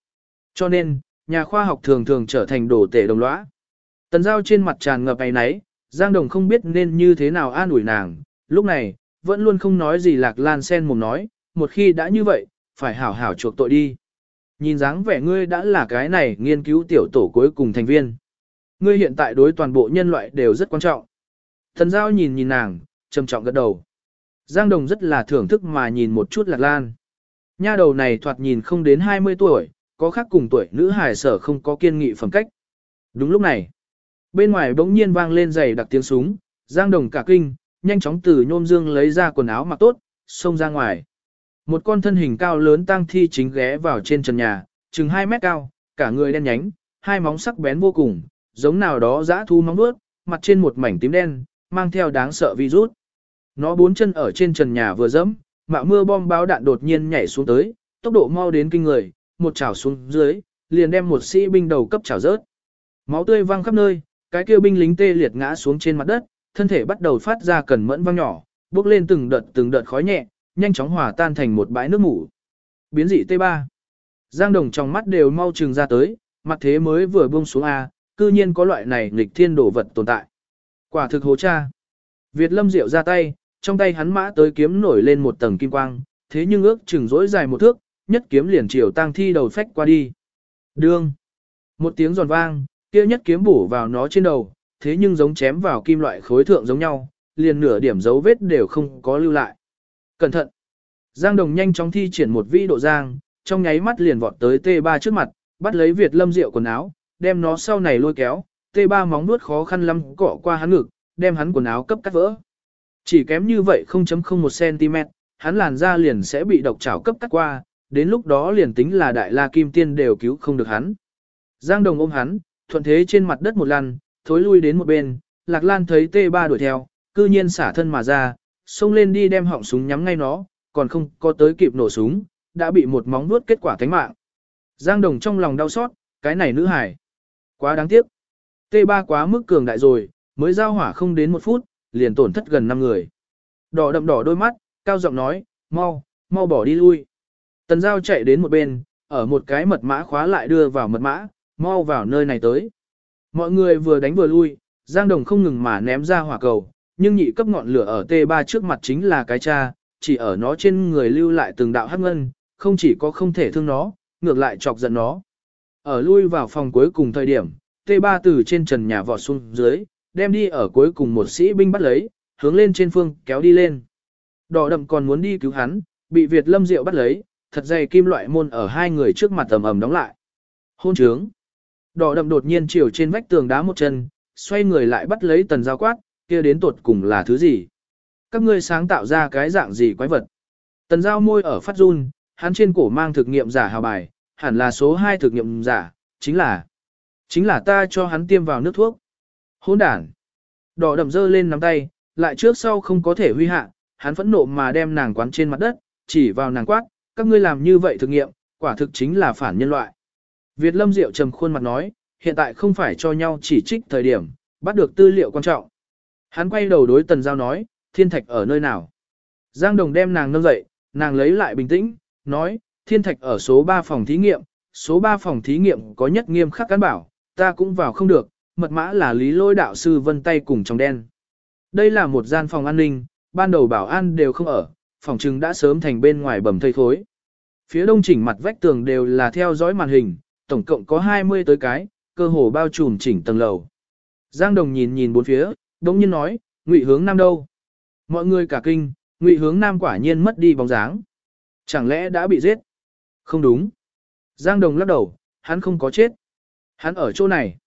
Cho nên, nhà khoa học thường thường trở thành đồ tể đồng lõa. Tần Giao trên mặt tràn ngập ấy nấy, Giang Đồng không biết nên như thế nào an ủi nàng, lúc này, vẫn luôn không nói gì Lạc Lan sen mồm nói, một khi đã như vậy, phải hảo hảo chuộc tội đi. Nhìn dáng vẻ ngươi đã là cái này nghiên cứu tiểu tổ cuối cùng thành viên. Ngươi hiện tại đối toàn bộ nhân loại đều rất quan trọng. Thần giao nhìn nhìn nàng, trầm trọng gật đầu. Giang Đồng rất là thưởng thức mà nhìn một chút lạc lan. Nha đầu này thoạt nhìn không đến 20 tuổi, có khác cùng tuổi nữ hài sở không có kiên nghị phẩm cách. Đúng lúc này, bên ngoài bỗng nhiên vang lên giày đặc tiếng súng, Giang Đồng cả kinh, nhanh chóng từ nhôm dương lấy ra quần áo mặc tốt, xông ra ngoài. Một con thân hình cao lớn tang thi chính ghé vào trên trần nhà, chừng 2 mét cao, cả người đen nhánh, hai móng sắc bén vô cùng, giống nào đó dã thu móng vuốt, mặt trên một mảnh tím đen, mang theo đáng sợ virus. Nó bốn chân ở trên trần nhà vừa dẫm, mạo mưa bom báo đạn đột nhiên nhảy xuống tới, tốc độ mau đến kinh người, một chảo xuống dưới, liền đem một sĩ binh đầu cấp chảo rớt. Máu tươi văng khắp nơi, cái kia binh lính tê liệt ngã xuống trên mặt đất, thân thể bắt đầu phát ra cẩn mẫn vang nhỏ, bước lên từng đợt từng đợt khói nhẹ, nhanh chóng hòa tan thành một bãi nước mủ. Biến dị T3. Giang Đồng trong mắt đều mau trừng ra tới, mặt thế mới vừa buông xuống A, cư nhiên có loại này nghịch thiên đổ vật tồn tại. Quả thực hố cha. Việt Lâm Diệu ra tay, trong tay hắn mã tới kiếm nổi lên một tầng kim quang, thế nhưng ước chừng rỗi dài một thước, nhất kiếm liền chiều tang thi đầu phách qua đi. Đương. Một tiếng giòn vang, kia nhất kiếm bổ vào nó trên đầu, thế nhưng giống chém vào kim loại khối thượng giống nhau, liền nửa điểm dấu vết đều không có lưu lại. Cẩn thận. Giang Đồng nhanh chóng thi triển một vĩ độ giang, trong nháy mắt liền vọt tới T3 trước mặt, bắt lấy Việt Lâm Diệu quần áo, đem nó sau này lôi kéo, T3 móng nuốt khó khăn lắm cọ qua hắn ngực, đem hắn quần áo cấp cắt vỡ. Chỉ kém như vậy 0.01 cm, hắn làn da liền sẽ bị độc chảo cấp cắt qua, đến lúc đó liền tính là đại la kim tiên đều cứu không được hắn. Giang Đồng ôm hắn, thuận thế trên mặt đất một lần, thối lui đến một bên, Lạc Lan thấy T3 đuổi theo, cư nhiên xả thân mà ra, xông lên đi đem họng súng nhắm ngay nó, còn không có tới kịp nổ súng, đã bị một móng vuốt kết quả thánh mạng. Giang Đồng trong lòng đau xót, cái này nữ hải. Quá đáng tiếc. T3 quá mức cường đại rồi, mới giao hỏa không đến một phút, liền tổn thất gần 5 người. Đỏ đậm đỏ đôi mắt, cao giọng nói, mau, mau bỏ đi lui. Tần giao chạy đến một bên, ở một cái mật mã khóa lại đưa vào mật mã, mau vào nơi này tới. Mọi người vừa đánh vừa lui, Giang Đồng không ngừng mà ném ra hỏa cầu, nhưng nhị cấp ngọn lửa ở T3 trước mặt chính là cái cha, chỉ ở nó trên người lưu lại từng đạo hắc ngân, không chỉ có không thể thương nó, ngược lại chọc giận nó. Ở lui vào phòng cuối cùng thời điểm, T3 từ trên trần nhà vọt xuống dưới, đem đi ở cuối cùng một sĩ binh bắt lấy, hướng lên trên phương kéo đi lên. Đỏ đậm còn muốn đi cứu hắn, bị Việt Lâm Diệu bắt lấy, thật dày kim loại môn ở hai người trước mặt ầm ầm đóng lại. Hôn trướng. Đỏ đậm đột nhiên chiều trên vách tường đá một chân, xoay người lại bắt lấy tần giao quát, kia đến tột cùng là thứ gì? Các ngươi sáng tạo ra cái dạng gì quái vật? Tần giao môi ở phát run, hắn trên cổ mang thực nghiệm giả hào bài, hẳn là số 2 thực nghiệm giả, chính là, chính là ta cho hắn tiêm vào nước thuốc. Hỗn đản. Đỏ đậm dơ lên nắm tay, lại trước sau không có thể huy hạ, hắn phẫn nộ mà đem nàng quán trên mặt đất, chỉ vào nàng quát, các ngươi làm như vậy thực nghiệm, quả thực chính là phản nhân loại. Việt Lâm Diệu trầm khuôn mặt nói, hiện tại không phải cho nhau chỉ trích thời điểm, bắt được tư liệu quan trọng. Hắn quay đầu đối Tần Giao nói, thiên thạch ở nơi nào? Giang Đồng đem nàng nâng dậy, nàng lấy lại bình tĩnh, nói, thiên thạch ở số 3 phòng thí nghiệm, số 3 phòng thí nghiệm có nhất nghiêm khắc cán bảo, ta cũng vào không được, mật mã là lý lôi đạo sư vân tay cùng trong đen. Đây là một gian phòng an ninh, ban đầu bảo an đều không ở, phòng trừng đã sớm thành bên ngoài bầm thây thối. Phía đông chỉnh mặt vách tường đều là theo dõi màn hình, tổng cộng có 20 tới cái, cơ hồ bao trùm chỉnh tầng lầu. Giang Đồng nhìn nhìn bốn phía, đống nhiên nói, ngụy hướng nam đâu? Mọi người cả kinh, ngụy hướng nam quả nhiên mất đi bóng dáng. Chẳng lẽ đã bị giết? Không đúng. Giang Đồng lắc đầu, hắn không có chết. Hắn ở chỗ này.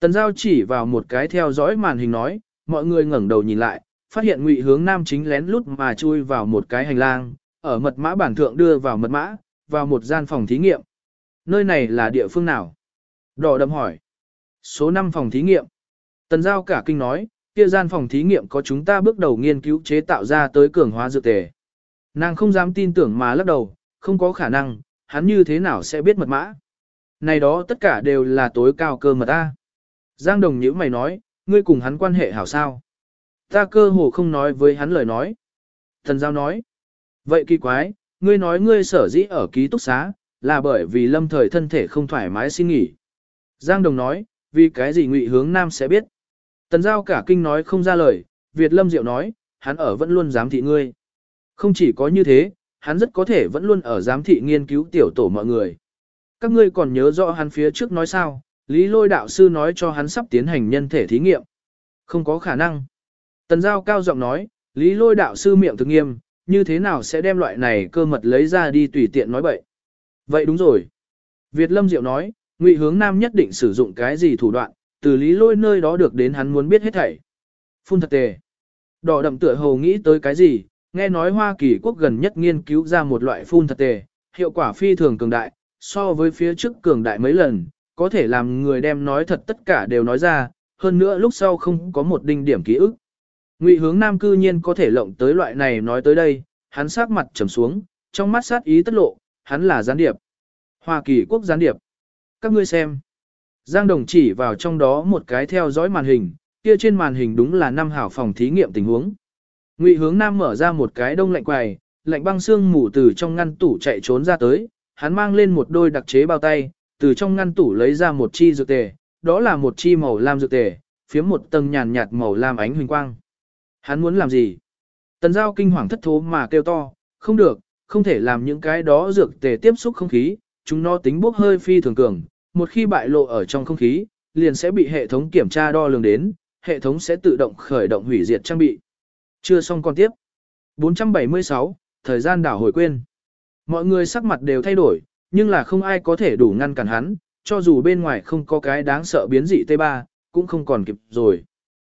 Tần Giao chỉ vào một cái theo dõi màn hình nói, mọi người ngẩng đầu nhìn lại, phát hiện ngụy hướng nam chính lén lút mà chui vào một cái hành lang, ở mật mã bản thượng đưa vào mật mã, vào một gian phòng thí nghiệm. Nơi này là địa phương nào? Đỏ đậm hỏi. Số 5 phòng thí nghiệm. Tần Giao cả kinh nói, kia gian phòng thí nghiệm có chúng ta bước đầu nghiên cứu chế tạo ra tới cường hóa dược tề. Nàng không dám tin tưởng mà lắc đầu, không có khả năng, hắn như thế nào sẽ biết mật mã. Này đó tất cả đều là tối cao cơ mật A. Giang Đồng nhữ mày nói, ngươi cùng hắn quan hệ hảo sao. Ta cơ hồ không nói với hắn lời nói. Thần Giao nói, vậy kỳ quái, ngươi nói ngươi sở dĩ ở ký túc xá, là bởi vì lâm thời thân thể không thoải mái xin nghỉ. Giang Đồng nói, vì cái gì ngụy hướng nam sẽ biết. Tần Giao cả kinh nói không ra lời, Việt Lâm Diệu nói, hắn ở vẫn luôn giám thị ngươi. Không chỉ có như thế, hắn rất có thể vẫn luôn ở giám thị nghiên cứu tiểu tổ mọi người. Các ngươi còn nhớ rõ hắn phía trước nói sao, Lý Lôi đạo sư nói cho hắn sắp tiến hành nhân thể thí nghiệm. Không có khả năng. Tần Giao cao giọng nói, Lý Lôi đạo sư miệng thực nghiêm, như thế nào sẽ đem loại này cơ mật lấy ra đi tùy tiện nói bậy. Vậy đúng rồi. Việt Lâm Diệu nói, Ngụy Hướng Nam nhất định sử dụng cái gì thủ đoạn, từ Lý Lôi nơi đó được đến hắn muốn biết hết thảy. Phun thật tề. Đỏ đậm tựa hồ nghĩ tới cái gì, nghe nói Hoa Kỳ quốc gần nhất nghiên cứu ra một loại phun thật tề, hiệu quả phi thường cường đại, so với phía trước cường đại mấy lần, có thể làm người đem nói thật tất cả đều nói ra, hơn nữa lúc sau không có một đinh điểm ký ức. Ngụy hướng nam cư nhiên có thể lộng tới loại này nói tới đây, hắn sát mặt trầm xuống, trong mắt sát ý tất lộ, hắn là gián điệp. Hoa Kỳ quốc gián điệp. Các ngươi xem. Giang Đồng chỉ vào trong đó một cái theo dõi màn hình, kia trên màn hình đúng là năm hảo phòng thí nghiệm tình huống. Ngụy hướng nam mở ra một cái đông lạnh quầy, lạnh băng xương mù từ trong ngăn tủ chạy trốn ra tới, hắn mang lên một đôi đặc chế bao tay, từ trong ngăn tủ lấy ra một chi dược tề, đó là một chi màu lam dược tề, phía một tầng nhàn nhạt màu lam ánh huỳnh quang. Hắn muốn làm gì? Tần giao kinh hoàng thất thố mà kêu to, không được, không thể làm những cái đó dược tề tiếp xúc không khí, chúng nó tính bốc hơi phi thường cường, một khi bại lộ ở trong không khí, liền sẽ bị hệ thống kiểm tra đo lường đến, hệ thống sẽ tự động khởi động hủy diệt trang bị. Chưa xong con tiếp. 476, thời gian đảo hồi quên. Mọi người sắc mặt đều thay đổi, nhưng là không ai có thể đủ ngăn cản hắn, cho dù bên ngoài không có cái đáng sợ biến dị T3, cũng không còn kịp rồi.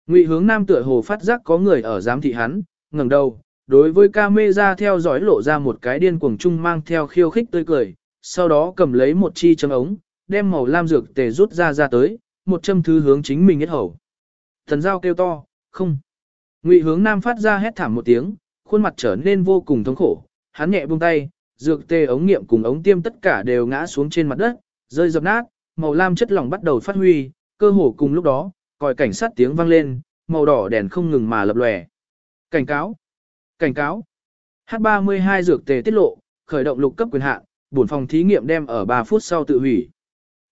Ngụy hướng nam tựa hồ phát giác có người ở giám thị hắn, ngẩng đầu, đối với Cam Mê ra theo dõi lộ ra một cái điên cuồng chung mang theo khiêu khích tươi cười, sau đó cầm lấy một chi châm ống, đem màu lam dược tề rút ra ra tới, một châm thứ hướng chính mình hết hầu. Thần giao kêu to, không. Ngụy hướng nam phát ra hét thảm một tiếng, khuôn mặt trở nên vô cùng thống khổ, hắn nhẹ buông tay, dược tê ống nghiệm cùng ống tiêm tất cả đều ngã xuống trên mặt đất, rơi dập nát, màu lam chất lỏng bắt đầu phát huy, cơ hồ cùng lúc đó, còi cảnh sát tiếng vang lên, màu đỏ đèn không ngừng mà lập lòe. Cảnh cáo! Cảnh cáo! H32 dược tề tiết lộ, khởi động lục cấp quyền hạn, bổn phòng thí nghiệm đem ở 3 phút sau tự hủy.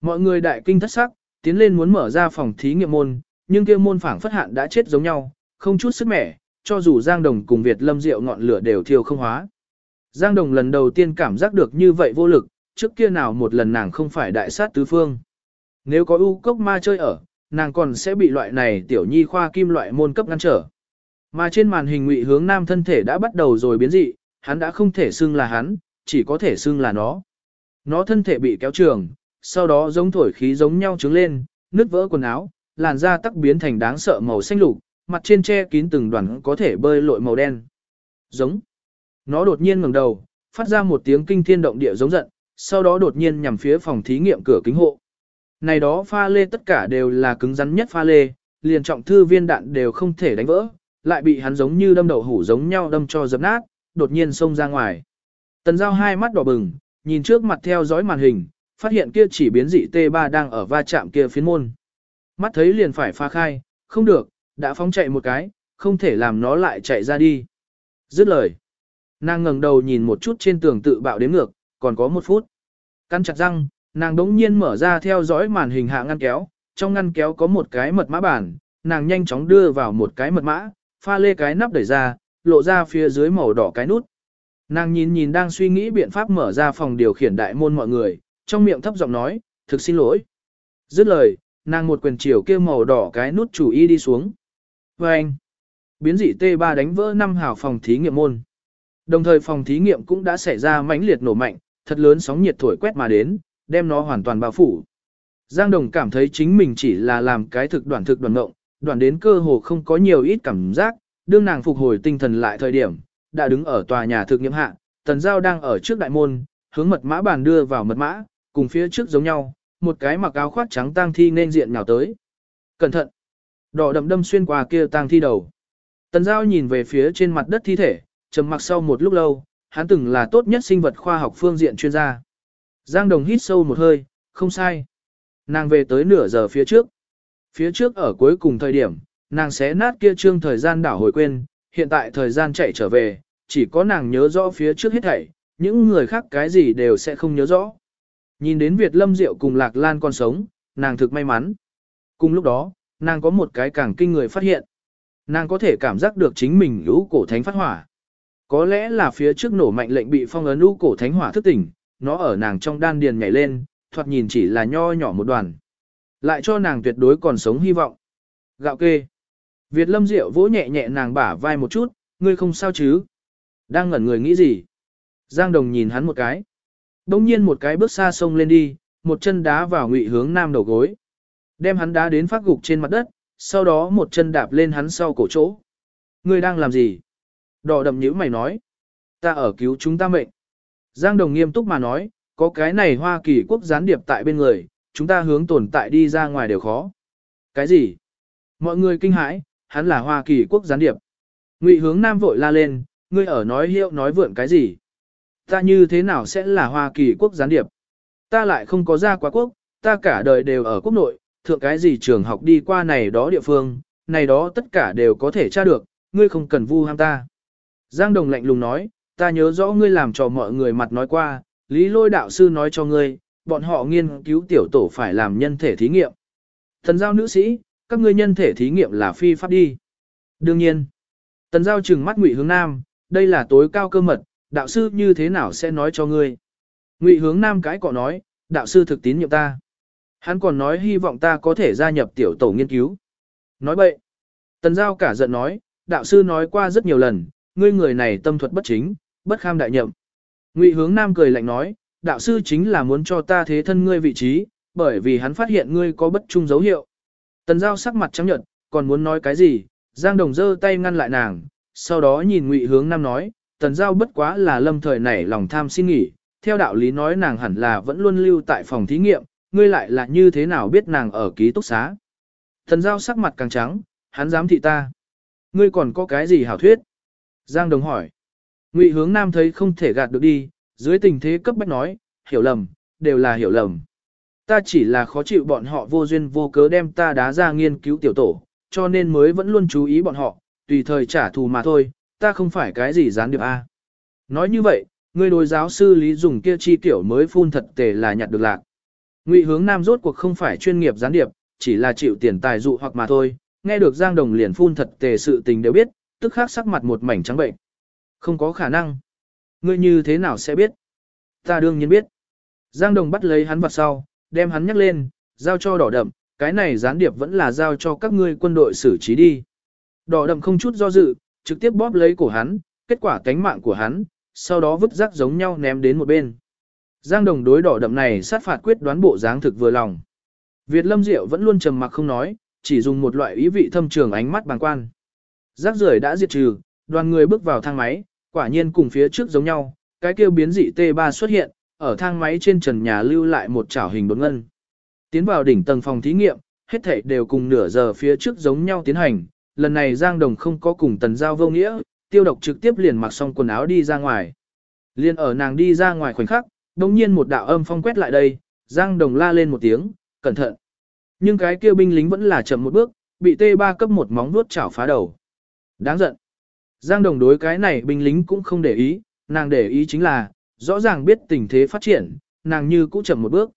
Mọi người đại kinh thất sắc, tiến lên muốn mở ra phòng thí nghiệm môn, nhưng kia môn phảng phất hạn đã chết giống nhau, không chút sức mẻ, cho dù Giang Đồng cùng Việt Lâm Diệu ngọn lửa đều thiêu không hóa. Giang Đồng lần đầu tiên cảm giác được như vậy vô lực, trước kia nào một lần nàng không phải đại sát tứ phương. Nếu có ưu cốc ma chơi ở, nàng còn sẽ bị loại này tiểu nhi khoa kim loại môn cấp ngăn trở. Mà trên màn hình ngụy hướng nam thân thể đã bắt đầu rồi biến dị, hắn đã không thể xưng là hắn, chỉ có thể xưng là nó. Nó thân thể bị kéo trường, sau đó giống thổi khí giống nhau trứng lên, nứt vỡ quần áo, làn da tắc biến thành đáng sợ màu xanh lục, mặt trên che kín từng đoàn có thể bơi lội màu đen. Giống. Nó đột nhiên ngẩng đầu, phát ra một tiếng kinh thiên động địa giống giận, sau đó đột nhiên nhằm phía phòng thí nghiệm cửa kính hộ. Này đó pha lê tất cả đều là cứng rắn nhất pha lê, liền trọng thư viên đạn đều không thể đánh vỡ, lại bị hắn giống như đâm đầu hủ giống nhau đâm cho dập nát, đột nhiên xông ra ngoài. Tần giao hai mắt đỏ bừng, nhìn trước mặt theo dõi màn hình, phát hiện kia chỉ biến dị T3 đang ở va chạm kia phiến môn. Mắt thấy liền phải pha khai, không được, đã phóng chạy một cái, không thể làm nó lại chạy ra đi. Dứt lời. Nàng ngẩng đầu nhìn một chút trên tường tự bạo đến ngược, còn có một phút. Căn chặt răng, nàng đống nhiên mở ra theo dõi màn hình hạ ngăn kéo, trong ngăn kéo có một cái mật mã bản, nàng nhanh chóng đưa vào một cái mật mã, pha lê cái nắp đẩy ra, lộ ra phía dưới màu đỏ cái nút. Nàng nhìn nhìn đang suy nghĩ biện pháp mở ra phòng điều khiển đại môn mọi người, trong miệng thấp giọng nói, thực xin lỗi. Dứt lời, nàng một quyền chiều kia màu đỏ cái nút chủ y đi xuống. Và anh, biến dị T3 đánh vỡ năm hào phòng thí nghiệm môn. Đồng thời phòng thí nghiệm cũng đã xảy ra mãnh liệt nổ mạnh, thật lớn sóng nhiệt thổi quét mà đến, đem nó hoàn toàn bao phủ. Giang Đồng cảm thấy chính mình chỉ là làm cái thực đoạn thực đoạn ngộng, đoạn đến cơ hồ không có nhiều ít cảm giác, đương nàng phục hồi tinh thần lại thời điểm, đã đứng ở tòa nhà thực nghiệm hạ, tần giao đang ở trước đại môn, hướng mật mã bàn đưa vào mật mã, cùng phía trước giống nhau, một cái mặc áo khoác trắng tang thi nên diện nhào tới. Cẩn thận! Đỏ đậm đâm xuyên qua kia tang thi đầu. Tần giao nhìn về phía trên mặt đất thi thể, trầm mặc sau một lúc lâu, hắn từng là tốt nhất sinh vật khoa học phương diện chuyên gia. Giang Đồng hít sâu một hơi, không sai. Nàng về tới nửa giờ phía trước. Phía trước ở cuối cùng thời điểm, nàng sẽ nát kia trương thời gian đảo hồi quên, hiện tại thời gian chạy trở về, chỉ có nàng nhớ rõ phía trước hết thảy, những người khác cái gì đều sẽ không nhớ rõ. Nhìn đến Việt Lâm Diệu cùng Lạc Lan còn sống, nàng thực may mắn. Cùng lúc đó, nàng có một cái càng kinh người phát hiện. Nàng có thể cảm giác được chính mình lũ cổ thánh phát hỏa. Có lẽ là phía trước nổ mạnh lệnh bị phong ấn u cổ thánh hỏa thức tỉnh, nó ở nàng trong đan điền nhảy lên, thoạt nhìn chỉ là nho nhỏ một đoàn. Lại cho nàng tuyệt đối còn sống hy vọng. Gạo kê. Việt Lâm Diệu vỗ nhẹ nhẹ nàng bả vai một chút, ngươi không sao chứ? Đang ngẩn người nghĩ gì? Giang Đồng nhìn hắn một cái. Đông nhiên một cái bước xa sông lên đi, một chân đá vào ngụy hướng nam đầu gối. Đem hắn đá đến phát gục trên mặt đất, sau đó một chân đạp lên hắn sau cổ chỗ. Ngươi đang làm gì? Đỏ đậm nhữ mày nói. Ta ở cứu chúng ta mệnh. Giang Đồng nghiêm túc mà nói, có cái này Hoa Kỳ quốc gián điệp tại bên người, chúng ta hướng tồn tại đi ra ngoài đều khó. Cái gì? Mọi người kinh hãi, hắn là Hoa Kỳ quốc gián điệp. Ngụy hướng nam vội la lên, ngươi ở nói hiệu nói vượn cái gì? Ta như thế nào sẽ là Hoa Kỳ quốc gián điệp? Ta lại không có ra quá quốc, ta cả đời đều ở quốc nội, thượng cái gì trường học đi qua này đó địa phương, này đó tất cả đều có thể tra được, ngươi không cần vu ham ta. Giang Đồng lạnh lùng nói, ta nhớ rõ ngươi làm cho mọi người mặt nói qua, lý lôi đạo sư nói cho ngươi, bọn họ nghiên cứu tiểu tổ phải làm nhân thể thí nghiệm. Thần giao nữ sĩ, các ngươi nhân thể thí nghiệm là phi pháp đi. Đương nhiên, tần giao trừng mắt ngụy hướng nam, đây là tối cao cơ mật, đạo sư như thế nào sẽ nói cho ngươi. Ngụy hướng nam cái cọ nói, đạo sư thực tín nhiệm ta. Hắn còn nói hy vọng ta có thể gia nhập tiểu tổ nghiên cứu. Nói bậy. Tần giao cả giận nói, đạo sư nói qua rất nhiều lần, ngươi người này tâm thuật bất chính, bất kham đại nhậm. Ngụy hướng nam cười lạnh nói, đạo sư chính là muốn cho ta thế thân ngươi vị trí, bởi vì hắn phát hiện ngươi có bất trung dấu hiệu. Tần giao sắc mặt trắng nhợt, còn muốn nói cái gì, Giang Đồng giơ tay ngăn lại nàng, sau đó nhìn Ngụy hướng nam nói, tần giao bất quá là lâm thời nảy lòng tham xin nghỉ, theo đạo lý nói nàng hẳn là vẫn luôn lưu tại phòng thí nghiệm, ngươi lại là như thế nào biết nàng ở ký túc xá. Tần giao sắc mặt càng trắng, hắn dám thị ta. Ngươi còn có cái gì hảo thuyết? Giang Đồng hỏi. Ngụy hướng nam thấy không thể gạt được đi, dưới tình thế cấp bách nói, hiểu lầm, đều là hiểu lầm. Ta chỉ là khó chịu bọn họ vô duyên vô cớ đem ta đá ra nghiên cứu tiểu tổ, cho nên mới vẫn luôn chú ý bọn họ, tùy thời trả thù mà thôi, ta không phải cái gì gián điệp A. Nói như vậy, người đối giáo sư Lý dùng kia chi tiểu mới phun thật tề là nhặt được lạc. Ngụy hướng nam rốt cuộc không phải chuyên nghiệp gián điệp, chỉ là chịu tiền tài dụ hoặc mà thôi, nghe được Giang Đồng liền phun thật tề sự tình đều biết, tức khắc sắc mặt một mảnh trắng bệnh. Không có khả năng. Ngươi như thế nào sẽ biết? Ta đương nhiên biết. Giang Đồng bắt lấy hắn vặt sau, đem hắn nhắc lên, giao cho đỏ đậm, cái này gián điệp vẫn là giao cho các ngươi quân đội xử trí đi. Đỏ đậm không chút do dự, trực tiếp bóp lấy cổ hắn, kết quả cánh mạng của hắn, sau đó vứt rác giống nhau ném đến một bên. Giang Đồng đối đỏ đậm này sát phạt quyết đoán bộ dáng thực vừa lòng. Việt Lâm Diệu vẫn luôn trầm mặc không nói, chỉ dùng một loại ý vị thâm trường ánh mắt bàng quan. Rác rưởi đã diệt trừ, đoàn người bước vào thang máy, quả nhiên cùng phía trước giống nhau, cái kêu biến dị T3 xuất hiện, ở thang máy trên trần nhà lưu lại một chảo hình đột ngân. Tiến vào đỉnh tầng phòng thí nghiệm, hết thảy đều cùng nửa giờ phía trước giống nhau tiến hành, lần này Giang Đồng không có cùng tần giao vô nghĩa, tiêu độc trực tiếp liền mặc xong quần áo đi ra ngoài. Liên ở nàng đi ra ngoài khoảnh khắc, đồng nhiên một đạo âm phong quét lại đây, Giang Đồng la lên một tiếng, cẩn thận. Nhưng cái kia binh lính vẫn là chậm một bước, bị T3 cấp một móng vuốt chảo phá đầu. Đáng giận. Giang Đồng đối cái này binh lính cũng không để ý, nàng để ý chính là, rõ ràng biết tình thế phát triển, nàng như cũ chậm một bước.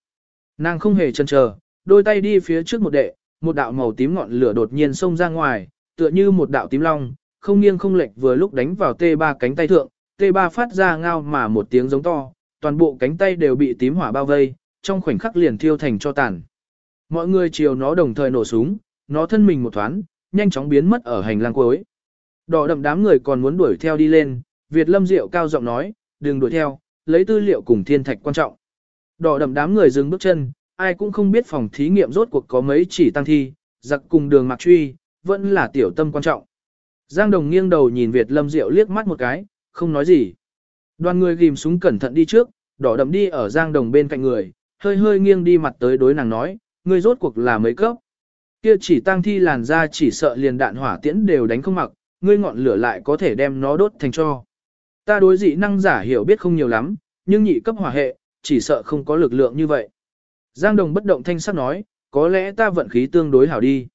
Nàng không hề chần chờ, đôi tay đi phía trước một đệ, một đạo màu tím ngọn lửa đột nhiên xông ra ngoài, tựa như một đạo tím long, không nghiêng không lệch vừa lúc đánh vào T3 cánh tay thượng, T3 phát ra ngao mà một tiếng giống to, toàn bộ cánh tay đều bị tím hỏa bao vây, trong khoảnh khắc liền thiêu thành cho tàn. Mọi người chiều nó đồng thời nổ súng, nó thân mình một thoáng, nhanh chóng biến mất ở hành lang cuối. Đỏ đậm đám người còn muốn đuổi theo đi lên, Việt Lâm Diệu cao giọng nói, đừng đuổi theo, lấy tư liệu cùng thiên thạch quan trọng. Đỏ đậm đám người dừng bước chân, ai cũng không biết phòng thí nghiệm rốt cuộc có mấy chỉ tăng thi, giặc cùng đường mặc truy, vẫn là tiểu tâm quan trọng. Giang Đồng nghiêng đầu nhìn Việt Lâm Diệu liếc mắt một cái, không nói gì. Đoàn người ghim súng cẩn thận đi trước, đỏ đậm đi ở Giang Đồng bên cạnh người, hơi hơi nghiêng đi mặt tới đối nàng nói, ngươi rốt cuộc là mấy cấp. Kia chỉ tăng thi làn ra chỉ sợ liền đạn hỏa tiễn đều đánh không mặc, ngươi ngọn lửa lại có thể đem nó đốt thành cho. Ta đối dị năng giả hiểu biết không nhiều lắm, nhưng nhị cấp hỏa hệ, chỉ sợ không có lực lượng như vậy. Giang Đồng bất động thanh sắc nói, có lẽ ta vận khí tương đối hảo đi.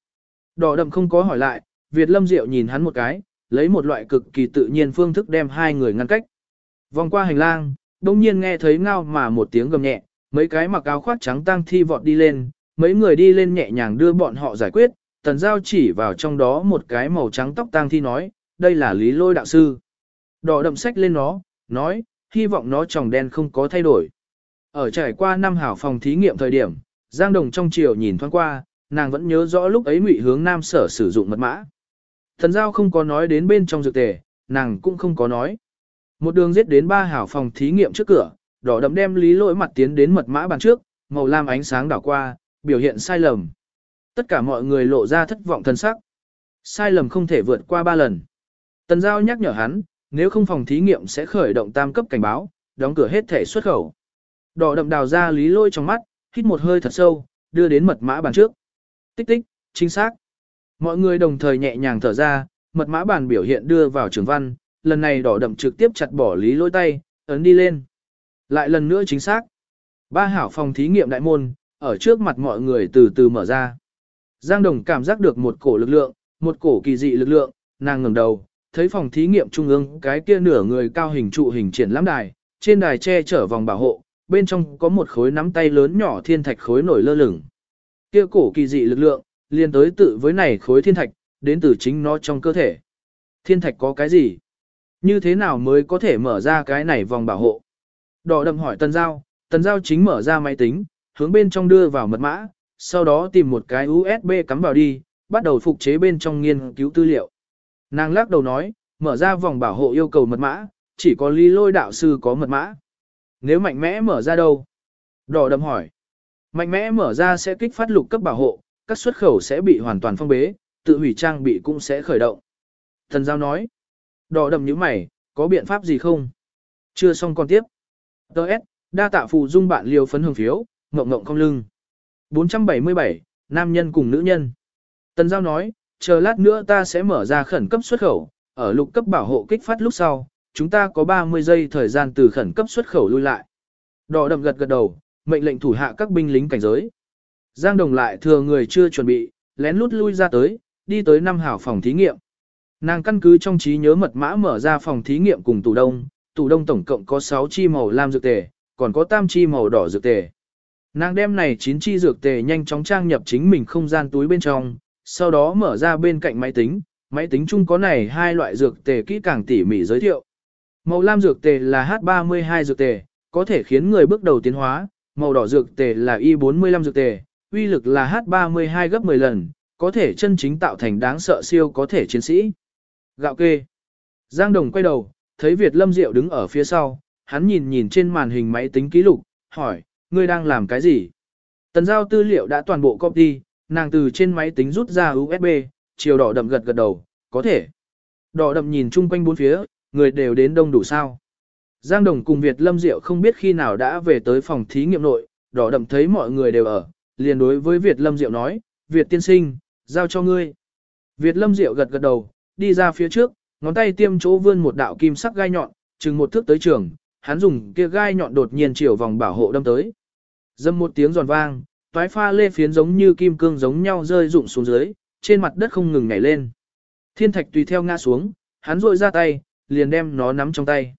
Đỏ đậm không có hỏi lại, Việt Lâm Diệu nhìn hắn một cái, lấy một loại cực kỳ tự nhiên phương thức đem hai người ngăn cách. Vòng qua hành lang, đông nhiên nghe thấy ngao mà một tiếng gầm nhẹ, mấy cái mặc áo khoác trắng tăng thi vọt đi lên, mấy người đi lên nhẹ nhàng đưa bọn họ giải quyết, tần giao chỉ vào trong đó một cái màu trắng tóc tang thi nói, đây là lý lôi đạo sư. Đỏ đậm sách lên nó, nói, hy vọng nó tròng đen không có thay đổi. Ở trải qua năm hảo phòng thí nghiệm thời điểm, Giang Đồng trong chiều nhìn thoáng qua, nàng vẫn nhớ rõ lúc ấy ngụy hướng nam sở sử dụng mật mã. Thần giao không có nói đến bên trong dược tề, nàng cũng không có nói. Một đường giết đến ba hảo phòng thí nghiệm trước cửa, đỏ đậm đem lý lỗi mặt tiến đến mật mã bàn trước, màu lam ánh sáng đảo qua, biểu hiện sai lầm. Tất cả mọi người lộ ra thất vọng thân sắc. Sai lầm không thể vượt qua ba lần. Tần giao nhắc nhở hắn, nếu không phòng thí nghiệm sẽ khởi động tam cấp cảnh báo, đóng cửa hết thể xuất khẩu. Đỏ đậm đào ra lý lôi trong mắt, hít một hơi thật sâu, đưa đến mật mã bàn trước. Tích tích, chính xác. Mọi người đồng thời nhẹ nhàng thở ra, mật mã bàn biểu hiện đưa vào trường văn, lần này đỏ đậm trực tiếp chặt bỏ lý lôi tay, ấn đi lên. Lại lần nữa chính xác. Ba hảo phòng thí nghiệm đại môn, ở trước mặt mọi người từ từ mở ra. Giang Đồng cảm giác được một cổ lực lượng, một cổ kỳ dị lực lượng, nàng ngẩng đầu, thấy phòng thí nghiệm trung ương cái kia nửa người cao hình trụ hình triển lãm đài, trên đài che chở vòng bảo hộ, bên trong có một khối nắm tay lớn nhỏ thiên thạch khối nổi lơ lửng. Kia cổ kỳ dị lực lượng, liên tới tự với này khối thiên thạch, đến từ chính nó trong cơ thể. Thiên thạch có cái gì? Như thế nào mới có thể mở ra cái này vòng bảo hộ? Đỏ đậm hỏi Tần Giao, Tần Giao chính mở ra máy tính, hướng bên trong đưa vào mật mã, sau đó tìm một cái USB cắm vào đi, bắt đầu phục chế bên trong nghiên cứu tư liệu. Nàng lắc đầu nói, mở ra vòng bảo hộ yêu cầu mật mã, chỉ có lý lôi đạo sư có mật mã. Nếu mạnh mẽ mở ra đâu? Đỏ Đầm hỏi. Mạnh mẽ mở ra sẽ kích phát lục cấp bảo hộ, các xuất khẩu sẽ bị hoàn toàn phong bế, tự hủy trang bị cũng sẽ khởi động. Thần giao nói. Đỏ Đầm như mày, có biện pháp gì không? Chưa xong còn tiếp. Đợt, đa tạ phụ dung bạn liều phấn hưởng phiếu, ngộng ngộng không lưng. 477, nam nhân cùng nữ nhân. Tần giao nói, chờ lát nữa ta sẽ mở ra khẩn cấp xuất khẩu, ở lục cấp bảo hộ kích phát lúc sau, chúng ta có 30 giây thời gian từ khẩn cấp xuất khẩu lui lại. Đỏ đậm gật gật đầu, mệnh lệnh thủ hạ các binh lính cảnh giới. Giang Đồng lại thừa người chưa chuẩn bị, lén lút lui ra tới, đi tới năm hảo phòng thí nghiệm. Nàng căn cứ trong trí nhớ mật mã mở ra phòng thí nghiệm cùng tủ đông, tủ đông tổng cộng có 6 chi màu lam dược tề, còn có tam chi màu đỏ dược tề. Nàng đem này chín chi dược tề nhanh chóng trang nhập chính mình không gian túi bên trong, sau đó mở ra bên cạnh máy tính, máy tính chung có này hai loại dược tề kỹ càng tỉ mỉ giới thiệu. Màu lam dược tề là H32 dược tề, có thể khiến người bước đầu tiến hóa, màu đỏ dược tề là Y45 dược tề, uy lực là H32 gấp 10 lần, có thể chân chính tạo thành đáng sợ siêu có thể chiến sĩ. Gạo kê. Giang Đồng quay đầu, thấy Việt Lâm Diệu đứng ở phía sau, hắn nhìn nhìn trên màn hình máy tính ký lục, hỏi, ngươi đang làm cái gì? Tần giao tư liệu đã toàn bộ copy, nàng từ trên máy tính rút ra USB, chiều đỏ đậm gật gật đầu, có thể. Đỏ đậm nhìn chung quanh bốn phía, người đều đến đông đủ sao. Giang Đồng cùng Việt Lâm Diệu không biết khi nào đã về tới phòng thí nghiệm nội, đỏ đậm thấy mọi người đều ở, liền đối với Việt Lâm Diệu nói, Việt tiên sinh, giao cho ngươi. Việt Lâm Diệu gật gật đầu, đi ra phía trước, ngón tay tiêm chỗ vươn một đạo kim sắc gai nhọn, chừng một thước tới trường, hắn dùng kia gai nhọn đột nhiên chiều vòng bảo hộ đâm tới. Dâm một tiếng giòn vang, toái pha lê phiến giống như kim cương giống nhau rơi rụng xuống dưới, trên mặt đất không ngừng nhảy lên. Thiên thạch tùy theo ngã xuống, hắn rội ra tay, liền đem nó nắm trong tay.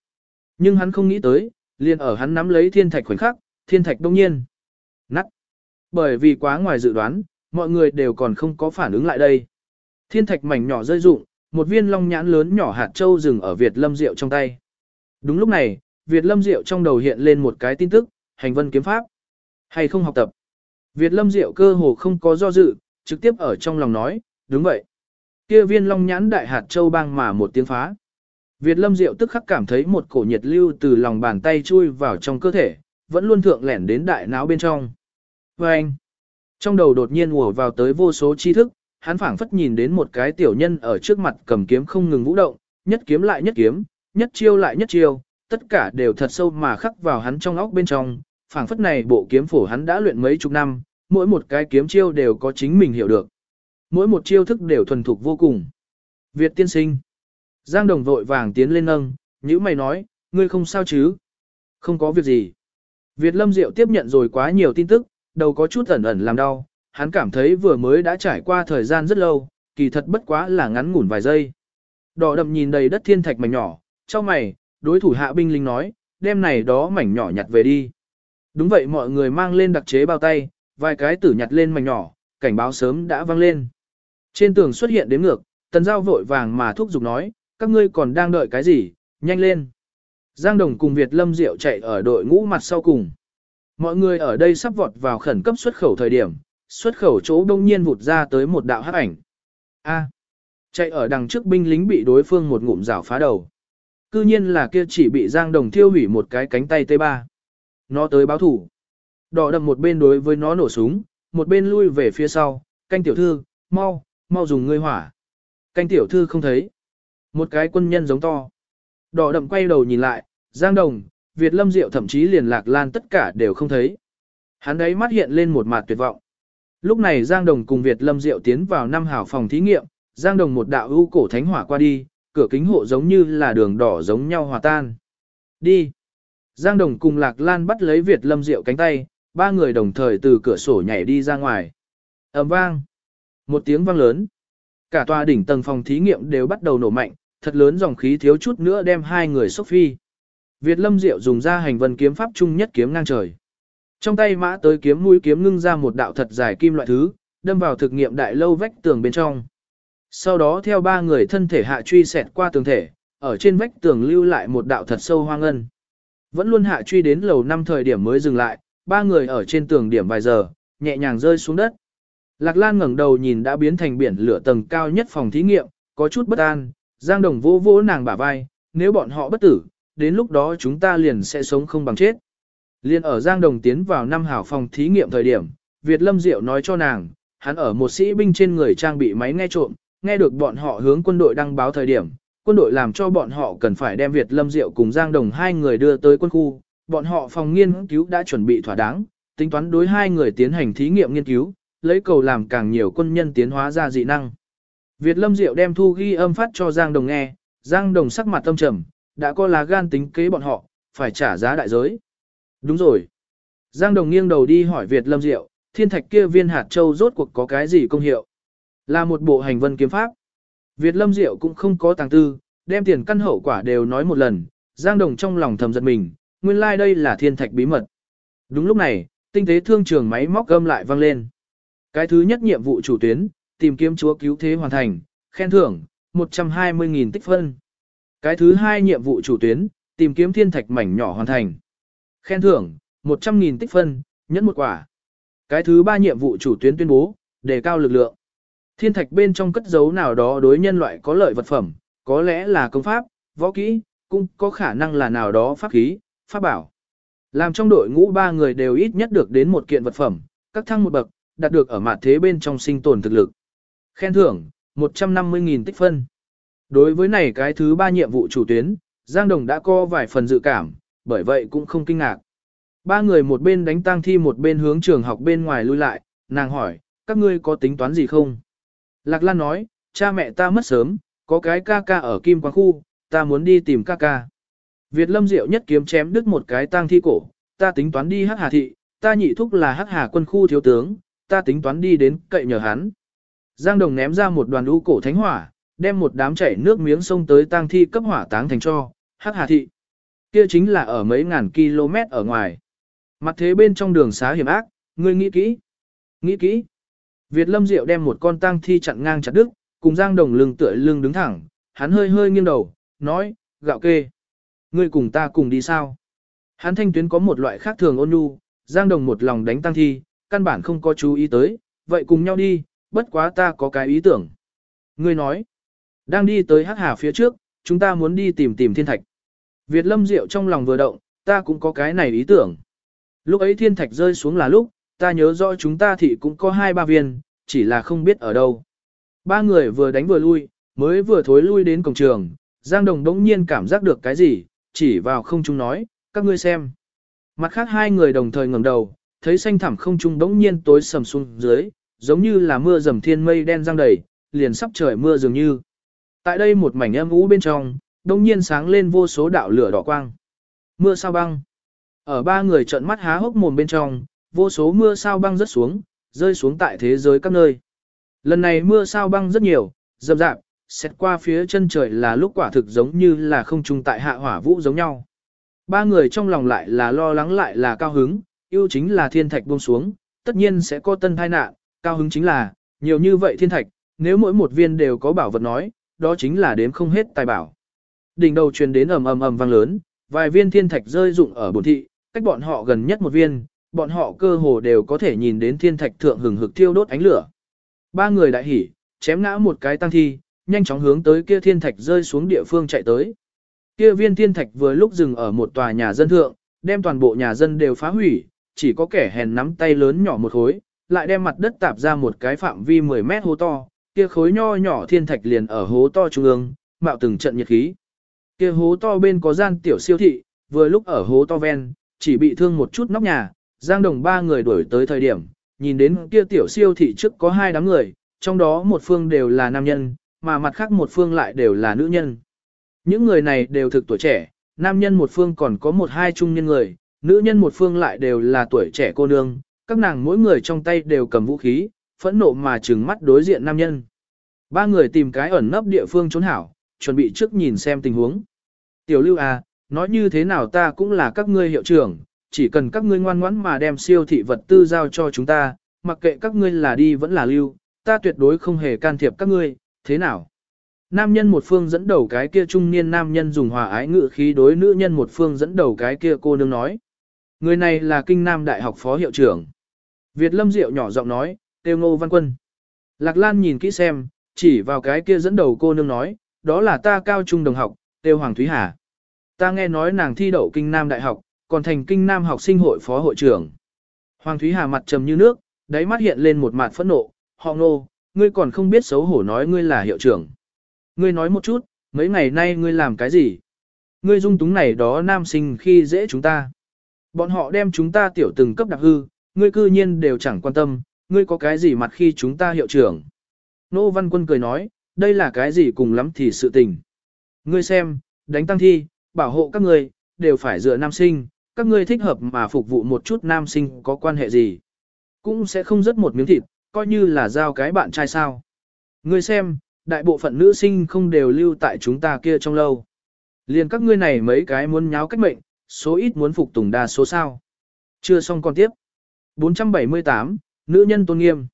Nhưng hắn không nghĩ tới, liền ở hắn nắm lấy thiên thạch khoảnh khắc, thiên thạch đông nhiên. Nắt. Bởi vì quá ngoài dự đoán, mọi người đều còn không có phản ứng lại đây. Thiên thạch mảnh nhỏ rơi rụng, một viên long nhãn lớn nhỏ hạt châu dừng ở Việt Lâm Diệu trong tay. Đúng lúc này, Việt Lâm Diệu trong đầu hiện lên một cái tin tức, hành vân kiếm pháp. Hay không học tập. Việt Lâm Diệu cơ hồ không có do dự, trực tiếp ở trong lòng nói, đúng vậy. Kia viên long nhãn đại hạt châu bang mà một tiếng phá. Việt Lâm Diệu tức khắc cảm thấy một cổ nhiệt lưu từ lòng bàn tay chui vào trong cơ thể, vẫn luôn thượng lẻn đến đại não bên trong. Và anh, trong đầu đột nhiên ùa vào tới vô số tri thức, hắn phảng phất nhìn đến một cái tiểu nhân ở trước mặt cầm kiếm không ngừng vũ động, nhất kiếm lại nhất kiếm, nhất chiêu lại nhất chiêu, tất cả đều thật sâu mà khắc vào hắn trong óc bên trong, phảng phất này bộ kiếm phổ hắn đã luyện mấy chục năm, mỗi một cái kiếm chiêu đều có chính mình hiểu được. Mỗi một chiêu thức đều thuần thục vô cùng. Việt tiên sinh. Giang đồng vội vàng tiến lên nâng, nhữ mày nói, ngươi không sao chứ? Không có việc gì. Việt lâm diệu tiếp nhận rồi quá nhiều tin tức, đầu có chút ẩn ẩn làm đau, hắn cảm thấy vừa mới đã trải qua thời gian rất lâu, kỳ thật bất quá là ngắn ngủn vài giây. Đỏ đậm nhìn đầy đất thiên thạch mảnh nhỏ, Trong mày, đối thủ hạ binh lính nói, đem này đó mảnh nhỏ nhặt về đi. Đúng vậy mọi người mang lên đặc chế bao tay, vài cái tử nhặt lên mảnh nhỏ, cảnh báo sớm đã vang lên. Trên tường xuất hiện đếm ngược, tần giao vội vàng mà thúc giục nói, các ngươi còn đang đợi cái gì, nhanh lên. Giang Đồng cùng Việt Lâm Diệu chạy ở đội ngũ mặt sau cùng. Mọi người ở đây sắp vọt vào khẩn cấp xuất khẩu thời điểm, xuất khẩu chỗ đông nhiên vụt ra tới một đạo hắc ảnh. A. chạy ở đằng trước binh lính bị đối phương một ngụm rào phá đầu. Cư nhiên là kia chỉ bị Giang Đồng thiêu hủy một cái cánh tay T3. Nó tới báo thủ. Đỏ đậm một bên đối với nó nổ súng, một bên lui về phía sau, canh tiểu thư, mau, mau dùng ngươi hỏa. Canh tiểu thư không thấy. Một cái quân nhân giống to. Đỏ đậm quay đầu nhìn lại, Giang Đồng, Việt Lâm Diệu thậm chí liền lạc lan tất cả đều không thấy. Hắn đấy mắt hiện lên một mặt tuyệt vọng. Lúc này Giang Đồng cùng Việt Lâm Diệu tiến vào năm hảo phòng thí nghiệm, Giang Đồng một đạo ưu cổ thánh hỏa qua đi, cửa kính hộ giống như là đường đỏ giống nhau hòa tan. Đi. Giang Đồng cùng Lạc Lan bắt lấy Việt Lâm Diệu cánh tay, ba người đồng thời từ cửa sổ nhảy đi ra ngoài. ầm vang. Một tiếng vang lớn. Cả tòa đỉnh tầng phòng thí nghiệm đều bắt đầu nổ mạnh, thật lớn dòng khí thiếu chút nữa đem hai người sốc phi. Việt Lâm Diệu dùng ra hành vân kiếm pháp chung nhất kiếm ngang trời. Trong tay mã tới kiếm mũi kiếm ngưng ra một đạo thật dài kim loại thứ, đâm vào thực nghiệm đại lâu vách tường bên trong. Sau đó theo ba người thân thể hạ truy xẹt qua tường thể, ở trên vách tường lưu lại một đạo thật sâu hoang ngân. Vẫn luôn hạ truy đến lầu năm thời điểm mới dừng lại, ba người ở trên tường điểm vài giờ, nhẹ nhàng rơi xuống đất. Lạc Lan ngẩng đầu nhìn đã biến thành biển lửa tầng cao nhất phòng thí nghiệm, có chút bất an, Giang Đồng vô vỗ nàng bả vai, nếu bọn họ bất tử, đến lúc đó chúng ta liền sẽ sống không bằng chết. Liên ở Giang Đồng tiến vào năm hảo phòng thí nghiệm thời điểm, Việt Lâm Diệu nói cho nàng, hắn ở một sĩ binh trên người trang bị máy nghe trộm, nghe được bọn họ hướng quân đội đăng báo thời điểm, quân đội làm cho bọn họ cần phải đem Việt Lâm Diệu cùng Giang Đồng hai người đưa tới quân khu, bọn họ phòng nghiên cứu đã chuẩn bị thỏa đáng, tính toán đối hai người tiến hành thí nghiệm nghiên cứu, lấy cầu làm càng nhiều quân nhân tiến hóa ra dị năng. Việt Lâm Diệu đem thu ghi âm phát cho Giang Đồng nghe, Giang Đồng sắc mặt tâm trầm, đã có lá gan tính kế bọn họ, phải trả giá đại giới. Đúng rồi. Giang Đồng nghiêng đầu đi hỏi Việt Lâm Diệu, thiên thạch kia viên hạt châu rốt cuộc có cái gì công hiệu? Là một bộ hành vân kiếm pháp. Việt Lâm Diệu cũng không có tàng tư, đem tiền căn hậu quả đều nói một lần, Giang Đồng trong lòng thầm giật mình, nguyên lai like đây là thiên thạch bí mật. Đúng lúc này, tinh tế thương trường máy móc gâm lại vang lên. Cái thứ nhất nhiệm vụ chủ tuyến, tìm kiếm chúa cứu thế hoàn thành, khen thưởng, 120.000 tích phân. Cái thứ hai nhiệm vụ chủ tuyến, tìm kiếm thiên thạch mảnh nhỏ hoàn thành. Khen thưởng, 100.000 tích phân, nhẫn một quả. Cái thứ ba nhiệm vụ chủ tuyến tuyên bố, đề cao lực lượng. Thiên thạch bên trong cất giấu nào đó đối nhân loại có lợi vật phẩm, có lẽ là công pháp, võ kỹ, cũng có khả năng là nào đó pháp khí, pháp bảo. Làm trong đội ngũ ba người đều ít nhất được đến một kiện vật phẩm, các thăng một bậc, đạt được ở mặt thế bên trong sinh tồn thực lực. Khen thưởng, 150.000 tích phân. Đối với này cái thứ ba nhiệm vụ chủ tuyến, Giang Đồng đã có vài phần dự cảm, bởi vậy cũng không kinh ngạc. Ba người một bên đánh tang thi một bên hướng trường học bên ngoài lui lại, nàng hỏi, các ngươi có tính toán gì không? Lạc Lan nói, cha mẹ ta mất sớm, có cái ca ca ở Kim Quang Khu, ta muốn đi tìm ca ca. Việt Lâm Diệu nhất kiếm chém đứt một cái tang thi cổ, ta tính toán đi Hắc Hà thị, ta nhị thúc là Hắc Hà quân khu thiếu tướng, ta tính toán đi đến cậy nhờ hắn. Giang Đồng ném ra một đoàn lũ cổ thánh hỏa, đem một đám chảy nước miếng sông tới tang thi cấp hỏa táng thành cho, Hắc Hà thị. Kia chính là ở mấy ngàn km ở ngoài. Mặt thế bên trong đường xá hiểm ác, ngươi nghĩ kỹ. Nghĩ kỹ. Việt Lâm Diệu đem một con tang thi chặn ngang chặt đứt, cùng Giang Đồng lưng tựa lưng đứng thẳng, hắn hơi hơi nghiêng đầu, nói, gạo kê. Ngươi cùng ta cùng đi sao? Hắn thanh tuyến có một loại khác thường ôn nhu, Giang Đồng một lòng đánh tang thi, căn bản không có chú ý tới, vậy cùng nhau đi, bất quá ta có cái ý tưởng. Ngươi nói, đang đi tới Hắc Hà phía trước, chúng ta muốn đi tìm tìm thiên thạch. Việt Lâm Diệu trong lòng vừa động, ta cũng có cái này ý tưởng. Lúc ấy thiên thạch rơi xuống là lúc, ta nhớ rõ chúng ta thị cũng có hai ba viên, chỉ là không biết ở đâu. Ba người vừa đánh vừa lui, mới vừa thối lui đến cổng trường, Giang Đồng đống nhiên cảm giác được cái gì, chỉ vào không trung nói, các ngươi xem. Mặt khác hai người đồng thời ngẩng đầu, thấy xanh thẳm không trung đống nhiên tối sầm xuống dưới, giống như là mưa dầm thiên mây đen giăng đầy, liền sắp trời mưa dường như. Tại đây một mảnh âm ú bên trong, đống nhiên sáng lên vô số đạo lửa đỏ quang. Mưa sao băng. Ở ba người trợn mắt há hốc mồm bên trong, vô số mưa sao băng rớt xuống, rơi xuống tại thế giới các nơi. Lần này mưa sao băng rất nhiều, rậm rạp, xét qua phía chân trời là lúc quả thực giống như là không trung tại hạ hỏa vũ giống nhau. Ba người trong lòng lại là lo lắng lại là cao hứng, yêu chính là thiên thạch buông xuống, tất nhiên sẽ có tân tai nạn, cao hứng chính là, nhiều như vậy thiên thạch, nếu mỗi một viên đều có bảo vật nói, đó chính là đếm không hết tài bảo. Đỉnh đầu truyền đến ầm ầm ầm vang lớn, vài viên thiên thạch rơi rụng ở bổn thị, cách bọn họ gần nhất một viên, bọn họ cơ hồ đều có thể nhìn đến thiên thạch thượng hừng hực thiêu đốt ánh lửa. Ba người đại hỉ, chém ngã một cái tăng thi, nhanh chóng hướng tới kia thiên thạch rơi xuống địa phương chạy tới. Kia viên thiên thạch vừa lúc dừng ở một tòa nhà dân thượng, đem toàn bộ nhà dân đều phá hủy, chỉ có kẻ hèn nắm tay lớn nhỏ một khối, lại đem mặt đất tạp ra một cái phạm vi 10 mét hố to, kia khối nho nhỏ thiên thạch liền ở hố to trung ương, mạo từng trận nhiệt khí. Kia hố to bên có gian tiểu siêu thị, vừa lúc ở hố to ven, chỉ bị thương một chút nóc nhà, Giang Đồng ba người đuổi tới thời điểm, nhìn đến kia tiểu siêu thị trước có hai đám người, trong đó một phương đều là nam nhân, mà mặt khác một phương lại đều là nữ nhân. Những người này đều thực tuổi trẻ, nam nhân một phương còn có một hai trung nhân người, nữ nhân một phương lại đều là tuổi trẻ cô nương, các nàng mỗi người trong tay đều cầm vũ khí, phẫn nộ mà trừng mắt đối diện nam nhân. Ba người tìm cái ẩn nấp địa phương trốn hảo, chuẩn bị trước nhìn xem tình huống. Tiểu lưu à, nói như thế nào ta cũng là các ngươi hiệu trưởng, chỉ cần các ngươi ngoan ngoãn mà đem siêu thị vật tư giao cho chúng ta, mặc kệ các ngươi là đi vẫn là lưu, ta tuyệt đối không hề can thiệp các ngươi, thế nào? Nam nhân một phương dẫn đầu cái kia trung niên nam nhân dùng hòa ái ngự khí đối nữ nhân một phương dẫn đầu cái kia cô nương nói. Người này là kinh nam đại học phó hiệu trưởng. Việt Lâm Diệu nhỏ giọng nói, tiêu ngô văn quân. Lạc Lan nhìn kỹ xem, chỉ vào cái kia dẫn đầu cô nương nói, đó là ta cao trung đồng học, tiêu Hoàng Thúy Hà. Ta nghe nói nàng thi đậu kinh nam đại học, còn thành kinh nam học sinh hội phó hội trưởng. Hoàng Thúy Hà mặt trầm như nước, đáy mắt hiện lên một mặt phẫn nộ, họ nô ngươi còn không biết xấu hổ nói ngươi là hiệu trưởng. Ngươi nói một chút, mấy ngày nay ngươi làm cái gì? Ngươi dung túng này đó nam sinh khi dễ chúng ta. Bọn họ đem chúng ta tiểu từng cấp đặc hư, ngươi cư nhiên đều chẳng quan tâm, ngươi có cái gì mặt khi chúng ta hiệu trưởng. Nô Văn Quân cười nói, đây là cái gì cùng lắm thì sự tình. Ngươi xem, đánh tăng thi, bảo hộ các ngươi, đều phải dựa nam sinh, các ngươi thích hợp mà phục vụ một chút nam sinh có quan hệ gì. Cũng sẽ không rất một miếng thịt, coi như là giao cái bạn trai sao. Ngươi xem, đại bộ phận nữ sinh không đều lưu tại chúng ta kia trong lâu. Liền các ngươi này mấy cái muốn nháo cách mệnh, số ít muốn phục tùng đa số sao. Chưa xong còn tiếp. 478, nữ nhân tôn nghiêm.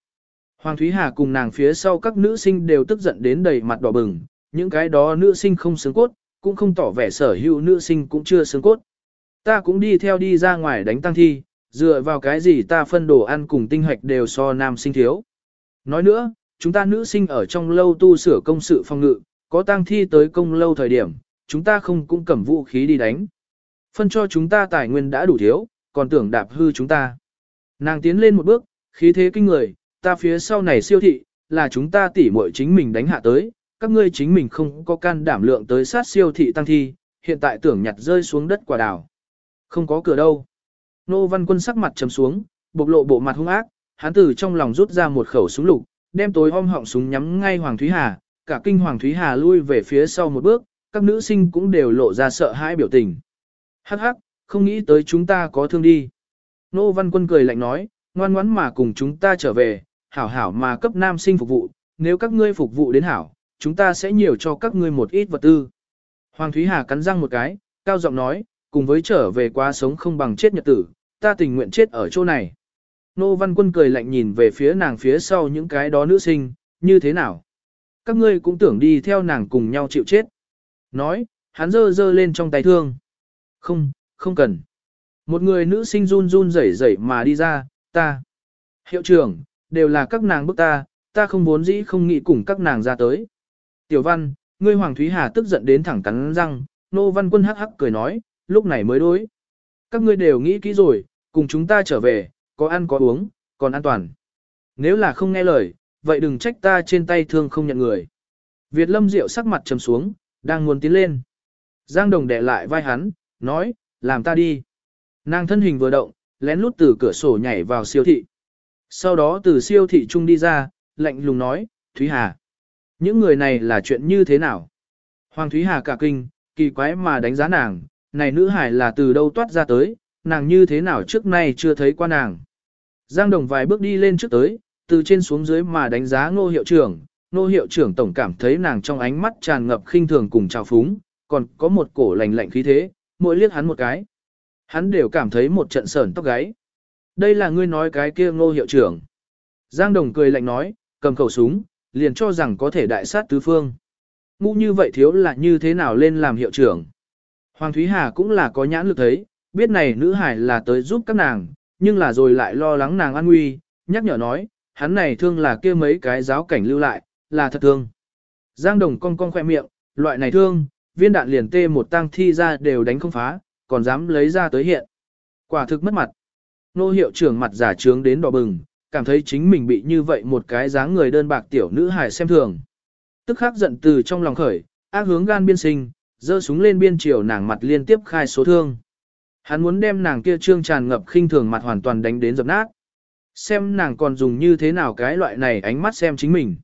Hoàng Thúy Hà cùng nàng phía sau các nữ sinh đều tức giận đến đầy mặt đỏ bừng, những cái đó nữ sinh không sướng cốt, cũng không tỏ vẻ sở hữu nữ sinh cũng chưa sướng cốt. Ta cũng đi theo đi ra ngoài đánh tăng thi, dựa vào cái gì ta phân đồ ăn cùng tinh hoạch đều so nam sinh thiếu. Nói nữa, chúng ta nữ sinh ở trong lâu tu sửa công sự phòng ngự, có tăng thi tới công lâu thời điểm, chúng ta không cũng cầm vũ khí đi đánh. Phân cho chúng ta tài nguyên đã đủ thiếu, còn tưởng đạp hư chúng ta. Nàng tiến lên một bước, khí thế kinh người, ta phía sau này siêu thị, là chúng ta tỉ muội chính mình đánh hạ tới, các ngươi chính mình không có can đảm lượng tới sát siêu thị tăng thi, hiện tại tưởng nhặt rơi xuống đất quả đào. Không có cửa đâu. Nô văn quân sắc mặt trầm xuống, bộc lộ bộ mặt hung ác, hắn từ trong lòng rút ra một khẩu súng lục, đem tối om họng súng nhắm ngay Hoàng Thúy Hà, cả kinh Hoàng Thúy Hà lui về phía sau một bước, các nữ sinh cũng đều lộ ra sợ hãi biểu tình. Hắc hắc, không nghĩ tới chúng ta có thương đi. Nô Văn Quân cười lạnh nói, ngoan ngoãn mà cùng chúng ta trở về, hảo hảo mà cấp nam sinh phục vụ, nếu các ngươi phục vụ đến hảo, chúng ta sẽ nhiều cho các ngươi một ít vật tư. Hoàng Thúy Hà cắn răng một cái, cao giọng nói, cùng với trở về quá sống không bằng chết nhật tử, ta tình nguyện chết ở chỗ này. Nô Văn Quân cười lạnh nhìn về phía nàng phía sau những cái đó nữ sinh, như thế nào? Các ngươi cũng tưởng đi theo nàng cùng nhau chịu chết. Nói, hắn dơ dơ lên trong tay thương. Không, không cần. Một người nữ sinh run run rẩy rẩy mà đi ra, ta. Hiệu trưởng, đều là các nàng bức ta, ta không muốn dĩ không nghĩ cùng các nàng ra tới. Tiểu văn, ngươi Hoàng Thúy Hà tức giận đến thẳng cắn răng, nô văn quân hắc hắc cười nói, lúc này mới đối. Các ngươi đều nghĩ kỹ rồi, cùng chúng ta trở về, có ăn có uống, còn an toàn. Nếu là không nghe lời, vậy đừng trách ta trên tay thương không nhận người. Việt Lâm Diệu sắc mặt trầm xuống, đang muốn tiến lên. Giang Đồng đè lại vai hắn, nói, làm ta đi. Nàng thân hình vừa động, lén lút từ cửa sổ nhảy vào siêu thị. Sau đó từ siêu thị trung đi ra, lạnh lùng nói, Thúy Hà. Những người này là chuyện như thế nào? Hoàng Thúy Hà cả kinh, kỳ quái mà đánh giá nàng, này nữ hải là từ đâu toát ra tới, nàng như thế nào trước nay chưa thấy qua nàng. Giang Đồng vài bước đi lên trước tới, từ trên xuống dưới mà đánh giá ngô hiệu trưởng, ngô hiệu trưởng tổng cảm thấy nàng trong ánh mắt tràn ngập khinh thường cùng trào phúng, còn có một cổ lạnh lạnh khí thế, mỗi liếc hắn một cái. Hắn đều cảm thấy một trận sởn tóc gáy. Đây là ngươi nói cái kia ngô hiệu trưởng. Giang Đồng cười lạnh nói, cầm khẩu súng, liền cho rằng có thể đại sát tứ phương. ngũ như vậy thiếu là như thế nào lên làm hiệu trưởng. Hoàng Thúy Hà cũng là có nhãn lực thấy, biết này nữ hải là tới giúp các nàng, nhưng là rồi lại lo lắng nàng an nguy, nhắc nhở nói, hắn này thương là kia mấy cái giáo cảnh lưu lại, là thật thương. Giang Đồng cong cong khoe miệng, loại này thương, viên đạn liền tê một tăng thi ra đều đánh không phá, còn dám lấy ra tới hiện. Quả thực mất mặt. Nô hiệu trưởng mặt giả trướng đến đỏ bừng, cảm thấy chính mình bị như vậy một cái dáng người đơn bạc tiểu nữ hài xem thường. Tức khắc giận từ trong lòng khởi, ác hướng gan biên sinh, giơ súng lên biên chiều nàng mặt liên tiếp khai số thương. Hắn muốn đem nàng kia trương tràn ngập khinh thường mặt hoàn toàn đánh đến dập nát. Xem nàng còn dùng như thế nào cái loại này ánh mắt xem chính mình.